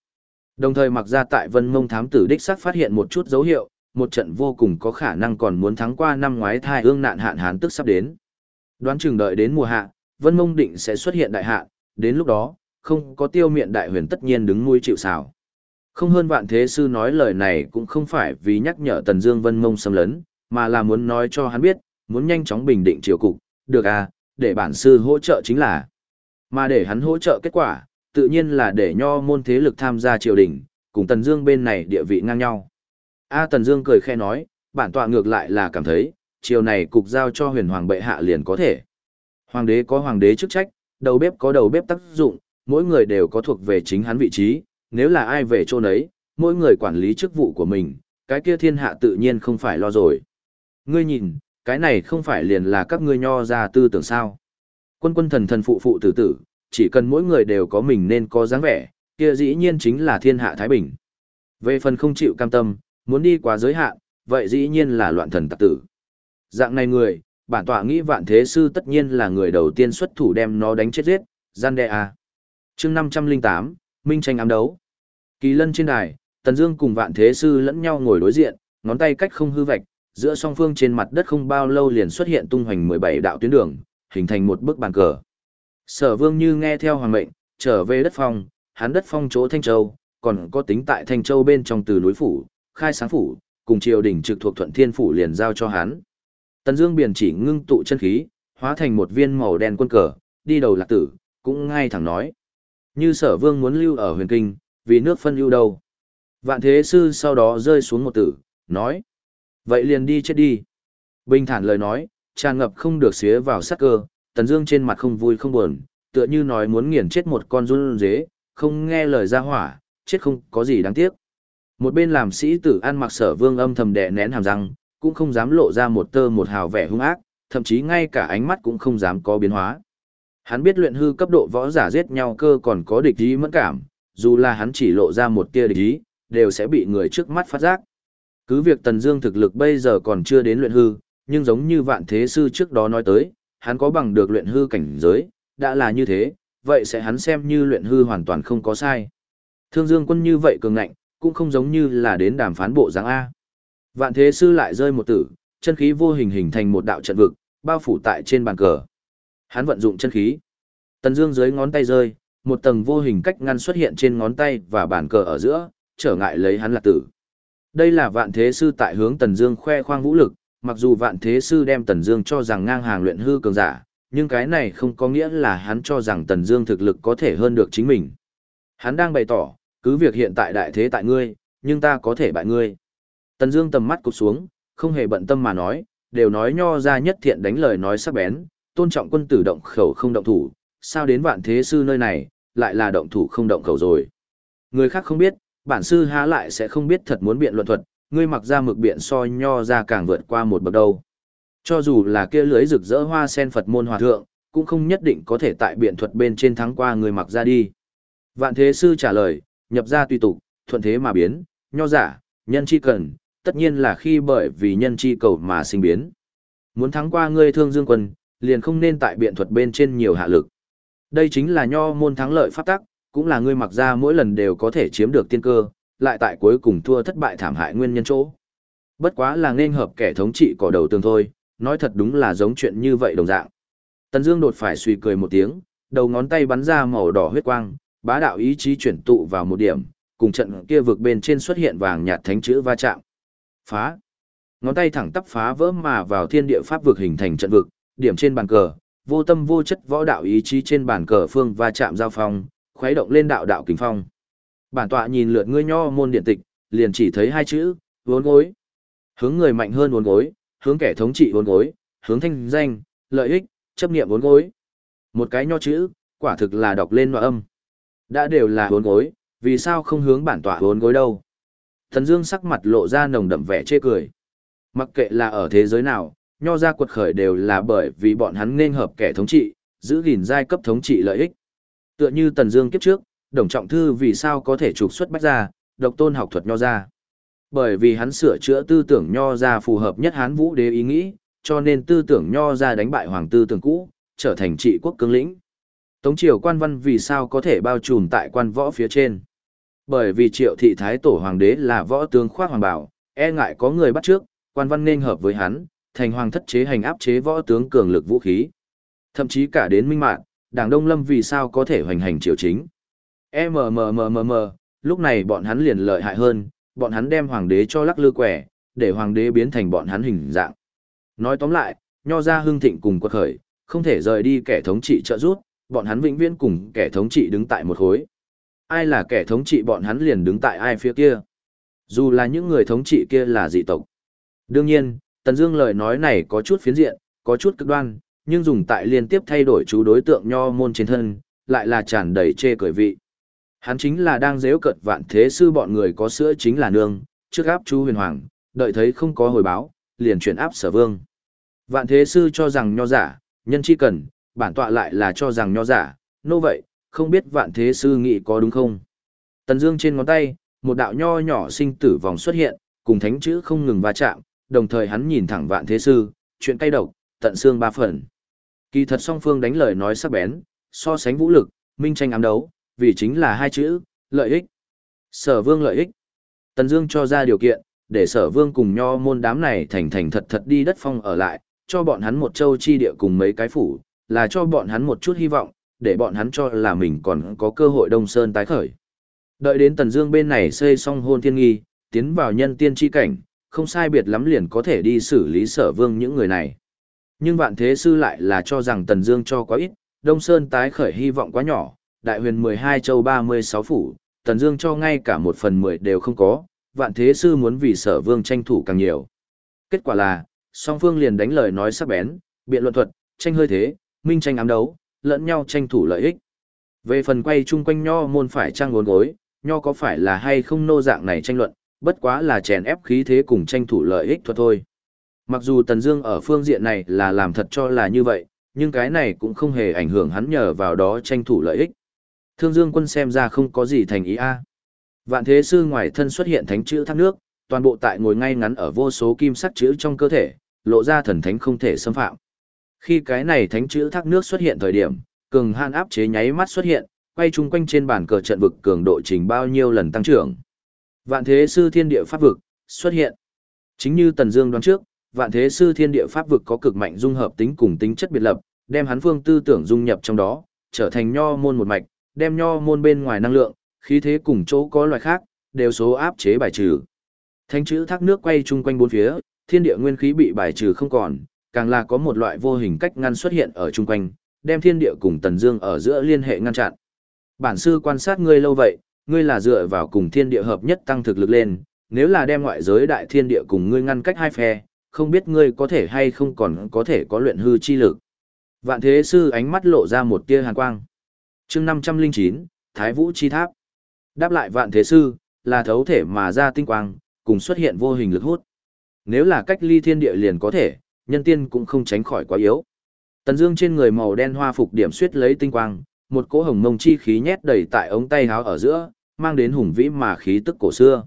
Đồng thời mặc ra tại Vân Mông thám tử đích xác phát hiện một chút dấu hiệu, một trận vô cùng có khả năng còn muốn thắng qua năm ngoái thai ương nạn hạn hán tức sắp đến. Đoán chừng đợi đến mùa hạ, Vân Mông định sẽ xuất hiện đại hạn, đến lúc đó, không có tiêu miện đại huyền tất nhiên đứng nuôi chịu xào. Không hơn vạn thế sư nói lời này cũng không phải vì nhắc nhở Tần Dương Vân Mông xâm lấn, mà là muốn nói cho hắn biết, muốn nhanh chóng bình định triều cục, được à, để bản sư hỗ trợ chính là. Mà để hắn hỗ trợ kết quả, tự nhiên là để nho môn thế lực tham gia triều đình, cùng Tần Dương bên này địa vị ngang nhau. A Tần Dương cười khẽ nói, bản tọa ngược lại là cảm thấy, triều này cục giao cho huyền hoàng bệ hạ liền có thể. Hoàng đế có hoàng đế chức trách, đầu bếp có đầu bếp tác dụng, mỗi người đều có thuộc về chính hắn vị trí, nếu là ai về chỗ nấy, mỗi người quản lý chức vụ của mình, cái kia thiên hạ tự nhiên không phải lo rồi. Ngươi nhìn, cái này không phải liền là các ngươi nho ra tư tưởng sao. Quân quân thần thần phụ phụ tử tử, chỉ cần mỗi người đều có mình nên có dáng vẻ, kia dĩ nhiên chính là thiên hạ Thái Bình. Về phần không chịu cam tâm, muốn đi quá giới hạn, vậy dĩ nhiên là loạn thần tặc tử. Dạng này người, bản tọa nghĩ vạn thế sư tất nhiên là người đầu tiên xuất thủ đem nó đánh chết giết, gian đe à. chương 508, Minh tranh ám đấu. Kỳ lân trên đài, Tần Dương cùng vạn thế sư lẫn nhau ngồi đối diện, ngón tay cách không hư vạch, giữa song phương trên mặt đất không bao lâu liền xuất hiện tung hoành 17 đạo tuyến đường, hình thành một bức bàn cờ. Sở Vương như nghe theo hoàng mệnh, trở về đất phong, hắn đất phong chỗ Thanh Châu, còn có tính tại Thanh Châu bên trong từ núi phủ, khai sáng phủ, cùng triều đình trực thuộc Thuận Thiên phủ liền giao cho hắn. Tần Dương biển chỉ ngưng tụ chân khí, hóa thành một viên màu đen quân cờ, đi đầu lạc tử, cũng ngay thẳng nói: "Như Sở Vương muốn lưu ở Huyền Kinh, vì nước phân ưu đâu?" Vạn thế sư sau đó rơi xuống một tử, nói. Vậy liền đi chết đi. Bình thản lời nói, tràn ngập không được xía vào sát cơ, Tần Dương trên mặt không vui không buồn, tựa như nói muốn nghiền chết một con run dế, không nghe lời ra hỏa, chết không có gì đáng tiếc. Một bên làm sĩ tử ăn mặc sở vương âm thầm đè nén hàm răng, cũng không dám lộ ra một tơ một hào vẻ hung ác, thậm chí ngay cả ánh mắt cũng không dám có biến hóa. Hắn biết luyện hư cấp độ võ giả giết nhau cơ còn có địch ý mẫn cảm, dù là hắn chỉ lộ ra một tia địch ý, đều sẽ bị người trước mắt phát giác. Cứ việc Tần Dương thực lực bây giờ còn chưa đến luyện hư, nhưng giống như vạn thế sư trước đó nói tới, hắn có bằng được luyện hư cảnh giới, đã là như thế, vậy sẽ hắn xem như luyện hư hoàn toàn không có sai. Thương Dương quân như vậy cường ngạnh, cũng không giống như là đến đàm phán bộ dáng A. Vạn thế sư lại rơi một tử, chân khí vô hình hình thành một đạo trận vực, bao phủ tại trên bàn cờ. Hắn vận dụng chân khí. Tần Dương dưới ngón tay rơi, một tầng vô hình cách ngăn xuất hiện trên ngón tay và bàn cờ ở giữa, trở ngại lấy hắn là tử. Đây là vạn thế sư tại hướng Tần Dương khoe khoang vũ lực, mặc dù vạn thế sư đem Tần Dương cho rằng ngang hàng luyện hư cường giả, nhưng cái này không có nghĩa là hắn cho rằng Tần Dương thực lực có thể hơn được chính mình. Hắn đang bày tỏ, cứ việc hiện tại đại thế tại ngươi, nhưng ta có thể bại ngươi. Tần Dương tầm mắt cụp xuống, không hề bận tâm mà nói, đều nói nho ra nhất thiện đánh lời nói sắc bén, tôn trọng quân tử động khẩu không động thủ, sao đến vạn thế sư nơi này, lại là động thủ không động khẩu rồi. Người khác không biết, bản sư há lại sẽ không biết thật muốn biện luận thuật, ngươi mặc ra mực biện so nho ra càng vượt qua một bậc đâu. Cho dù là kia lưới rực rỡ hoa sen Phật môn hòa thượng, cũng không nhất định có thể tại biện thuật bên trên thắng qua người mặc ra đi. Vạn thế sư trả lời, nhập ra tùy tục, thuận thế mà biến, nho giả, nhân chi cần, tất nhiên là khi bởi vì nhân chi cầu mà sinh biến. Muốn thắng qua ngươi thương dương quân, liền không nên tại biện thuật bên trên nhiều hạ lực. Đây chính là nho môn thắng lợi pháp tắc, cũng là ngươi mặc ra mỗi lần đều có thể chiếm được tiên cơ, lại tại cuối cùng thua thất bại thảm hại nguyên nhân chỗ. Bất quá là nên hợp kẻ thống trị cỏ đầu tường thôi, nói thật đúng là giống chuyện như vậy đồng dạng. Tần Dương đột phải suy cười một tiếng, đầu ngón tay bắn ra màu đỏ huyết quang, bá đạo ý chí chuyển tụ vào một điểm, cùng trận kia vực bên trên xuất hiện vàng nhạt thánh chữ va chạm. Phá. Ngón tay thẳng tắp phá vỡ mà vào thiên địa pháp vực hình thành trận vực, điểm trên bàn cờ, vô tâm vô chất võ đạo ý chí trên bàn cờ phương va chạm giao phong, khuấy động lên đạo đạo kính phong. Bản tọa nhìn lượt ngươi nho môn điện tịch, liền chỉ thấy hai chữ, uốn gối. Hướng người mạnh hơn uốn gối, hướng kẻ thống trị uốn gối, hướng thanh danh, lợi ích, chấp niệm uốn gối. Một cái nho chữ, quả thực là đọc lên nội âm. Đã đều là uốn gối, vì sao không hướng bản tọa uốn gối đâu? Thần Dương sắc mặt lộ ra nồng đậm vẻ chê cười. Mặc kệ là ở thế giới nào, nho gia quật khởi đều là bởi vì bọn hắn nên hợp kẻ thống trị, giữ gìn giai cấp thống trị lợi ích. Tựa như Tần Dương kiếp trước, Đồng Trọng Thư vì sao có thể trục xuất bách gia, độc tôn học thuật nho gia. Bởi vì hắn sửa chữa tư tưởng nho gia phù hợp nhất hán vũ đế ý nghĩ, cho nên tư tưởng nho gia đánh bại hoàng tư tưởng cũ, trở thành trị quốc cương lĩnh. Tống triều quan văn vì sao có thể bao trùm tại quan võ phía trên? Bởi vì triệu thị thái tổ hoàng đế là võ tướng khoác hoàng bảo, e ngại có người bắt trước, quan văn nên hợp với hắn, thành hoàng thất chế hành áp chế võ tướng cường lực vũ khí. Thậm chí cả đến minh mạng, đảng Đông Lâm vì sao có thể hoành hành triều chính. MMMMM, lúc này bọn hắn liền lợi hại hơn, bọn hắn đem hoàng đế cho lắc lư quẻ, để hoàng đế biến thành bọn hắn hình dạng. Nói tóm lại, nho ra hưng thịnh cùng quật khởi, không thể rời đi kẻ thống trị trợ giúp, bọn hắn vĩnh viễn cùng kẻ thống trị đứng tại một khối. Ai là kẻ thống trị bọn hắn liền đứng tại ai phía kia. Dù là những người thống trị kia là dị tộc. Đương nhiên, Tần Dương lời nói này có chút phiến diện, có chút cực đoan, nhưng dùng tại liên tiếp thay đổi chú đối tượng nho môn trên thân, lại là tràn đầy chê cười vị. Hắn chính là đang giễu cợt vạn thế sư bọn người có sữa chính là nương, trước áp chú huyền hoàng, đợi thấy không có hồi báo, liền chuyển áp sở vương. Vạn thế sư cho rằng nho giả, nhân chi cần, bản tọa lại là cho rằng nho giả, nô vậy, không biết vạn thế sư nghĩ có đúng không. Tần Dương trên ngón tay, một đạo nho nhỏ sinh tử vòng xuất hiện, cùng thánh chữ không ngừng va chạm, đồng thời hắn nhìn thẳng vạn thế sư, chuyện cay độc, tận xương ba phần. Kỳ thật song phương đánh lời nói sắc bén, so sánh vũ lực, minh tranh ám đấu, vì chính là hai chữ, lợi ích. Sở vương lợi ích. Tần Dương cho ra điều kiện, để sở vương cùng nho môn đám này thành thành thật thật đi đất phong ở lại, cho bọn hắn một châu chi địa cùng mấy cái phủ, là cho bọn hắn một chút hy vọng, để bọn hắn cho là mình còn có cơ hội đông sơn tái khởi. Đợi đến Tần Dương bên này xây xong hôn thiên nghi, tiến vào nhân tiên chi cảnh, không sai biệt lắm liền có thể đi xử lý sở vương những người này. Nhưng vạn thế sư lại là cho rằng Tần Dương cho quá ít, Đông Sơn tái khởi hy vọng quá nhỏ, đại huyền 12 châu 36 phủ, Tần Dương cho ngay cả một phần mười đều không có, vạn thế sư muốn vì sở vương tranh thủ càng nhiều. Kết quả là, song phương liền đánh lời nói sắc bén, biện luận thuật, tranh hơi thế, minh tranh ám đấu, lẫn nhau tranh thủ lợi ích. Về phần quay chung quanh nho môn phải trang ngốn gối, nho có phải là hay không nô dạng này tranh luận, bất quá là chèn ép khí thế cùng tranh thủ lợi ích thuật thôi. Mặc dù Tần Dương ở phương diện này là làm thật cho là như vậy, nhưng cái này cũng không hề ảnh hưởng hắn nhờ vào đó tranh thủ lợi ích. Thương Dương quân xem ra không có gì thành ý a. Vạn Thế sư ngoài thân xuất hiện thánh chữ thác nước, toàn bộ tại ngồi ngay ngắn ở vô số kim sắc chữ trong cơ thể, lộ ra thần thánh không thể xâm phạm. Khi cái này thánh chữ thác nước xuất hiện thời điểm, cường han áp chế nháy mắt xuất hiện, quay chung quanh trên bàn cờ trận vực cường độ trình bao nhiêu lần tăng trưởng. Vạn Thế sư thiên địa pháp vực xuất hiện. Chính như Tần Dương đoán trước, Vạn Thế sư thiên địa pháp vực có cực mạnh dung hợp tính cùng tính chất biệt lập, đem hắn phương tư tưởng dung nhập trong đó, trở thành nho môn một mạch, đem nho môn bên ngoài năng lượng, khí thế cùng chỗ có loại khác, đều số áp chế bài trừ. Thánh chữ thác nước quay chung quanh bốn phía, thiên địa nguyên khí bị bài trừ không còn, càng là có một loại vô hình cách ngăn xuất hiện ở chung quanh, đem thiên địa cùng tần dương ở giữa liên hệ ngăn chặn. Bản sư quan sát ngươi lâu vậy, ngươi là dựa vào cùng thiên địa hợp nhất tăng thực lực lên, nếu là đem ngoại giới đại thiên địa cùng ngươi ngăn cách hai phe, không biết ngươi có thể hay không còn có thể có luyện hư chi lực. Vạn thế sư ánh mắt lộ ra một tia hàn quang. chương 509, Thái Vũ Chi Tháp. Đáp lại vạn thế sư, là thấu thể mà ra tinh quang, cùng xuất hiện vô hình lực hút. Nếu là cách ly thiên địa liền có thể, nhân tiên cũng không tránh khỏi quá yếu. Tần Dương trên người màu đen hoa phục điểm xuyết lấy tinh quang, một cỗ hồng mông chi khí nhét đầy tại ống tay áo ở giữa, mang đến hùng vĩ mà khí tức cổ xưa.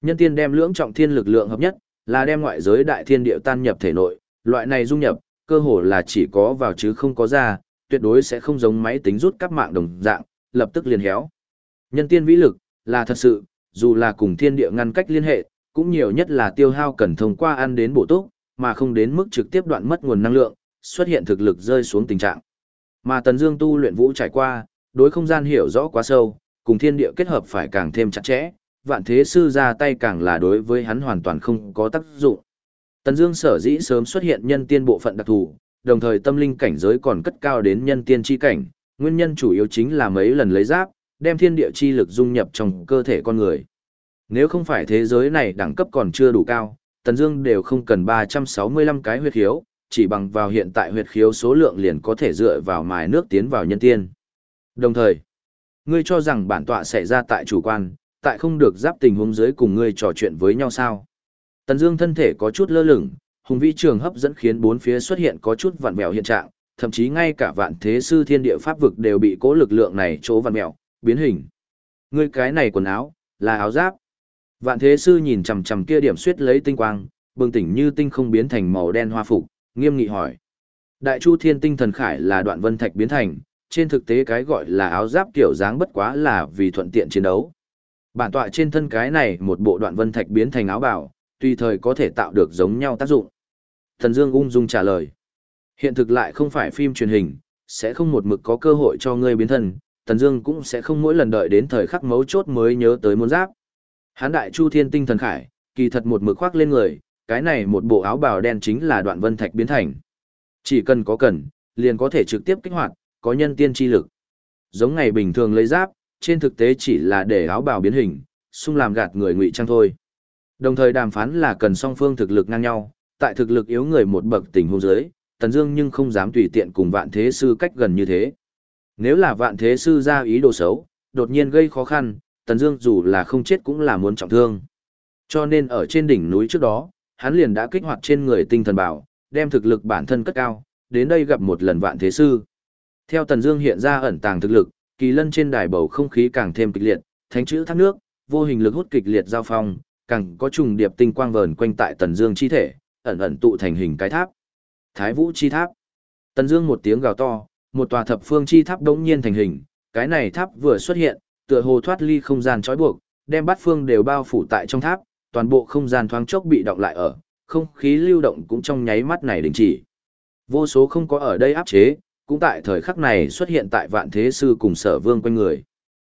Nhân tiên đem lưỡng trọng thiên lực lượng hợp nhất, là đem ngoại giới đại thiên địa tan nhập thể nội, loại này dung nhập, cơ hồ là chỉ có vào chứ không có ra, tuyệt đối sẽ không giống máy tính rút các mạng đồng dạng, lập tức liền héo. Nhân tiên vĩ lực, là thật sự, dù là cùng thiên địa ngăn cách liên hệ, cũng nhiều nhất là tiêu hao cần thông qua ăn đến bổ túc, mà không đến mức trực tiếp đoạn mất nguồn năng lượng, xuất hiện thực lực rơi xuống tình trạng. Mà Tần Dương tu luyện vũ trải qua, đối không gian hiểu rõ quá sâu, cùng thiên địa kết hợp phải càng thêm chặt chẽ, vạn thế sư ra tay càng là đối với hắn hoàn toàn không có tác dụng. Tần Dương sở dĩ sớm xuất hiện nhân tiên bộ phận đặc thù, đồng thời tâm linh cảnh giới còn cất cao đến nhân tiên chi cảnh, nguyên nhân chủ yếu chính là mấy lần lấy giáp, đem thiên địa chi lực dung nhập trong cơ thể con người. Nếu không phải thế giới này đẳng cấp còn chưa đủ cao, Tần Dương đều không cần 365 cái huyết khiếu, chỉ bằng vào hiện tại huyết khiếu số lượng liền có thể dựa vào mài nước tiến vào nhân tiên. Đồng thời, ngươi cho rằng bản tọa sẽ ra tại chủ quan, tại không được giáp tình huống dưới cùng ngươi trò chuyện với nhau sao? Tần Dương thân thể có chút lơ lửng, hùng vĩ trường hấp dẫn khiến bốn phía xuất hiện có chút vặn vẹo hiện trạng, thậm chí ngay cả vạn thế sư thiên địa pháp vực đều bị cố lực lượng này chỗ vặn vẹo, biến hình. Ngươi cái này quần áo, là áo giáp. Vạn thế sư nhìn chằm chằm kia điểm suyết lấy tinh quang, bừng tỉnh như tinh không biến thành màu đen hoa phục, nghiêm nghị hỏi. Đại chu thiên tinh thần khải là đoạn vân thạch biến thành, trên thực tế cái gọi là áo giáp kiểu dáng bất quá là vì thuận tiện chiến đấu. Bản tọa trên thân cái này một bộ đoạn vân thạch biến thành áo bào, tùy thời có thể tạo được giống nhau tác dụng. Thần Dương ung dung trả lời. Hiện thực lại không phải phim truyền hình, sẽ không một mực có cơ hội cho ngươi biến thân, Thần Dương cũng sẽ không mỗi lần đợi đến thời khắc mấu chốt mới nhớ tới muốn giáp. Hán đại Chu Thiên Tinh Thần Khải, kỳ thật một mực khoác lên người, cái này một bộ áo bào đen chính là đoạn vân thạch biến thành. Chỉ cần có cần, liền có thể trực tiếp kích hoạt, có nhân tiên chi lực. Giống ngày bình thường lấy giáp, trên thực tế chỉ là để áo bào biến hình, xung làm gạt người ngụy trang thôi. Đồng thời đàm phán là cần song phương thực lực ngang nhau, tại thực lực yếu người một bậc tình huống dưới, Tần Dương nhưng không dám tùy tiện cùng Vạn Thế sư cách gần như thế. Nếu là Vạn Thế sư ra ý đồ xấu, đột nhiên gây khó khăn, Tần Dương dù là không chết cũng là muốn trọng thương. Cho nên ở trên đỉnh núi trước đó, hắn liền đã kích hoạt trên người tinh thần bảo, đem thực lực bản thân cất cao, đến đây gặp một lần Vạn Thế sư. Theo Tần Dương hiện ra ẩn tàng thực lực, kỳ lân trên đài bầu không khí càng thêm kịch liệt, thánh chữ thác nước, vô hình lực hút kịch liệt giao phong, càng có trùng điệp tinh quang vờn quanh tại Tần Dương chi thể, ẩn ẩn tụ thành hình cái tháp. Thái Vũ chi tháp. Tần Dương một tiếng gào to, một tòa thập phương chi tháp đống nhiên thành hình, cái này tháp vừa xuất hiện, tựa hồ thoát ly không gian trói buộc, đem bát phương đều bao phủ tại trong tháp, toàn bộ không gian thoáng chốc bị động lại ở, không khí lưu động cũng trong nháy mắt này đình chỉ. Vô số không có ở đây áp chế, cũng tại thời khắc này xuất hiện tại Vạn Thế sư cùng Sở Vương quanh người.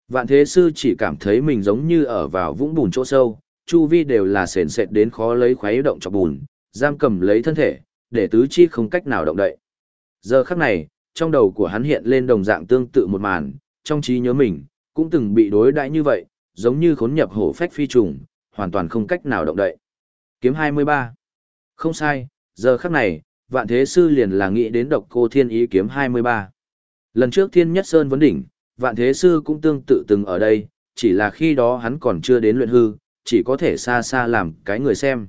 Vạn Thế sư chỉ cảm thấy mình giống như ở vào vũng bùn chỗ sâu, chu vi đều là sền sệt đến khó lấy khuấy động cho bùn, giam cầm lấy thân thể, để tứ chi không cách nào động đậy. Giờ khắc này, trong đầu của hắn hiện lên đồng dạng tương tự một màn, trong trí nhớ mình, cũng từng bị đối đãi như vậy, giống như khốn nhập hổ phách phi trùng, hoàn toàn không cách nào động đậy. Kiếm 23. Không sai, giờ khắc này, vạn thế sư liền là nghĩ đến độc cô thiên ý kiếm 23. Lần trước thiên nhất sơn vấn đỉnh, vạn thế sư cũng tương tự từng ở đây, chỉ là khi đó hắn còn chưa đến luyện hư, chỉ có thể xa xa làm cái người xem.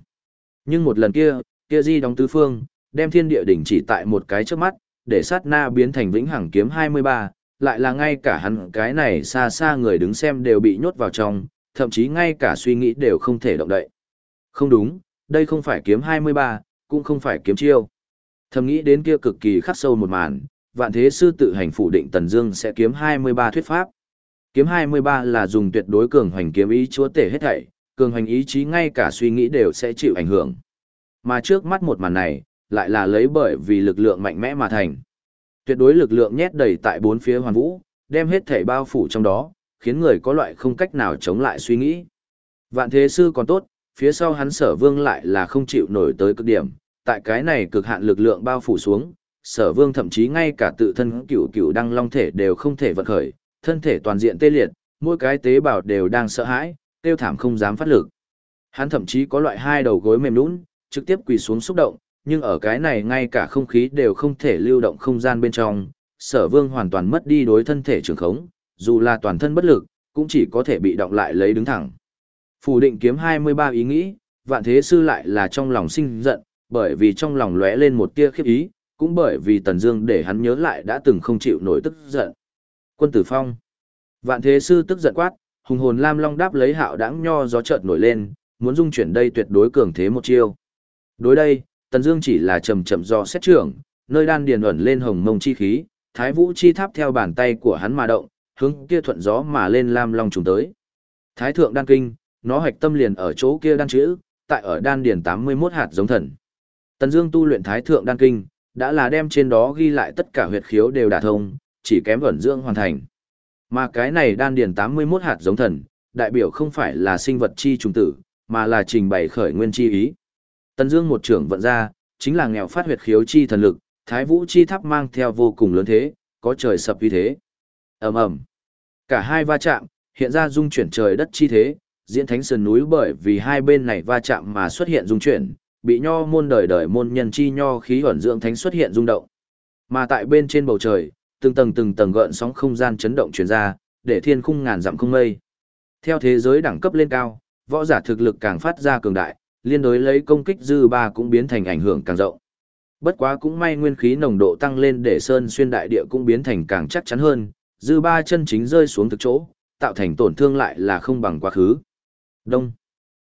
Nhưng một lần kia, kia di đóng tứ phương, đem thiên địa đỉnh chỉ tại một cái trước mắt, để sát na biến thành vĩnh hằng kiếm 23, lại là ngay cả hắn cái này xa xa người đứng xem đều bị nhốt vào trong, thậm chí ngay cả suy nghĩ đều không thể động đậy. Không đúng, đây không phải kiếm 23, cũng không phải kiếm chiêu. Thầm nghĩ đến kia cực kỳ khắc sâu một màn, vạn thế sư tự hành phủ định Tần Dương sẽ kiếm 23 thuyết pháp. Kiếm 23 là dùng tuyệt đối cường hoành kiếm ý chúa tể hết thảy, cường hoành ý chí ngay cả suy nghĩ đều sẽ chịu ảnh hưởng. Mà trước mắt một màn này, lại là lấy bởi vì lực lượng mạnh mẽ mà thành. Tuyệt đối lực lượng nhét đầy tại bốn phía hoàn vũ, đem hết thể bao phủ trong đó, khiến người có loại không cách nào chống lại suy nghĩ. Vạn thế sư còn tốt, phía sau hắn sở vương lại là không chịu nổi tới cực điểm, tại cái này cực hạn lực lượng bao phủ xuống, sở vương thậm chí ngay cả tự thân cửu cửu đăng long thể đều không thể vận khởi, thân thể toàn diện tê liệt, mỗi cái tế bào đều đang sợ hãi, tiêu thảm không dám phát lực. Hắn thậm chí có loại hai đầu gối mềm nhũn, trực tiếp quỳ xuống xúc động, nhưng ở cái này ngay cả không khí đều không thể lưu động không gian bên trong, sở vương hoàn toàn mất đi đối thân thể trường khống, dù là toàn thân bất lực, cũng chỉ có thể bị động lại lấy đứng thẳng. Phủ định kiếm 23 ý nghĩ, vạn thế sư lại là trong lòng sinh giận, bởi vì trong lòng lóe lên một tia khiếp ý, cũng bởi vì Tần Dương để hắn nhớ lại đã từng không chịu nổi tức giận. Quân tử phong. Vạn thế sư tức giận quát, hùng hồn lam long đáp lấy hạo đãng nho gió chợt nổi lên, muốn dung chuyển đây tuyệt đối cường thế một chiêu. Đối đây, Tần Dương chỉ là chậm chậm do xét trưởng, nơi đan điền ẩn lên hồng mông chi khí, thái vũ chi tháp theo bàn tay của hắn mà động, hướng kia thuận gió mà lên lam long trùng tới. Thái thượng đan kinh, nó hạch tâm liền ở chỗ kia đan chữ, tại ở đan điền 81 hạt giống thần. Tần Dương tu luyện Thái thượng đan kinh, đã là đem trên đó ghi lại tất cả huyệt khiếu đều đả thông, chỉ kém ẩn dưỡng hoàn thành. Mà cái này đan điền 81 hạt giống thần, đại biểu không phải là sinh vật chi trùng tử, mà là trình bày khởi nguyên chi ý. Tần Dương một trưởng vận ra, chính là nghèo phát huyệt khiếu chi thần lực, Thái Vũ chi tháp mang theo vô cùng lớn thế, có trời sập uy thế. Ầm ầm. Cả hai va chạm, hiện ra dung chuyển trời đất chi thế, diễn thánh sơn núi bởi vì hai bên này va chạm mà xuất hiện dung chuyển, bị nho môn đời đời môn nhân chi nho khí ổn dưỡng thánh xuất hiện rung động. Mà tại bên trên bầu trời, từng tầng từng tầng gợn sóng không gian chấn động truyền ra, để thiên khung ngàn dặm không mây. Theo thế giới đẳng cấp lên cao, võ giả thực lực càng phát ra cường đại, liên đối lấy công kích dư ba cũng biến thành ảnh hưởng càng rộng. Bất quá cũng may nguyên khí nồng độ tăng lên để sơn xuyên đại địa cũng biến thành càng chắc chắn hơn, dư ba chân chính rơi xuống thực chỗ, tạo thành tổn thương lại là không bằng quá khứ. Đông.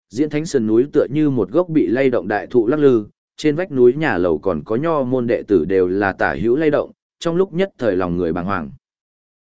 Diễn thánh sơn núi tựa như một gốc bị lay động đại thụ lắc lư, trên vách núi nhà lầu còn có nho môn đệ tử đều là tả hữu lay động, trong lúc nhất thời lòng người bàng hoàng.